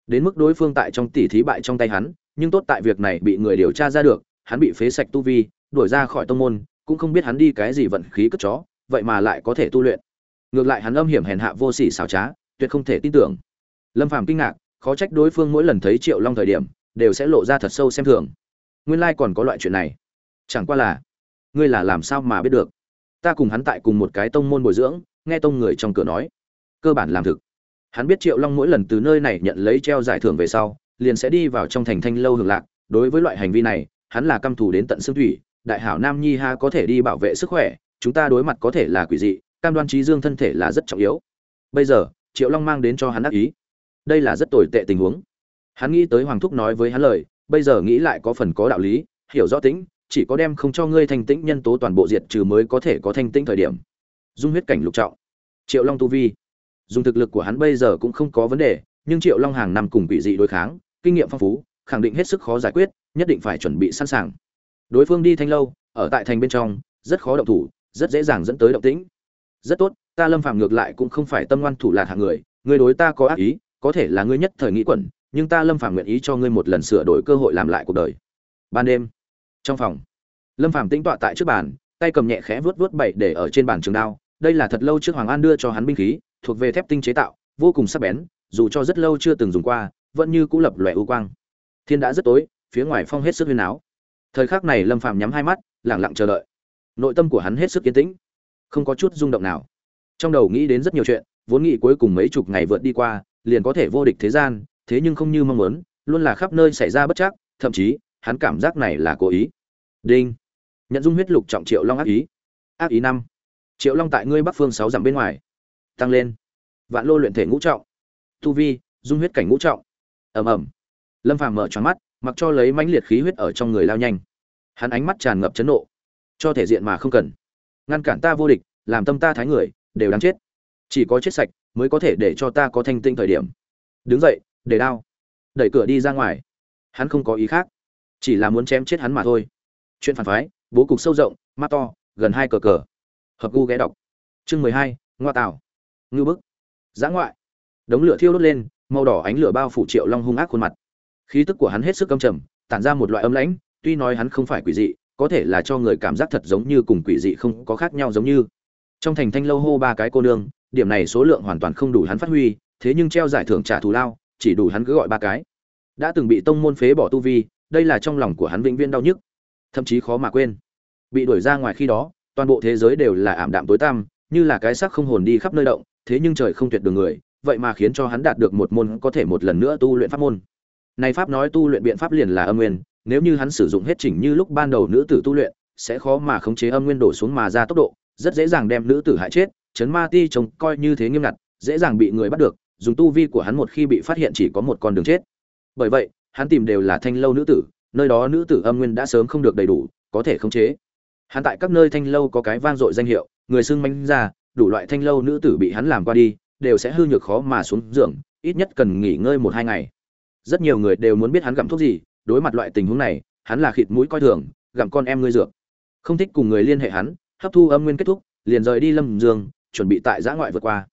Đến mức đối phương tại trong tỷ thí bại trong tay hắn, nhưng tốt tại việc này bị người điều tra ra được, hắn bị phế sạch tu vi, đuổi ra khỏi tông môn, cũng không biết hắn đi cái gì vận khí cất chó vậy mà lại có thể tu luyện. Ngược lại hắn âm hiểm hèn hạ vô sỉ xảo trá, tuyệt không thể tin tưởng. Lâm phàm kinh ngạc, khó trách đối phương mỗi lần thấy triệu long thời điểm, đều sẽ lộ ra thật sâu xem thường. Nguyên lai còn có loại chuyện này. Chẳng qua là, ngươi là làm sao mà biết được? Ta cùng hắn tại cùng một cái tông môn bồi dưỡng, nghe tông người trong cửa nói. Cơ bản làm thực. Hắn biết triệu long mỗi lần từ nơi này nhận lấy treo giải thưởng về sau, liền sẽ đi vào trong thành thanh lâu hưởng lạc. Đối với loại hành vi này, hắn là căm thù đến tận xương thủy, đại hảo nam nhi ha có thể đi bảo vệ sức khỏe chúng ta đối mặt có thể là quỷ dị, cam đoan trí dương thân thể là rất trọng yếu. Bây giờ, triệu long mang đến cho hắn ác ý. Đây là rất tồi tệ tình huống. Hắn nghĩ tới hoàng thúc nói với hắn lời, bây giờ nghĩ lại có phần có đạo lý, hiểu rõ tính chỉ có đem không cho ngươi thanh tĩnh nhân tố toàn bộ diệt trừ mới có thể có thanh tĩnh thời điểm. Dung huyết cảnh lục trọng. Triệu long tu vi. Dùng thực lực của hắn bây giờ cũng không có vấn đề, nhưng triệu long hàng năm cùng quỷ dị đối kháng, kinh nghiệm phong phú, khẳng định hết sức khó giải quyết, nhất định phải chuẩn bị sẵn sàng. Đối phương đi thanh lâu, ở tại thành bên trong, rất khó động thủ rất dễ dàng dẫn tới động tĩnh. Rất tốt, ta lâm phạm ngược lại cũng không phải tâm ngoan thủ lạc hạng người người đối ta có ác ý, có thể là ngươi nhất thời nghĩ quẩn, nhưng ta lâm phạm nguyện ý cho ngươi một lần sửa đổi cơ hội làm lại cuộc đời. Ban đêm, trong phòng, lâm phạm tĩnh tọa tại trước bàn, tay cầm nhẹ khẽ vuốt vuốt bậy để ở trên bàn trường đao, đây là thật lâu trước hoàng an đưa cho hắn binh khí, thuộc về thép tinh chế tạo, vô cùng sắc bén, dù cho rất lâu chưa từng dùng qua, vẫn như cũ lập lòe u quang. Thiên đã rất tối, phía ngoài phong hết sức huyên áo. Thời khắc này lâm phàm nhắm hai mắt lẳng lặng chờ đợi nội tâm của hắn hết sức yên tĩnh, không có chút rung động nào. Trong đầu nghĩ đến rất nhiều chuyện, vốn nghĩ cuối cùng mấy chục ngày vượt đi qua, liền có thể vô địch thế gian, thế nhưng không như mong muốn, luôn là khắp nơi xảy ra bất chắc, thậm chí, hắn cảm giác này là cố ý. Đinh. Nhận dung huyết lục trọng triệu long ác ý. Ác ý năm. Triệu long tại ngươi bắc phương sáu dặm bên ngoài. Tăng lên. Vạn lô luyện thể ngũ trọng. Tu vi, dung huyết cảnh ngũ trọng. Ầm ầm. Lâm phàm mở tròn mắt, mặc cho lấy mãnh liệt khí huyết ở trong người lao nhanh. Hắn ánh mắt tràn ngập chấn nộ cho thể diện mà không cần. Ngăn cản ta vô địch, làm tâm ta thái người, đều đáng chết. Chỉ có chết sạch mới có thể để cho ta có thanh tinh thời điểm. Đứng dậy, để đao. Đẩy cửa đi ra ngoài. Hắn không có ý khác. Chỉ là muốn chém chết hắn mà thôi. Chuyện phản phái, bố cục sâu rộng, mắt to, gần hai cờ cờ. Hợp gu ghé đọc. Chương mười hai, ngoa tảo ngư bức. Giã ngoại. Đống lửa thiêu đốt lên, màu đỏ ánh lửa bao phủ triệu long hung ác khuôn mặt. Khí tức của hắn hết sức âm trầm, tản ra một loại âm lãnh, tuy nói hắn không phải quỷ dị có thể là cho người cảm giác thật giống như cùng quỷ dị không có khác nhau giống như. Trong thành thanh lâu hô ba cái cô nương, điểm này số lượng hoàn toàn không đủ hắn phát huy, thế nhưng treo giải thưởng trả thù lao, chỉ đủ hắn cứ gọi ba cái. Đã từng bị tông môn phế bỏ tu vi, đây là trong lòng của hắn vĩnh viễn đau nhức, thậm chí khó mà quên. Bị đuổi ra ngoài khi đó, toàn bộ thế giới đều là ảm đạm tối tăm, như là cái xác không hồn đi khắp nơi động, thế nhưng trời không tuyệt đường người, vậy mà khiến cho hắn đạt được một môn có thể một lần nữa tu luyện pháp môn. Này pháp nói tu luyện biện pháp liền là âm nguyên nếu như hắn sử dụng hết chỉnh như lúc ban đầu nữ tử tu luyện, sẽ khó mà khống chế âm nguyên đổ xuống mà ra tốc độ, rất dễ dàng đem nữ tử hại chết, chấn ma ti trông coi như thế nghiêm ngặt, dễ dàng bị người bắt được, dùng tu vi của hắn một khi bị phát hiện chỉ có một con đường chết. Bởi vậy, hắn tìm đều là thanh lâu nữ tử, nơi đó nữ tử âm nguyên đã sớm không được đầy đủ, có thể khống chế. Hắn tại các nơi thanh lâu có cái vang dội danh hiệu, người xưng manh ra, đủ loại thanh lâu nữ tử bị hắn làm qua đi, đều sẽ hư nhược khó mà xuống giường, ít nhất cần nghỉ ngơi một hai ngày. Rất nhiều người đều muốn biết hắn gặm thuốc gì đối mặt loại tình huống này, hắn là khịt mũi coi thường, gặm con em ngươi dược. Không thích cùng người liên hệ hắn, hấp thu âm nguyên kết thúc, liền rời đi lâm dương, chuẩn bị tại giã ngoại vượt qua.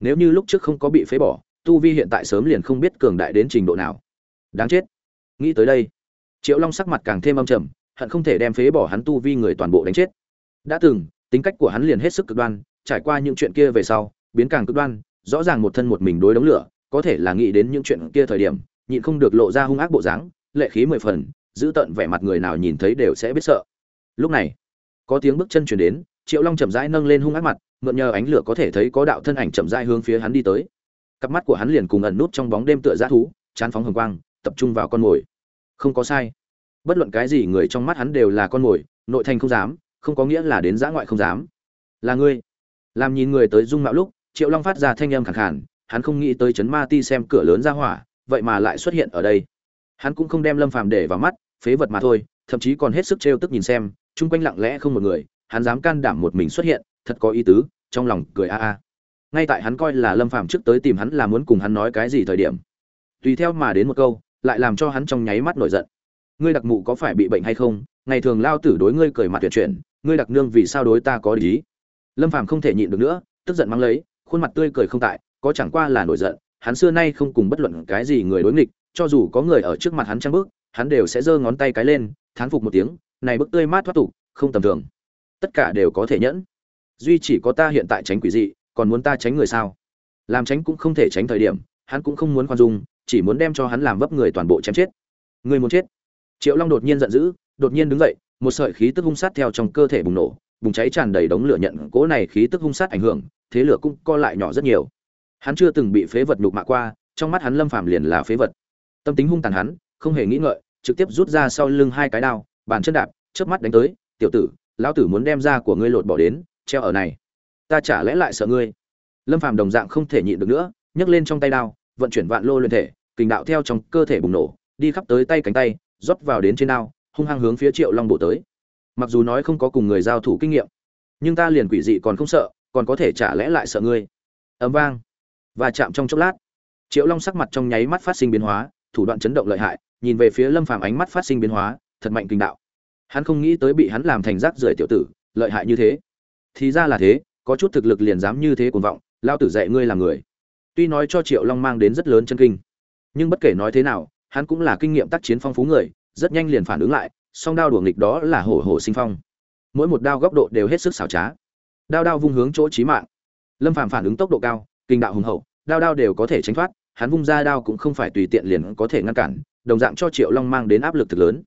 Nếu như lúc trước không có bị phế bỏ, tu vi hiện tại sớm liền không biết cường đại đến trình độ nào. Đáng chết. Nghĩ tới đây, triệu long sắc mặt càng thêm âm trầm, hận không thể đem phế bỏ hắn tu vi người toàn bộ đánh chết. Đã từng, tính cách của hắn liền hết sức cực đoan, trải qua những chuyện kia về sau, biến càng cực đoan, rõ ràng một thân một mình đối đống lửa, có thể là nghĩ đến những chuyện kia thời điểm, nhịn không được lộ ra hung ác bộ dáng lệ khí mười phần, giữ tận vẻ mặt người nào nhìn thấy đều sẽ biết sợ. Lúc này, có tiếng bước chân chuyển đến, triệu long chậm rãi nâng lên hung ác mặt, mượn nhờ ánh lửa có thể thấy có đạo thân ảnh chậm rãi hướng phía hắn đi tới. Cặp mắt của hắn liền cùng ẩn nút trong bóng đêm tựa g thú, chán phóng hồng quang, tập trung vào con mồi. Không có sai. Bất luận cái gì người trong mắt hắn đều là con mồi, nội thành không dám, không có nghĩa là đến giã ngoại không dám. Là ngươi. Làm nhìn người tới dung mạo lúc, triệu long phát ra thanh âm khẳng khàn, hắn không nghĩ tới chấn ma ti xem cửa lớn ra hỏa, vậy mà lại xuất hiện ở đây hắn cũng không đem lâm phàm để vào mắt, phế vật mà thôi, thậm chí còn hết sức trêu tức nhìn xem, chung quanh lặng lẽ không một người, hắn dám can đảm một mình xuất hiện, thật có ý tứ, trong lòng cười a a. Ngay tại hắn coi là lâm phàm trước tới tìm hắn là muốn cùng hắn nói cái gì thời điểm, tùy theo mà đến một câu, lại làm cho hắn trong nháy mắt nổi giận. Ngươi đặc mụ có phải bị bệnh hay không? Ngày thường lao tử đối ngươi cười mặt tuyệt chuyển, ngươi đặc nương vì sao đối ta có lý lâm phàm không thể nhịn được nữa, tức giận mắng lấy, khuôn mặt tươi cười không tại, có chẳng qua là nổi giận, hắn xưa nay không cùng bất luận cái gì người đối nghịch cho dù có người ở trước mặt hắn trăng bước, hắn đều sẽ giơ ngón tay cái lên, thán phục một tiếng, này bức tươi mát thoát tục, không tầm thường. Tất cả đều có thể nhẫn. Duy chỉ có ta hiện tại tránh quỷ dị, còn muốn ta tránh người sao? Làm tránh cũng không thể tránh thời điểm, hắn cũng không muốn khoan dung, chỉ muốn đem cho hắn làm vấp người toàn bộ chém chết. Người muốn chết? Triệu long đột nhiên giận dữ, đột nhiên đứng dậy, một sợi khí tức hung sát theo trong cơ thể bùng nổ, bùng cháy tràn đầy đống lửa nhận cỗ này khí tức hung sát ảnh hưởng, thế lửa cũng co lại nhỏ rất nhiều. Hắn chưa từng bị phế vật nhục mạ qua, trong mắt hắn lâm phàm liền là phế vật tâm tính hung tàn hắn, không hề nghĩ ngợi, trực tiếp rút ra sau lưng hai cái đao, bàn chân đạp, chớp mắt đánh tới, tiểu tử, lão tử muốn đem ra của ngươi lột bỏ đến, treo ở này. Ta chả lẽ lại sợ ngươi? Lâm phàm đồng dạng không thể nhịn được nữa, nhấc lên trong tay đao, vận chuyển vạn lô luyện thể, kình đạo theo trong cơ thể bùng nổ, đi khắp tới tay cánh tay, rót vào đến trên đao, hung hăng hướng phía triệu long bộ tới. Mặc dù nói không có cùng người giao thủ kinh nghiệm, nhưng ta liền quỷ dị còn không sợ, còn có thể chả lẽ lại sợ ngươi? Ấm vang. Và chạm trong chốc lát, triệu long sắc mặt trong nháy mắt phát sinh biến hóa thủ đoạn chấn động lợi hại, nhìn về phía lâm phàm ánh mắt phát sinh biến hóa, thật mạnh kinh đạo. Hắn không nghĩ tới bị hắn làm thành rác rưởi tiểu tử, lợi hại như thế. Thì ra là thế, có chút thực lực liền dám như thế cuồng vọng, lao tử dạy ngươi làm người. Tuy nói cho triệu long mang đến rất lớn chân kinh, nhưng bất kể nói thế nào, hắn cũng là kinh nghiệm tác chiến phong phú người, rất nhanh liền phản ứng lại, song đao đuổi nghịch đó là hổ hổ sinh phong. Mỗi một đao góc độ đều hết sức xảo trá. Đao đao vung hướng chỗ chí mạng. Lâm phàm phản ứng tốc độ cao, kinh đạo hùng hậu, đao đao đều có thể tránh thoát hắn vung ra đao cũng không phải tùy tiện liền có thể ngăn cản, đồng dạng cho triệu long mang đến áp lực thực lớn.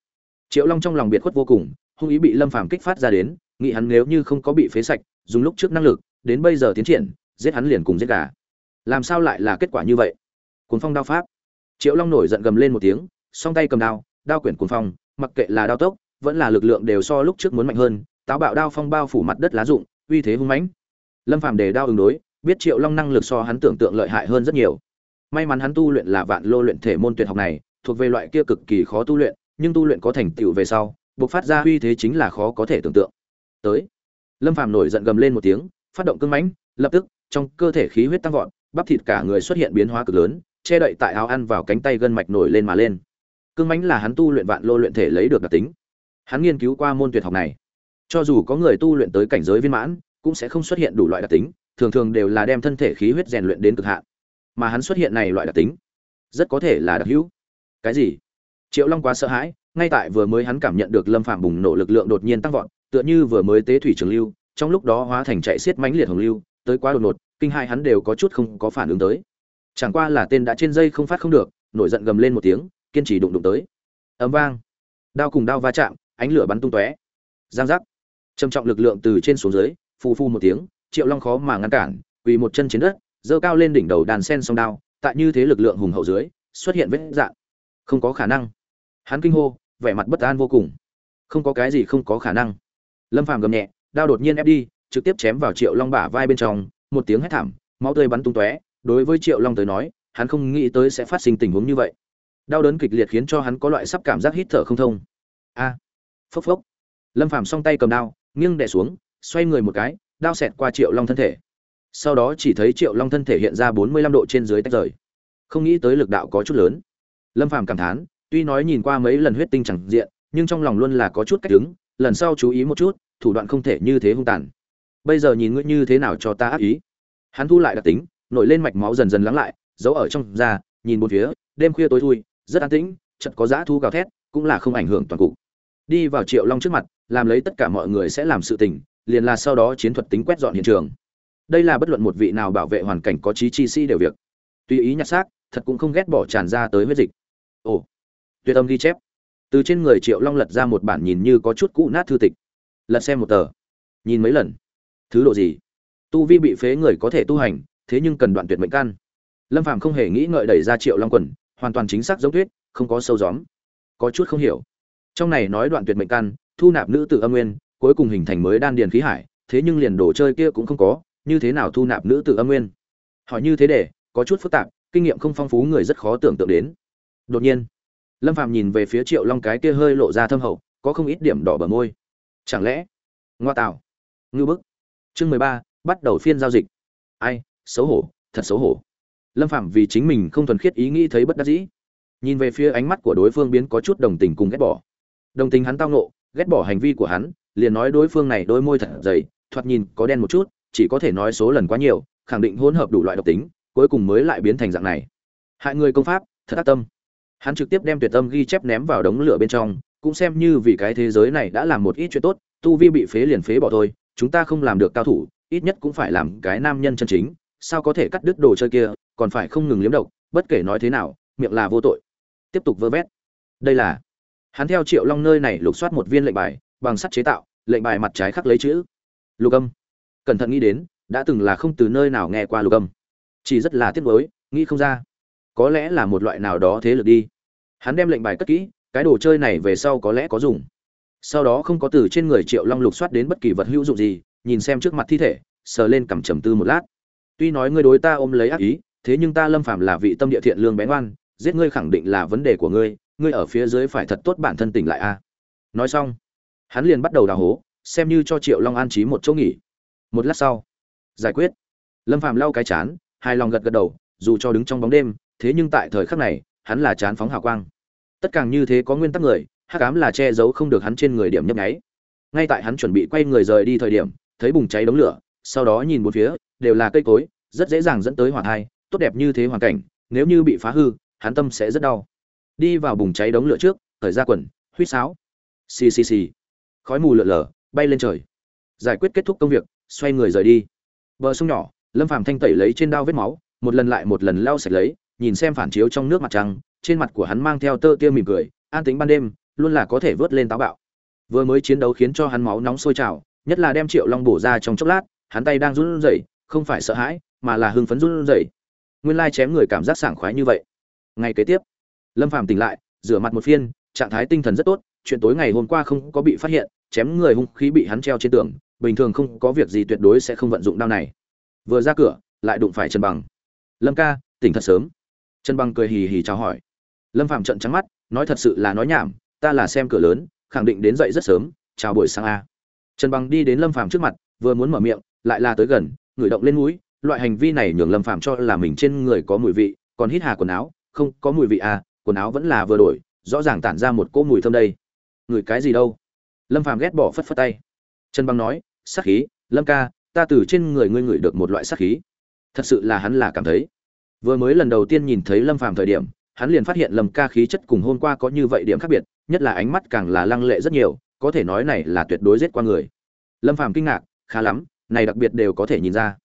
Triệu long trong lòng biệt khuất vô cùng, hung ý bị lâm phàm kích phát ra đến, nghĩ hắn nếu như không có bị phế sạch, dùng lúc trước năng lực, đến bây giờ tiến triển, giết hắn liền cùng giết gà. Làm sao lại là kết quả như vậy? Cuốn phong đao pháp. Triệu long nổi giận gầm lên một tiếng, song tay cầm đao đao quyển cuốn phong, mặc kệ là đao tốc, vẫn là lực lượng đều so lúc trước muốn mạnh hơn, táo bạo đao phong bao phủ mặt đất lá rụng, uy thế hung mãnh. Lâm phàm đề đao ứng đối, biết triệu long năng lực so hắn tưởng tượng lợi hại hơn rất nhiều may mắn hắn tu luyện là vạn lô luyện thể môn tuyệt học này, thuộc về loại kia cực kỳ khó tu luyện, nhưng tu luyện có thành tựu về sau buộc phát ra uy thế chính là khó có thể tưởng tượng. Tới, lâm phàm nổi giận gầm lên một tiếng, phát động cương mãnh, lập tức, trong cơ thể khí huyết tăng vọt, bắp thịt cả người xuất hiện biến hóa cực lớn, che đậy tại áo ăn vào cánh tay gân mạch nổi lên mà lên. Cương mãnh là hắn tu luyện vạn lô luyện thể lấy được đặc tính. Hắn nghiên cứu qua môn tuyệt học này. Cho dù có người tu luyện tới cảnh giới viên mãn, cũng sẽ không xuất hiện đủ loại đặc tính, thường thường đều là đem thân thể khí huyết rèn luyện đến cực hạn mà hắn xuất hiện này loại đặc tính, rất có thể là đặc hữu. Cái gì? Triệu long quá sợ hãi, ngay tại vừa mới hắn cảm nhận được lâm phạm bùng nổ lực lượng đột nhiên tăng vọt, tựa như vừa mới tế thủy trường lưu, trong lúc đó hóa thành chạy xiết mãnh liệt hồng lưu, tới quá đột ngột, kinh hai hắn đều có chút không có phản ứng tới. Chẳng qua là tên đã trên dây không phát không được, nổi giận gầm lên một tiếng, kiên trì đụng đụng tới. Ấm vang. Đao cùng đao va chạm, ánh lửa bắn tung tóe. Giang giác. Trầm trọng lực lượng từ trên xuống dưới, phù phu một tiếng, triệu long khó mà ngăn cản vì một chân trên đất giơ cao lên đỉnh đầu đàn sen song đao, tại như thế lực lượng hùng hậu dưới, xuất hiện vết dạn không có khả năng. Hắn kinh hô, vẻ mặt bất an vô cùng. Không có cái gì không có khả năng. Lâm phàm gầm nhẹ, đao đột nhiên ép đi, trực tiếp chém vào triệu long bả vai bên trong, một tiếng hét thảm, máu tươi bắn tung tóe. Đối với triệu long tới nói, hắn không nghĩ tới sẽ phát sinh tình huống như vậy. Đau đớn kịch liệt khiến cho hắn có loại sắp cảm giác hít thở không thông. A! Phốc phốc. Lâm phàm song tay cầm đao, nghiêng đè xuống, xoay người một cái, đao xẹt qua triệu long thân thể sau đó chỉ thấy triệu long thân thể hiện ra bốn mươi lăm độ trên dưới tách rời. Không nghĩ tới lực đạo có chút lớn. Lâm phàm cảm thán, tuy nói nhìn qua mấy lần huyết tinh chẳng diện, nhưng trong lòng luôn là có chút cách đứng, lần sau chú ý một chút, thủ đoạn không thể như thế hung tàn. Bây giờ nhìn ngươi như thế nào cho ta ác ý. Hắn thu lại đặc tính, nổi lên mạch máu dần dần lắng lại, giấu ở trong da, nhìn một phía, đêm khuya tối thui, rất an tĩnh, chợt có dã thu gào thét, cũng là không ảnh hưởng toàn cục. Đi vào triệu long trước mặt, làm lấy tất cả mọi người sẽ làm sự tình, liền là sau đó chiến thuật tính quét dọn hiện trường đây là bất luận một vị nào bảo vệ hoàn cảnh có trí chi sĩ đều việc. Tùy ý nhặt xác, thật cũng không ghét bỏ tràn ra tới huyết dịch. Ồ, tuyệt âm ghi chép. Từ trên người triệu long lật ra một bản nhìn như có chút cũ nát thư tịch. Lật xem một tờ. Nhìn mấy lần. Thứ độ gì? Tu vi bị phế người có thể tu hành, thế nhưng cần đoạn tuyệt mệnh căn. Lâm phàm không hề nghĩ ngợi đẩy ra triệu long quần, hoàn toàn chính xác giống tuyết, không có sâu gióm. Có chút không hiểu. Trong này nói đoạn tuyệt mệnh căn, thu nạp nữ tử âm nguyên, cuối cùng hình thành mới đan điền khí hải, thế nhưng liền đồ chơi kia cũng không có như thế nào thu nạp nữ tử âm nguyên? Hỏi như thế để, có chút phức tạp, kinh nghiệm không phong phú người rất khó tưởng tượng đến. Đột nhiên, lâm phạm nhìn về phía triệu long cái kia hơi lộ ra thâm hậu, có không ít điểm đỏ bờ môi. Chẳng lẽ, ngoa tạo, ngư bức. Chương mười ba, bắt đầu phiên giao dịch. Ai, xấu hổ, thật xấu hổ. Lâm phạm vì chính mình không thuần khiết ý nghĩ thấy bất đắc dĩ. Nhìn về phía ánh mắt của đối phương biến có chút đồng tình cùng ghét bỏ. Đồng tình hắn tao nộ ghét bỏ hành vi của hắn, liền nói đối phương này đôi môi thật dày, thoạt nhìn có đen một chút chỉ có thể nói số lần quá nhiều, khẳng định hỗn hợp đủ loại độc tính, cuối cùng mới lại biến thành dạng này. Hại người công pháp, thật ác tâm. Hắn trực tiếp đem tuyệt tâm ghi chép ném vào đống lửa bên trong, cũng xem như vì cái thế giới này đã làm một ít chuyện tốt, tu vi bị phế liền phế bỏ thôi, chúng ta không làm được cao thủ, ít nhất cũng phải làm cái nam nhân chân chính, sao có thể cắt đứt đồ chơi kia, còn phải không ngừng liếm độc, bất kể nói thế nào, miệng là vô tội. Tiếp tục vơ vét. Đây là, hắn theo triệu long nơi này lục soát một viên lệnh bài, bằng sắt chế tạo, lệnh bài mặt trái khắc lấy chữ. Lục âm cẩn thận nghĩ đến, đã từng là không từ nơi nào nghe qua lục âm. Chỉ rất là tiếc nuối, nghĩ không ra. Có lẽ là một loại nào đó thế lực đi. Hắn đem lệnh bài cất kỹ, cái đồ chơi này về sau có lẽ có dùng. Sau đó không có từ trên người triệu long lục soát đến bất kỳ vật hữu dụng gì, nhìn xem trước mặt thi thể, sờ lên cằm trầm tư một lát. Tuy nói ngươi đối ta ôm lấy ác ý, thế nhưng ta lâm phạm là vị tâm địa thiện lương bén oan giết ngươi khẳng định là vấn đề của ngươi ngươi ở phía dưới phải thật tốt bản thân tỉnh lại a. Nói xong, hắn liền bắt đầu đào hố, xem như cho triệu long an trí một chỗ nghỉ một lát sau, giải quyết. Lâm phạm lau cái chán hai lòng gật gật đầu, dù cho đứng trong bóng đêm, thế nhưng tại thời khắc này, hắn là chán phóng hào quang. Tất cả như thế có nguyên tắc người hát cám là che giấu không được hắn trên người điểm nhấp nháy. Ngay tại hắn chuẩn bị quay người rời đi thời điểm, thấy bùng cháy đống lửa, sau đó nhìn một phía, đều là cây cối, rất dễ dàng dẫn tới hỏa thai, tốt đẹp như thế hoàn cảnh, nếu như bị phá hư, hắn tâm sẽ rất đau. Đi vào bùng cháy đống lửa trước thời ra quần, huýt sáo. Xì xì xì. Khói mù lượn lờ bay lên trời. Giải quyết kết thúc công việc xoay người rời đi. Bờ sông nhỏ, lâm phàm thanh tẩy lấy trên đao vết máu, một lần lại một lần lau sạch lấy, nhìn xem phản chiếu trong nước mặt trăng, trên mặt của hắn mang theo tơ tia mỉm cười, an tính ban đêm, luôn là có thể vớt lên táo bạo. Vừa mới chiến đấu khiến cho hắn máu nóng sôi trào, nhất là đem triệu long bổ ra trong chốc lát, hắn tay đang run rẩy, không phải sợ hãi, mà là hưng phấn run rẩy. Nguyên lai chém người cảm giác sảng khoái như vậy. Ngày kế tiếp, lâm phàm tỉnh lại, rửa mặt một phiên, trạng thái tinh thần rất tốt, chuyện tối ngày hôm qua không có bị phát hiện, chém người hung khí bị hắn treo trên tường bình thường không có việc gì tuyệt đối sẽ không vận dụng đao này. Vừa ra cửa, lại đụng phải trần bằng. Lâm ca, tỉnh thật sớm. Trần bằng cười hì hì chào hỏi. Lâm phạm trận trắng mắt, nói thật sự là nói nhảm, ta là xem cửa lớn, khẳng định đến dậy rất sớm, chào buổi sáng a. Trần bằng đi đến lâm phạm trước mặt, vừa muốn mở miệng, lại là tới gần, ngửi động lên mũi, loại hành vi này nhường lâm phạm cho là mình trên người có mùi vị, còn hít hà quần áo, không, có mùi vị à quần áo vẫn là vừa đổi, rõ ràng tản ra một cỗ mùi thơm đây. Ngửi cái gì đâu? Lâm Phạm ghét bỏ phất phất tay trần băng nói, sát khí, lâm ca, ta từ trên người ngươi ngửi được một loại sát khí. Thật sự là hắn là cảm thấy. Vừa mới lần đầu tiên nhìn thấy lâm phàm thời điểm, hắn liền phát hiện lâm ca khí chất cùng hôm qua có như vậy điểm khác biệt, nhất là ánh mắt càng là lăng lệ rất nhiều, có thể nói này là tuyệt đối giết qua người. Lâm phàm kinh ngạc, khá lắm, này đặc biệt đều có thể nhìn ra.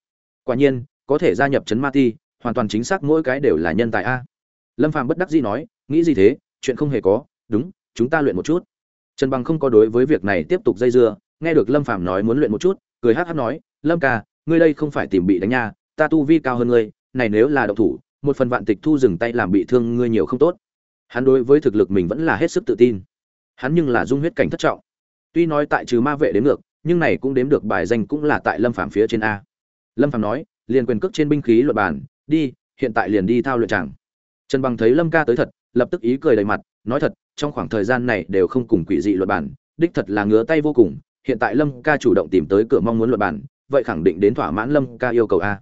Quả nhiên, có thể gia nhập Trấn ma ti, hoàn toàn chính xác mỗi cái đều là nhân tài a. Lâm phàm bất đắc dĩ nói, nghĩ gì thế? Chuyện không hề có. Đúng, chúng ta luyện một chút. Trần bằng không có đối với việc này tiếp tục dây dưa nghe được lâm phàm nói muốn luyện một chút, cười hát hát nói, lâm ca, ngươi đây không phải tìm bị đánh nha, ta tu vi cao hơn ngươi, này nếu là động thủ, một phần vạn tịch thu dừng tay làm bị thương ngươi nhiều không tốt. Hắn đối với thực lực mình vẫn là hết sức tự tin. Hắn nhưng là dung huyết cảnh thất trọng. Tuy nói tại trừ ma vệ đến ngược, nhưng này cũng đếm được bài danh cũng là tại lâm phàm phía trên a. Lâm phàm nói, liền quyền cước trên binh khí luật bàn, đi, hiện tại liền đi thao luyện chẳng. Trần bằng thấy lâm ca tới thật, lập tức ý cười đầy mặt, nói thật, trong khoảng thời gian này đều không cùng quỷ dị luật bản đích thật là ngứa tay vô cùng hiện tại lâm ca chủ động tìm tới cửa mong muốn luật bản, vậy khẳng định đến thỏa mãn lâm ca yêu cầu a.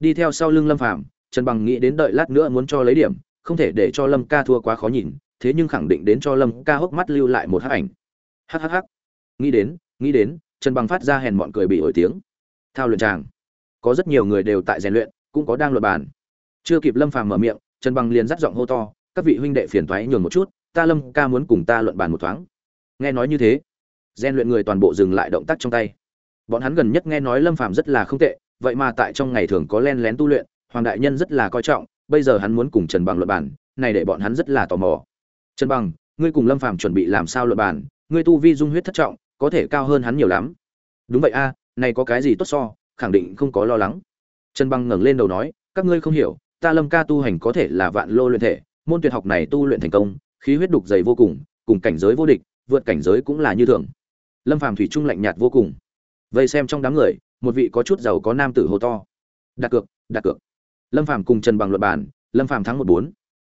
Đi theo sau lưng lâm phàm, trần bằng nghĩ đến đợi lát nữa muốn cho lấy điểm, không thể để cho lâm ca thua quá khó nhìn, thế nhưng khẳng định đến cho lâm ca hốc mắt lưu lại một hắc ảnh. Hhh nghĩ đến nghĩ đến, trần bằng phát ra hèn mọn cười bị ổi tiếng. Thao luyện tràng có rất nhiều người đều tại rèn luyện, cũng có đang luật bàn chưa kịp lâm phàm mở miệng, trần bằng liền dắt giọng hô to, các vị huynh đệ phiền toái nhường một chút, ta lâm ca muốn cùng ta luận bàn một thoáng. Nghe nói như thế gen luyện người toàn bộ dừng lại động tác trong tay. Bọn hắn gần nhất nghe nói lâm phàm rất là không tệ vậy mà tại trong ngày thường có len lén tu luyện hoàng đại nhân rất là coi trọng bây giờ hắn muốn cùng trần bằng luận bản, này để bọn hắn rất là tò mò. Trần bằng ngươi cùng lâm phàm chuẩn bị làm sao luận bản? ngươi tu vi dung huyết thất trọng có thể cao hơn hắn nhiều lắm. Đúng vậy a này có cái gì tốt so khẳng định không có lo lắng. Trần bằng ngẩng lên đầu nói các ngươi không hiểu ta lâm ca tu hành có thể là vạn lô luyện thể môn tuyệt học này tu luyện thành công khí huyết đục dày vô cùng cùng cảnh giới vô địch vượt cảnh giới cũng là như thường lâm phàm thủy trung lạnh nhạt vô cùng. Vây xem trong đám người, một vị có chút giàu có nam tử hô to. Đặt cược đặt cược. Lâm phàm cùng trần bằng luật bản lâm phàm thắng một bốn.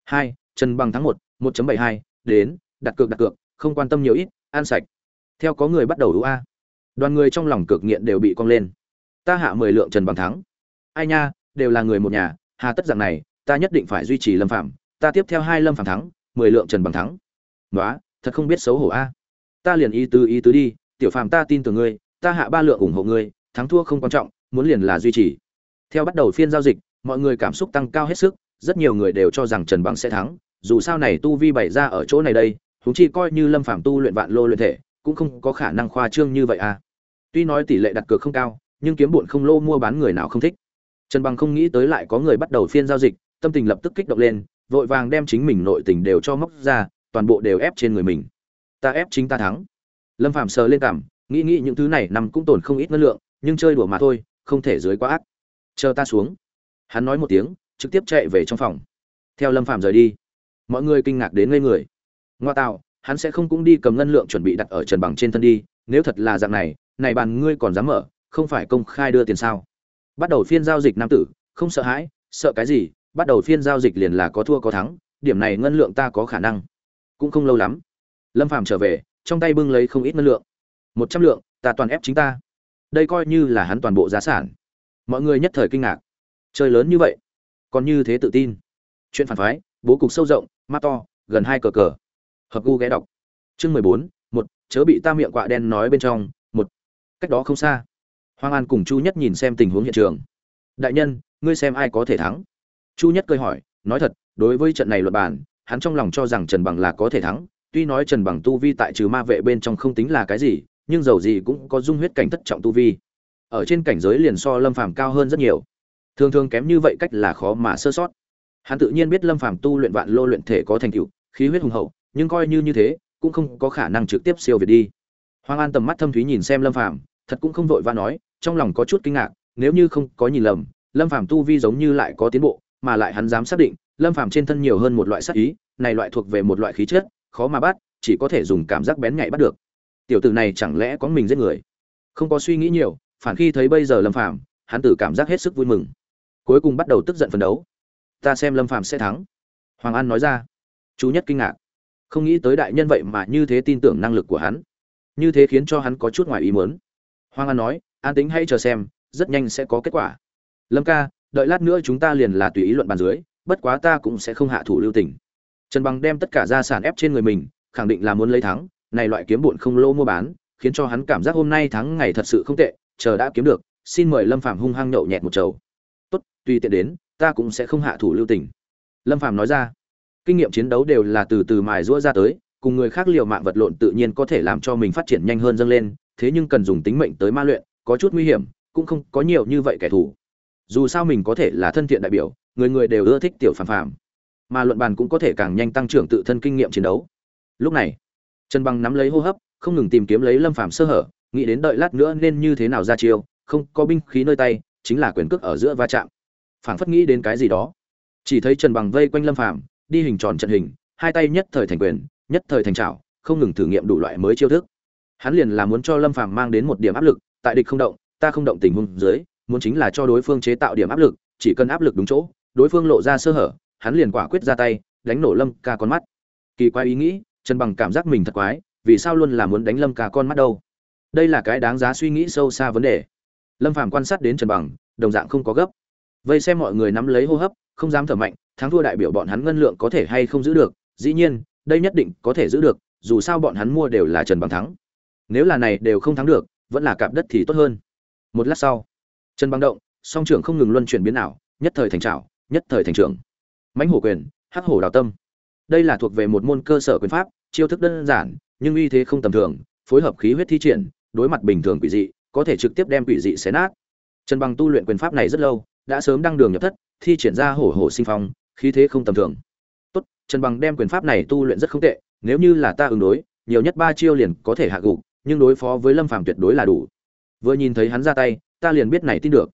Hai, trần bằng thắng một một bảy hai, đến, đặt cược đặt cược, không quan tâm nhiều ít an sạch. Theo có người bắt đầu đủ a. Đoàn người trong lòng cược nghiện đều bị cong lên. Ta hạ mười lượng trần bằng thắng. Ai nha, đều là người một nhà, hà tất dạng này, ta nhất định phải duy trì lâm phạm ta tiếp theo hai lâm phạm thắng, mười lượng trần bằng thắng. Nói thật không biết xấu hổ a ta liền ý tứ ý tứ đi, tiểu phàm ta tin tưởng ngươi, ta hạ ba lượng ủng hộ ngươi, thắng thua không quan trọng, muốn liền là duy trì. Theo bắt đầu phiên giao dịch, mọi người cảm xúc tăng cao hết sức, rất nhiều người đều cho rằng trần bằng sẽ thắng, dù sao này tu vi bày ra ở chỗ này đây chúng chi coi như lâm phàm tu luyện vạn lô luyện thể, cũng không có khả năng khoa trương như vậy à? tuy nói tỷ lệ đặt cược không cao, nhưng kiếm bụn không lô mua bán người nào không thích. Trần bằng không nghĩ tới lại có người bắt đầu phiên giao dịch, tâm tình lập tức kích động lên, vội vàng đem chính mình nội tình đều cho móc ra, toàn bộ đều ép trên người mình ta ép chính ta thắng. Lâm phạm sờ lên cảm, nghĩ nghĩ những thứ này nằm cũng tổn không ít năng lượng, nhưng chơi đùa mà thôi, không thể dưới quá ác. Chờ ta xuống. Hắn nói một tiếng, trực tiếp chạy về trong phòng. Theo lâm phạm rời đi, mọi người kinh ngạc đến ngây người. Ngoa tạo, hắn sẽ không cũng đi cầm ngân lượng chuẩn bị đặt ở trần bằng trên thân đi, nếu thật là dạng này này bàn ngươi còn dám mở, không phải công khai đưa tiền sao? Bắt đầu phiên giao dịch nam tử, không sợ hãi, sợ cái gì, bắt đầu phiên giao dịch liền là có thua có thắng, điểm này ngân lượng ta có khả năng. Cũng không lâu lắm lâm phàm trở về, trong tay bưng lấy không ít ngân lượng. Một trăm lượng, ta toàn ép chính ta. Đây coi như là hắn toàn bộ giá sản. Mọi người nhất thời kinh ngạc. Chơi lớn như vậy, còn như thế tự tin. Chuyện phản phái, bố cục sâu rộng, mắt to, gần hai cờ cờ. Hợp gu ghé đọc. Chương mười bốn, một, chớ bị ta miệng quạ đen nói bên trong, một. Cách đó không xa. Hoàng an cùng chu nhất nhìn xem tình huống hiện trường. Đại nhân, ngươi xem ai có thể thắng? Chu nhất cười hỏi, nói thật, đối với trận này luật bản hắn trong lòng cho rằng trần bằng là có thể thắng tuy nói trần bằng tu vi tại trừ ma vệ bên trong không tính là cái gì, nhưng dầu gì cũng có dung huyết cảnh thất trọng tu vi. Ở trên cảnh giới liền so lâm phàm cao hơn rất nhiều. Thường thường kém như vậy cách là khó mà sơ sót. Hắn tự nhiên biết lâm phàm tu luyện vạn lô luyện thể có thành tựu, khí huyết hùng hậu, nhưng coi như như thế, cũng không có khả năng trực tiếp siêu việt đi. Hoàng an tầm mắt thâm thúy nhìn xem lâm phàm, thật cũng không vội và nói, trong lòng có chút kinh ngạc, nếu như không có nhìn lầm, lâm phàm tu vi giống như lại có tiến bộ, mà lại hắn dám xác định, lâm phàm trên thân nhiều hơn một loại sát ý, này loại thuộc về một loại khí chất khó mà bắt, chỉ có thể dùng cảm giác bén nhạy bắt được. Tiểu tử này chẳng lẽ có mình giết người? Không có suy nghĩ nhiều, phản khi thấy bây giờ lâm phàm, hắn tử cảm giác hết sức vui mừng. Cuối cùng bắt đầu tức giận phấn đấu. Ta xem lâm phàm sẽ thắng. Hoàng an nói ra. Chú nhất kinh ngạc. Không nghĩ tới đại nhân vậy mà như thế tin tưởng năng lực của hắn. Như thế khiến cho hắn có chút ngoài ý muốn. Hoàng an nói, an tính hãy chờ xem, rất nhanh sẽ có kết quả. Lâm ca, đợi lát nữa chúng ta liền là tùy ý luận bàn dưới, bất quá ta cũng sẽ không hạ thủ lưu tình trần bằng đem tất cả gia sản ép trên người mình, khẳng định là muốn lấy thắng, này loại kiếm bộn không lô mua bán, khiến cho hắn cảm giác hôm nay thắng ngày thật sự không tệ, chờ đã kiếm được, xin mời lâm phạm hung hăng nhậu nhẹt một chầu. Tốt, tùy tiện đến, ta cũng sẽ không hạ thủ lưu tình. Lâm phạm nói ra. Kinh nghiệm chiến đấu đều là từ từ mài rũa ra tới, cùng người khác liều mạng vật lộn tự nhiên có thể làm cho mình phát triển nhanh hơn dâng lên, thế nhưng cần dùng tính mệnh tới ma luyện, có chút nguy hiểm, cũng không có nhiều như vậy kẻ thù. Dù sao mình có thể là thân thiện đại biểu, người người đều ưa thích tiểu phàm phàm mà luận bàn cũng có thể càng nhanh tăng trưởng tự thân kinh nghiệm chiến đấu. Lúc này, trần bằng nắm lấy hô hấp, không ngừng tìm kiếm lấy lâm phàm sơ hở, nghĩ đến đợi lát nữa nên như thế nào ra chiêu, không có binh khí nơi tay, chính là quyền cước ở giữa va chạm. Phảng phất nghĩ đến cái gì đó. Chỉ thấy trần bằng vây quanh lâm phàm, đi hình tròn trận hình, hai tay nhất thời thành quyền, nhất thời thành trảo, không ngừng thử nghiệm đủ loại mới chiêu thức. Hắn liền là muốn cho lâm phàm mang đến một điểm áp lực, tại địch không động, ta không động tình huống dưới, muốn chính là cho đối phương chế tạo điểm áp lực, chỉ cần áp lực đúng chỗ, đối phương lộ ra sơ hở hắn liền quả quyết ra tay, đánh nổ lâm ca con mắt. Kỳ quái ý nghĩ, trần bằng cảm giác mình thật quái, vì sao luôn là muốn đánh lâm ca con mắt đâu? Đây là cái đáng giá suy nghĩ sâu xa vấn đề. Lâm phàm quan sát đến trần bằng, đồng dạng không có gấp. Vây xem mọi người nắm lấy hô hấp, không dám thở mạnh, thắng thua đại biểu bọn hắn ngân lượng có thể hay không giữ được, dĩ nhiên, đây nhất định có thể giữ được, dù sao bọn hắn mua đều là trần bằng thắng. Nếu là này đều không thắng được, vẫn là cạp đất thì tốt hơn. Một lát sau, trần bằng động, song trưởng không ngừng luân chuyển biến ảo, nhất thời thành trảo, nhất thời thành trưởng mãnh hổ quyền, hắc hổ đào tâm. Đây là thuộc về một môn cơ sở quyền pháp, chiêu thức đơn giản, nhưng uy thế không tầm thường, phối hợp khí huyết thi triển, đối mặt bình thường quỷ dị, có thể trực tiếp đem quỷ dị xé nát. Trần bằng tu luyện quyền pháp này rất lâu, đã sớm đăng đường nhập thất, thi triển ra hổ hổ sinh phong, khí thế không tầm thường. Tốt, trần bằng đem quyền pháp này tu luyện rất không tệ, nếu như là ta ứng đối, nhiều nhất ba chiêu liền có thể hạ gục, nhưng đối phó với lâm phàm tuyệt đối là đủ. Vừa nhìn thấy hắn ra tay, ta liền biết này tin được.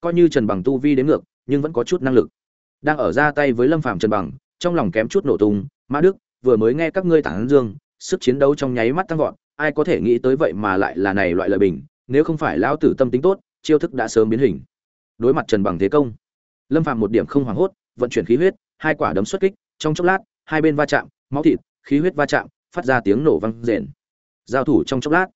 Coi như trần bằng tu vi đến ngược, nhưng vẫn có chút năng lực đang ở ra tay với lâm phàm trần bằng, trong lòng kém chút nổ tung, mã đức, vừa mới nghe các ngươi tản dương, sức chiến đấu trong nháy mắt tăng vọt, ai có thể nghĩ tới vậy mà lại là này loại lợi bình, nếu không phải lão tử tâm tính tốt, chiêu thức đã sớm biến hình. Đối mặt trần bằng thế công, lâm phàm một điểm không hoảng hốt, vận chuyển khí huyết, hai quả đấm xuất kích, trong chốc lát, hai bên va chạm, máu thịt, khí huyết va chạm, phát ra tiếng nổ vang rền. Giao thủ trong chốc lát,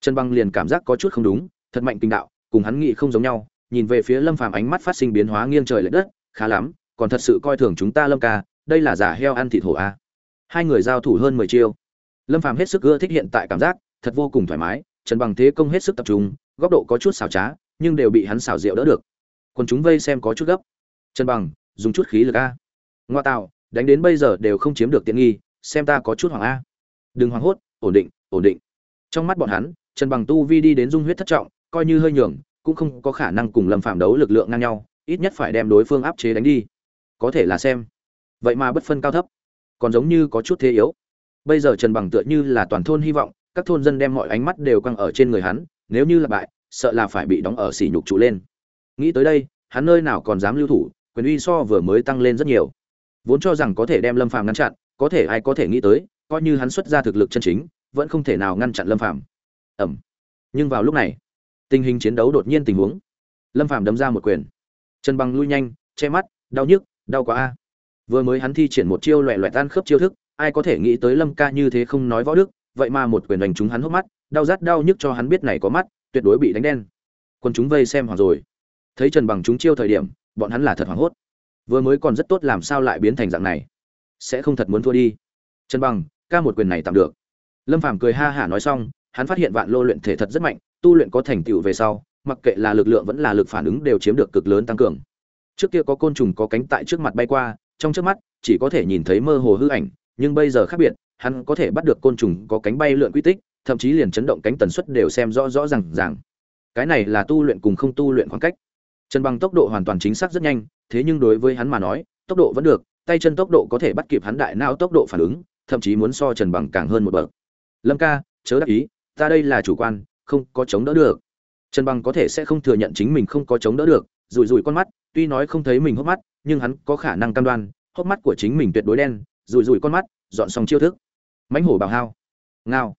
trần bằng liền cảm giác có chút không đúng, thật mạnh kinh đạo, cùng hắn nghĩ không giống nhau, nhìn về phía lâm phàm ánh mắt phát sinh biến hóa nghiêng trời lệch đất, khá lắm còn thật sự coi thường chúng ta lâm ca, đây là giả heo ăn thịt hổ a. Hai người giao thủ hơn mười chiêu. Lâm phàm hết sức ưa thích hiện tại cảm giác, thật vô cùng thoải mái, trần bằng thế công hết sức tập trung, góc độ có chút xảo trá, nhưng đều bị hắn xảo rượu đỡ được. Còn chúng vây xem có chút gấp. Trần bằng, dùng chút khí lực a. Ngoa tạo, đánh đến bây giờ đều không chiếm được tiện nghi, xem ta có chút hoàng a. Đừng hoảng hốt, ổn định ổn định. Trong mắt bọn hắn, trần bằng tu vi đi đến dung huyết thất trọng, coi như hơi nhường, cũng không có khả năng cùng lâm phạm đấu lực lượng ngang nhau, ít nhất phải đem đối phương áp chế đánh đi có thể là xem. Vậy mà bất phân cao thấp, còn giống như có chút thế yếu. Bây giờ trần bằng tựa như là toàn thôn hy vọng, các thôn dân đem mọi ánh mắt đều căng ở trên người hắn, nếu như là bại, sợ là phải bị đóng ở sỉ nhục trụ lên. Nghĩ tới đây, hắn nơi nào còn dám lưu thủ, quyền uy so vừa mới tăng lên rất nhiều. Vốn cho rằng có thể đem lâm phàm ngăn chặn, có thể ai có thể nghĩ tới, coi như hắn xuất ra thực lực chân chính, vẫn không thể nào ngăn chặn lâm phàm. Ẩm nhưng vào lúc này, tình hình chiến đấu đột nhiên tình huống. Lâm phàm đấm ra một quyền. Trần bằng lui nhanh, che mắt, đau nhức đau quá a. Vừa mới hắn thi triển một chiêu loẹ loẹt tan khớp chiêu thức, ai có thể nghĩ tới lâm ca như thế không nói võ đức, vậy mà một quyền đánh chúng hắn hốc mắt, đau rát đau nhức cho hắn biết này có mắt, tuyệt đối bị đánh đen. Quân chúng vây xem hoảng rồi. Thấy trần bằng chúng chiêu thời điểm, bọn hắn là thật hoảng hốt. Vừa mới còn rất tốt làm sao lại biến thành dạng này? Sẽ không thật muốn thua đi. Trần bằng, ca một quyền này tạm được. Lâm phàm cười ha hả nói xong, hắn phát hiện vạn lô luyện thể thật rất mạnh, tu luyện có thành tựu về sau, mặc kệ là lực lượng vẫn là lực phản ứng đều chiếm được cực lớn tăng cường trước kia có côn trùng có cánh tại trước mặt bay qua, trong trước mắt, chỉ có thể nhìn thấy mơ hồ hư ảnh, nhưng bây giờ khác biệt, hắn có thể bắt được côn trùng có cánh bay lượn quy tích, thậm chí liền chấn động cánh tần suất đều xem rõ rõ ràng ràng. Cái này là tu luyện cùng không tu luyện khoảng cách. Trần bằng tốc độ hoàn toàn chính xác rất nhanh, thế nhưng đối với hắn mà nói, tốc độ vẫn được, tay chân tốc độ có thể bắt kịp hắn đại não tốc độ phản ứng, thậm chí muốn so trần bằng càng hơn một bậc. Lâm ca, chớ đắc ý, ta đây là chủ quan, không có chống đỡ được. Trần bằng có thể sẽ không thừa nhận chính mình không có chống đỡ được rủi rủi con mắt, tuy nói không thấy mình hốc mắt, nhưng hắn có khả năng cam đoan, hốc mắt của chính mình tuyệt đối đen, rủi rủi con mắt, dọn xong chiêu thức. Mãnh hổ bào hao. Ngao.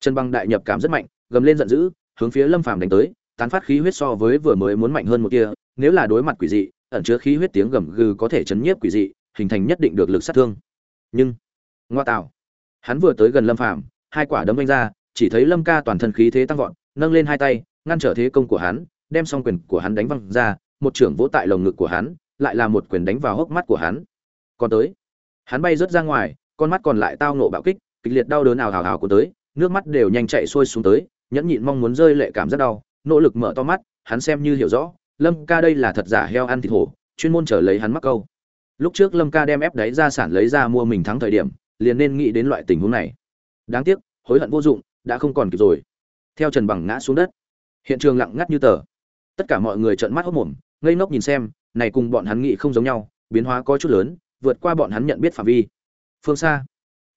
Trần băng đại nhập cảm rất mạnh, gầm lên giận dữ, hướng phía lâm phàm đánh tới, tán phát khí huyết so với vừa mới muốn mạnh hơn một kia nếu là đối mặt quỷ dị, ẩn chứa khí huyết tiếng gầm gừ có thể chấn nhiếp quỷ dị, hình thành nhất định được lực sát thương. Nhưng, ngoa tạo. Hắn vừa tới gần lâm phàm, hai quả đấm đánh ra, chỉ thấy lâm ca toàn thân khí thế tăng vọt, nâng lên hai tay, ngăn trở thế công của hắn, đem song quyền của hắn đánh văng ra một trưởng vỗ tại lồng ngực của hắn, lại là một quyền đánh vào hốc mắt của hắn. Còn tới, hắn bay rất ra ngoài, con mắt còn lại tao nộ bạo kích, kịch liệt đau đớn ào hào hào của tới, nước mắt đều nhanh chạy xuôi xuống tới, nhẫn nhịn mong muốn rơi lệ cảm rất đau, nỗ lực mở to mắt, hắn xem như hiểu rõ, lâm ca đây là thật giả heo ăn thịt hổ, chuyên môn trở lấy hắn mắc câu. Lúc trước lâm ca đem ép đáy ra sản lấy ra mua mình thắng thời điểm, liền nên nghĩ đến loại tình huống này. Đáng tiếc, hối hận vô dụng, đã không còn kịp rồi. Theo trần bằng ngã xuống đất, hiện trường lặng ngắt như tờ. Tất cả mọi người trợn mắt hốt mồm ngây ngốc nhìn xem, này cùng bọn hắn nghĩ không giống nhau, biến hóa có chút lớn, vượt qua bọn hắn nhận biết phạm vi. Phương xa.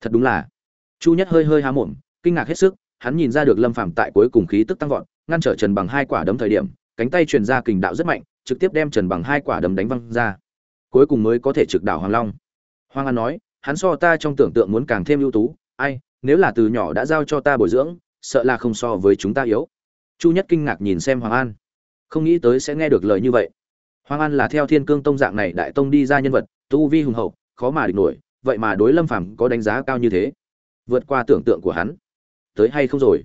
Thật đúng là. Chu nhất hơi hơi há mồm, kinh ngạc hết sức, hắn nhìn ra được lâm phàm tại cuối cùng khí tức tăng vọt, ngăn trở trần bằng hai quả đấm thời điểm, cánh tay truyền ra kình đạo rất mạnh, trực tiếp đem trần bằng hai quả đấm đánh văng ra. Cuối cùng mới có thể trực đảo hoàng long. Hoàng an nói, hắn so ta trong tưởng tượng muốn càng thêm ưu tú. Ai, nếu là từ nhỏ đã giao cho ta bồi dưỡng, sợ là không so với chúng ta yếu. Chu nhất kinh ngạc nhìn xem hoàng an không nghĩ tới sẽ nghe được lời như vậy. Hoàng an là theo thiên cương tông dạng này đại tông đi ra nhân vật, tu vi hùng hậu, khó mà địch nổi, vậy mà đối lâm phàm có đánh giá cao như thế. Vượt qua tưởng tượng của hắn. Tới hay không rồi?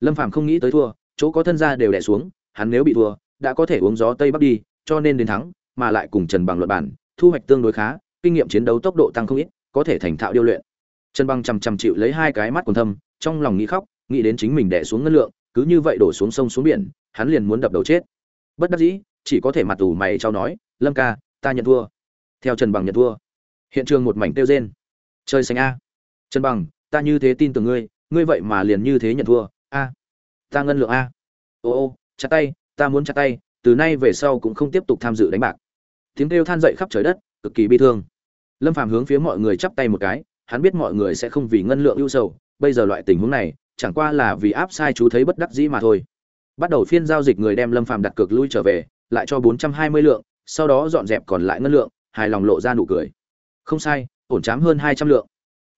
Lâm phàm không nghĩ tới thua, chỗ có thân gia đều đẻ xuống, hắn nếu bị thua, đã có thể uống gió tây bắc đi, cho nên đến thắng, mà lại cùng trần bằng luận bản thu hoạch tương đối khá, kinh nghiệm chiến đấu tốc độ tăng không ít, có thể thành thạo điêu luyện. Trần bằng chằm chằm chịu lấy hai cái mắt còn thâm, trong lòng nghĩ khóc, nghĩ đến chính mình đẻ xuống ngân lượng, cứ như vậy đổ xuống sông xuống biển, hắn liền muốn đập đầu chết bất đắc dĩ, chỉ có thể mặt ủ mày trao nói, lâm ca, ta nhận thua. Theo trần bằng nhận thua. Hiện trường một mảnh tiêu rên. Chơi xanh a, trần bằng, ta như thế tin tưởng ngươi ngươi vậy mà liền như thế nhận thua, a, ta ngân lượng a. Ô ô, chặt tay, ta muốn chặt tay, từ nay về sau cũng không tiếp tục tham dự đánh bạc. Tiếng kêu than dậy khắp trời đất, cực kỳ bi thương. Lâm phàm hướng phía mọi người chắp tay một cái, hắn biết mọi người sẽ không vì ngân lượng ưu sầu, bây giờ loại tình huống này, chẳng qua là vì áp sai chú thấy bất đắc dĩ mà thôi bắt đầu phiên giao dịch người đem lâm phàm đặt cược lui trở về, lại cho bốn trăm hai mươi lượng, sau đó dọn dẹp còn lại ngân lượng, hài lòng lộ ra nụ cười. Không sai, ổn chám hơn hai trăm lượng.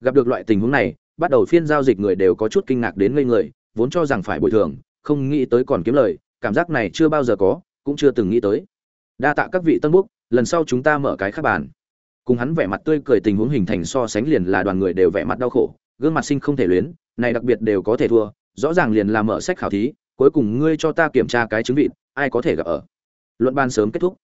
Gặp được loại tình huống này, bắt đầu phiên giao dịch người đều có chút kinh ngạc đến ngây người, vốn cho rằng phải bồi thường, không nghĩ tới còn kiếm lời, cảm giác này chưa bao giờ có, cũng chưa từng nghĩ tới. Đa tạ các vị tân búc, lần sau chúng ta mở cái khác bàn. Cùng hắn vẻ mặt tươi cười tình huống hình thành so sánh liền là đoàn người đều vẻ mặt đau khổ, gương mặt sinh không thể luyến, này đặc biệt đều có thể thua, rõ ràng liền là mở sách khảo thí cuối cùng ngươi cho ta kiểm tra cái chứng vị ai có thể gặp ở? Luận ban sớm kết thúc.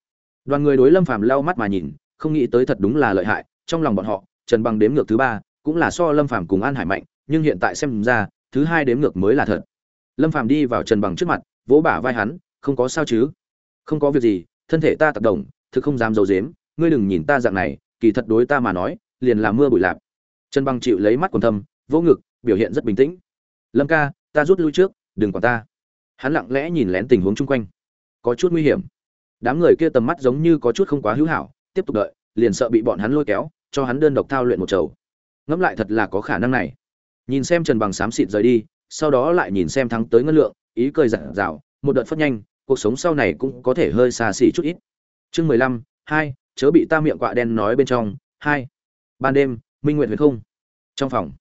Đoàn người đối lâm phàm lau mắt mà nhìn, không nghĩ tới thật đúng là lợi hại, trong lòng bọn họ, trần bằng đếm ngược thứ ba, cũng là so lâm phàm cùng an hải mạnh, nhưng hiện tại xem ra, thứ hai đếm ngược mới là thật. Lâm phàm đi vào trần bằng trước mặt, vỗ bả vai hắn, không có sao chứ? Không có việc gì, thân thể ta tặc đồng, thực không dám d i dếm ngươi đừng nhìn ta dạng này, kỳ thật đối ta mà nói, liền là mưa bụi lạp. Trần bằng chịu lấy mắt còn thâm, vỗ ngực, biểu hiện rất bình tĩnh. Lâm ca, ta rút lui trước, đừng quản ta hắn lặng lẽ nhìn lén tình huống chung quanh. Có chút nguy hiểm. Đám người kia tầm mắt giống như có chút không quá hữu hảo, tiếp tục đợi, liền sợ bị bọn hắn lôi kéo, cho hắn đơn độc thao luyện một chầu. Ngẫm lại thật là có khả năng này. Nhìn xem trần bằng xám xịt rời đi, sau đó lại nhìn xem thắng tới ngân lượng, ý cười giản rào một đợt phất nhanh, cuộc sống sau này cũng có thể hơi xa xỉ chút ít. Chương mười lăm, hai, chớ bị ta miệng quạ đen nói bên trong, hai. Ban đêm, minh nguyện huyền không. Trong phòng,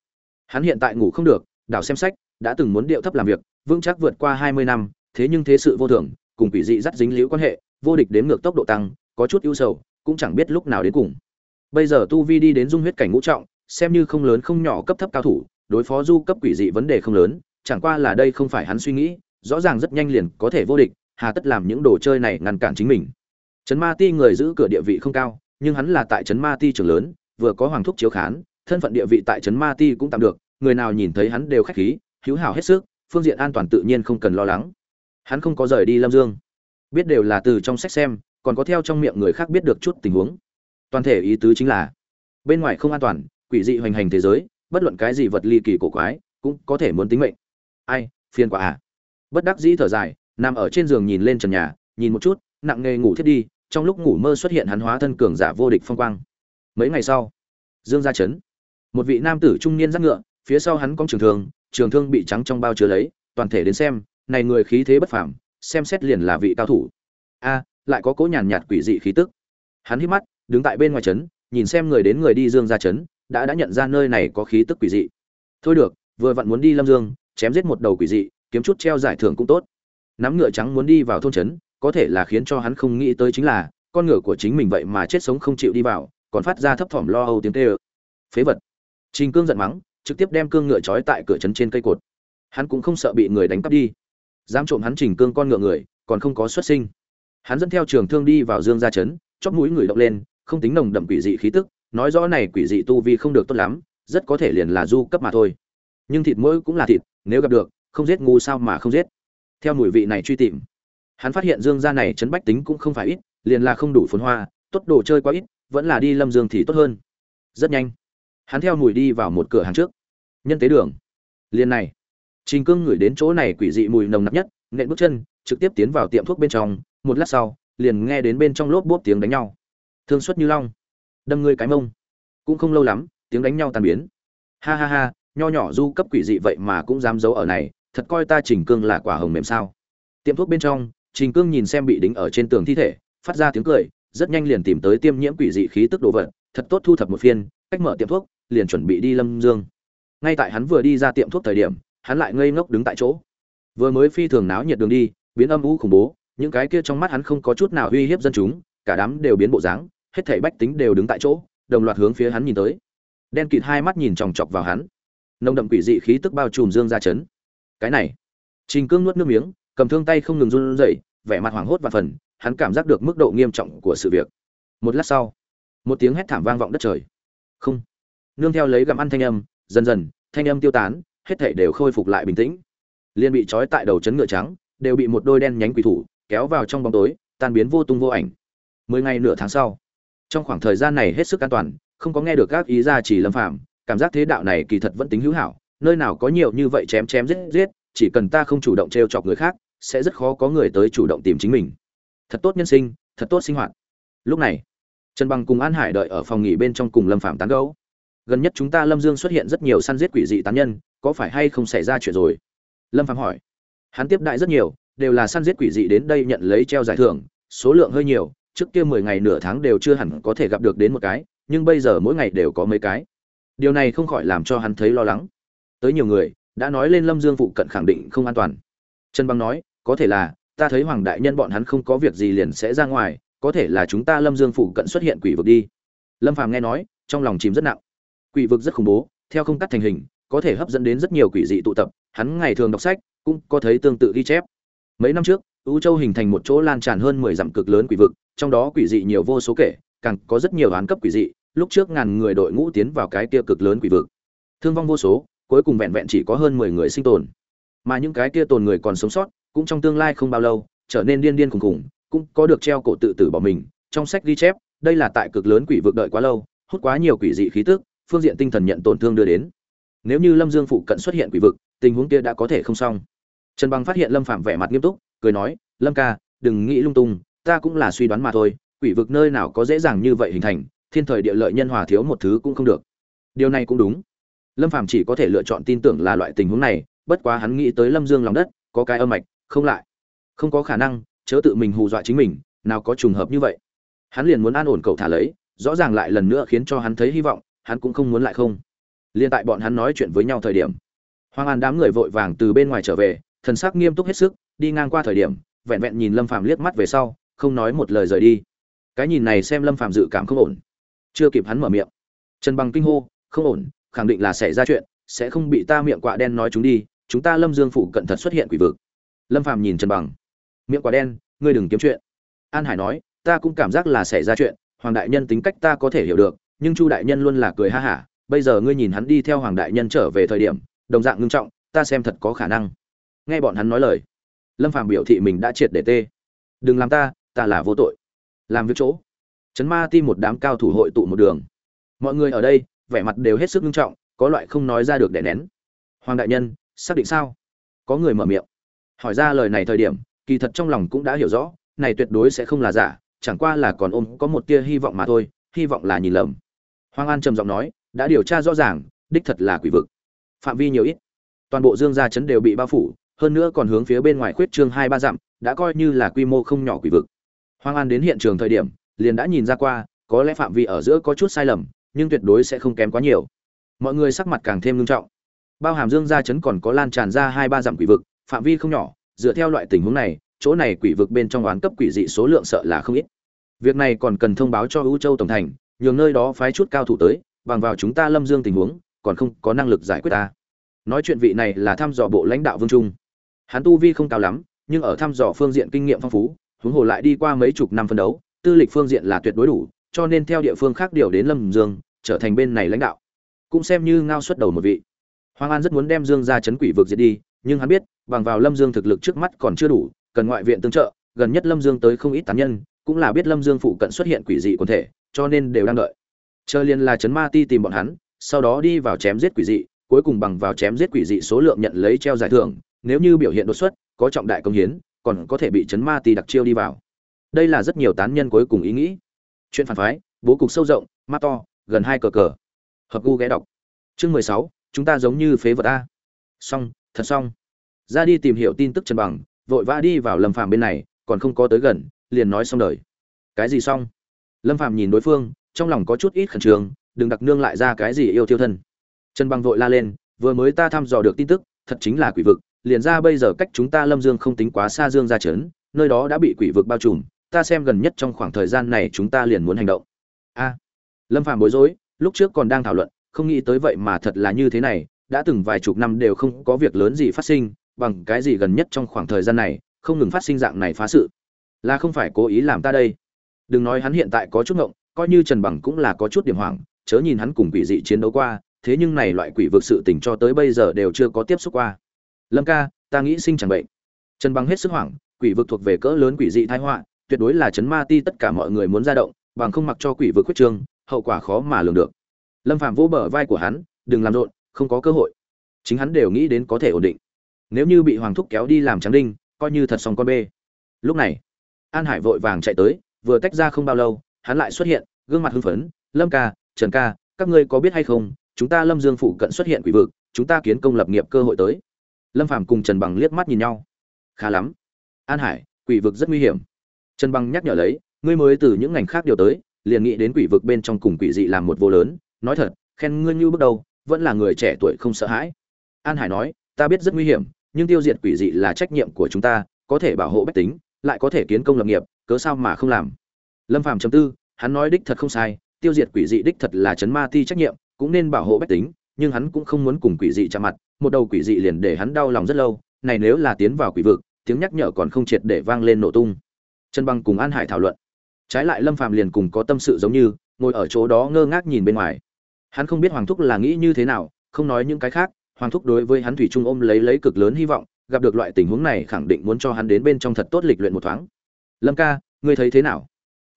hắn hiện tại ngủ không được, đảo xem sách, đã từng muốn điệu thấp làm việc vững chắc vượt qua hai mươi năm, thế nhưng thế sự vô thường, cùng quỷ dị dắt dính liễu quan hệ, vô địch đến ngược tốc độ tăng, có chút ưu sầu, cũng chẳng biết lúc nào đến cùng. Bây giờ tu vi đi đến dung huyết cảnh ngũ trọng, xem như không lớn không nhỏ cấp thấp cao thủ, đối phó du cấp quỷ dị vấn đề không lớn, chẳng qua là đây không phải hắn suy nghĩ, rõ ràng rất nhanh liền có thể vô địch, hà tất làm những đồ chơi này ngăn cản chính mình. Trấn ma ti người giữ cửa địa vị không cao, nhưng hắn là tại trấn ma ti trưởng lớn, vừa có hoàng thúc chiếu khán, thân phận địa vị tại trấn ma ti cũng tạm được, người nào nhìn thấy hắn đều khách khí, hữu hảo hết sức phương diện an toàn tự nhiên không cần lo lắng. Hắn không có rời đi lâm dương. Biết đều là từ trong sách xem, còn có theo trong miệng người khác biết được chút tình huống. Toàn thể ý tứ chính là, bên ngoài không an toàn, quỷ dị hoành hành thế giới, bất luận cái gì vật ly kỳ cổ quái, cũng có thể muốn tính mệnh. Ai, phiền quả à. Bất đắc dĩ thở dài, nằm ở trên giường nhìn lên trần nhà, nhìn một chút, nặng nề ngủ thiết đi, trong lúc ngủ mơ xuất hiện hắn hóa thân cường giả vô địch phong quang. Mấy ngày sau, dương gia chấn một vị nam tử trung niên dắt ngựa, phía sau hắn có trường thường trường thương bị trắng trong bao chứa lấy, toàn thể đến xem, này người khí thế bất phàm, xem xét liền là vị cao thủ. A, lại có cố nhàn nhạt quỷ dị khí tức. Hắn hít mắt, đứng tại bên ngoài trấn, nhìn xem người đến người đi dương gia trấn, đã đã nhận ra nơi này có khí tức quỷ dị. Thôi được, vừa vặn muốn đi lâm dương, chém giết một đầu quỷ dị, kiếm chút treo giải thưởng cũng tốt. Nắm ngựa trắng muốn đi vào thôn trấn, có thể là khiến cho hắn không nghĩ tới chính là, con ngựa của chính mình vậy mà chết sống không chịu đi vào, còn phát ra thấp thỏm lo âu tiếng tê ơ phế vật. Trình cương giận mắng trực tiếp đem cương ngựa trói tại cửa trấn trên cây cột. Hắn cũng không sợ bị người đánh cắp đi. Dám trộm hắn chỉnh cương con ngựa người, còn không có xuất sinh. Hắn dẫn theo trường thương đi vào dương gia trấn, chóp mũi người động lên, không tính nồng đậm quỷ dị khí tức, nói rõ này quỷ dị tu vi không được tốt lắm, rất có thể liền là du cấp mà thôi. Nhưng thịt mỗi cũng là thịt, nếu gặp được, không giết ngu sao mà không giết. Theo mùi vị này truy tìm, hắn phát hiện dương gia này chấn bách tính cũng không phải ít, liền là không đủ phồn hoa, tốt đồ chơi quá ít, vẫn là đi lâm dương thì tốt hơn. Rất nhanh, hắn theo mùi đi vào một cửa hàng trước nhân tế đường. Liền này, trình cương ngửi đến chỗ này quỷ dị mùi nồng nặc nhất nện bước chân, trực tiếp tiến vào tiệm thuốc bên trong, một lát sau, liền nghe đến bên trong lốp bốp tiếng đánh nhau. Thương xuất như long, đâm ngươi cái mông. Cũng không lâu lắm, tiếng đánh nhau tan biến. Ha ha ha, nho nhỏ du cấp quỷ dị vậy mà cũng dám giấu ở này, thật coi ta trình cương là quả hồng mềm sao. Tiệm thuốc bên trong, trình cương nhìn xem bị đính ở trên tường thi thể, phát ra tiếng cười, rất nhanh liền tìm tới tiêm nhiễm quỷ dị khí tức đồ vật, thật tốt thu thập một phiên, cách mở tiệm thuốc, liền chuẩn bị đi lâm dương ngay tại hắn vừa đi ra tiệm thuốc thời điểm, hắn lại ngây ngốc đứng tại chỗ. Vừa mới phi thường náo nhiệt đường đi, biến âm u khủng bố, những cái kia trong mắt hắn không có chút nào uy hiếp dân chúng, cả đám đều biến bộ dáng, hết thảy bách tính đều đứng tại chỗ, đồng loạt hướng phía hắn nhìn tới. Đen kịt hai mắt nhìn chòng chọc vào hắn. Nồng đậm quỷ dị khí tức bao trùm dương ra chấn. Cái này, trình cương nuốt nước miếng, cầm thương tay không ngừng run rẩy, vẻ mặt hoảng hốt và phần, hắn cảm giác được mức độ nghiêm trọng của sự việc. Một lát sau, một tiếng hét thảm vang vọng đất trời. Không. Nương theo lấy gặm ăn thanh âm dần dần, thanh âm tiêu tán, hết thảy đều khôi phục lại bình tĩnh. Liên bị trói tại đầu chấn ngựa trắng, đều bị một đôi đen nhánh quỷ thủ kéo vào trong bóng tối, tan biến vô tung vô ảnh. Mười ngày nửa tháng sau, trong khoảng thời gian này hết sức an toàn, không có nghe được các ý gia chỉ lâm phạm cảm giác thế đạo này kỳ thật vẫn tính hữu hảo, nơi nào có nhiều như vậy chém chém giết giết, chỉ cần ta không chủ động t r e o chọc người khác, sẽ rất khó có người tới chủ động tìm chính mình. Thật tốt nhân sinh, thật tốt sinh hoạt. Lúc này, trần bằng cùng an hải đợi ở phòng nghỉ bên trong cùng lâm phạm tán gấu gần nhất chúng ta lâm dương xuất hiện rất nhiều săn giết quỷ dị tán nhân, có phải hay không xảy ra chuyện rồi? Lâm phạm hỏi. Hắn tiếp đại rất nhiều, đều là săn giết quỷ dị đến đây nhận lấy treo giải thưởng, số lượng hơi nhiều, trước kia mười ngày nửa tháng đều chưa hẳn có thể gặp được đến một cái, nhưng bây giờ mỗi ngày đều có mấy cái. Điều này không khỏi làm cho hắn thấy lo lắng. Tới nhiều người, đã nói lên lâm dương phụ cận khẳng định không an toàn. Trần băng nói, có thể là, ta thấy hoàng đại nhân bọn hắn không có việc gì liền sẽ ra ngoài, có thể là chúng ta lâm dương phụ cận xuất hiện quỷ vực đi. Lâm phàm nghe nói, trong lòng chìm rất nặng quỷ vực rất khủng bố, theo không cắt thành hình, có thể hấp dẫn đến rất nhiều quỷ dị tụ tập. Hắn ngày thường đọc sách cũng có thấy tương tự ghi chép. Mấy năm trước, U châu hình thành một chỗ lan tràn hơn mười dặm cực lớn quỷ vực, trong đó quỷ dị nhiều vô số kể, càng có rất nhiều án cấp quỷ dị. Lúc trước ngàn người đội ngũ tiến vào cái kia cực lớn quỷ vực. Thương vong vô số, cuối cùng vẹn vẹn chỉ có hơn mười người sinh tồn. Mà những cái kia tồn người còn sống sót, cũng trong tương lai không bao lâu, trở nên điên điên khùng khùng cũng có được treo cổ tự tử bỏ mình. Trong sách ghi chép, đây là tại cực lớn quỷ vực đợi quá lâu, hút quá nhiều quỷ dị khí tức phương diện tinh thần nhận tổn thương đưa đến. Nếu như lâm dương phụ cận xuất hiện quỷ vực, tình huống kia đã có thể không xong. Trần bằng phát hiện lâm phạm vẻ mặt nghiêm túc, cười nói, lâm ca, đừng nghĩ lung tung, ta cũng là suy đoán mà thôi, quỷ vực nơi nào có dễ dàng như vậy hình thành, thiên thời địa lợi nhân hòa thiếu một thứ cũng không được. Điều này cũng đúng. Lâm phạm chỉ có thể lựa chọn tin tưởng là loại tình huống này, bất quá hắn nghĩ tới lâm dương lòng đất, có cái âm mạch, không lại. Không có khả năng, chớ tự mình hù dọa chính mình, nào có trùng hợp như vậy. Hắn liền muốn an ổn cậu thả lấy, rõ ràng lại lần nữa khiến cho hắn thấy hy vọng hắn cũng không muốn lại không. Liên tại bọn hắn nói chuyện với nhau thời điểm, hoàng an đám người vội vàng từ bên ngoài trở về, thần sắc nghiêm túc hết sức, đi ngang qua thời điểm, vẹn vẹn nhìn lâm phàm liếc mắt về sau, không nói một lời rời đi. Cái nhìn này xem lâm phàm dự cảm không ổn. Chưa kịp hắn mở miệng. Trần bằng kinh hô, không ổn, khẳng định là xảy ra chuyện, sẽ không bị ta miệng quạ đen nói chúng đi, chúng ta lâm dương phủ cận thật xuất hiện quỷ vực. Lâm phàm nhìn trần bằng, miệng quạ đen, ngươi đừng kiếm chuyện. An hải nói, ta cũng cảm giác là xảy ra chuyện, hoàng đại nhân tính cách ta có thể hiểu được nhưng chu đại nhân luôn là cười ha hả, bây giờ ngươi nhìn hắn đi theo hoàng đại nhân trở về thời điểm, đồng dạng ngưng trọng, ta xem thật có khả năng. Nghe bọn hắn nói lời, lâm phàm biểu thị mình đã triệt để tê. Đừng làm ta ta là vô tội. Làm việc chỗ. Chấn ma ti một đám cao thủ hội tụ một đường. Mọi người ở đây, vẻ mặt đều hết sức nghiêm trọng, có loại không nói ra được để nén. Hoàng đại nhân, xác định sao? Có người mở miệng. Hỏi ra lời này thời điểm, kỳ thật trong lòng cũng đã hiểu rõ, này tuyệt đối sẽ không là giả, chẳng qua là còn ôm có một tia hy vọng mà thôi, hy vọng là nhìn lầm. Hoàng An trầm giọng nói, đã điều tra rõ ràng, đích thật là quỷ vực. Phạm vi nhiều ít, toàn bộ Dương gia trấn đều bị bao phủ, hơn nữa còn hướng phía bên ngoài khuyết trương hai ba dặm, đã coi như là quy mô không nhỏ quỷ vực. Hoàng An đến hiện trường thời điểm, liền đã nhìn ra qua, có lẽ phạm vi ở giữa có chút sai lầm, nhưng tuyệt đối sẽ không kém quá nhiều. Mọi người sắc mặt càng thêm nghiêm trọng. Bao hàm Dương gia trấn còn có lan tràn ra hai ba dặm quỷ vực, phạm vi không nhỏ, dựa theo loại tình huống này, chỗ này quỷ vực bên trong oán cấp quỷ dị số lượng sợ là không ít. Việc này còn cần thông báo cho U Châu tổng thành, nhường nơi đó phái chút cao thủ tới, bằng vào chúng ta Lâm Dương tình huống, còn không có năng lực giải quyết ta. Nói chuyện vị này là thăm dò bộ lãnh đạo Vương Trung. Hắn tu vi không cao lắm, nhưng ở thăm dò phương diện kinh nghiệm phong phú, huống hồ lại đi qua mấy chục năm phân đấu, tư lịch phương diện là tuyệt đối đủ, cho nên theo địa phương khác điều đến Lâm Dương, trở thành bên này lãnh đạo. Cũng xem như ngao xuất đầu một vị. Hoàng An rất muốn đem Dương ra chấn quỷ vực diệt đi, nhưng hắn biết, bằng vào Lâm Dương thực lực trước mắt còn chưa đủ, cần ngoại viện tương trợ, gần nhất Lâm Dương tới không ít tán nhân, cũng là biết Lâm Dương phụ cận xuất hiện quỷ dị quần thể, cho nên đều đang đợi. Chờ liền là chấn ma ti tìm bọn hắn, sau đó đi vào chém giết quỷ dị, cuối cùng bằng vào chém giết quỷ dị số lượng nhận lấy treo giải thưởng, nếu như biểu hiện đột xuất, có trọng đại công hiến, còn có thể bị chấn ma ti đặc chiêu đi vào. Đây là rất nhiều tán nhân cuối cùng ý nghĩ. Chuyện phản phái, bố cục sâu rộng, ma to, gần hai cờ cờ. Hợp gu ghé đọc. Chương mười sáu, chúng ta giống như phế vật a. Xong, thật xong. Ra đi tìm hiểu tin tức Trần Bằng, vội vã đi vào Lâm Phàm bên này, còn không có tới gần, liền nói xong đời. Cái gì xong? Lâm Phàm nhìn đối phương, trong lòng có chút ít khẩn trương, đừng đặc nương lại ra cái gì yêu thiêu thân. Trần Bằng vội la lên, vừa mới ta thăm dò được tin tức, thật chính là quỷ vực, liền ra bây giờ cách chúng ta Lâm Dương không tính quá xa Dương ra chấn, nơi đó đã bị quỷ vực bao trùm, ta xem gần nhất trong khoảng thời gian này chúng ta liền muốn hành động. A. Lâm Phàm bối rối, lúc trước còn đang thảo luận, không nghĩ tới vậy mà thật là như thế này, đã từng vài chục năm đều không có việc lớn gì phát sinh, bằng cái gì gần nhất trong khoảng thời gian này, không ngừng phát sinh dạng này phá sự. Là không phải cố ý làm ta đây. Đừng nói hắn hiện tại có chút ngộng, coi như Trần Bằng cũng là có chút điểm hoảng, chớ nhìn hắn cùng quỷ dị chiến đấu qua, thế nhưng này loại quỷ vực sự tình cho tới bây giờ đều chưa có tiếp xúc qua. Lâm ca, ta nghĩ sinh chẳng bệnh. Trần Bằng hết sức hoảng, quỷ vực thuộc về cỡ lớn quỷ dị tai họa, tuyệt đối là chấn ma ti tất cả mọi người muốn ra động, bằng không mặc cho quỷ vực quyết trương, hậu quả khó mà lường được. Lâm Phàm vỗ bờ vai của hắn, đừng làm rộn, không có cơ hội. Chính hắn đều nghĩ đến có thể ổn định. Nếu như bị Hoàng thúc kéo đi làm trắng đinh, coi như thật xong con bê. Lúc này, An Hải vội vàng chạy tới, vừa tách ra không bao lâu, hắn lại xuất hiện, gương mặt hưng phấn, "Lâm ca, Trần ca, các ngươi có biết hay không, chúng ta Lâm Dương phụ cận xuất hiện quỷ vực, chúng ta kiến công lập nghiệp cơ hội tới." Lâm Phàm cùng Trần Bằng liếc mắt nhìn nhau. "Khá lắm. An Hải, quỷ vực rất nguy hiểm." Trần Bằng nhắc nhở lấy, "Ngươi mới từ những ngành khác điều tới, liền nghĩ đến quỷ vực bên trong cùng quỷ dị làm một vô lớn, nói thật, khen ngươi như bước đầu, vẫn là người trẻ tuổi không sợ hãi." An Hải nói, "Ta biết rất nguy hiểm, nhưng tiêu diệt quỷ dị là trách nhiệm của chúng ta, có thể bảo hộ bách tính, lại có thể kiến công lập nghiệp, cớ sao mà không làm?" Lâm Phàm trầm tư, hắn nói đích thật không sai, tiêu diệt quỷ dị đích thật là chấn ma ti trách nhiệm, cũng nên bảo hộ bách tính, nhưng hắn cũng không muốn cùng quỷ dị chạm mặt, một đầu quỷ dị liền để hắn đau lòng rất lâu, này nếu là tiến vào quỷ vực, tiếng nhắc nhở còn không triệt để vang lên nổ tung. Trần Băng cùng An Hải thảo luận. Trái lại Lâm Phàm liền cùng có tâm sự giống như, ngồi ở chỗ đó ngơ ngác nhìn bên ngoài. Hắn không biết Hoàng thúc là nghĩ như thế nào, không nói những cái khác, Hoàng thúc đối với hắn thủy chung ôm lấy lấy cực lớn hy vọng, gặp được loại tình huống này khẳng định muốn cho hắn đến bên trong thật tốt lịch luyện một thoáng. Lâm ca, ngươi thấy thế nào?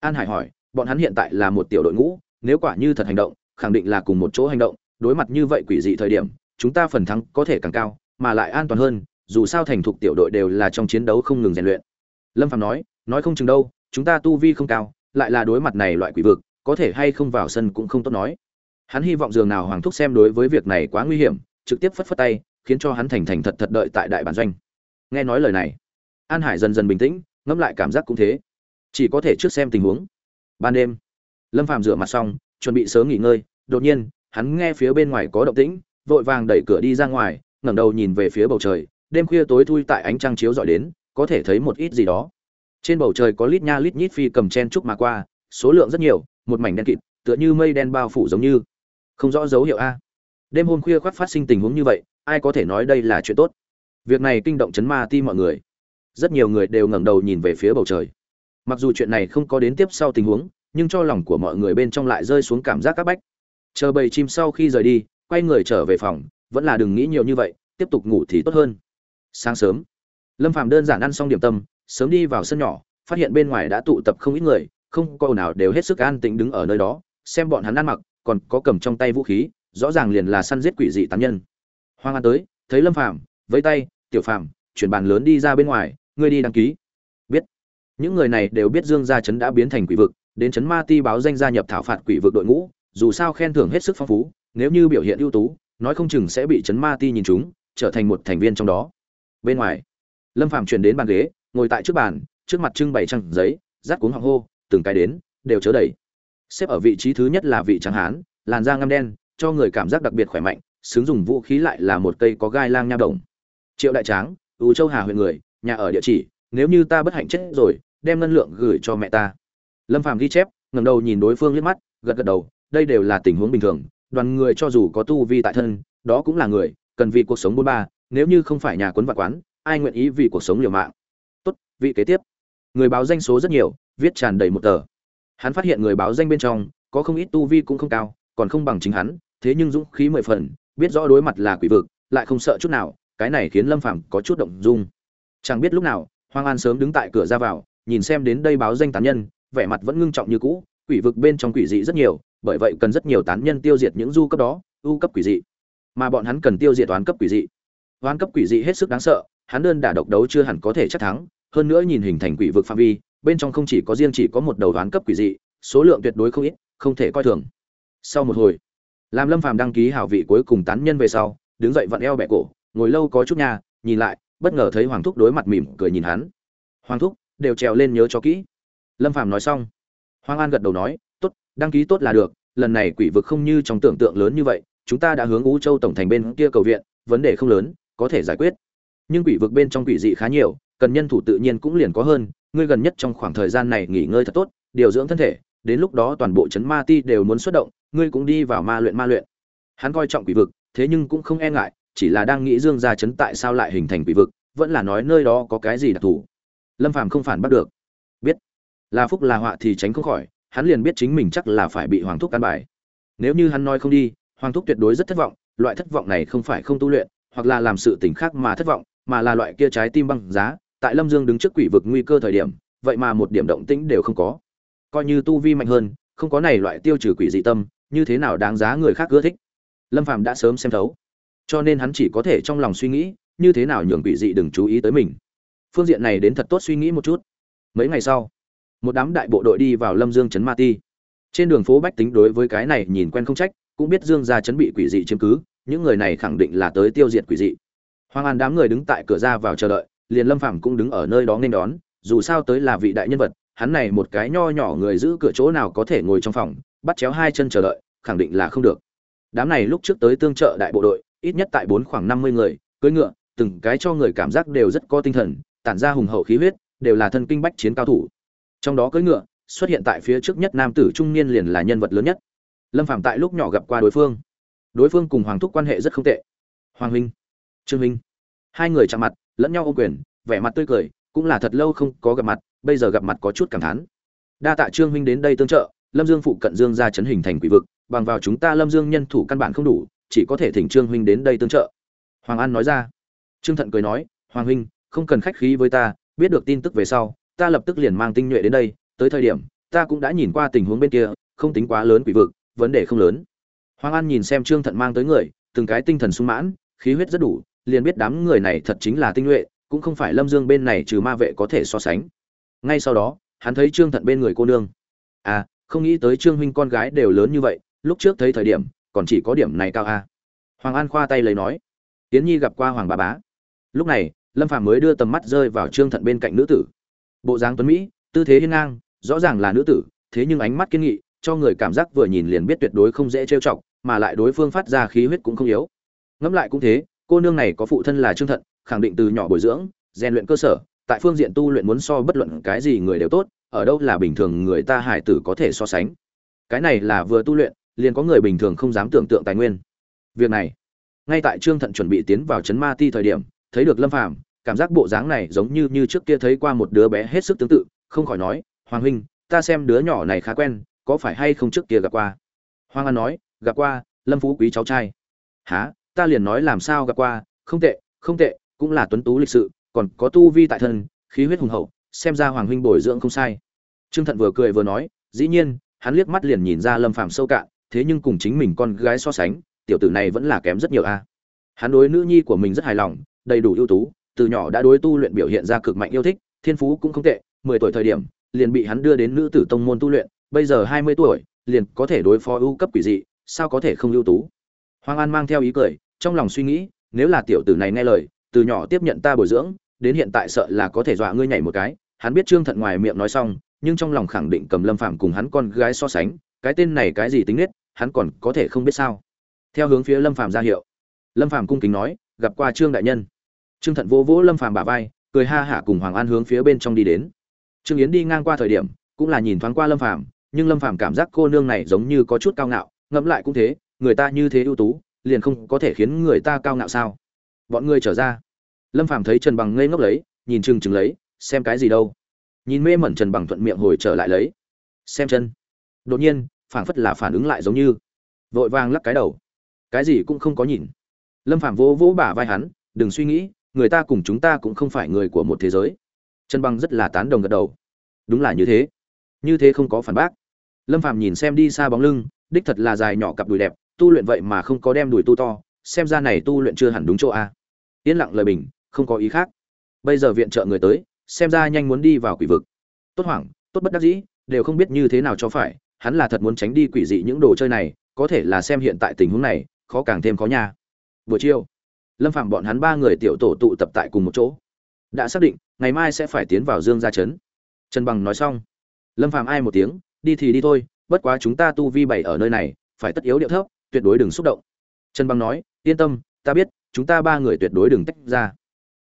An Hải hỏi, bọn hắn hiện tại là một tiểu đội ngũ, nếu quả như thật hành động, khẳng định là cùng một chỗ hành động, đối mặt như vậy quỷ dị thời điểm, chúng ta phần thắng có thể càng cao, mà lại an toàn hơn, dù sao thành thục tiểu đội đều là trong chiến đấu không ngừng rèn luyện. Lâm Phàm nói, nói không chừng đâu, chúng ta tu vi không cao, lại là đối mặt này loại quỷ vực, có thể hay không vào sân cũng không tốt nói. Hắn hy vọng dường nào Hoàng thúc xem đối với việc này quá nguy hiểm, trực tiếp phất phất tay, khiến cho hắn thành thành thật thật đợi tại đại bản doanh. Nghe nói lời này, An Hải dần dần bình tĩnh, ngẫm lại cảm giác cũng thế. Chỉ có thể trước xem tình huống. Ban đêm, Lâm Phàm rửa mặt xong, chuẩn bị sớm nghỉ ngơi, đột nhiên, hắn nghe phía bên ngoài có động tĩnh, vội vàng đẩy cửa đi ra ngoài, ngẩng đầu nhìn về phía bầu trời, đêm khuya tối thui tại ánh trăng chiếu dọi đến, có thể thấy một ít gì đó. Trên bầu trời có lít nha lít nhít phi cầm chen trúc mà qua, số lượng rất nhiều, một mảnh đen kịt, tựa như mây đen bao phủ giống như. Không rõ dấu hiệu a. Đêm hôm khuya khoác phát sinh tình huống như vậy, ai có thể nói đây là chuyện tốt? Việc này kinh động chấn ma ti mọi người. Rất nhiều người đều ngẩng đầu nhìn về phía bầu trời. Mặc dù chuyện này không có đến tiếp sau tình huống, nhưng cho lòng của mọi người bên trong lại rơi xuống cảm giác các bách. Chờ bầy chim sau khi rời đi quay người trở về phòng vẫn là đừng nghĩ nhiều như vậy tiếp tục ngủ thì tốt hơn. Sáng sớm lâm phàm đơn giản ăn xong điểm tâm sớm đi vào sân nhỏ phát hiện bên ngoài đã tụ tập không ít người không có nào đều hết sức an tĩnh đứng ở nơi đó xem bọn hắn ăn mặc còn có cầm trong tay vũ khí rõ ràng liền là săn giết quỷ dị tán nhân. Hoang an tới thấy lâm phàm với tay tiểu phàm chuyển bàn lớn đi ra bên ngoài ngươi đi đăng ký. Biết. Những người này đều biết dương gia trấn đã biến thành quỷ vực, đến trấn ma ti báo danh gia nhập thảo phạt quỷ vực đội ngũ, dù sao khen thưởng hết sức phong phú, nếu như biểu hiện ưu tú, nói không chừng sẽ bị chấn ma ti nhìn chúng, trở thành một thành viên trong đó. Bên ngoài, lâm phàm chuyển đến bàn ghế, ngồi tại trước bàn, trước mặt trưng bày trang giấy rát cuống hoàng hô, từng cái đến, đều chớ đẩy xếp ở vị trí thứ nhất là vị trắng hán, làn da ngăm đen, cho người cảm giác đặc biệt khỏe mạnh, xứng dùng vũ khí lại là một cây có gai lang nha đồng. Triệu đại tráng ưu châu hà huyện người nhà ở địa chỉ, nếu như ta bất hạnh chết rồi, đem ngân lượng gửi cho mẹ ta. Lâm phàm ghi chép, ngẩng đầu nhìn đối phương liếc mắt, gật gật đầu, đây đều là tình huống bình thường, đoàn người cho dù có tu vi tại thân, đó cũng là người, cần vì cuộc sống bôn ba, nếu như không phải nhà quấn và quán, ai nguyện ý vì cuộc sống liều mạng? Tốt, vị kế tiếp. Người báo danh số rất nhiều, viết tràn đầy một tờ. Hắn phát hiện người báo danh bên trong, có không ít tu vi cũng không cao, còn không bằng chính hắn, thế nhưng dũng khí mười phần, biết rõ đối mặt là quỷ vực, lại không sợ chút nào, cái này khiến lâm phàm có chút động dung chẳng biết lúc nào, hoang an sớm đứng tại cửa ra vào, nhìn xem đến đây báo danh tán nhân, vẻ mặt vẫn ngưng trọng như cũ, quỷ vực bên trong quỷ dị rất nhiều, bởi vậy cần rất nhiều tán nhân tiêu diệt những du cấp đó, ưu cấp quỷ dị. Mà bọn hắn cần tiêu diệt toán cấp quỷ dị. Toán cấp quỷ dị hết sức đáng sợ, hắn đơn đả độc đấu chưa hẳn có thể chắc thắng, hơn nữa nhìn hình thành quỷ vực phạm vi, bên trong không chỉ có riêng chỉ có một đầu toán cấp quỷ dị, số lượng tuyệt đối không ít, không thể coi thường. Sau một hồi làm lâm phàm đăng ký hảo vị cuối cùng tán nhân về sau, đứng dậy vặn eo bẹ cổ, ngồi lâu có chút nhà, nhìn lại bất ngờ thấy hoàng thúc đối mặt mỉm cười nhìn hắn. Hoàng thúc, đều trèo lên nhớ cho kỹ. Lâm phàm nói xong, hoàng an gật đầu nói, tốt, đăng ký tốt là được, lần này quỷ vực không như trong tưởng tượng lớn như vậy, chúng ta đã hướng ú châu tổng thành bên kia cầu viện, vấn đề không lớn, có thể giải quyết. Nhưng quỷ vực bên trong quỷ dị khá nhiều, cần nhân thủ tự nhiên cũng liền có hơn, ngươi gần nhất trong khoảng thời gian này nghỉ ngơi thật tốt, điều dưỡng thân thể, đến lúc đó toàn bộ chấn ma ti đều muốn xuất động, ngươi cũng đi vào ma luyện ma luyện. Hắn coi trọng quỷ vực, thế nhưng cũng không e ngại chỉ là đang nghĩ dương gia chấn tại sao lại hình thành quỷ vực, vẫn là nói nơi đó có cái gì đặc thù. Lâm phàm không phản bắt được. Biết. Là phúc là họa thì tránh không khỏi, hắn liền biết chính mình chắc là phải bị hoàng thúc căn bài. Nếu như hắn nói không đi, hoàng thúc tuyệt đối rất thất vọng, loại thất vọng này không phải không tu luyện, hoặc là làm sự tình khác mà thất vọng, mà là loại kia trái tim băng giá, tại lâm dương đứng trước quỷ vực nguy cơ thời điểm, vậy mà một điểm động tĩnh đều không có. Coi như tu vi mạnh hơn, không có này loại tiêu trừ quỷ dị tâm, như thế nào đáng giá người khác ưa thích? Lâm phàm đã sớm xem thấu cho nên hắn chỉ có thể trong lòng suy nghĩ, như thế nào nhường quỷ dị đừng chú ý tới mình. Phương diện này đến thật tốt suy nghĩ một chút. Mấy ngày sau, một đám đại bộ đội đi vào lâm dương trấn ma ti. Trên đường phố bách tính đối với cái này nhìn quen không trách, cũng biết dương gia chấn bị quỷ dị chiếm cứ, những người này khẳng định là tới tiêu diệt quỷ dị. Hoàng an đám người đứng tại cửa ra vào chờ đợi, liền lâm phàm cũng đứng ở nơi đó nên đón, dù sao tới là vị đại nhân vật, hắn này một cái nho nhỏ người giữ cửa chỗ nào có thể ngồi trong phòng, bắt chéo hai chân chờ đợi, khẳng định là không được. Đám này lúc trước tới tương trợ đại bộ đội ít nhất tại bốn khoảng năm mươi người, cưỡi ngựa, từng cái cho người cảm giác đều rất có tinh thần, tản ra hùng hậu khí huyết, đều là thân kinh bách chiến cao thủ. Trong đó cưỡi ngựa, xuất hiện tại phía trước nhất nam tử trung niên liền là nhân vật lớn nhất. Lâm phạm tại lúc nhỏ gặp qua đối phương. Đối phương cùng hoàng thúc quan hệ rất không tệ. Hoàng huynh, trương huynh. Hai người chạm mặt, lẫn nhau ô quyền, vẻ mặt tươi cười, cũng là thật lâu không có gặp mặt, bây giờ gặp mặt có chút cảm thán. Đa tạ trương huynh đến đây tương trợ, lâm dương phụ cận dương ra chấn hình thành quỷ vực, bằng vào chúng ta lâm dương nhân thủ căn bản không đủ chỉ có thể thỉnh trương huynh đến đây tương trợ. Hoàng an nói ra. Trương thận cười nói, hoàng huynh, không cần khách khí với ta, biết được tin tức về sau, ta lập tức liền mang tinh nhuệ đến đây, tới thời điểm, ta cũng đã nhìn qua tình huống bên kia, không tính quá lớn quỷ vực, vấn đề không lớn. Hoàng an nhìn xem trương thận mang tới người, từng cái tinh thần sung mãn, khí huyết rất đủ, liền biết đám người này thật chính là tinh nhuệ, cũng không phải lâm dương bên này trừ ma vệ có thể so sánh. Ngay sau đó, hắn thấy trương thận bên người cô nương. À không nghĩ tới trương huynh con gái đều lớn như vậy, lúc trước thấy thời điểm còn chỉ có điểm này cao a. À. hoàng an khoa tay lấy nói. Tiến nhi gặp qua hoàng bà bá. Lúc này, lâm phàm mới đưa tầm mắt rơi vào trương thận bên cạnh nữ tử. Bộ dáng tuấn mỹ, tư thế hiên ngang, rõ ràng là nữ tử, thế nhưng ánh mắt kiên nghị, cho người cảm giác vừa nhìn liền biết tuyệt đối không dễ trêu chọc, mà lại đối phương phát ra khí huyết cũng không yếu. Ngẫm lại cũng thế, cô nương này có phụ thân là trương thận, khẳng định từ nhỏ bồi dưỡng, rèn luyện cơ sở, tại phương diện tu luyện muốn so bất luận cái gì người đều tốt, ở đâu là bình thường người ta hải tử có thể so sánh. Cái này là vừa tu luyện liền có người bình thường không dám tưởng tượng tài nguyên. Việc này, ngay tại trương thận chuẩn bị tiến vào chấn ma ti thời điểm, thấy được lâm phàm, cảm giác bộ dáng này giống như như trước kia thấy qua một đứa bé hết sức tương tự, không khỏi nói, hoàng huynh, ta xem đứa nhỏ này khá quen, có phải hay không trước kia gặp qua? Hoàng an nói, gặp qua, lâm phú quý cháu trai. Há ta liền nói làm sao gặp qua? Không tệ không tệ, cũng là tuấn tú lịch sự, còn có tu vi tại thân, khí huyết hùng hậu, xem ra hoàng huynh bồi dưỡng không sai. Trương thận vừa cười vừa nói, dĩ nhiên. Hắn liếc mắt liền nhìn ra lâm phàm sâu cạn thế nhưng cùng chính mình con gái so sánh, tiểu tử này vẫn là kém rất nhiều a. Hắn đối nữ nhi của mình rất hài lòng, đầy đủ ưu tú, từ nhỏ đã đối tu luyện biểu hiện ra cực mạnh yêu thích, thiên phú cũng không tệ, mười tuổi thời điểm, liền bị hắn đưa đến nữ tử tông môn tu luyện, bây giờ hai mươi tuổi, liền có thể đối phó ưu cấp quỷ dị, sao có thể không ưu tú? Hoàng an mang theo ý cười, trong lòng suy nghĩ, nếu là tiểu tử này nghe lời, từ nhỏ tiếp nhận ta bồi dưỡng, đến hiện tại sợ là có thể dọa ngươi nhảy một cái, hắn biết trương thận ngoài miệng nói xong, nhưng trong lòng khẳng định cầm lâm phạm cùng hắn con gái so sánh, cái tên này cái gì tính nết hắn còn có thể không biết sao. Theo hướng phía lâm phạm ra hiệu, lâm phạm cung kính nói, gặp qua trương đại nhân. Trương thận vỗ vỗ lâm phạm bả vai, cười ha hả cùng hoàng an hướng phía bên trong đi đến. Trương yến đi ngang qua thời điểm, cũng là nhìn thoáng qua lâm phạm nhưng lâm phạm cảm giác cô nương này giống như có chút cao ngạo, ngẫm lại cũng thế, người ta như thế ưu tú, liền không có thể khiến người ta cao ngạo sao? Bọn người trở ra. Lâm phạm thấy trần bằng ngây ngốc lấy, nhìn chừng chừng lấy, xem cái gì đâu. Nhìn mê mẩn trần bằng thuận miệng hồi trở lại lấy. Xem chân. Đột nhiên phảng phất là phản ứng lại giống như. Vội vàng lắc cái đầu. Cái gì cũng không có nhìn. Lâm phạm vỗ vỗ bả vai hắn, đừng suy nghĩ, người ta cùng chúng ta cũng không phải người của một thế giới. Trần băng rất là tán đồng gật đầu. Đúng là như thế. Như thế không có phản bác. Lâm phạm nhìn xem đi xa bóng lưng, đích thật là dài nhỏ cặp đùi đẹp, tu luyện vậy mà không có đem đùi tu to, xem ra này tu luyện chưa hẳn đúng chỗ a. Yên lặng lời bình, không có ý khác. Bây giờ viện trợ người tới, xem ra nhanh muốn đi vào quỷ vực. Tốt hoảng, tốt bất đắc dĩ, đều không biết như thế nào cho phải hắn là thật muốn tránh đi quỷ dị những đồ chơi này, có thể là xem hiện tại tình huống này, khó càng thêm khó nha. Buổi chiều, lâm phạm bọn hắn ba người tiểu tổ tụ tập tại cùng một chỗ. Đã xác định, ngày mai sẽ phải tiến vào dương gia trấn. Trần bằng nói xong, lâm phạm ai một tiếng, đi thì đi thôi, bất quá chúng ta tu vi bảy ở nơi này, phải tất yếu điệu thấp, tuyệt đối đừng xúc động. Trần bằng nói, yên tâm, ta biết, chúng ta ba người tuyệt đối đừng tách ra.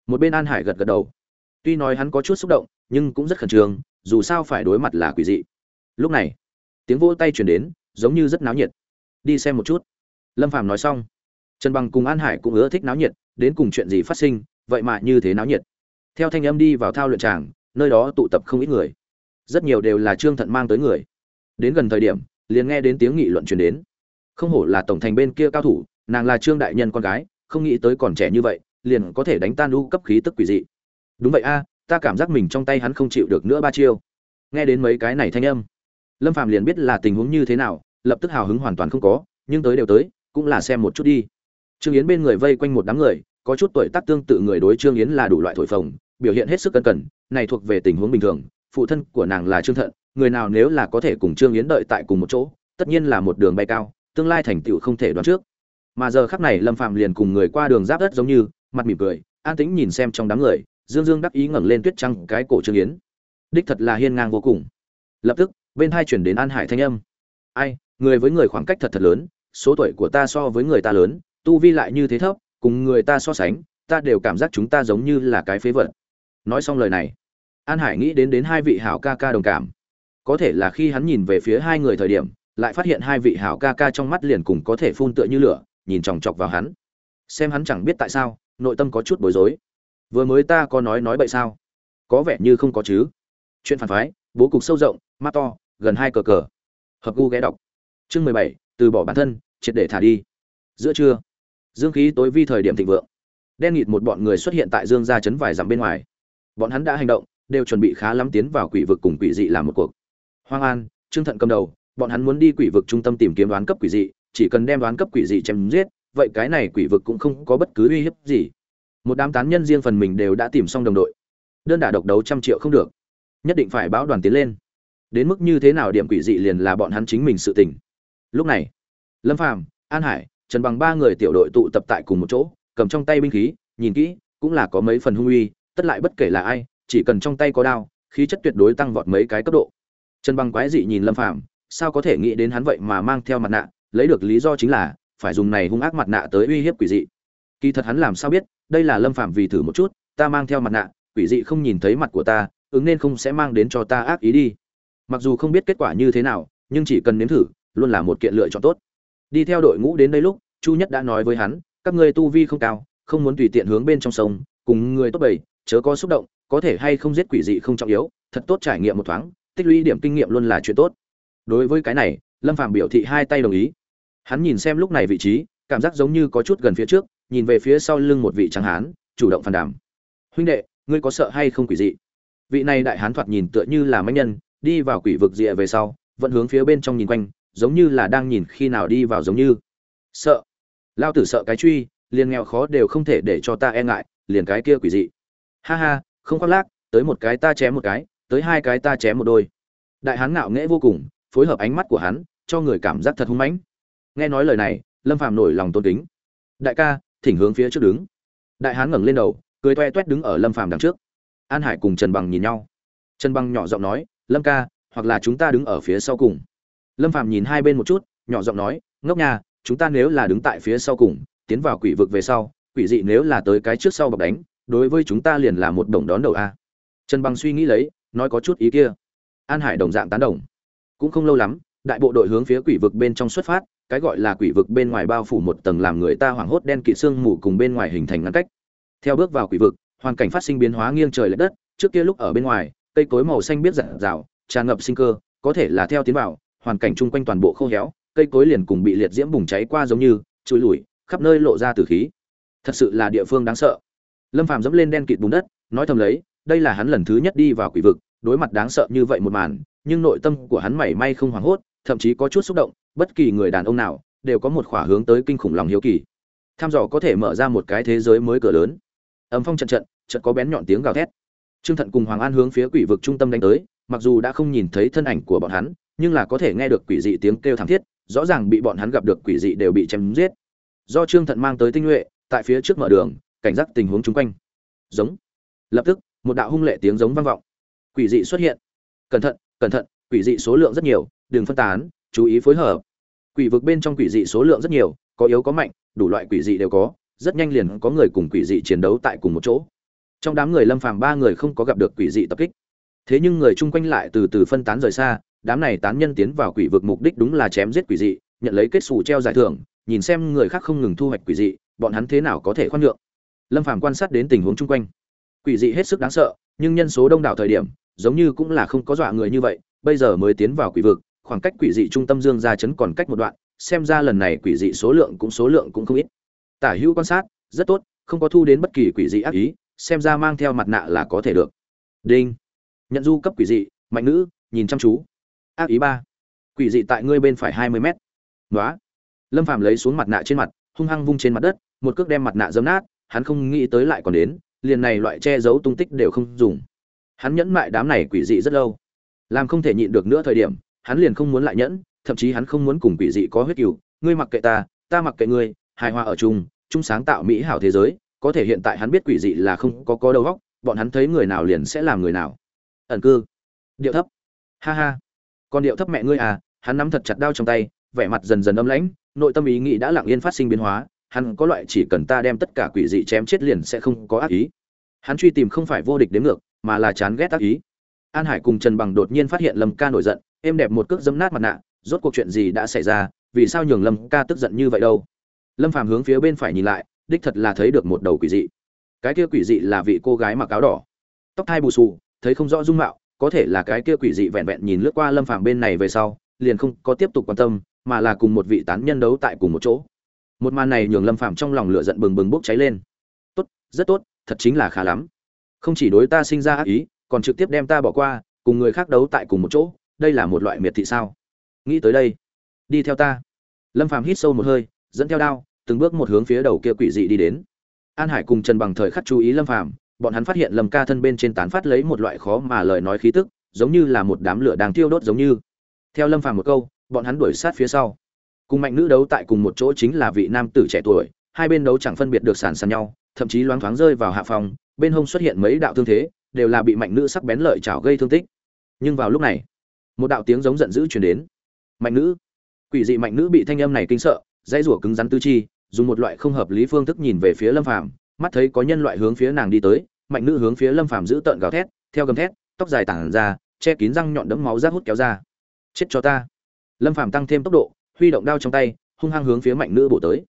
Một bên an hải gật gật đầu. Tuy nói hắn có chút xúc động, nhưng cũng rất khẩn trương, dù sao phải đối mặt là quỷ dị. Lúc này tiếng vỗ tay chuyển đến, giống như rất náo nhiệt. Đi xem một chút. Lâm phàm nói xong, trần bằng cùng an hải cũng ưa thích náo nhiệt, đến cùng chuyện gì phát sinh, vậy mà như thế náo nhiệt. Theo thanh âm đi vào thao luyện tràng, nơi đó tụ tập không ít người. Rất nhiều đều là trương thận mang tới người. Đến gần thời điểm, liền nghe đến tiếng nghị luận truyền đến. Không hổ là tổng thành bên kia cao thủ, nàng là trương đại nhân con gái, không nghĩ tới còn trẻ như vậy, liền có thể đánh tan lũ cấp khí tức quỷ dị. Đúng vậy a, ta cảm giác mình trong tay hắn không chịu được nữa ba chiêu. Nghe đến mấy cái này thanh âm lâm phàm liền biết là tình huống như thế nào, lập tức hào hứng hoàn toàn không có, nhưng tới đều tới, cũng là xem một chút đi. Trương yến bên người vây quanh một đám người, có chút tuổi tác tương tự người đối trương yến là đủ loại thổi phồng, biểu hiện hết sức cân cẩn, này thuộc về tình huống bình thường, phụ thân của nàng là trương thận, người nào nếu là có thể cùng trương yến đợi tại cùng một chỗ, tất nhiên là một đường bay cao, tương lai thành tựu không thể đoán trước. Mà giờ khắc này lâm phạm liền cùng người qua đường giáp đất giống như, mặt mỉm cười, an tĩnh nhìn xem trong đám người, dương dương đắc ý ngẩng lên tuyết trăng cái cổ trương yến. Đích thật là hiên ngang vô cùng. Lập tức bên hai chuyển đến an hải thanh âm. Ai, người với người khoảng cách thật thật lớn, số tuổi của ta so với người ta lớn, tu vi lại như thế thấp, cùng người ta so sánh, ta đều cảm giác chúng ta giống như là cái phế vật. Nói xong lời này, an hải nghĩ đến đến hai vị hảo ca ca đồng cảm. Có thể là khi hắn nhìn về phía hai người thời điểm, lại phát hiện hai vị hảo ca ca trong mắt liền cùng có thể phun tựa như lửa, nhìn chòng chọc vào hắn. Xem hắn chẳng biết tại sao, nội tâm có chút bối rối. Vừa mới ta có nói nói bậy sao? Có vẻ như không có chứ. Chuyện phản phái, bố cục sâu rộng, mắt to gần hai cờ cờ. Hợp gu ghé đọc. Chương mười bảy, từ bỏ bản thân, triệt để thả đi. Giữa trưa, dương khí tối vi thời điểm thịnh vượng. Đen nghịt một bọn người xuất hiện tại dương gia chấn vài dặm bên ngoài. Bọn hắn đã hành động, đều chuẩn bị khá lắm tiến vào quỷ vực cùng quỷ dị làm một cuộc. Hoang an, trương thận cầm đầu, bọn hắn muốn đi quỷ vực trung tâm tìm kiếm đoán cấp quỷ dị, chỉ cần đem đoán cấp quỷ dị chém giết, vậy cái này quỷ vực cũng không có bất cứ uy hiếp gì. Một đám tán nhân riêng phần mình đều đã tìm xong đồng đội. Đơn đả độc đấu trăm triệu không được. Nhất định phải báo đoàn tiến lên đến mức như thế nào điểm quỷ dị liền là bọn hắn chính mình sự tình. Lúc này, lâm phàm, an hải, trần bằng ba người tiểu đội tụ tập tại cùng một chỗ, cầm trong tay binh khí, nhìn kỹ, cũng là có mấy phần hung uy, tất lại bất kể là ai, chỉ cần trong tay có đao, khí chất tuyệt đối tăng vọt mấy cái cấp độ. Trần bằng quái dị nhìn lâm phàm, sao có thể nghĩ đến hắn vậy mà mang theo mặt nạ, lấy được lý do chính là, phải dùng này hung ác mặt nạ tới uy hiếp quỷ dị. Kỳ thật hắn làm sao biết, đây là lâm phàm vì thử một chút, ta mang theo mặt nạ, quỷ dị không nhìn thấy mặt của ta, ứng nên không sẽ mang đến cho ta ác ý đi mặc dù không biết kết quả như thế nào, nhưng chỉ cần nếm thử, luôn là một kiện lựa chọn tốt. Đi theo đội ngũ đến đây lúc, chu nhất đã nói với hắn, các ngươi tu vi không cao, không muốn tùy tiện hướng bên trong sông, cùng người tốt bầy, chớ có xúc động, có thể hay không giết quỷ dị không trọng yếu, thật tốt trải nghiệm một thoáng, tích lũy điểm kinh nghiệm luôn là chuyện tốt. Đối với cái này, lâm phàm biểu thị hai tay đồng ý. Hắn nhìn xem lúc này vị trí, cảm giác giống như có chút gần phía trước, nhìn về phía sau lưng một vị trắng hán, chủ động phản đảm huynh đệ, ngươi có sợ hay không quỷ dị? Vị này đại hán thoạt nhìn tựa như là mãnh nhân đi vào quỷ vực rìa về sau, vẫn hướng phía bên trong nhìn quanh, giống như là đang nhìn khi nào đi vào giống như. Sợ. Lao tử sợ cái truy, liền nghèo khó đều không thể để cho ta e ngại, liền cái kia quỷ dị. Ha ha, không khoác lác, tới một cái ta chém một cái, tới hai cái ta chém một đôi. Đại hán ngạo nghễ vô cùng, phối hợp ánh mắt của hắn, cho người cảm giác thật hung mãnh. Nghe nói lời này, lâm phàm nổi lòng tôn kính. Đại ca, thỉnh hướng phía trước đứng. Đại hán ngẩng lên đầu, cười toe toét đứng ở lâm phàm đằng trước. An hải cùng trần bằng nhìn nhau. Trần bằng nhỏ giọng nói lâm ca, hoặc là chúng ta đứng ở phía sau cùng. Lâm Phạm nhìn hai bên một chút, nhỏ giọng nói, ngốc nha, chúng ta nếu là đứng tại phía sau cùng, tiến vào quỷ vực về sau, quỷ dị nếu là tới cái trước sau bọc đánh, đối với chúng ta liền là một đồng đón đầu a. Trần bằng suy nghĩ lấy, nói có chút ý kia. An hải đồng dạng tán đồng. Cũng không lâu lắm, đại bộ đội hướng phía quỷ vực bên trong xuất phát, cái gọi là quỷ vực bên ngoài bao phủ một tầng làm người ta hoảng hốt đen kịt xương mù cùng bên ngoài hình thành ngăn cách. Theo bước vào quỷ vực, hoàn cảnh phát sinh biến hóa nghiêng trời lệch đất, trước kia lúc ở bên ngoài cây cối màu xanh biết rạng rào tràn ngập sinh cơ, có thể là theo tiến vào, hoàn cảnh chung quanh toàn bộ khô héo, cây cối liền cùng bị liệt diễm bùng cháy qua giống như trôi lủi, khắp nơi lộ ra từ khí. Thật sự là địa phương đáng sợ. Lâm phàm dẫm lên đen kịt bùn đất, nói thầm lấy, đây là hắn lần thứ nhất đi vào quỷ vực, đối mặt đáng sợ như vậy một màn, nhưng nội tâm của hắn mảy may không hoảng hốt, thậm chí có chút xúc động, bất kỳ người đàn ông nào đều có một khỏa hướng tới kinh khủng lòng hiếu kỳ. Tham dò có thể mở ra một cái thế giới mới cửa lớn. Âm phong trận trận trận có bén nhọn tiếng gào thét trương thận cùng hoàng an hướng phía quỷ vực trung tâm đánh tới, mặc dù đã không nhìn thấy thân ảnh của bọn hắn, nhưng là có thể nghe được quỷ dị tiếng kêu thảm thiết, rõ ràng bị bọn hắn gặp được quỷ dị đều bị chém giết. Do trương thận mang tới tinh nhuệ, tại phía trước mở đường, cảnh giác tình huống chung quanh. Giống. Lập tức, một đạo hung lệ tiếng giống vang vọng. Quỷ dị xuất hiện. Cẩn thận cẩn thận, quỷ dị số lượng rất nhiều, đừng phân tán, chú ý phối hợp. Quỷ vực bên trong quỷ dị số lượng rất nhiều, có yếu có mạnh, đủ loại quỷ dị đều có, rất nhanh liền có người cùng quỷ dị chiến đấu tại cùng một chỗ trong đám người lâm phàm ba người không có gặp được quỷ dị tập kích. Thế nhưng người chung quanh lại từ từ phân tán rời xa, đám này tán nhân tiến vào quỷ vực mục đích đúng là chém giết quỷ dị, nhận lấy kết xù treo giải thưởng, nhìn xem người khác không ngừng thu hoạch quỷ dị, bọn hắn thế nào có thể khoan nhượng? Lâm phàm quan sát đến tình huống chung quanh. Quỷ dị hết sức đáng sợ, nhưng nhân số đông đảo thời điểm, giống như cũng là không có dọa người như vậy, bây giờ mới tiến vào quỷ vực, khoảng cách quỷ dị trung tâm dương gia chấn còn cách một đoạn, xem ra lần này quỷ dị số lượng cũng số lượng cũng không ít. Tả hữu quan sát, rất tốt, không có thu đến bất kỳ quỷ dị ác ý xem ra mang theo mặt nạ là có thể được. Đinh. Nhận du cấp quỷ dị, mạnh nữ nhìn chăm chú. Ác ý ba. Quỷ dị tại ngươi bên phải hai mươi mét. Nói lâm phàm lấy xuống mặt nạ trên mặt, hung hăng vung trên mặt đất, một cước đem mặt nạ dấm nát, hắn không nghĩ tới lại còn đến, liền này loại che giấu tung tích đều không dùng. Hắn nhẫn mại đám này quỷ dị rất lâu. Làm không thể nhịn được nữa thời điểm, hắn liền không muốn lại nhẫn, thậm chí hắn không muốn cùng quỷ dị có huyết cừu. Ngươi mặc kệ ta ta mặc kệ ngươi, hài hòa ở chung chung sáng tạo mỹ hảo thế giới có thể hiện tại hắn biết quỷ dị là không có có đầu óc, bọn hắn thấy người nào liền sẽ làm người nào. Ẩn cư. Điệu thấp. Ha ha. Còn điệu thấp mẹ ngươi à hắn nắm thật chặt đao trong tay, vẻ mặt dần dần âm lãnh, nội tâm ý nghĩ đã lặng yên phát sinh biến hóa, hắn có loại chỉ cần ta đem tất cả quỷ dị chém chết liền sẽ không có ác ý. Hắn truy tìm không phải vô địch đến ngược, mà là chán ghét ác ý. An hải cùng trần bằng đột nhiên phát hiện lâm ca nổi giận, êm đẹp một cước dấm nát mặt nạ, rốt cuộc chuyện gì đã xảy ra, vì sao nhường lâm ca tức giận như vậy đâu? Lâm phàm hướng phía bên phải nhìn lại đích thật là thấy được một đầu quỷ dị. Cái kia quỷ dị là vị cô gái mặc áo đỏ. Tóc thai bù xù, thấy không rõ dung mạo, có thể là cái kia quỷ dị vẹn vẹn nhìn lướt qua lâm phàm bên này về sau, liền không có tiếp tục quan tâm, mà là cùng một vị tán nhân đấu tại cùng một chỗ. Một màn này nhường lâm phàm trong lòng lửa giận bừng bừng bốc cháy lên. Tốt, rất tốt, thật chính là khá lắm. Không chỉ đối ta sinh ra ác ý, còn trực tiếp đem ta bỏ qua, cùng người khác đấu tại cùng một chỗ, đây là một loại miệt thị sao? Nghĩ tới đây, đi theo ta. Lâm phàm hít sâu một hơi, dẫn theo đao từng bước một hướng phía đầu kia quỷ dị đi đến. An hải cùng trần bằng thời khắc chú ý lâm phàm, bọn hắn phát hiện lâm ca thân bên trên tán phát lấy một loại khó mà lời nói khí tức, giống như là một đám lửa đang thiêu đốt giống như. Theo lâm phàm một câu, bọn hắn đuổi sát phía sau. Cùng mạnh nữ đấu tại cùng một chỗ chính là vị nam tử trẻ tuổi, hai bên đấu chẳng phân biệt được sàn sàn nhau, thậm chí loáng thoáng rơi vào hạ phòng, bên hông xuất hiện mấy đạo thương thế, đều là bị mạnh nữ sắc bén lợi chảo gây thương tích. Nhưng vào lúc này, một đạo tiếng giống giận dữ truyền đến. Mạnh nữ, quỷ dị mạnh nữ bị thanh âm này kinh sợ, dãy rủa cứng rắn tư chi dùng một loại không hợp lý phương thức nhìn về phía lâm phàm, mắt thấy có nhân loại hướng phía nàng đi tới, mạnh nữ hướng phía lâm phàm giữ tợn gào thét, theo gầm thét, tóc dài tản ra, che kín răng nhọn đẫm máu rác hút kéo ra. Chết cho ta! Lâm phàm tăng thêm tốc độ, huy động đao trong tay, hung hăng hướng phía mạnh nữ bổ tới.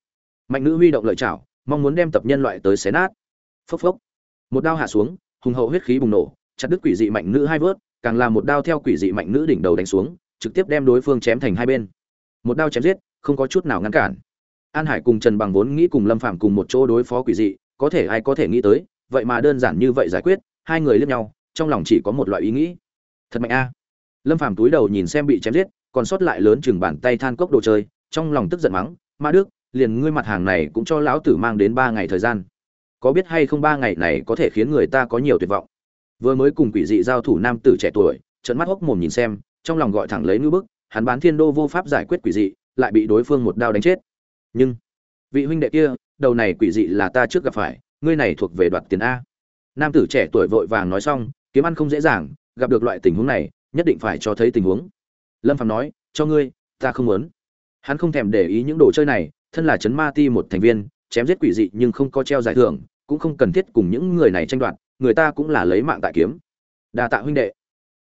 Mạnh nữ huy động lợi chảo, mong muốn đem tập nhân loại tới xé nát. Phốc phốc. Một đao hạ xuống, hùng hậu huyết khí bùng nổ, chặt đứt quỷ dị mạnh nữ hai vớt, càng là một đao theo quỷ dị mạnh nữ đỉnh đầu đánh xuống, trực tiếp đem đối phương chém thành hai bên. Một đao chém giết, không có chút nào ngăn cản an hải cùng trần bằng vốn nghĩ cùng lâm phạm cùng một chỗ đối phó quỷ dị, có thể ai có thể nghĩ tới, vậy mà đơn giản như vậy giải quyết, hai người liếc nhau, trong lòng chỉ có một loại ý nghĩ. Thật mạnh a. Lâm phạm túi đầu nhìn xem bị chém giết, còn sót lại lớn chừng bàn tay than cốc đồ chơi, trong lòng tức giận mắng, ma đức, liền ngươi mặt hàng này cũng cho lão tử mang đến ba ngày thời gian. Có biết hay không ba ngày này có thể khiến người ta có nhiều tuyệt vọng? Vừa mới cùng quỷ dị giao thủ nam tử trẻ tuổi trận mắt hốc mồm nhìn xem, trong lòng gọi thẳng lấy ngư bức, hắn bán thiên đô vô pháp giải quyết quỷ dị, lại bị đối phương một đao đánh chết nhưng, vị huynh đệ kia, đầu này quỷ dị là ta trước gặp phải, ngươi này thuộc về đoạt tiền a. Nam tử trẻ tuổi vội vàng nói xong, kiếm ăn không dễ dàng, gặp được loại tình huống này, nhất định phải cho thấy tình huống. Lâm phạm nói, cho ngươi, ta không muốn. Hắn không thèm để ý những đồ chơi này, thân là chấn ma ti một thành viên, chém giết quỷ dị nhưng không có treo giải thưởng, cũng không cần thiết cùng những người này tranh đoạt, người ta cũng là lấy mạng tại kiếm. Đa tạ huynh đệ.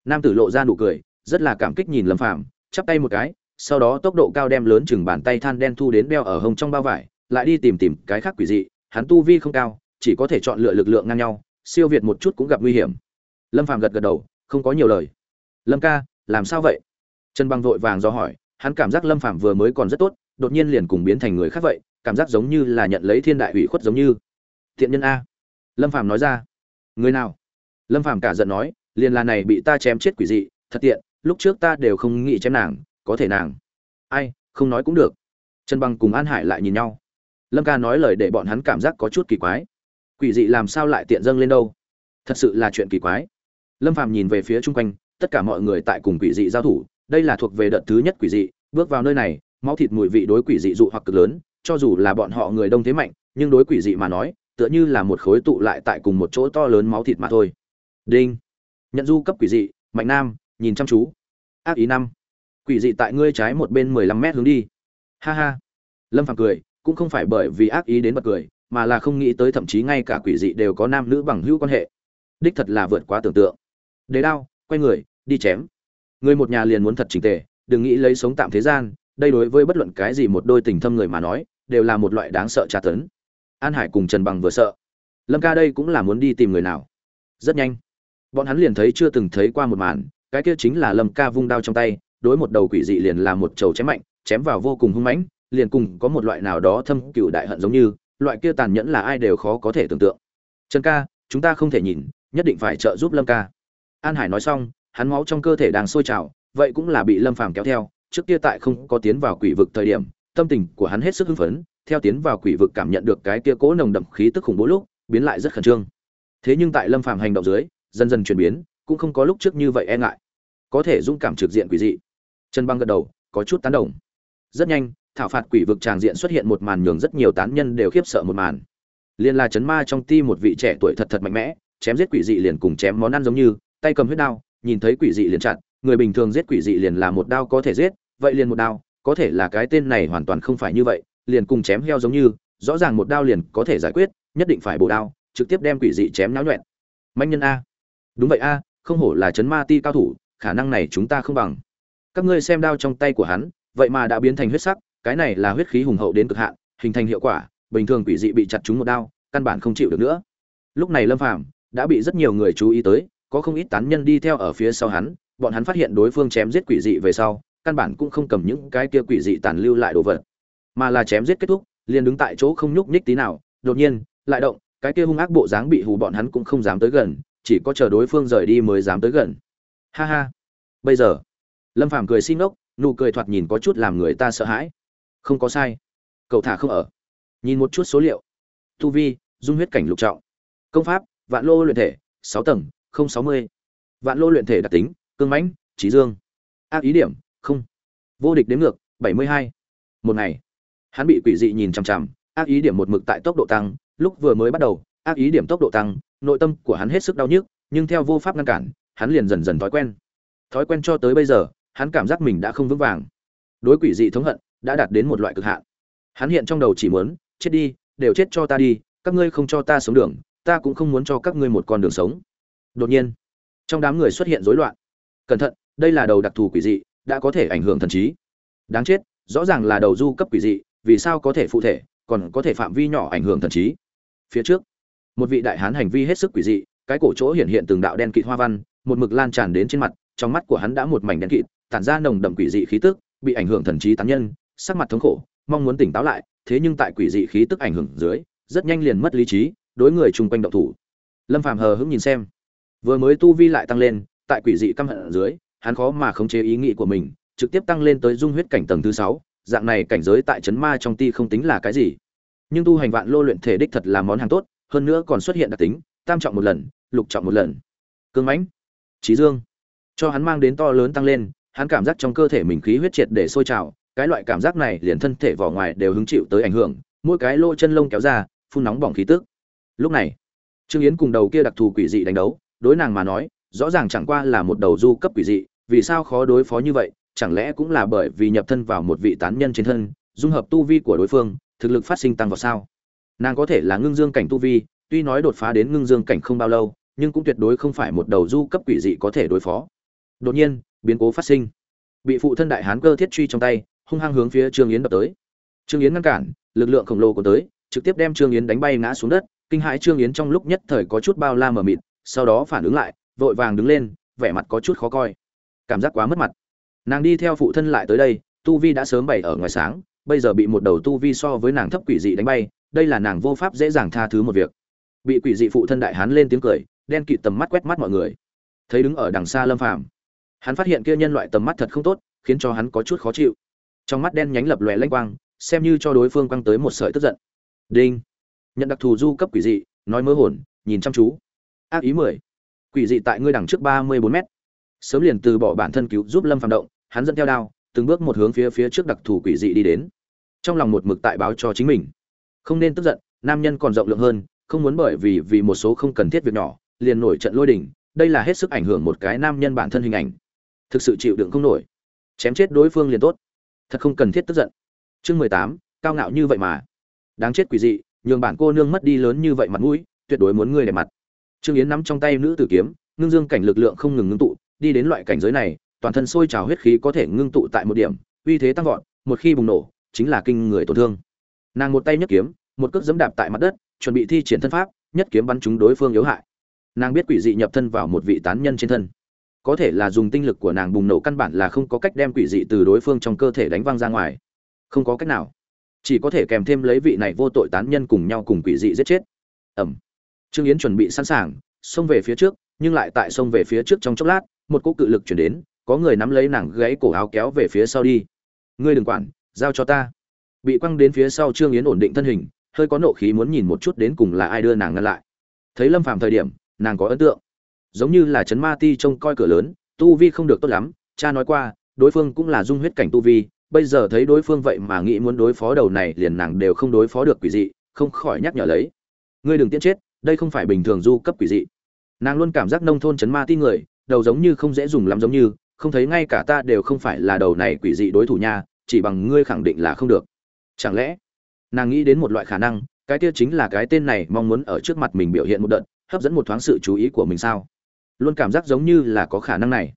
Nam tử lộ ra nụ cười, rất là cảm kích nhìn lâm phạm chắp tay một cái sau đó tốc độ cao đem lớn chừng bàn tay than đen thu đến đeo ở hông trong bao vải, lại đi tìm tìm cái khác quỷ dị, hắn tu vi không cao, chỉ có thể chọn lựa lực lượng ngang nhau, siêu việt một chút cũng gặp nguy hiểm. Lâm phạm gật gật đầu, không có nhiều lời. Lâm ca, làm sao vậy? Trần băng vội vàng do hỏi, hắn cảm giác lâm phạm vừa mới còn rất tốt, đột nhiên liền cùng biến thành người khác vậy, cảm giác giống như là nhận lấy thiên đại ủy khuất giống như. Thiện nhân a. Lâm phạm nói ra. Người nào? Lâm phạm cả giận nói, liền là này bị ta chém chết quỷ dị, thật tiện, lúc trước ta đều không nghĩ chém nàng có thể nàng. Ai, không nói cũng được. Trần băng cùng an hải lại nhìn nhau. Lâm ca nói lời để bọn hắn cảm giác có chút kỳ quái. Quỷ dị làm sao lại tiện dâng lên đâu? Thật sự là chuyện kỳ quái. Lâm phàm nhìn về phía chung quanh, tất cả mọi người tại cùng quỷ dị giao thủ, đây là thuộc về đợt thứ nhất quỷ dị, bước vào nơi này, máu thịt mùi vị đối quỷ dị dụ hoặc cực lớn, cho dù là bọn họ người đông thế mạnh, nhưng đối quỷ dị mà nói, tựa như là một khối tụ lại tại cùng một chỗ to lớn máu thịt mà thôi. Đinh. Nhận du cấp quỷ dị, mạnh nam, nhìn chăm chú. Ác ý năm quỷ dị tại ngươi trái một bên mười lăm mét hướng đi. Ha ha. Lâm phàm cười, cũng không phải bởi vì ác ý đến bật cười, mà là không nghĩ tới thậm chí ngay cả quỷ dị đều có nam nữ bằng hữu quan hệ. Đích thật là vượt quá tưởng tượng. Đế đao, quay người, đi chém. Người một nhà liền muốn thật trình tề, đừng nghĩ lấy sống tạm thế gian, đây đối với bất luận cái gì một đôi tình thâm người mà nói, đều là một loại đáng sợ tra tấn. An hải cùng trần bằng vừa sợ. Lâm ca đây cũng là muốn đi tìm người nào. Rất nhanh. Bọn hắn liền thấy chưa từng thấy qua một màn, cái kia chính là lâm ca vung đao trong tay đối một đầu quỷ dị liền là một trầu chém mạnh, chém vào vô cùng hung mãnh, liền cùng có một loại nào đó thâm cựu đại hận giống như, loại kia tàn nhẫn là ai đều khó có thể tưởng tượng. Trần ca, chúng ta không thể nhìn, nhất định phải trợ giúp lâm ca. An hải nói xong, hắn máu trong cơ thể đang sôi trào, vậy cũng là bị lâm phàm kéo theo, trước kia tại không có tiến vào quỷ vực thời điểm, tâm tình của hắn hết sức hưng phấn, theo tiến vào quỷ vực cảm nhận được cái kia cố nồng đậm khí tức khủng bố lúc, biến lại rất khẩn trương. Thế nhưng tại lâm phàm hành động dưới, dần dần chuyển biến, cũng không có lúc trước như vậy e ngại. Có thể dũng cảm trực diện quỷ dị trần băng gật đầu, có chút tán đồng. Rất nhanh, thảo phạt quỷ vực tràng diện xuất hiện một màn nhường rất nhiều tán nhân đều khiếp sợ một màn. Liên la chấn ma trong ti một vị trẻ tuổi thật thật mạnh mẽ, chém giết quỷ dị liền cùng chém món ăn giống như, tay cầm huyết đao, nhìn thấy quỷ dị liền chặn người bình thường giết quỷ dị liền là một đao có thể giết, vậy liền một đao, có thể là cái tên này hoàn toàn không phải như vậy, liền cùng chém heo giống như, rõ ràng một đao liền có thể giải quyết, nhất định phải bổ đao, trực tiếp đem quỷ dị chém náo nhuẹn. Mạnh nhân a. Đúng vậy a, không hổ là chấn ma ti cao thủ, khả năng này chúng ta không bằng các ngươi xem đao trong tay của hắn, vậy mà đã biến thành huyết sắc, cái này là huyết khí hùng hậu đến cực hạn, hình thành hiệu quả, bình thường quỷ dị bị chặt trúng một đao, căn bản không chịu được nữa. Lúc này lâm phàm đã bị rất nhiều người chú ý tới, có không ít tán nhân đi theo ở phía sau hắn, bọn hắn phát hiện đối phương chém giết quỷ dị về sau, căn bản cũng không cầm những cái kia quỷ dị tàn lưu lại đồ vật, mà là chém giết kết thúc, liền đứng tại chỗ không nhúc nhích tí nào, đột nhiên, lại động, cái kia hung ác bộ dáng bị hù bọn hắn cũng không dám tới gần, chỉ có chờ đối phương rời đi mới dám tới gần. Ha ha. Bây giờ lâm phàm cười xin ốc nụ cười thoạt nhìn có chút làm người ta sợ hãi. Không có sai. Cậu thả không ở. Nhìn một chút số liệu. Tu vi, dung huyết cảnh lục trọng. Công pháp, vạn lô luyện thể, sáu tầng, không sáu mươi. Vạn lô luyện thể đặc tính, cương mãnh, trí dương. Ác ý điểm, không. Vô địch đến ngược, bảy mươi hai. Một ngày. Hắn bị quỷ dị nhìn chằm chằm, ác ý điểm một mực tại tốc độ tăng, lúc vừa mới bắt đầu, ác ý điểm tốc độ tăng, nội tâm của hắn hết sức đau nhức, nhưng theo vô pháp ngăn cản, hắn liền dần dần thói quen. Thói quen cho tới bây giờ hắn cảm giác mình đã không vững vàng. Đối quỷ dị thống hận đã đạt đến một loại cực hạn. Hắn hiện trong đầu chỉ muốn, chết đi, đều chết cho ta đi, các ngươi không cho ta sống đường, ta cũng không muốn cho các ngươi một con đường sống. Đột nhiên, trong đám người xuất hiện rối loạn. Cẩn thận, đây là đầu đặc thù quỷ dị, đã có thể ảnh hưởng thần trí. Đáng chết, rõ ràng là đầu du cấp quỷ dị, vì sao có thể phụ thể, còn có thể phạm vi nhỏ ảnh hưởng thần trí. Phía trước, một vị đại hán hành vi hết sức quỷ dị, cái cổ chỗ hiện hiện từng đạo đen kịt hoa văn, một mực lan tràn đến trên mặt trong mắt của hắn đã một mảnh đen kịt, tản ra nồng đậm quỷ dị khí tức, bị ảnh hưởng thần trí tán nhân, sắc mặt thống khổ, mong muốn tỉnh táo lại, thế nhưng tại quỷ dị khí tức ảnh hưởng dưới, rất nhanh liền mất lý trí, đối người chung quanh động thủ. Lâm phàm hờ hững nhìn xem. Vừa mới tu vi lại tăng lên, tại quỷ dị căm hận ở dưới, hắn khó mà khống chế ý nghĩ của mình, trực tiếp tăng lên tới dung huyết cảnh tầng thứ sáu, dạng này cảnh giới tại chấn ma trong ti không tính là cái gì. Nhưng tu hành vạn lô luyện thể đích thật là món hàng tốt, hơn nữa còn xuất hiện đặc tính, tam trọng một lần, lục trọng một lần. Cương mãnh trí dương cho hắn mang đến to lớn tăng lên, hắn cảm giác trong cơ thể mình khí huyết triệt để sôi trào, cái loại cảm giác này liền thân thể vỏ ngoài đều hứng chịu tới ảnh hưởng, mỗi cái lỗ chân lông kéo ra, phun nóng bỏng khí tức. Lúc này, trương yến cùng đầu kia đặc thù quỷ dị đánh đấu, đối nàng mà nói, rõ ràng chẳng qua là một đầu du cấp quỷ dị, vì sao khó đối phó như vậy, chẳng lẽ cũng là bởi vì nhập thân vào một vị tán nhân trên thân, dung hợp tu vi của đối phương, thực lực phát sinh tăng vào sao? Nàng có thể là ngưng dương cảnh tu vi, tuy nói đột phá đến ngưng dương cảnh không bao lâu, nhưng cũng tuyệt đối không phải một đầu du cấp quỷ dị có thể đối phó đột nhiên, biến cố phát sinh. Bị phụ thân đại hán cơ thiết truy trong tay, hung hăng hướng phía trương yến đập tới. Trương yến ngăn cản, lực lượng khổng lồ của tới, trực tiếp đem trương yến đánh bay ngã xuống đất, kinh hãi trương yến trong lúc nhất thời có chút bao la mờ mịt, sau đó phản ứng lại, vội vàng đứng lên, vẻ mặt có chút khó coi. Cảm giác quá mất mặt. Nàng đi theo phụ thân lại tới đây, tu vi đã sớm bày ở ngoài sáng, bây giờ bị một đầu tu vi so với nàng thấp quỷ dị đánh bay, đây là nàng vô pháp dễ dàng tha thứ một việc. Bị quỷ dị phụ thân đại hán lên tiếng cười, đen kịt tầm mắt quét mắt mọi người. Thấy đứng ở đằng xa lâm phàm hắn phát hiện kia nhân loại tầm mắt thật không tốt, khiến cho hắn có chút khó chịu. Trong mắt đen nhánh lập lòe lanh quang, xem như cho đối phương quăng tới một sợi tức giận. Đinh. Nhận đặc thù du cấp quỷ dị, nói mơ hồn, nhìn chăm chú. Ác ý mười. Quỷ dị tại ngươi đằng trước ba mươi bốn mét. Sớm liền từ bỏ bản thân cứu giúp lâm phàm động, hắn dẫn theo đao, từng bước một hướng phía phía trước đặc thù quỷ dị đi đến. Trong lòng một mực tại báo cho chính mình. Không nên tức giận, nam nhân còn rộng lượng hơn, không muốn bởi vì vì một số không cần thiết việc nhỏ, liền nổi trận lôi đình, đây là hết sức ảnh hưởng một cái nam nhân bản thân hình ảnh thực sự chịu đựng không nổi. Chém chết đối phương liền tốt. Thật không cần thiết tức giận. Chương mười tám, cao ngạo như vậy mà. Đáng chết quỷ dị, nhường bản cô nương mất đi lớn như vậy mặt mũi, tuyệt đối muốn ngươi để mặt. Trương yến nắm trong tay nữ tử kiếm, ngưng dương cảnh lực lượng không ngừng ngưng tụ, đi đến loại cảnh giới này, toàn thân sôi trào huyết khí có thể ngưng tụ tại một điểm, uy thế tăng vọt, một khi bùng nổ, chính là kinh người tổn thương. Nàng một tay nhấc kiếm, một cước dẫm đạp tại mặt đất, chuẩn bị thi triển thân pháp, nhất kiếm bắn trúng đối phương yếu hại. Nàng biết quỷ dị nhập thân vào một vị tán nhân trên thân có thể là dùng tinh lực của nàng bùng nổ căn bản là không có cách đem quỷ dị từ đối phương trong cơ thể đánh văng ra ngoài. Không có cách nào. Chỉ có thể kèm thêm lấy vị này vô tội tán nhân cùng nhau cùng quỷ dị giết chết. Ẩm. Trương yến chuẩn bị sẵn sàng, xông về phía trước, nhưng lại tại xông về phía trước trong chốc lát, một cỗ cự lực chuyển đến, có người nắm lấy nàng gãy cổ áo kéo về phía sau đi. Ngươi đừng quản, giao cho ta. Bị quăng đến phía sau trương yến ổn định thân hình, hơi có nộ khí muốn nhìn một chút đến cùng là ai đưa nàng ngăn lại. Thấy lâm phàm thời điểm, nàng có ấn tượng giống như là chấn ma ti trông coi cửa lớn, tu vi không được tốt lắm, cha nói qua, đối phương cũng là dung huyết cảnh tu vi, bây giờ thấy đối phương vậy mà nghĩ muốn đối phó đầu này liền nàng đều không đối phó được quỷ dị, không khỏi nhắc nhở lấy. Ngươi đừng tiễn chết, đây không phải bình thường du cấp quỷ dị. Nàng luôn cảm giác nông thôn chấn ma ti người, đầu giống như không dễ dùng lắm giống như, không thấy ngay cả ta đều không phải là đầu này quỷ dị đối thủ nha, chỉ bằng ngươi khẳng định là không được. Chẳng lẽ, nàng nghĩ đến một loại khả năng, cái kia chính là cái tên này mong muốn ở trước mặt mình biểu hiện một đợt, hấp dẫn một thoáng sự chú ý của mình sao? Luôn cảm giác giống như là có khả năng này.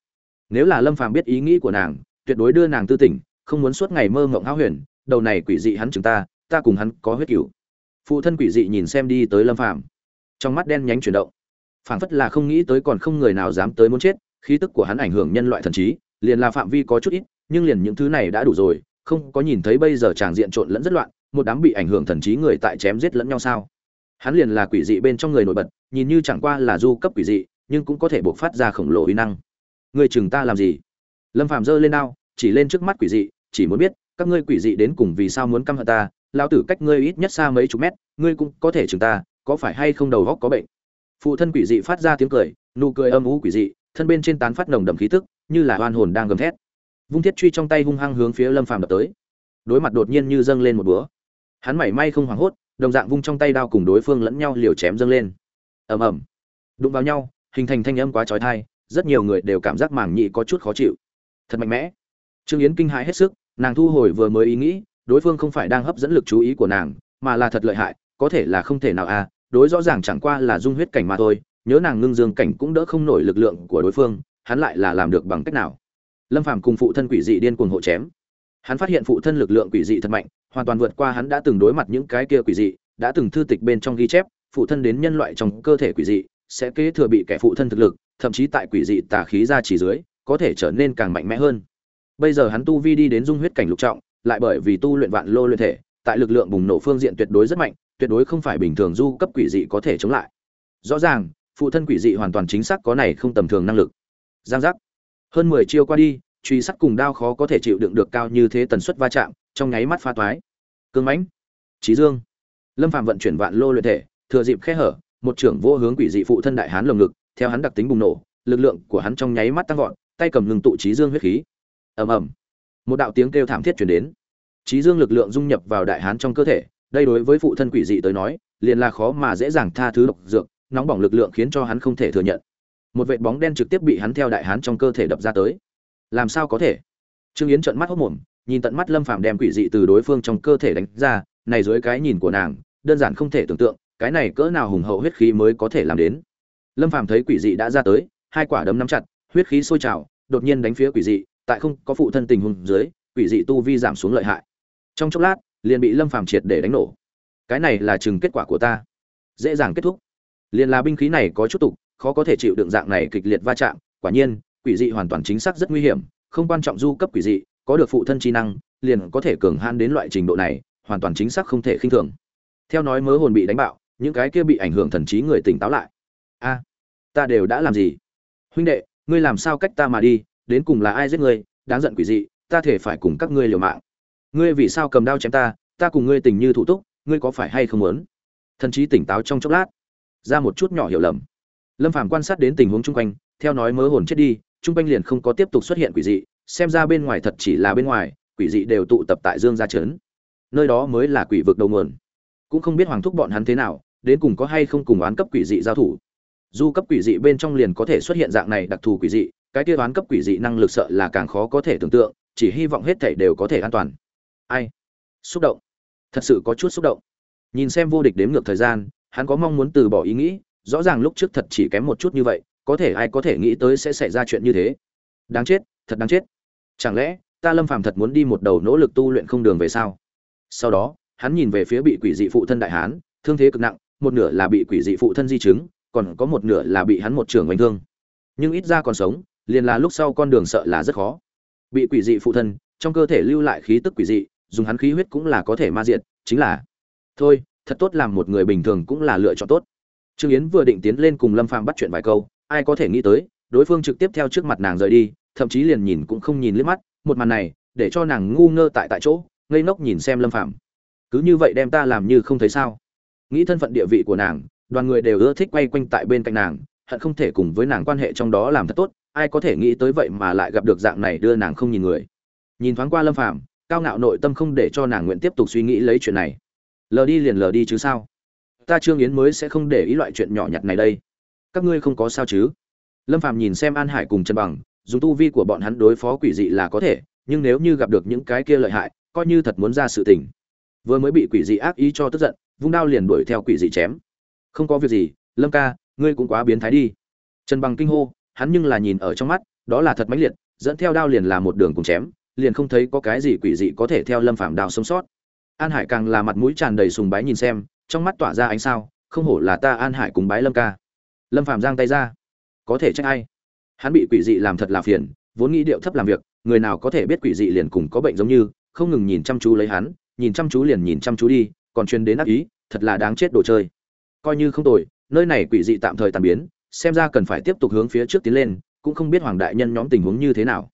Nếu là lâm phàm biết ý nghĩ của nàng, tuyệt đối đưa nàng tư tỉnh, không muốn suốt ngày mơ ngộng háo huyền, đầu này quỷ dị hắn chúng ta ta cùng hắn có huyết cửu. Phụ thân quỷ dị nhìn xem đi tới lâm phàm. Trong mắt đen nhánh chuyển động. Phảng phất là không nghĩ tới còn không người nào dám tới muốn chết, khí tức của hắn ảnh hưởng nhân loại thần trí, liền là phạm vi có chút ít, nhưng liền những thứ này đã đủ rồi, không có nhìn thấy bây giờ tràng diện trộn lẫn rất loạn, một đám bị ảnh hưởng thần trí người tại chém giết lẫn nhau sao? Hắn liền là quỷ dị bên trong người nổi bật, nhìn như chẳng qua là du cấp quỷ dị nhưng cũng có thể buộc phát ra khổng lồ uy năng. Người chừng ta làm gì? Lâm phàm giơ lên đao chỉ lên trước mắt quỷ dị, chỉ muốn biết, các ngươi quỷ dị đến cùng vì sao muốn căm hận ta? Lao tử cách ngươi ít nhất xa mấy chục mét, ngươi cũng có thể chừng ta, có phải hay không đầu góc có bệnh? Phụ thân quỷ dị phát ra tiếng cười, nụ cười âm ú quỷ dị, thân bên trên tán phát nồng đậm khí tức, như là oan hồn đang gầm thét. Vung thiết truy trong tay hung hăng hướng phía lâm phàm đập tới. Đối mặt đột nhiên như dâng lên một búa. Hắn mảy may không hoảng hốt, đồng dạng vung trong tay đao cùng đối phương lẫn nhau liều chém dâng lên. Ầm ầm. Đụng vào nhau hình thành thanh âm quá trói thai, rất nhiều người đều cảm giác màng nhị có chút khó chịu. Thật mạnh mẽ. Trương yến kinh hãi hết sức, nàng thu hồi vừa mới ý nghĩ, đối phương không phải đang hấp dẫn lực chú ý của nàng, mà là thật lợi hại, có thể là không thể nào à đối rõ ràng chẳng qua là dung huyết cảnh mà thôi, nhớ nàng ngưng dương cảnh cũng đỡ không nổi lực lượng của đối phương, hắn lại là làm được bằng cách nào? Lâm phàm cùng phụ thân quỷ dị điên cuồng hộ chém. Hắn phát hiện phụ thân lực lượng quỷ dị thật mạnh, hoàn toàn vượt qua hắn đã từng đối mặt những cái kia quỷ dị, đã từng thư tịch bên trong ghi chép, phụ thân đến nhân loại trong cơ thể quỷ dị sẽ kế thừa bị kẻ phụ thân thực lực, thậm chí tại quỷ dị tà khí ra chỉ dưới, có thể trở nên càng mạnh mẽ hơn. Bây giờ hắn tu vi đi đến dung huyết cảnh lục trọng, lại bởi vì tu luyện vạn lô luyện thể, tại lực lượng bùng nổ phương diện tuyệt đối rất mạnh, tuyệt đối không phải bình thường du cấp quỷ dị có thể chống lại. Rõ ràng, phụ thân quỷ dị hoàn toàn chính xác có này không tầm thường năng lực. Giang giác. Hơn mười chiêu qua đi, truy sắt cùng đao khó có thể chịu đựng được cao như thế tần suất va chạm, trong nháy mắt pha toái. Cương mãnh. Trí dương. Lâm phàm vận chuyển vạn lô luyện thể, thừa dịp khe hở một trưởng vô hướng quỷ dị phụ thân đại hán lồng ngực, theo hắn đặc tính bùng nổ, lực lượng của hắn trong nháy mắt tăng vọt, tay cầm ngừng tụ trí dương huyết khí. Ầm ầm. Một đạo tiếng kêu thảm thiết chuyển đến. Trí dương lực lượng dung nhập vào đại hán trong cơ thể, đây đối với phụ thân quỷ dị tới nói, liền là khó mà dễ dàng tha thứ độc dược, nóng bỏng lực lượng khiến cho hắn không thể thừa nhận. Một vệt bóng đen trực tiếp bị hắn theo đại hán trong cơ thể đập ra tới. Làm sao có thể? Trương yến trợn mắt hốc mồm, nhìn tận mắt lâm phàm đem quỷ dị từ đối phương trong cơ thể đánh ra, này dưới cái nhìn của nàng, đơn giản không thể tưởng tượng cái này cỡ nào hùng hậu huyết khí mới có thể làm đến? Lâm phàm thấy quỷ dị đã ra tới, hai quả đấm nắm chặt, huyết khí sôi trào, đột nhiên đánh phía quỷ dị, tại không có phụ thân tình huống dưới, quỷ dị tu vi giảm xuống lợi hại. Trong chốc lát, liền bị lâm phàm triệt để đánh nổ. Cái này là chừng kết quả của ta. Dễ dàng kết thúc. Liền là binh khí này có chút tục, khó có thể chịu đựng dạng này kịch liệt va chạm, quả nhiên, quỷ dị hoàn toàn chính xác rất nguy hiểm, không quan trọng du cấp quỷ dị, có được phụ thân trí năng, liền có thể cường han đến loại trình độ này, hoàn toàn chính xác không thể khinh thường. Theo nói mớ hồn bị đánh bạo những cái kia bị ảnh hưởng thần trí người tỉnh táo lại. A, ta đều đã làm gì? Huynh đệ, ngươi làm sao cách ta mà đi? Đến cùng là ai giết ngươi? Đáng giận quỷ dị, ta thể phải cùng các ngươi liều mạng. Ngươi vì sao cầm đao chém ta? Ta cùng ngươi tình như thủ túc, ngươi có phải hay không muốn? Thần trí tỉnh táo trong chốc lát, ra một chút nhỏ hiểu lầm. Lâm phàm quan sát đến tình huống chung quanh, theo nói mớ hồn chết đi, chung quanh liền không có tiếp tục xuất hiện quỷ dị, xem ra bên ngoài thật chỉ là bên ngoài, quỷ dị đều tụ tập tại dương gia trấn. Nơi đó mới là quỷ vực đầu nguồn. Cũng không biết hoàng thúc bọn hắn thế nào đến cùng có hay không cùng oán cấp quỷ dị giao thủ. Du cấp quỷ dị bên trong liền có thể xuất hiện dạng này đặc thù quỷ dị, cái kia oán cấp quỷ dị năng lực sợ là càng khó có thể tưởng tượng, chỉ hy vọng hết thảy đều có thể an toàn. Ai? Xúc động. Thật sự có chút xúc động. Nhìn xem vô địch đếm ngược thời gian, hắn có mong muốn từ bỏ ý nghĩ, rõ ràng lúc trước thật chỉ kém một chút như vậy, có thể ai có thể nghĩ tới sẽ xảy ra chuyện như thế. Đáng chết, thật đáng chết. Chẳng lẽ, ta lâm phàm thật muốn đi một đầu nỗ lực tu luyện không đường về sao? Sau đó, hắn nhìn về phía bị quỷ dị phụ thân đại hán, thương thế cực nặng một nửa là bị quỷ dị phụ thân di chứng, còn có một nửa là bị hắn một trường đánh thương. Nhưng ít ra còn sống, liền là lúc sau con đường sợ là rất khó. Bị quỷ dị phụ thân, trong cơ thể lưu lại khí tức quỷ dị, dùng hắn khí huyết cũng là có thể ma diện chính là, thôi, thật tốt làm một người bình thường cũng là lựa chọn tốt. Trương yến vừa định tiến lên cùng lâm phàm bắt chuyện vài câu, ai có thể nghĩ tới, đối phương trực tiếp theo trước mặt nàng rời đi, thậm chí liền nhìn cũng không nhìn liếc mắt, một màn này, để cho nàng ngu ngơ tại tại chỗ, ngây ngốc nhìn xem lâm phàm. Cứ như vậy đem ta làm như không thấy sao? Nghĩ thân phận địa vị của nàng, đoàn người đều ưa thích quay quanh tại bên cạnh nàng, hận không thể cùng với nàng quan hệ trong đó làm thật tốt, ai có thể nghĩ tới vậy mà lại gặp được dạng này đưa nàng không nhìn người. Nhìn thoáng qua lâm phàm, cao ngạo nội tâm không để cho nàng nguyện tiếp tục suy nghĩ lấy chuyện này. Lờ đi liền lờ đi chứ sao? Ta trương yến mới sẽ không để ý loại chuyện nhỏ nhặt này đây. Các ngươi không có sao chứ? Lâm phàm nhìn xem an hải cùng trần bằng, dùng tu vi của bọn hắn đối phó quỷ dị là có thể, nhưng nếu như gặp được những cái kia lợi hại, coi như thật muốn ra sự tình. Vừa mới bị quỷ dị ác ý cho tức giận vung đao liền đuổi theo quỷ dị chém. Không có việc gì, lâm ca, ngươi cũng quá biến thái đi. Trần bằng kinh hô, hắn nhưng là nhìn ở trong mắt, đó là thật mãnh liệt, dẫn theo đao liền là một đường cùng chém, liền không thấy có cái gì quỷ dị có thể theo lâm phạm đao sống sót. An hải càng là mặt mũi tràn đầy sùng bái nhìn xem, trong mắt tỏa ra ánh sao, không hổ là ta an hải cùng bái lâm ca. Lâm phạm giang tay ra. Có thể trách ai? Hắn bị quỷ dị làm thật là phiền, vốn nghĩ điệu thấp làm việc, người nào có thể biết quỷ dị liền cùng có bệnh giống như, không ngừng nhìn chăm chú lấy hắn, nhìn chăm chú liền nhìn chăm chú đi còn truyền đến ác ý, thật là đáng chết đồ chơi. Coi như không tồi, nơi này quỷ dị tạm thời tàn biến, xem ra cần phải tiếp tục hướng phía trước tiến lên, cũng không biết hoàng đại nhân nhóm tình huống như thế nào.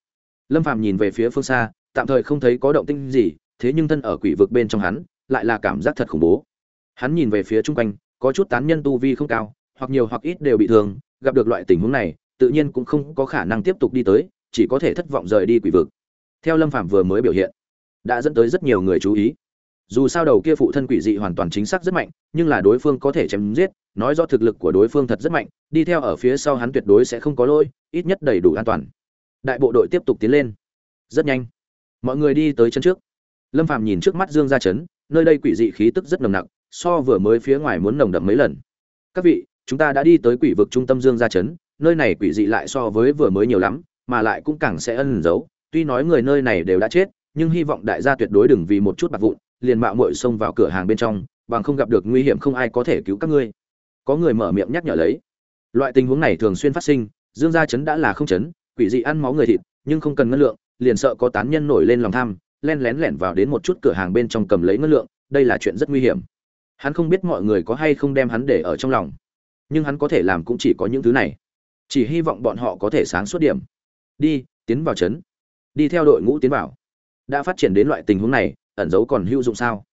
Lâm phàm nhìn về phía phương xa, tạm thời không thấy có động tĩnh gì, thế nhưng thân ở quỷ vực bên trong hắn, lại là cảm giác thật khủng bố. Hắn nhìn về phía chung quanh, có chút tán nhân tu vi không cao, hoặc nhiều hoặc ít đều bị thương, gặp được loại tình huống này, tự nhiên cũng không có khả năng tiếp tục đi tới, chỉ có thể thất vọng rời đi quỷ vực. Theo lâm phàm vừa mới biểu hiện, đã dẫn tới rất nhiều người chú ý dù sao đầu kia phụ thân quỷ dị hoàn toàn chính xác rất mạnh nhưng là đối phương có thể chém giết nói do thực lực của đối phương thật rất mạnh đi theo ở phía sau hắn tuyệt đối sẽ không có lỗi ít nhất đầy đủ an toàn. Đại bộ đội tiếp tục tiến lên. Rất nhanh. Mọi người đi tới chân trước. Lâm phàm nhìn trước mắt dương gia Chấn, nơi đây quỷ dị khí tức rất nồng nặc so vừa mới phía ngoài muốn nồng đậm mấy lần. Các vị chúng ta đã đi tới quỷ vực trung tâm dương gia Chấn, nơi này quỷ dị lại so với vừa mới nhiều lắm mà lại cũng càng sẽ ân giấu. Tuy nói người nơi này đều đã chết nhưng hy vọng đại gia tuyệt đối đừng vì một chút bạc vụn liền mạo muội xông vào cửa hàng bên trong, bằng không gặp được nguy hiểm không ai có thể cứu các ngươi. Có người mở miệng nhắc nhở lấy. Loại tình huống này thường xuyên phát sinh, dương gia chấn đã là không chấn, quỷ dị ăn máu người thịt, nhưng không cần ngân lượng, liền sợ có tán nhân nổi lên lòng tham, len lén lẻn vào đến một chút cửa hàng bên trong cầm lấy ngân lượng, đây là chuyện rất nguy hiểm. Hắn không biết mọi người có hay không đem hắn để ở trong lòng, nhưng hắn có thể làm cũng chỉ có những thứ này. Chỉ hy vọng bọn họ có thể sáng suốt điểm. Đi, tiến vào trấn. Đi theo đội ngũ tiến vào. Đã phát triển đến loại tình huống này ẩn giấu còn hữu dụng sao?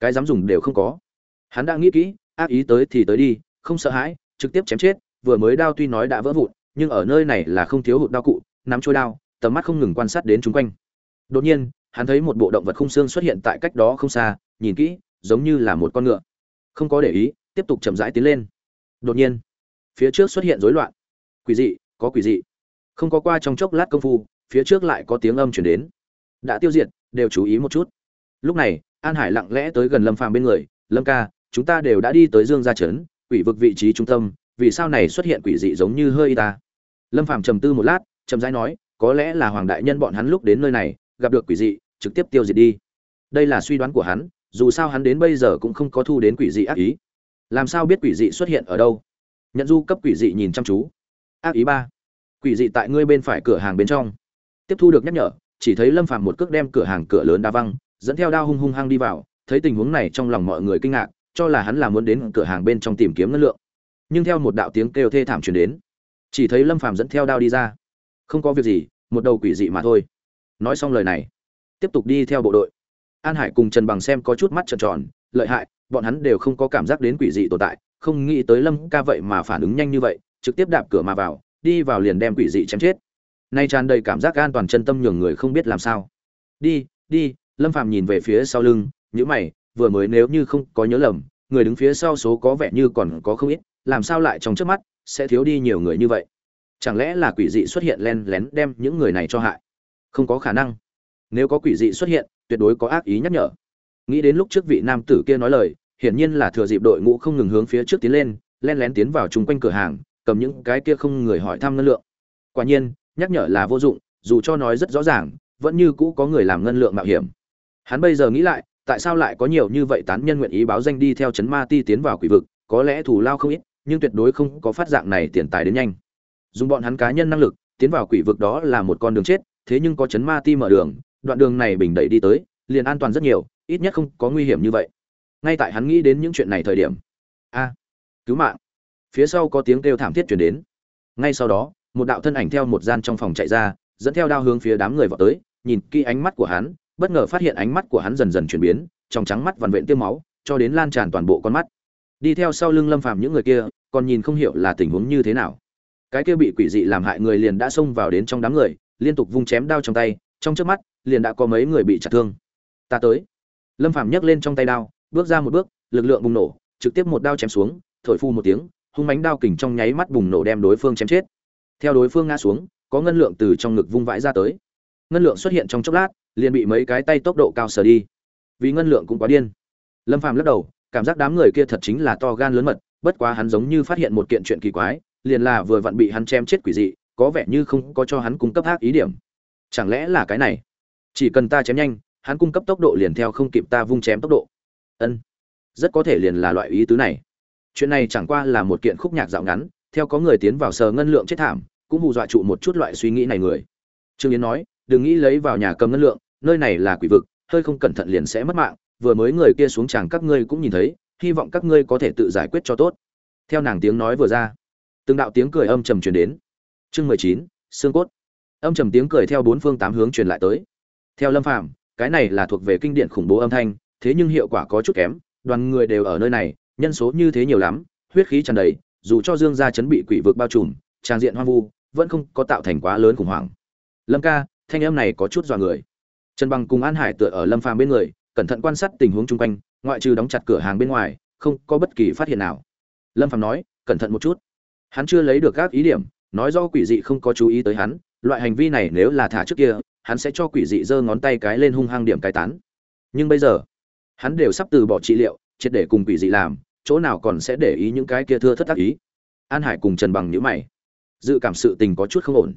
Cái dám dùng đều không có. Hắn đã nghĩ kỹ, ác ý tới thì tới đi, không sợ hãi, trực tiếp chém chết, vừa mới đao tuy nói đã vỡ vụn, nhưng ở nơi này là không thiếu hụt đao cụ, nắm trôi đao, tầm mắt không ngừng quan sát đến chung quanh. Đột nhiên, hắn thấy một bộ động vật khung xương xuất hiện tại cách đó không xa, nhìn kỹ, giống như là một con ngựa. Không có để ý, tiếp tục chậm rãi tiến lên. Đột nhiên, phía trước xuất hiện rối loạn. Quỷ dị, có quỷ dị. Không có qua trong chốc lát công phu, phía trước lại có tiếng âm chuyển đến. Đã tiêu diệt, đều chú ý một chút lúc này, an hải lặng lẽ tới gần lâm phàm bên người, lâm ca, chúng ta đều đã đi tới dương gia trấn, quỷ vực vị trí trung tâm, vì sao này xuất hiện quỷ dị giống như hơi y ta? Lâm phàm trầm tư một lát, chậm rãi nói, có lẽ là hoàng đại nhân bọn hắn lúc đến nơi này, gặp được quỷ dị, trực tiếp tiêu diệt đi. Đây là suy đoán của hắn, dù sao hắn đến bây giờ cũng không có thu đến quỷ dị ác ý. Làm sao biết quỷ dị xuất hiện ở đâu? Nhận du cấp quỷ dị nhìn chăm chú. Ác ý ba. Quỷ dị tại ngươi bên phải cửa hàng bên trong. Tiếp thu được nhắc nhở, chỉ thấy lâm phàm một cước đem cửa hàng cửa lớn đa văng dẫn theo đao hung hung hăng đi vào, thấy tình huống này trong lòng mọi người kinh ngạc, cho là hắn là muốn đến cửa hàng bên trong tìm kiếm ngân lượng. Nhưng theo một đạo tiếng kêu thê thảm truyền đến, chỉ thấy lâm phàm dẫn theo đao đi ra. Không có việc gì, một đầu quỷ dị mà thôi. Nói xong lời này, tiếp tục đi theo bộ đội. An hải cùng trần bằng xem có chút mắt trợn tròn, lợi hại, bọn hắn đều không có cảm giác đến quỷ dị tồn tại, không nghĩ tới lâm ca vậy mà phản ứng nhanh như vậy, trực tiếp đạp cửa mà vào, đi vào liền đem quỷ dị chém chết. Nay tràn đầy cảm giác an toàn chân tâm nhường người không biết làm sao. Đi đi lâm phàm nhìn về phía sau lưng nhữ mày, vừa mới nếu như không có nhớ lầm, người đứng phía sau số có vẻ như còn có không ít, làm sao lại trong trước mắt, sẽ thiếu đi nhiều người như vậy? Chẳng lẽ là quỷ dị xuất hiện len lén đem những người này cho hại? Không có khả năng. Nếu có quỷ dị xuất hiện, tuyệt đối có ác ý nhắc nhở. Nghĩ đến lúc trước vị nam tử kia nói lời, hiển nhiên là thừa dịp đội ngũ không ngừng hướng phía trước tiến lên, len lén tiến vào chung quanh cửa hàng, cầm những cái kia không người hỏi thăm ngân lượng. Quả nhiên, nhắc nhở là vô dụng, dù cho nói rất rõ ràng, vẫn như cũ có người làm ngân lượng mạo hiểm hắn bây giờ nghĩ lại, tại sao lại có nhiều như vậy tán nhân nguyện ý báo danh đi theo chấn ma ti tiến vào quỷ vực, có lẽ thủ lao không ít, nhưng tuyệt đối không có phát dạng này tiền tài đến nhanh. Dùng bọn hắn cá nhân năng lực, tiến vào quỷ vực đó là một con đường chết, thế nhưng có chấn ma ti mở đường, đoạn đường này bình đẩy đi tới, liền an toàn rất nhiều, ít nhất không có nguy hiểm như vậy. Ngay tại hắn nghĩ đến những chuyện này thời điểm, a, cứu mạng. Phía sau có tiếng kêu thảm thiết truyền đến. Ngay sau đó, một đạo thân ảnh theo một gian trong phòng chạy ra, dẫn theo đao hướng phía đám người vào tới, nhìn kỹ ánh mắt của hắn bất ngờ phát hiện ánh mắt của hắn dần dần chuyển biến, trong trắng mắt vằn vện tiêu máu, cho đến lan tràn toàn bộ con mắt. Đi theo sau lưng lâm phàm những người kia, còn nhìn không hiểu là tình huống như thế nào. Cái kia bị quỷ dị làm hại người liền đã xông vào đến trong đám người, liên tục vung chém đao trong tay, trong trước mắt, liền đã có mấy người bị chặt thương. Ta tới. Lâm phàm nhấc lên trong tay đao, bước ra một bước, lực lượng bùng nổ, trực tiếp một đao chém xuống, thổi phu một tiếng, hung mánh đao kình trong nháy mắt bùng nổ đem đối phương chém chết. Theo đối phương ngã xuống, có ngân lượng từ trong ngực vung vãi ra tới. Ngân lượng xuất hiện trong chốc lát liền bị mấy cái tay tốc độ cao sờ đi. Vì ngân lượng cũng quá điên. Lâm phàm lắc đầu, cảm giác đám người kia thật chính là to gan lớn mật, bất quá hắn giống như phát hiện một kiện chuyện kỳ quái, liền là vừa vặn bị hắn chém chết quỷ dị, có vẻ như không có cho hắn cung cấp ác ý điểm. Chẳng lẽ là cái này? Chỉ cần ta chém nhanh, hắn cung cấp tốc độ liền theo không kịp ta vung chém tốc độ. Ân, rất có thể liền là loại ý tứ này. Chuyện này chẳng qua là một kiện khúc nhạc dạo ngắn, theo có người tiến vào sờ ngân lượng chết thảm, cũng hù dọa trụ một chút loại suy nghĩ này người. Trương yến nói, đừng nghĩ lấy vào nhà cầm ngân lượng nơi này là quỷ vực, hơi không cẩn thận liền sẽ mất mạng, vừa mới người kia xuống chàng các ngươi cũng nhìn thấy, hy vọng các ngươi có thể tự giải quyết cho tốt. Theo nàng tiếng nói vừa ra, từng đạo tiếng cười âm trầm truyền đến. Chương mười chín, xương cốt. Âm trầm tiếng cười theo bốn phương tám hướng truyền lại tới. Theo lâm phàm, cái này là thuộc về kinh điển khủng bố âm thanh, thế nhưng hiệu quả có chút kém, đoàn người đều ở nơi này, nhân số như thế nhiều lắm, huyết khí tràn đầy, dù cho dương gia chấn bị quỷ vực bao trùm, trang diện hoang vu, vẫn không có tạo thành quá lớn khủng hoảng. Lâm ca, thanh âm này có chút dọa người trần bằng cùng an hải tựa ở lâm phàm bên người, cẩn thận quan sát tình huống chung quanh, ngoại trừ đóng chặt cửa hàng bên ngoài, không có bất kỳ phát hiện nào. Lâm phàm nói, cẩn thận một chút. Hắn chưa lấy được các ý điểm, nói do quỷ dị không có chú ý tới hắn, loại hành vi này nếu là thả trước kia, hắn sẽ cho quỷ dị giơ ngón tay cái lên hung hăng điểm cái tán. Nhưng bây giờ, hắn đều sắp từ bỏ trị liệu, triệt để cùng quỷ dị làm, chỗ nào còn sẽ để ý những cái kia thưa thất tác ý? An hải cùng trần bằng nhữ mày. Dự cảm sự tình có chút không ổn.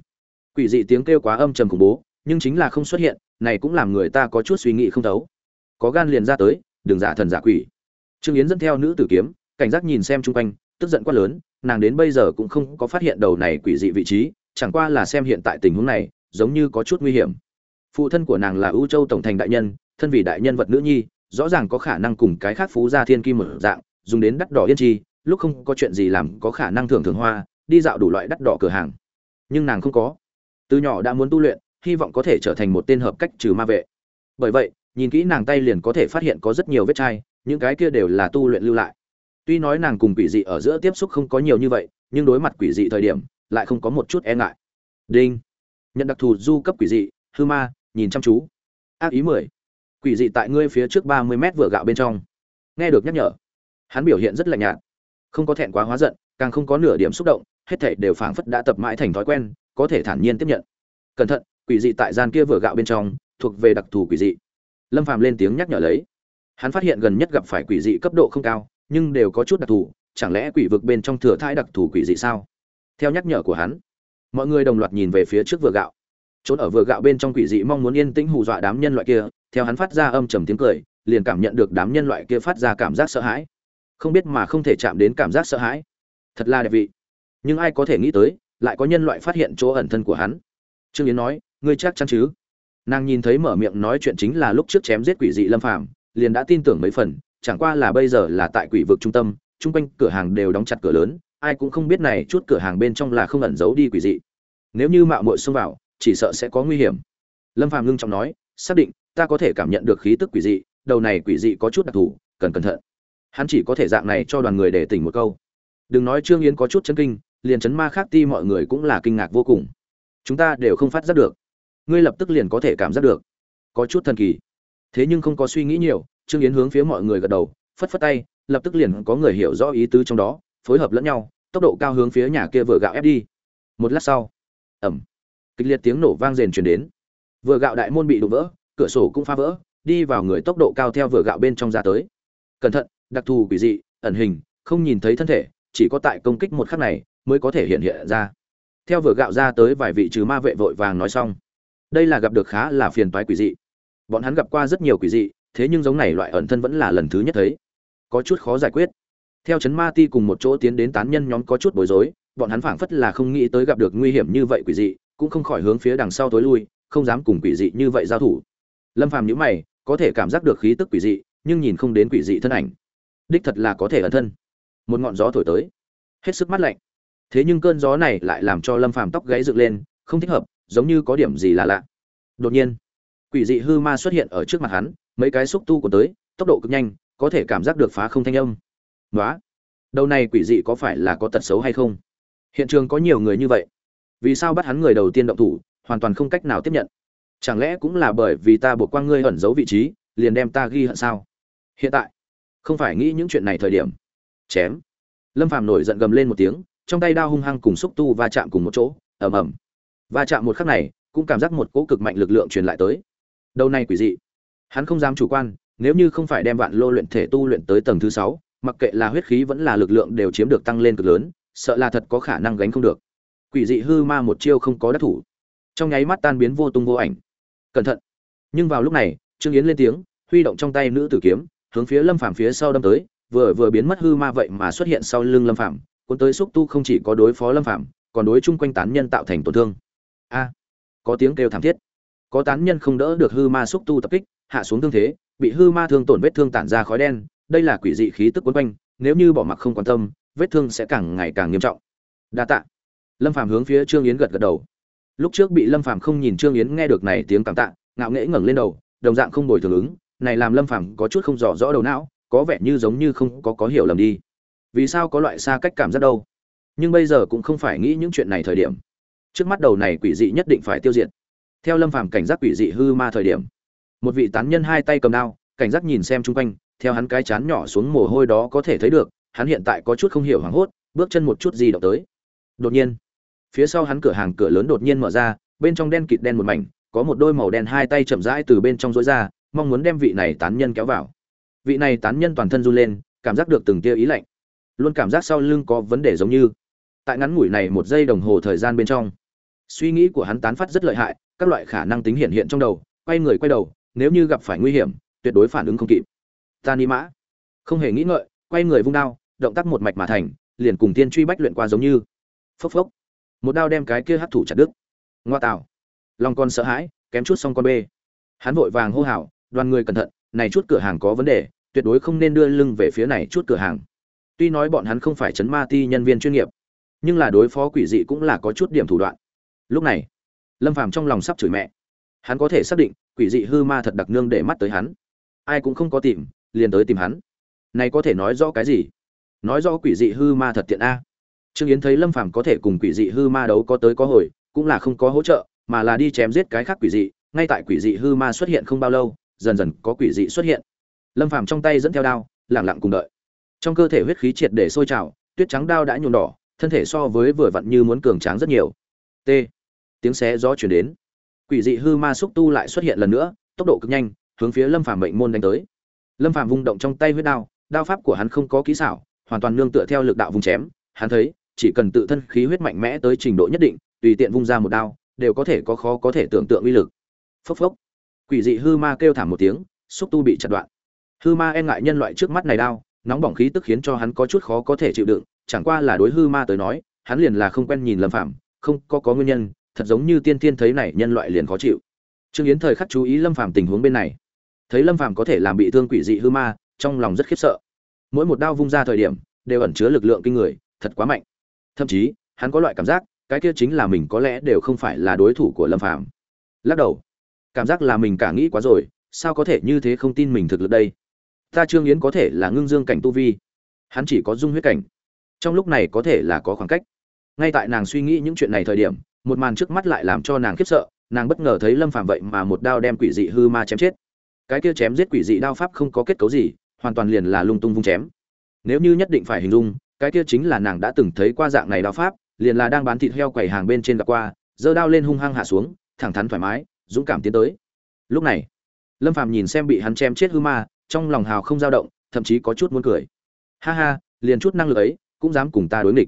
Quỷ dị tiếng kêu quá âm trầm khủng bố nhưng chính là không xuất hiện, này cũng làm người ta có chút suy nghĩ không thấu. Có gan liền ra tới, đừng giả thần giả quỷ. Trương yến dẫn theo nữ tử kiếm, cảnh giác nhìn xem chung quanh, tức giận quá lớn, nàng đến bây giờ cũng không có phát hiện đầu này quỷ dị vị trí, chẳng qua là xem hiện tại tình huống này, giống như có chút nguy hiểm. Phụ thân của nàng là ưu châu tổng thành đại nhân, thân vị đại nhân vật nữ nhi, rõ ràng có khả năng cùng cái khác phú gia thiên kim một dạng, dùng đến đắt đỏ yên chi, lúc không có chuyện gì làm có khả năng thưởng thường hoa, đi dạo đủ loại đắt đỏ cửa hàng. Nhưng nàng không có. Từ nhỏ đã muốn tu luyện hy vọng có thể trở thành một tên hợp cách trừ ma vệ. Bởi vậy, nhìn kỹ nàng tay liền có thể phát hiện có rất nhiều vết chai, những cái kia đều là tu luyện lưu lại. Tuy nói nàng cùng quỷ dị ở giữa tiếp xúc không có nhiều như vậy, nhưng đối mặt quỷ dị thời điểm, lại không có một chút e ngại. Đinh. Nhận đặc thù du cấp quỷ dị, hư ma, nhìn chăm chú. Ác ý mười. Quỷ dị tại ngươi phía trước ba mươi mét vừa gạo bên trong. Nghe được nhắc nhở, hắn biểu hiện rất lạnh nhạt. Không có thẹn quá hóa giận, càng không có nửa điểm xúc động, hết thảy đều phảng phất đã tập mãi thành thói quen, có thể thản nhiên tiếp nhận. Cẩn thận quỷ dị tại gian kia vừa gạo bên trong, thuộc về đặc thù quỷ dị. Lâm phàm lên tiếng nhắc nhở lấy. Hắn phát hiện gần nhất gặp phải quỷ dị cấp độ không cao, nhưng đều có chút đặc thù, chẳng lẽ quỷ vực bên trong thừa thai đặc thù quỷ dị sao? Theo nhắc nhở của hắn, mọi người đồng loạt nhìn về phía trước vừa gạo. Trốn ở vừa gạo bên trong quỷ dị mong muốn yên tĩnh hù dọa đám nhân loại kia, theo hắn phát ra âm trầm tiếng cười, liền cảm nhận được đám nhân loại kia phát ra cảm giác sợ hãi. Không biết mà không thể chạm đến cảm giác sợ hãi. Thật là đẹp vị. Nhưng ai có thể nghĩ tới, lại có nhân loại phát hiện chỗ ẩn thân của hắn. Trương yến nói ngươi chắc chắn chứ? Nàng nhìn thấy mở miệng nói chuyện chính là lúc trước chém giết quỷ dị lâm phàm, liền đã tin tưởng mấy phần, chẳng qua là bây giờ là tại quỷ vực trung tâm, chung quanh cửa hàng đều đóng chặt cửa lớn, ai cũng không biết này chút cửa hàng bên trong là không ẩn giấu đi quỷ dị. Nếu như mạo muội xông vào, chỉ sợ sẽ có nguy hiểm. Lâm phàm ngưng trọng nói, xác định, ta có thể cảm nhận được khí tức quỷ dị, đầu này quỷ dị có chút đặc thù, cần cẩn thận. Hắn chỉ có thể dạng này cho đoàn người để tỉnh một câu. Đừng nói trương yến có chút chấn kinh, liền chấn ma khác ti mọi người cũng là kinh ngạc vô cùng. Chúng ta đều không phát giác được ngươi lập tức liền có thể cảm giác được. Có chút thần kỳ. Thế nhưng không có suy nghĩ nhiều, trương yến hướng phía mọi người gật đầu, phất phất tay, lập tức liền có người hiểu rõ ý tứ trong đó, phối hợp lẫn nhau, tốc độ cao hướng phía nhà kia vừa gạo ép đi. Một lát sau ẩm kịch liệt tiếng nổ vang rền truyền đến. Vừa gạo đại môn bị đụng vỡ, cửa sổ cũng phá vỡ, đi vào người tốc độ cao theo vừa gạo bên trong ra tới. Cẩn thận, đặc thù quỷ dị, ẩn hình, không nhìn thấy thân thể, chỉ có tại công kích một khắc này mới có thể hiện hiện ra. Theo vừa gạo ra tới vài vị trừ ma vệ vội vàng nói xong đây là gặp được khá là phiền toái quỷ dị. Bọn hắn gặp qua rất nhiều quỷ dị, thế nhưng giống này loại ẩn thân vẫn là lần thứ nhất thấy. Có chút khó giải quyết. Theo chấn ma ti cùng một chỗ tiến đến tán nhân nhóm có chút bối rối, bọn hắn phảng phất là không nghĩ tới gặp được nguy hiểm như vậy quỷ dị, cũng không khỏi hướng phía đằng sau tối lui, không dám cùng quỷ dị như vậy giao thủ. Lâm phàm nhíu mày, có thể cảm giác được khí tức quỷ dị, nhưng nhìn không đến quỷ dị thân ảnh. Đích thật là có thể ẩn thân. Một ngọn gió thổi tới. Hết sức mát lạnh. Thế nhưng cơn gió này lại làm cho lâm phàm tóc gáy dựng lên, không thích hợp giống như có điểm gì là lạ. Đột nhiên, quỷ dị hư ma xuất hiện ở trước mặt hắn, mấy cái xúc tu của tới, tốc độ cực nhanh, có thể cảm giác được phá không thanh âm. Nói đầu này quỷ dị có phải là có tật xấu hay không? Hiện trường có nhiều người như vậy. Vì sao bắt hắn người đầu tiên động thủ, hoàn toàn không cách nào tiếp nhận? Chẳng lẽ cũng là bởi vì ta buộc quang ngươi ẩn giấu vị trí, liền đem ta ghi hận sao? Hiện tại, không phải nghĩ những chuyện này thời điểm. Chém. Lâm phàm nổi giận gầm lên một tiếng, trong tay đao hung hăng cùng xúc tu va chạm cùng một chỗ, ầm ầm va chạm một khắc này, cũng cảm giác một cỗ cực mạnh lực lượng truyền lại tới. Đầu này quỷ dị. Hắn không dám chủ quan, nếu như không phải đem vạn lô luyện thể tu luyện tới tầng thứ sáu, mặc kệ là huyết khí vẫn là lực lượng đều chiếm được tăng lên cực lớn, sợ là thật có khả năng gánh không được. Quỷ dị hư ma một chiêu không có đắc thủ. Trong nháy mắt tan biến vô tung vô ảnh. Cẩn thận. Nhưng vào lúc này, trương yến lên tiếng, huy động trong tay nữ tử kiếm, hướng phía lâm phàm phía sau đâm tới, vừa vừa biến mất hư ma vậy mà xuất hiện sau lưng lâm phàm, cuốn tới xúc tu không chỉ có đối phó lâm phàm, còn đối chung quanh tán nhân tạo thành tổn thương a. Có tiếng kêu thảm thiết. Có tán nhân không đỡ được hư ma xúc tu tập kích, hạ xuống thương thế, bị hư ma thương tổn vết thương tản ra khói đen, đây là quỷ dị khí tức quấn quanh, nếu như bỏ mặc không quan tâm, vết thương sẽ càng ngày càng nghiêm trọng. Đa tạ. Lâm phàm hướng phía trương yến gật gật đầu. Lúc trước bị lâm phàm không nhìn trương yến nghe được này tiếng cảm tạ, ngạo nghễ ngẩng lên đầu, đồng dạng không bồi thường ứng, này làm lâm phàm có chút không rõ rõ đầu não, có vẻ như giống như không có có hiểu lầm đi. Vì sao có loại xa cách cảm giác đâu? Nhưng bây giờ cũng không phải nghĩ những chuyện này thời điểm trước mắt đầu này quỷ dị nhất định phải tiêu diệt. Theo lâm phàm cảnh giác quỷ dị hư ma thời điểm, một vị tán nhân hai tay cầm đao, cảnh giác nhìn xem chung quanh, theo hắn cái chán nhỏ xuống mồ hôi đó có thể thấy được, hắn hiện tại có chút không hiểu hoảng hốt, bước chân một chút gì động tới. Đột nhiên, phía sau hắn cửa hàng cửa lớn đột nhiên mở ra, bên trong đen kịt đen một mảnh, có một đôi màu đen hai tay chậm rãi từ bên trong rối ra, mong muốn đem vị này tán nhân kéo vào. Vị này tán nhân toàn thân run lên, cảm giác được từng tia ý lạnh. Luôn cảm giác sau lưng có vấn đề giống như tại ngắn ngủi này một giây đồng hồ thời gian bên trong. Suy nghĩ của hắn tán phát rất lợi hại, các loại khả năng tính hiện hiện trong đầu, quay người quay đầu, nếu như gặp phải nguy hiểm, tuyệt đối phản ứng không kịp. Ta ni mã. Không hề nghĩ ngợi, quay người vung đao, động tác một mạch mà thành, liền cùng tiên truy bách luyện qua giống như. Phốc phốc. Một đao đem cái kia hấp thủ chặt đứt. Ngoa tạo. Lòng con sợ hãi, kém chút xong con bê. Hắn vội vàng hô hào, đoàn người cẩn thận, này chút cửa hàng có vấn đề, tuyệt đối không nên đưa lưng về phía này chút cửa hàng. Tuy nói bọn hắn không phải chấn ma ti nhân viên chuyên nghiệp nhưng là đối phó quỷ dị cũng là có chút điểm thủ đoạn. Lúc này, lâm phàm trong lòng sắp chửi mẹ. Hắn có thể xác định, quỷ dị hư ma thật đặc nương để mắt tới hắn. Ai cũng không có tìm, liền tới tìm hắn. Này có thể nói rõ cái gì? Nói rõ quỷ dị hư ma thật tiện a. Trương yến thấy lâm phàm có thể cùng quỷ dị hư ma đấu có tới có hồi, cũng là không có hỗ trợ, mà là đi chém giết cái khác quỷ dị. Ngay tại quỷ dị hư ma xuất hiện không bao lâu, dần dần có quỷ dị xuất hiện. Lâm phàm trong tay dẫn theo đao lẳng lặng cùng đợi. Trong cơ thể huyết khí triệt để sôi trào, tuyết trắng đao đã nhuộm đỏ thân thể so với vừa vặn như muốn cường tráng rất nhiều. T. Tiếng xé gió chuyển đến. Quỷ dị hư ma xúc tu lại xuất hiện lần nữa, tốc độ cực nhanh, hướng phía lâm phàm mệnh môn đánh tới. Lâm phàm vung động trong tay huyết đao đao pháp của hắn không có kỹ xảo, hoàn toàn nương tựa theo lực đạo vùng chém, hắn thấy, chỉ cần tự thân khí huyết mạnh mẽ tới trình độ nhất định, tùy tiện vung ra một đao, đều có thể có khó có thể tưởng tượng uy lực. Phốc phốc. Quỷ dị hư ma kêu thảm một tiếng, xúc tu bị chặt đoạn. Hư ma e ngại nhân loại trước mắt này đao nóng bỏng khí tức khiến cho hắn có chút khó có thể chịu đựng chẳng qua là đối hư ma tới nói hắn liền là không quen nhìn lâm phàm, không có có nguyên nhân thật giống như tiên tiên thấy này nhân loại liền khó chịu. Trương yến thời khắc chú ý lâm phàm tình huống bên này. Thấy lâm phàm có thể làm bị thương quỷ dị hư ma trong lòng rất khiếp sợ. Mỗi một đao vung ra thời điểm đều ẩn chứa lực lượng kinh người thật quá mạnh. Thậm chí hắn có loại cảm giác cái kia chính là mình có lẽ đều không phải là đối thủ của lâm phàm. lắc đầu. Cảm giác là mình cả nghĩ quá rồi sao có thể như thế không tin mình thực lực đây? Ta trương yến có thể là ngưng dương cảnh tu vi. Hắn chỉ có dung huyết cảnh. Trong lúc này có thể là có khoảng cách. Ngay tại nàng suy nghĩ những chuyện này thời điểm, một màn trước mắt lại làm cho nàng khiếp sợ, nàng bất ngờ thấy lâm phạm vậy mà một đao đem quỷ dị hư ma chém chết. Cái kia chém giết quỷ dị đao pháp không có kết cấu gì, hoàn toàn liền là lung tung vung chém. Nếu như nhất định phải hình dung, cái kia chính là nàng đã từng thấy qua dạng này đao pháp, liền là đang bán thịt heo quầy hàng bên trên gặp qua, giơ đao lên hung hăng hạ xuống, thẳng thắn thoải mái, dũng cảm tiến tới. Lúc này, lâm phàm nhìn xem bị hắn chém chết hư ma trong lòng hào không dao động, thậm chí có chút muốn cười. Ha ha, liền chút năng lực ấy, cũng dám cùng ta đối nghịch.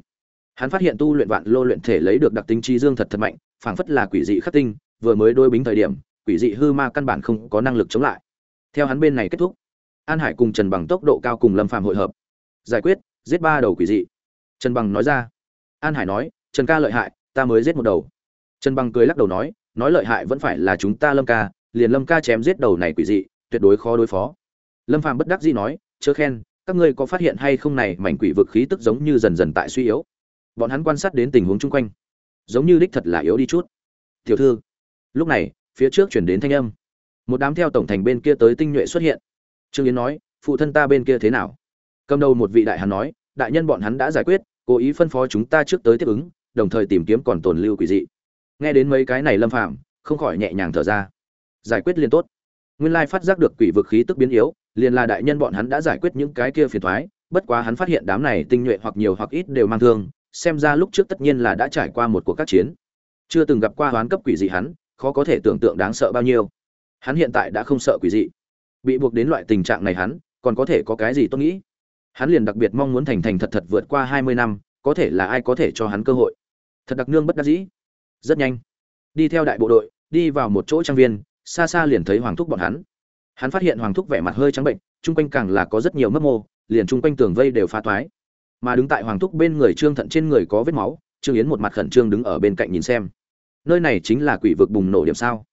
Hắn phát hiện tu luyện vạn lô luyện thể lấy được đặc tính trí dương thật thật mạnh, phảng phất là quỷ dị khắc tinh, vừa mới đôi bính thời điểm, quỷ dị hư ma căn bản không có năng lực chống lại. Theo hắn bên này kết thúc, an hải cùng trần bằng tốc độ cao cùng lâm phàm hội hợp. Giải quyết, giết ba đầu quỷ dị. Trần bằng nói ra. An hải nói, trần ca lợi hại, ta mới giết một đầu. Trần bằng cười lắc đầu nói nói lợi hại vẫn phải là chúng ta lâm ca, liền lâm ca chém giết đầu này quỷ dị, tuyệt đối khó đối phó lâm phàm bất đắc dĩ nói, chớ khen, các ngươi có phát hiện hay không này, mảnh quỷ vực khí tức giống như dần dần tại suy yếu. Bọn hắn quan sát đến tình huống chung quanh. Giống như đích thật là yếu đi chút. Tiểu thư. Lúc này, phía trước chuyển đến thanh âm. Một đám theo tổng thành bên kia tới tinh nhuệ xuất hiện. Trương yến nói, phụ thân ta bên kia thế nào? Cầm đầu một vị đại hắn nói, đại nhân bọn hắn đã giải quyết, cố ý phân phó chúng ta trước tới tiếp ứng, đồng thời tìm kiếm còn tồn lưu quỷ dị. Nghe đến mấy cái này lâm phạm không khỏi nhẹ nhàng thở ra. Giải quyết liên tốt nguyên lai phát giác được quỷ vực khí tức biến yếu, liền là đại nhân bọn hắn đã giải quyết những cái kia phiền thoái, bất quá hắn phát hiện đám này tinh nhuệ hoặc nhiều hoặc ít đều mang thương, xem ra lúc trước tất nhiên là đã trải qua một cuộc các chiến. Chưa từng gặp qua hoán cấp quỷ dị hắn, khó có thể tưởng tượng đáng sợ bao nhiêu. Hắn hiện tại đã không sợ quỷ dị. Bị buộc đến loại tình trạng này hắn, còn có thể có cái gì tôi nghĩ? Hắn liền đặc biệt mong muốn thành thành thật thật vượt qua hai mươi năm, có thể là ai có thể cho hắn cơ hội. Thật đặc nương bất đắc dĩ. Rất nhanh. Đi theo đại bộ đội, đi vào một chỗ trang viên xa xa liền thấy hoàng thúc bọn hắn. Hắn phát hiện hoàng thúc vẻ mặt hơi trắng bệnh, chung quanh càng là có rất nhiều mấp mô, liền chung quanh tường vây đều phá toái. Mà đứng tại hoàng thúc bên người trương thận trên người có vết máu, trương yến một mặt khẩn trương đứng ở bên cạnh nhìn xem. Nơi này chính là quỷ vực bùng nổ điểm sao?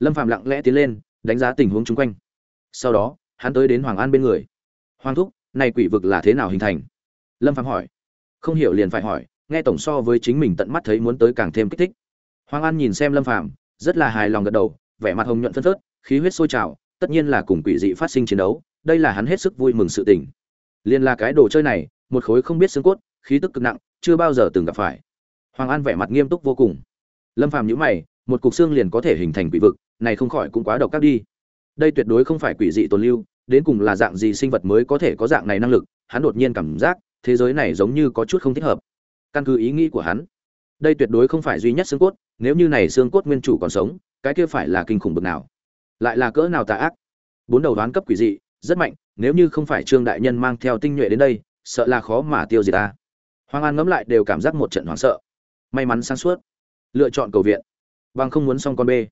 Lâm phạm lặng lẽ tiến lên, đánh giá tình huống chung quanh. Sau đó, hắn tới đến hoàng an bên người. Hoàng thúc, này quỷ vực là thế nào hình thành? Lâm phạm hỏi. Không hiểu liền phải hỏi, nghe tổng so với chính mình tận mắt thấy muốn tới càng thêm kích thích. Hoàng an nhìn xem lâm phạm rất là hài lòng gật đầu vẻ mặt hồng nhuận phân phớt, khí huyết sôi trào, tất nhiên là cùng quỷ dị phát sinh chiến đấu, đây là hắn hết sức vui mừng sự tình. Liên là cái đồ chơi này, một khối không biết xương cốt, khí tức cực nặng, chưa bao giờ từng gặp phải. Hoàng an vẻ mặt nghiêm túc vô cùng. Lâm phàm nhíu mày, một cục xương liền có thể hình thành quỷ vực, này không khỏi cũng quá độc các đi. Đây tuyệt đối không phải quỷ dị tồn lưu, đến cùng là dạng gì sinh vật mới có thể có dạng này năng lực, hắn đột nhiên cảm giác, thế giới này giống như có chút không thích hợp. Căn cứ ý nghĩ của hắn, đây tuyệt đối không phải duy nhất xương cốt, nếu như này xương cốt nguyên chủ còn sống cái kia phải là kinh khủng bực nào. Lại là cỡ nào tà ác. Bốn đầu đoán cấp quỷ dị, rất mạnh, nếu như không phải trương đại nhân mang theo tinh nhuệ đến đây, sợ là khó mà tiêu diệt ta. Hoàng an ngẫm lại đều cảm giác một trận hoảng sợ. May mắn sáng suốt. Lựa chọn cầu viện. Bằng không muốn xong con bê.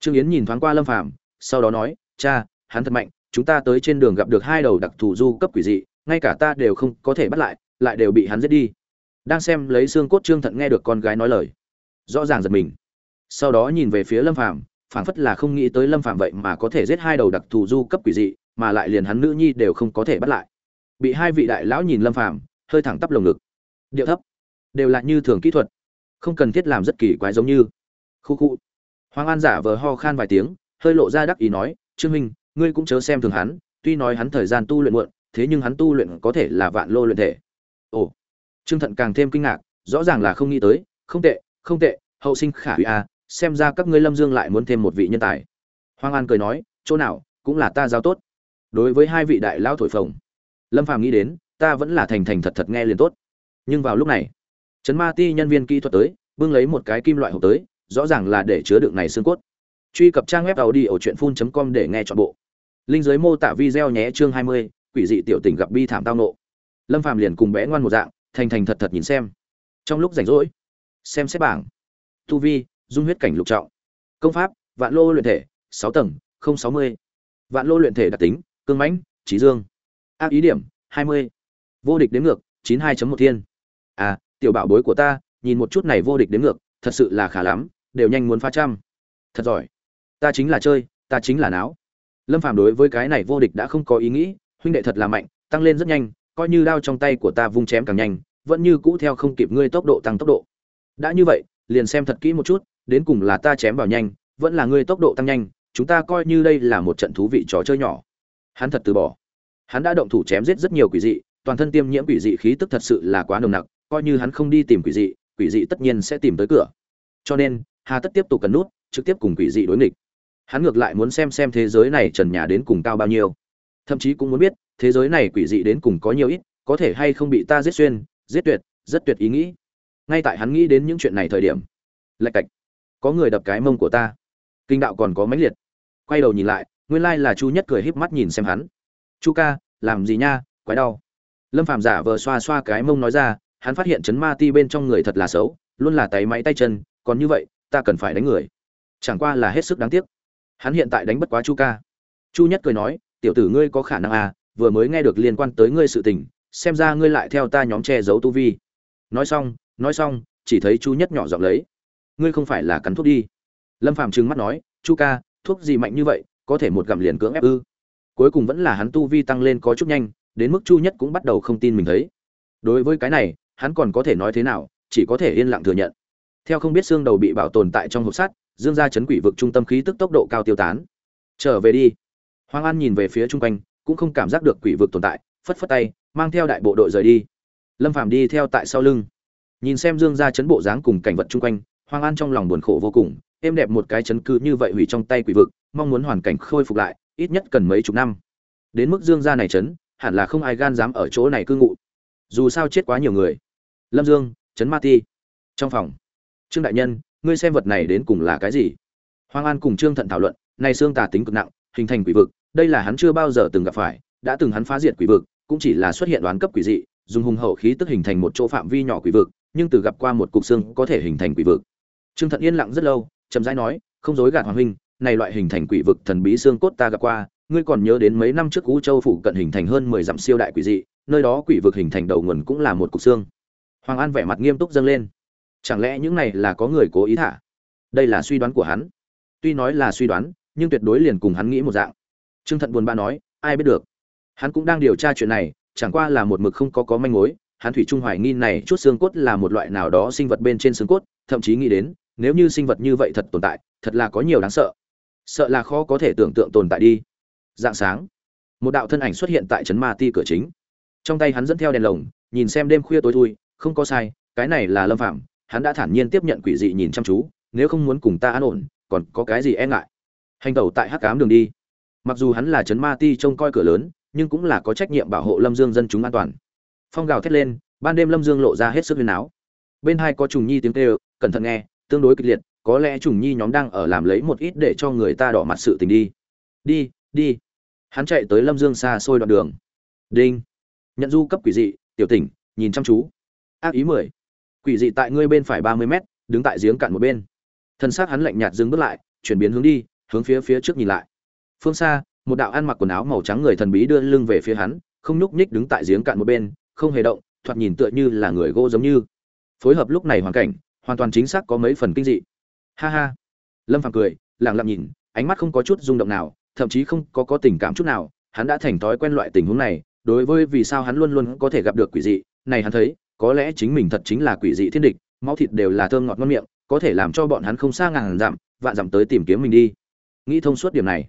Trương yến nhìn thoáng qua lâm phàm, sau đó nói, cha, hắn thật mạnh, chúng ta tới trên đường gặp được hai đầu đặc thù du cấp quỷ dị, ngay cả ta đều không có thể bắt lại lại đều bị hắn giết đi. Đang xem lấy xương cốt trương thận nghe được con gái nói lời, rõ ràng giật mình sau đó nhìn về phía lâm phàm, phảng phất là không nghĩ tới lâm phàm vậy mà có thể giết hai đầu đặc thù du cấp quỷ dị, mà lại liền hắn nữ nhi đều không có thể bắt lại. Bị hai vị đại lão nhìn lâm phàm, hơi thẳng tắp lồng ngực. Điệu thấp. Đều là như thường kỹ thuật. Không cần thiết làm rất kỳ quái giống như. Khu khu. Hoàng an giả vờ ho khan vài tiếng, hơi lộ ra đắc ý nói, trương minh ngươi cũng chớ xem thường hắn, tuy nói hắn thời gian tu luyện muộn, thế nhưng hắn tu luyện có thể là vạn lô luyện thể. Ồ. Trương thận càng thêm kinh ngạc, rõ ràng là không nghĩ tới, không tệ không tệ, hậu sinh khả hủy a xem ra các ngươi lâm dương lại muốn thêm một vị nhân tài. Hoàng an cười nói chỗ nào cũng là ta giao tốt. Đối với hai vị đại lão thổi phồng lâm phàm nghĩ đến ta vẫn là thành thành thật thật nghe liền tốt. Nhưng vào lúc này trấn ma ti nhân viên kỹ thuật tới bưng lấy một cái kim loại hộp tới rõ ràng là để chứa đựng này xương cốt. Truy cập trang web tàu đi ở truyện phun com để nghe chọn bộ. Linh giới mô tả video nhé chương 20, quỷ dị tiểu tình gặp bi thảm tao nộ. Lâm phàm liền cùng bé ngoan một dạng thành thành thật thật nhìn xem. Trong lúc rảnh rỗi xem xét bảng. Tu vi dung huyết cảnh lục trọng. Công pháp, vạn lô luyện thể, sáu tầng, không sáu mươi. Vạn lô luyện thể đặc tính, cương mãnh, trí dương. Ác ý điểm, hai mươi. Vô địch đến ngược, chín hai một thiên. À tiểu bảo bối của ta, nhìn một chút này vô địch đến ngược, thật sự là khá lắm, đều nhanh muốn phá trăm. Thật giỏi. Ta chính là chơi, ta chính là náo. Lâm phàm đối với cái này vô địch đã không có ý nghĩ, huynh đệ thật là mạnh, tăng lên rất nhanh, coi như đao trong tay của ta vung chém càng nhanh, vẫn như cũ theo không kịp ngươi tốc độ tăng tốc độ. Đã như vậy, liền xem thật kỹ một chút đến cùng là ta chém vào nhanh, vẫn là ngươi tốc độ tăng nhanh, chúng ta coi như đây là một trận thú vị trò chơi nhỏ. Hắn thật từ bỏ. Hắn đã động thủ chém giết rất nhiều quỷ dị, toàn thân tiêm nhiễm quỷ dị khí tức thật sự là quá nồng nặc, coi như hắn không đi tìm quỷ dị quỷ dị tất nhiên sẽ tìm tới cửa. Cho nên, hà tất tiếp tục cần nút, trực tiếp cùng quỷ dị đối nghịch. Hắn ngược lại muốn xem xem thế giới này trần nhà đến cùng cao bao nhiêu. Thậm chí cũng muốn biết, thế giới này quỷ dị đến cùng có nhiều ít, có thể hay không bị ta giết xuyên, giết tuyệt, rất tuyệt ý nghĩ. Ngay tại hắn nghĩ đến những chuyện này thời điểm, lạch cạch có người đập cái mông của ta. Kinh đạo còn có mãnh liệt. Quay đầu nhìn lại, nguyên lai là chu nhất cười híp mắt nhìn xem hắn. Chu ca, làm gì nha, quái đau. Lâm phàm giả vờ xoa xoa cái mông nói ra, hắn phát hiện chấn ma ti bên trong người thật là xấu, luôn là tay máy tay chân, còn như vậy, ta cần phải đánh người. Chẳng qua là hết sức đáng tiếc. Hắn hiện tại đánh bất quá chu ca. Chu nhất cười nói, tiểu tử ngươi có khả năng à vừa mới nghe được liên quan tới ngươi sự tình, xem ra ngươi lại theo ta nhóm che giấu tu vi. Nói xong nói xong, chỉ thấy chu nhất nhỏ giọng lấy ngươi không phải là cắn thuốc đi. Lâm phàm trừng mắt nói, chu ca, thuốc gì mạnh như vậy, có thể một gặm liền cưỡng ép ư? Cuối cùng vẫn là hắn tu vi tăng lên có chút nhanh, đến mức chu nhất cũng bắt đầu không tin mình thấy. Đối với cái này, hắn còn có thể nói thế nào, chỉ có thể yên lặng thừa nhận. Theo không biết xương đầu bị bảo tồn tại trong hộp sắt, dương Gia chấn quỷ vực trung tâm khí tức tốc độ cao tiêu tán. Trở về đi. Hoàng an nhìn về phía chung quanh, cũng không cảm giác được quỷ vực tồn tại, phất phất tay, mang theo đại bộ đội rời đi. Lâm phàm đi theo tại sau lưng. Nhìn xem dương Gia chấn bộ dáng cùng cảnh vật chung quanh hoàng an trong lòng buồn khổ vô cùng, êm đẹp một cái chấn cư như vậy hủy trong tay quỷ vực, mong muốn hoàn cảnh khôi phục lại, ít nhất cần mấy chục năm. Đến mức dương gia này chấn, hẳn là không ai gan dám ở chỗ này cư ngụ. Dù sao chết quá nhiều người. Lâm dương, chấn ma ti. Trong phòng. Trương đại nhân, ngươi xem vật này đến cùng là cái gì? Hoàng an cùng trương thận thảo luận này xương tà tính cực nặng, hình thành quỷ vực, đây là hắn chưa bao giờ từng gặp phải, đã từng hắn phá diệt quỷ vực, cũng chỉ là xuất hiện đoán cấp quỷ dị, dùng hùng hậu khí tức hình thành một chỗ phạm vi nhỏ quỷ vực, nhưng từ gặp qua một cục xương có thể hình thành quỷ vực trương thận yên lặng rất lâu chậm rãi nói không dối gạt hoàng huynh này loại hình thành quỷ vực thần bí xương cốt ta gặp qua ngươi còn nhớ đến mấy năm trước cũ Châu phủ cận hình thành hơn mười dặm siêu đại quỷ dị, nơi đó quỷ vực hình thành đầu nguồn cũng là một cục xương. Hoàng An vẻ mặt nghiêm túc dâng lên. Chẳng lẽ những này là có người cố ý thả? Đây là suy đoán của hắn. Tuy nói là suy đoán, nhưng tuyệt đối liền cùng hắn nghĩ một dạng. Trương Thận buồn bã nói, ai biết được. Hắn cũng đang điều tra chuyện này, chẳng qua là một mực không có có manh mối, hắn thủy trung hoài nghi này chút xương cốt là một loại nào đó sinh vật bên trên xương cốt, thậm chí nghĩ đến, nếu như sinh vật như vậy thật tồn tại, thật là có nhiều đáng sợ. Sợ là khó có thể tưởng tượng tồn tại đi. Dạng sáng một đạo thân ảnh xuất hiện tại trấn ma ti cửa chính. Trong tay hắn dẫn theo đèn lồng nhìn xem đêm khuya tối thui không có sai cái này là lâm phạm hắn đã thản nhiên tiếp nhận quỷ dị nhìn chăm chú nếu không muốn cùng ta an ổn còn có cái gì e ngại? Hành tẩu tại hắc cám đường đi. Mặc dù hắn là trấn ma ti trông coi cửa lớn nhưng cũng là có trách nhiệm bảo hộ lâm dương dân chúng an toàn. Phong gào thét lên ban đêm lâm dương lộ ra hết sức huyền áo. Bên hai có trùng nhi tiếng kêu cẩn thận nghe, tương đối kịch liệt, có lẽ trùng nhi nhóm đang ở làm lấy một ít để cho người ta đỏ mặt sự tình đi. Đi đi. Hắn chạy tới lâm dương xa xôi đoạn đường. Đinh. Nhận du cấp quỷ dị, tiểu tỉnh, nhìn chăm chú. Ác ý mười. Quỷ dị tại ngươi bên phải ba mươi mét, đứng tại giếng cạn một bên. Thân xác hắn lạnh nhạt dừng bước lại, chuyển biến hướng đi, hướng phía phía trước nhìn lại. Phương xa, một đạo ăn mặc quần áo màu trắng người thần bí đưa lưng về phía hắn, không nhúc nhích đứng tại giếng cạn một bên, không hề động, thoạt nhìn tựa như là người gỗ giống như. Phối hợp lúc này hoàn cảnh hoàn toàn chính xác có mấy phần kinh dị. Ha ha. Lâm phàm cười, lặng lặng nhìn, ánh mắt không có chút rung động nào, thậm chí không có có tình cảm chút nào, hắn đã thành thói quen loại tình huống này, đối với vì sao hắn luôn luôn có thể gặp được quỷ dị, này hắn thấy, có lẽ chính mình thật chính là quỷ dị thiên địch, máu thịt đều là thơm ngọt ngon miệng, có thể làm cho bọn hắn không xa ngàn dặm, vạn dặm tới tìm kiếm mình đi. Nghĩ thông suốt điểm này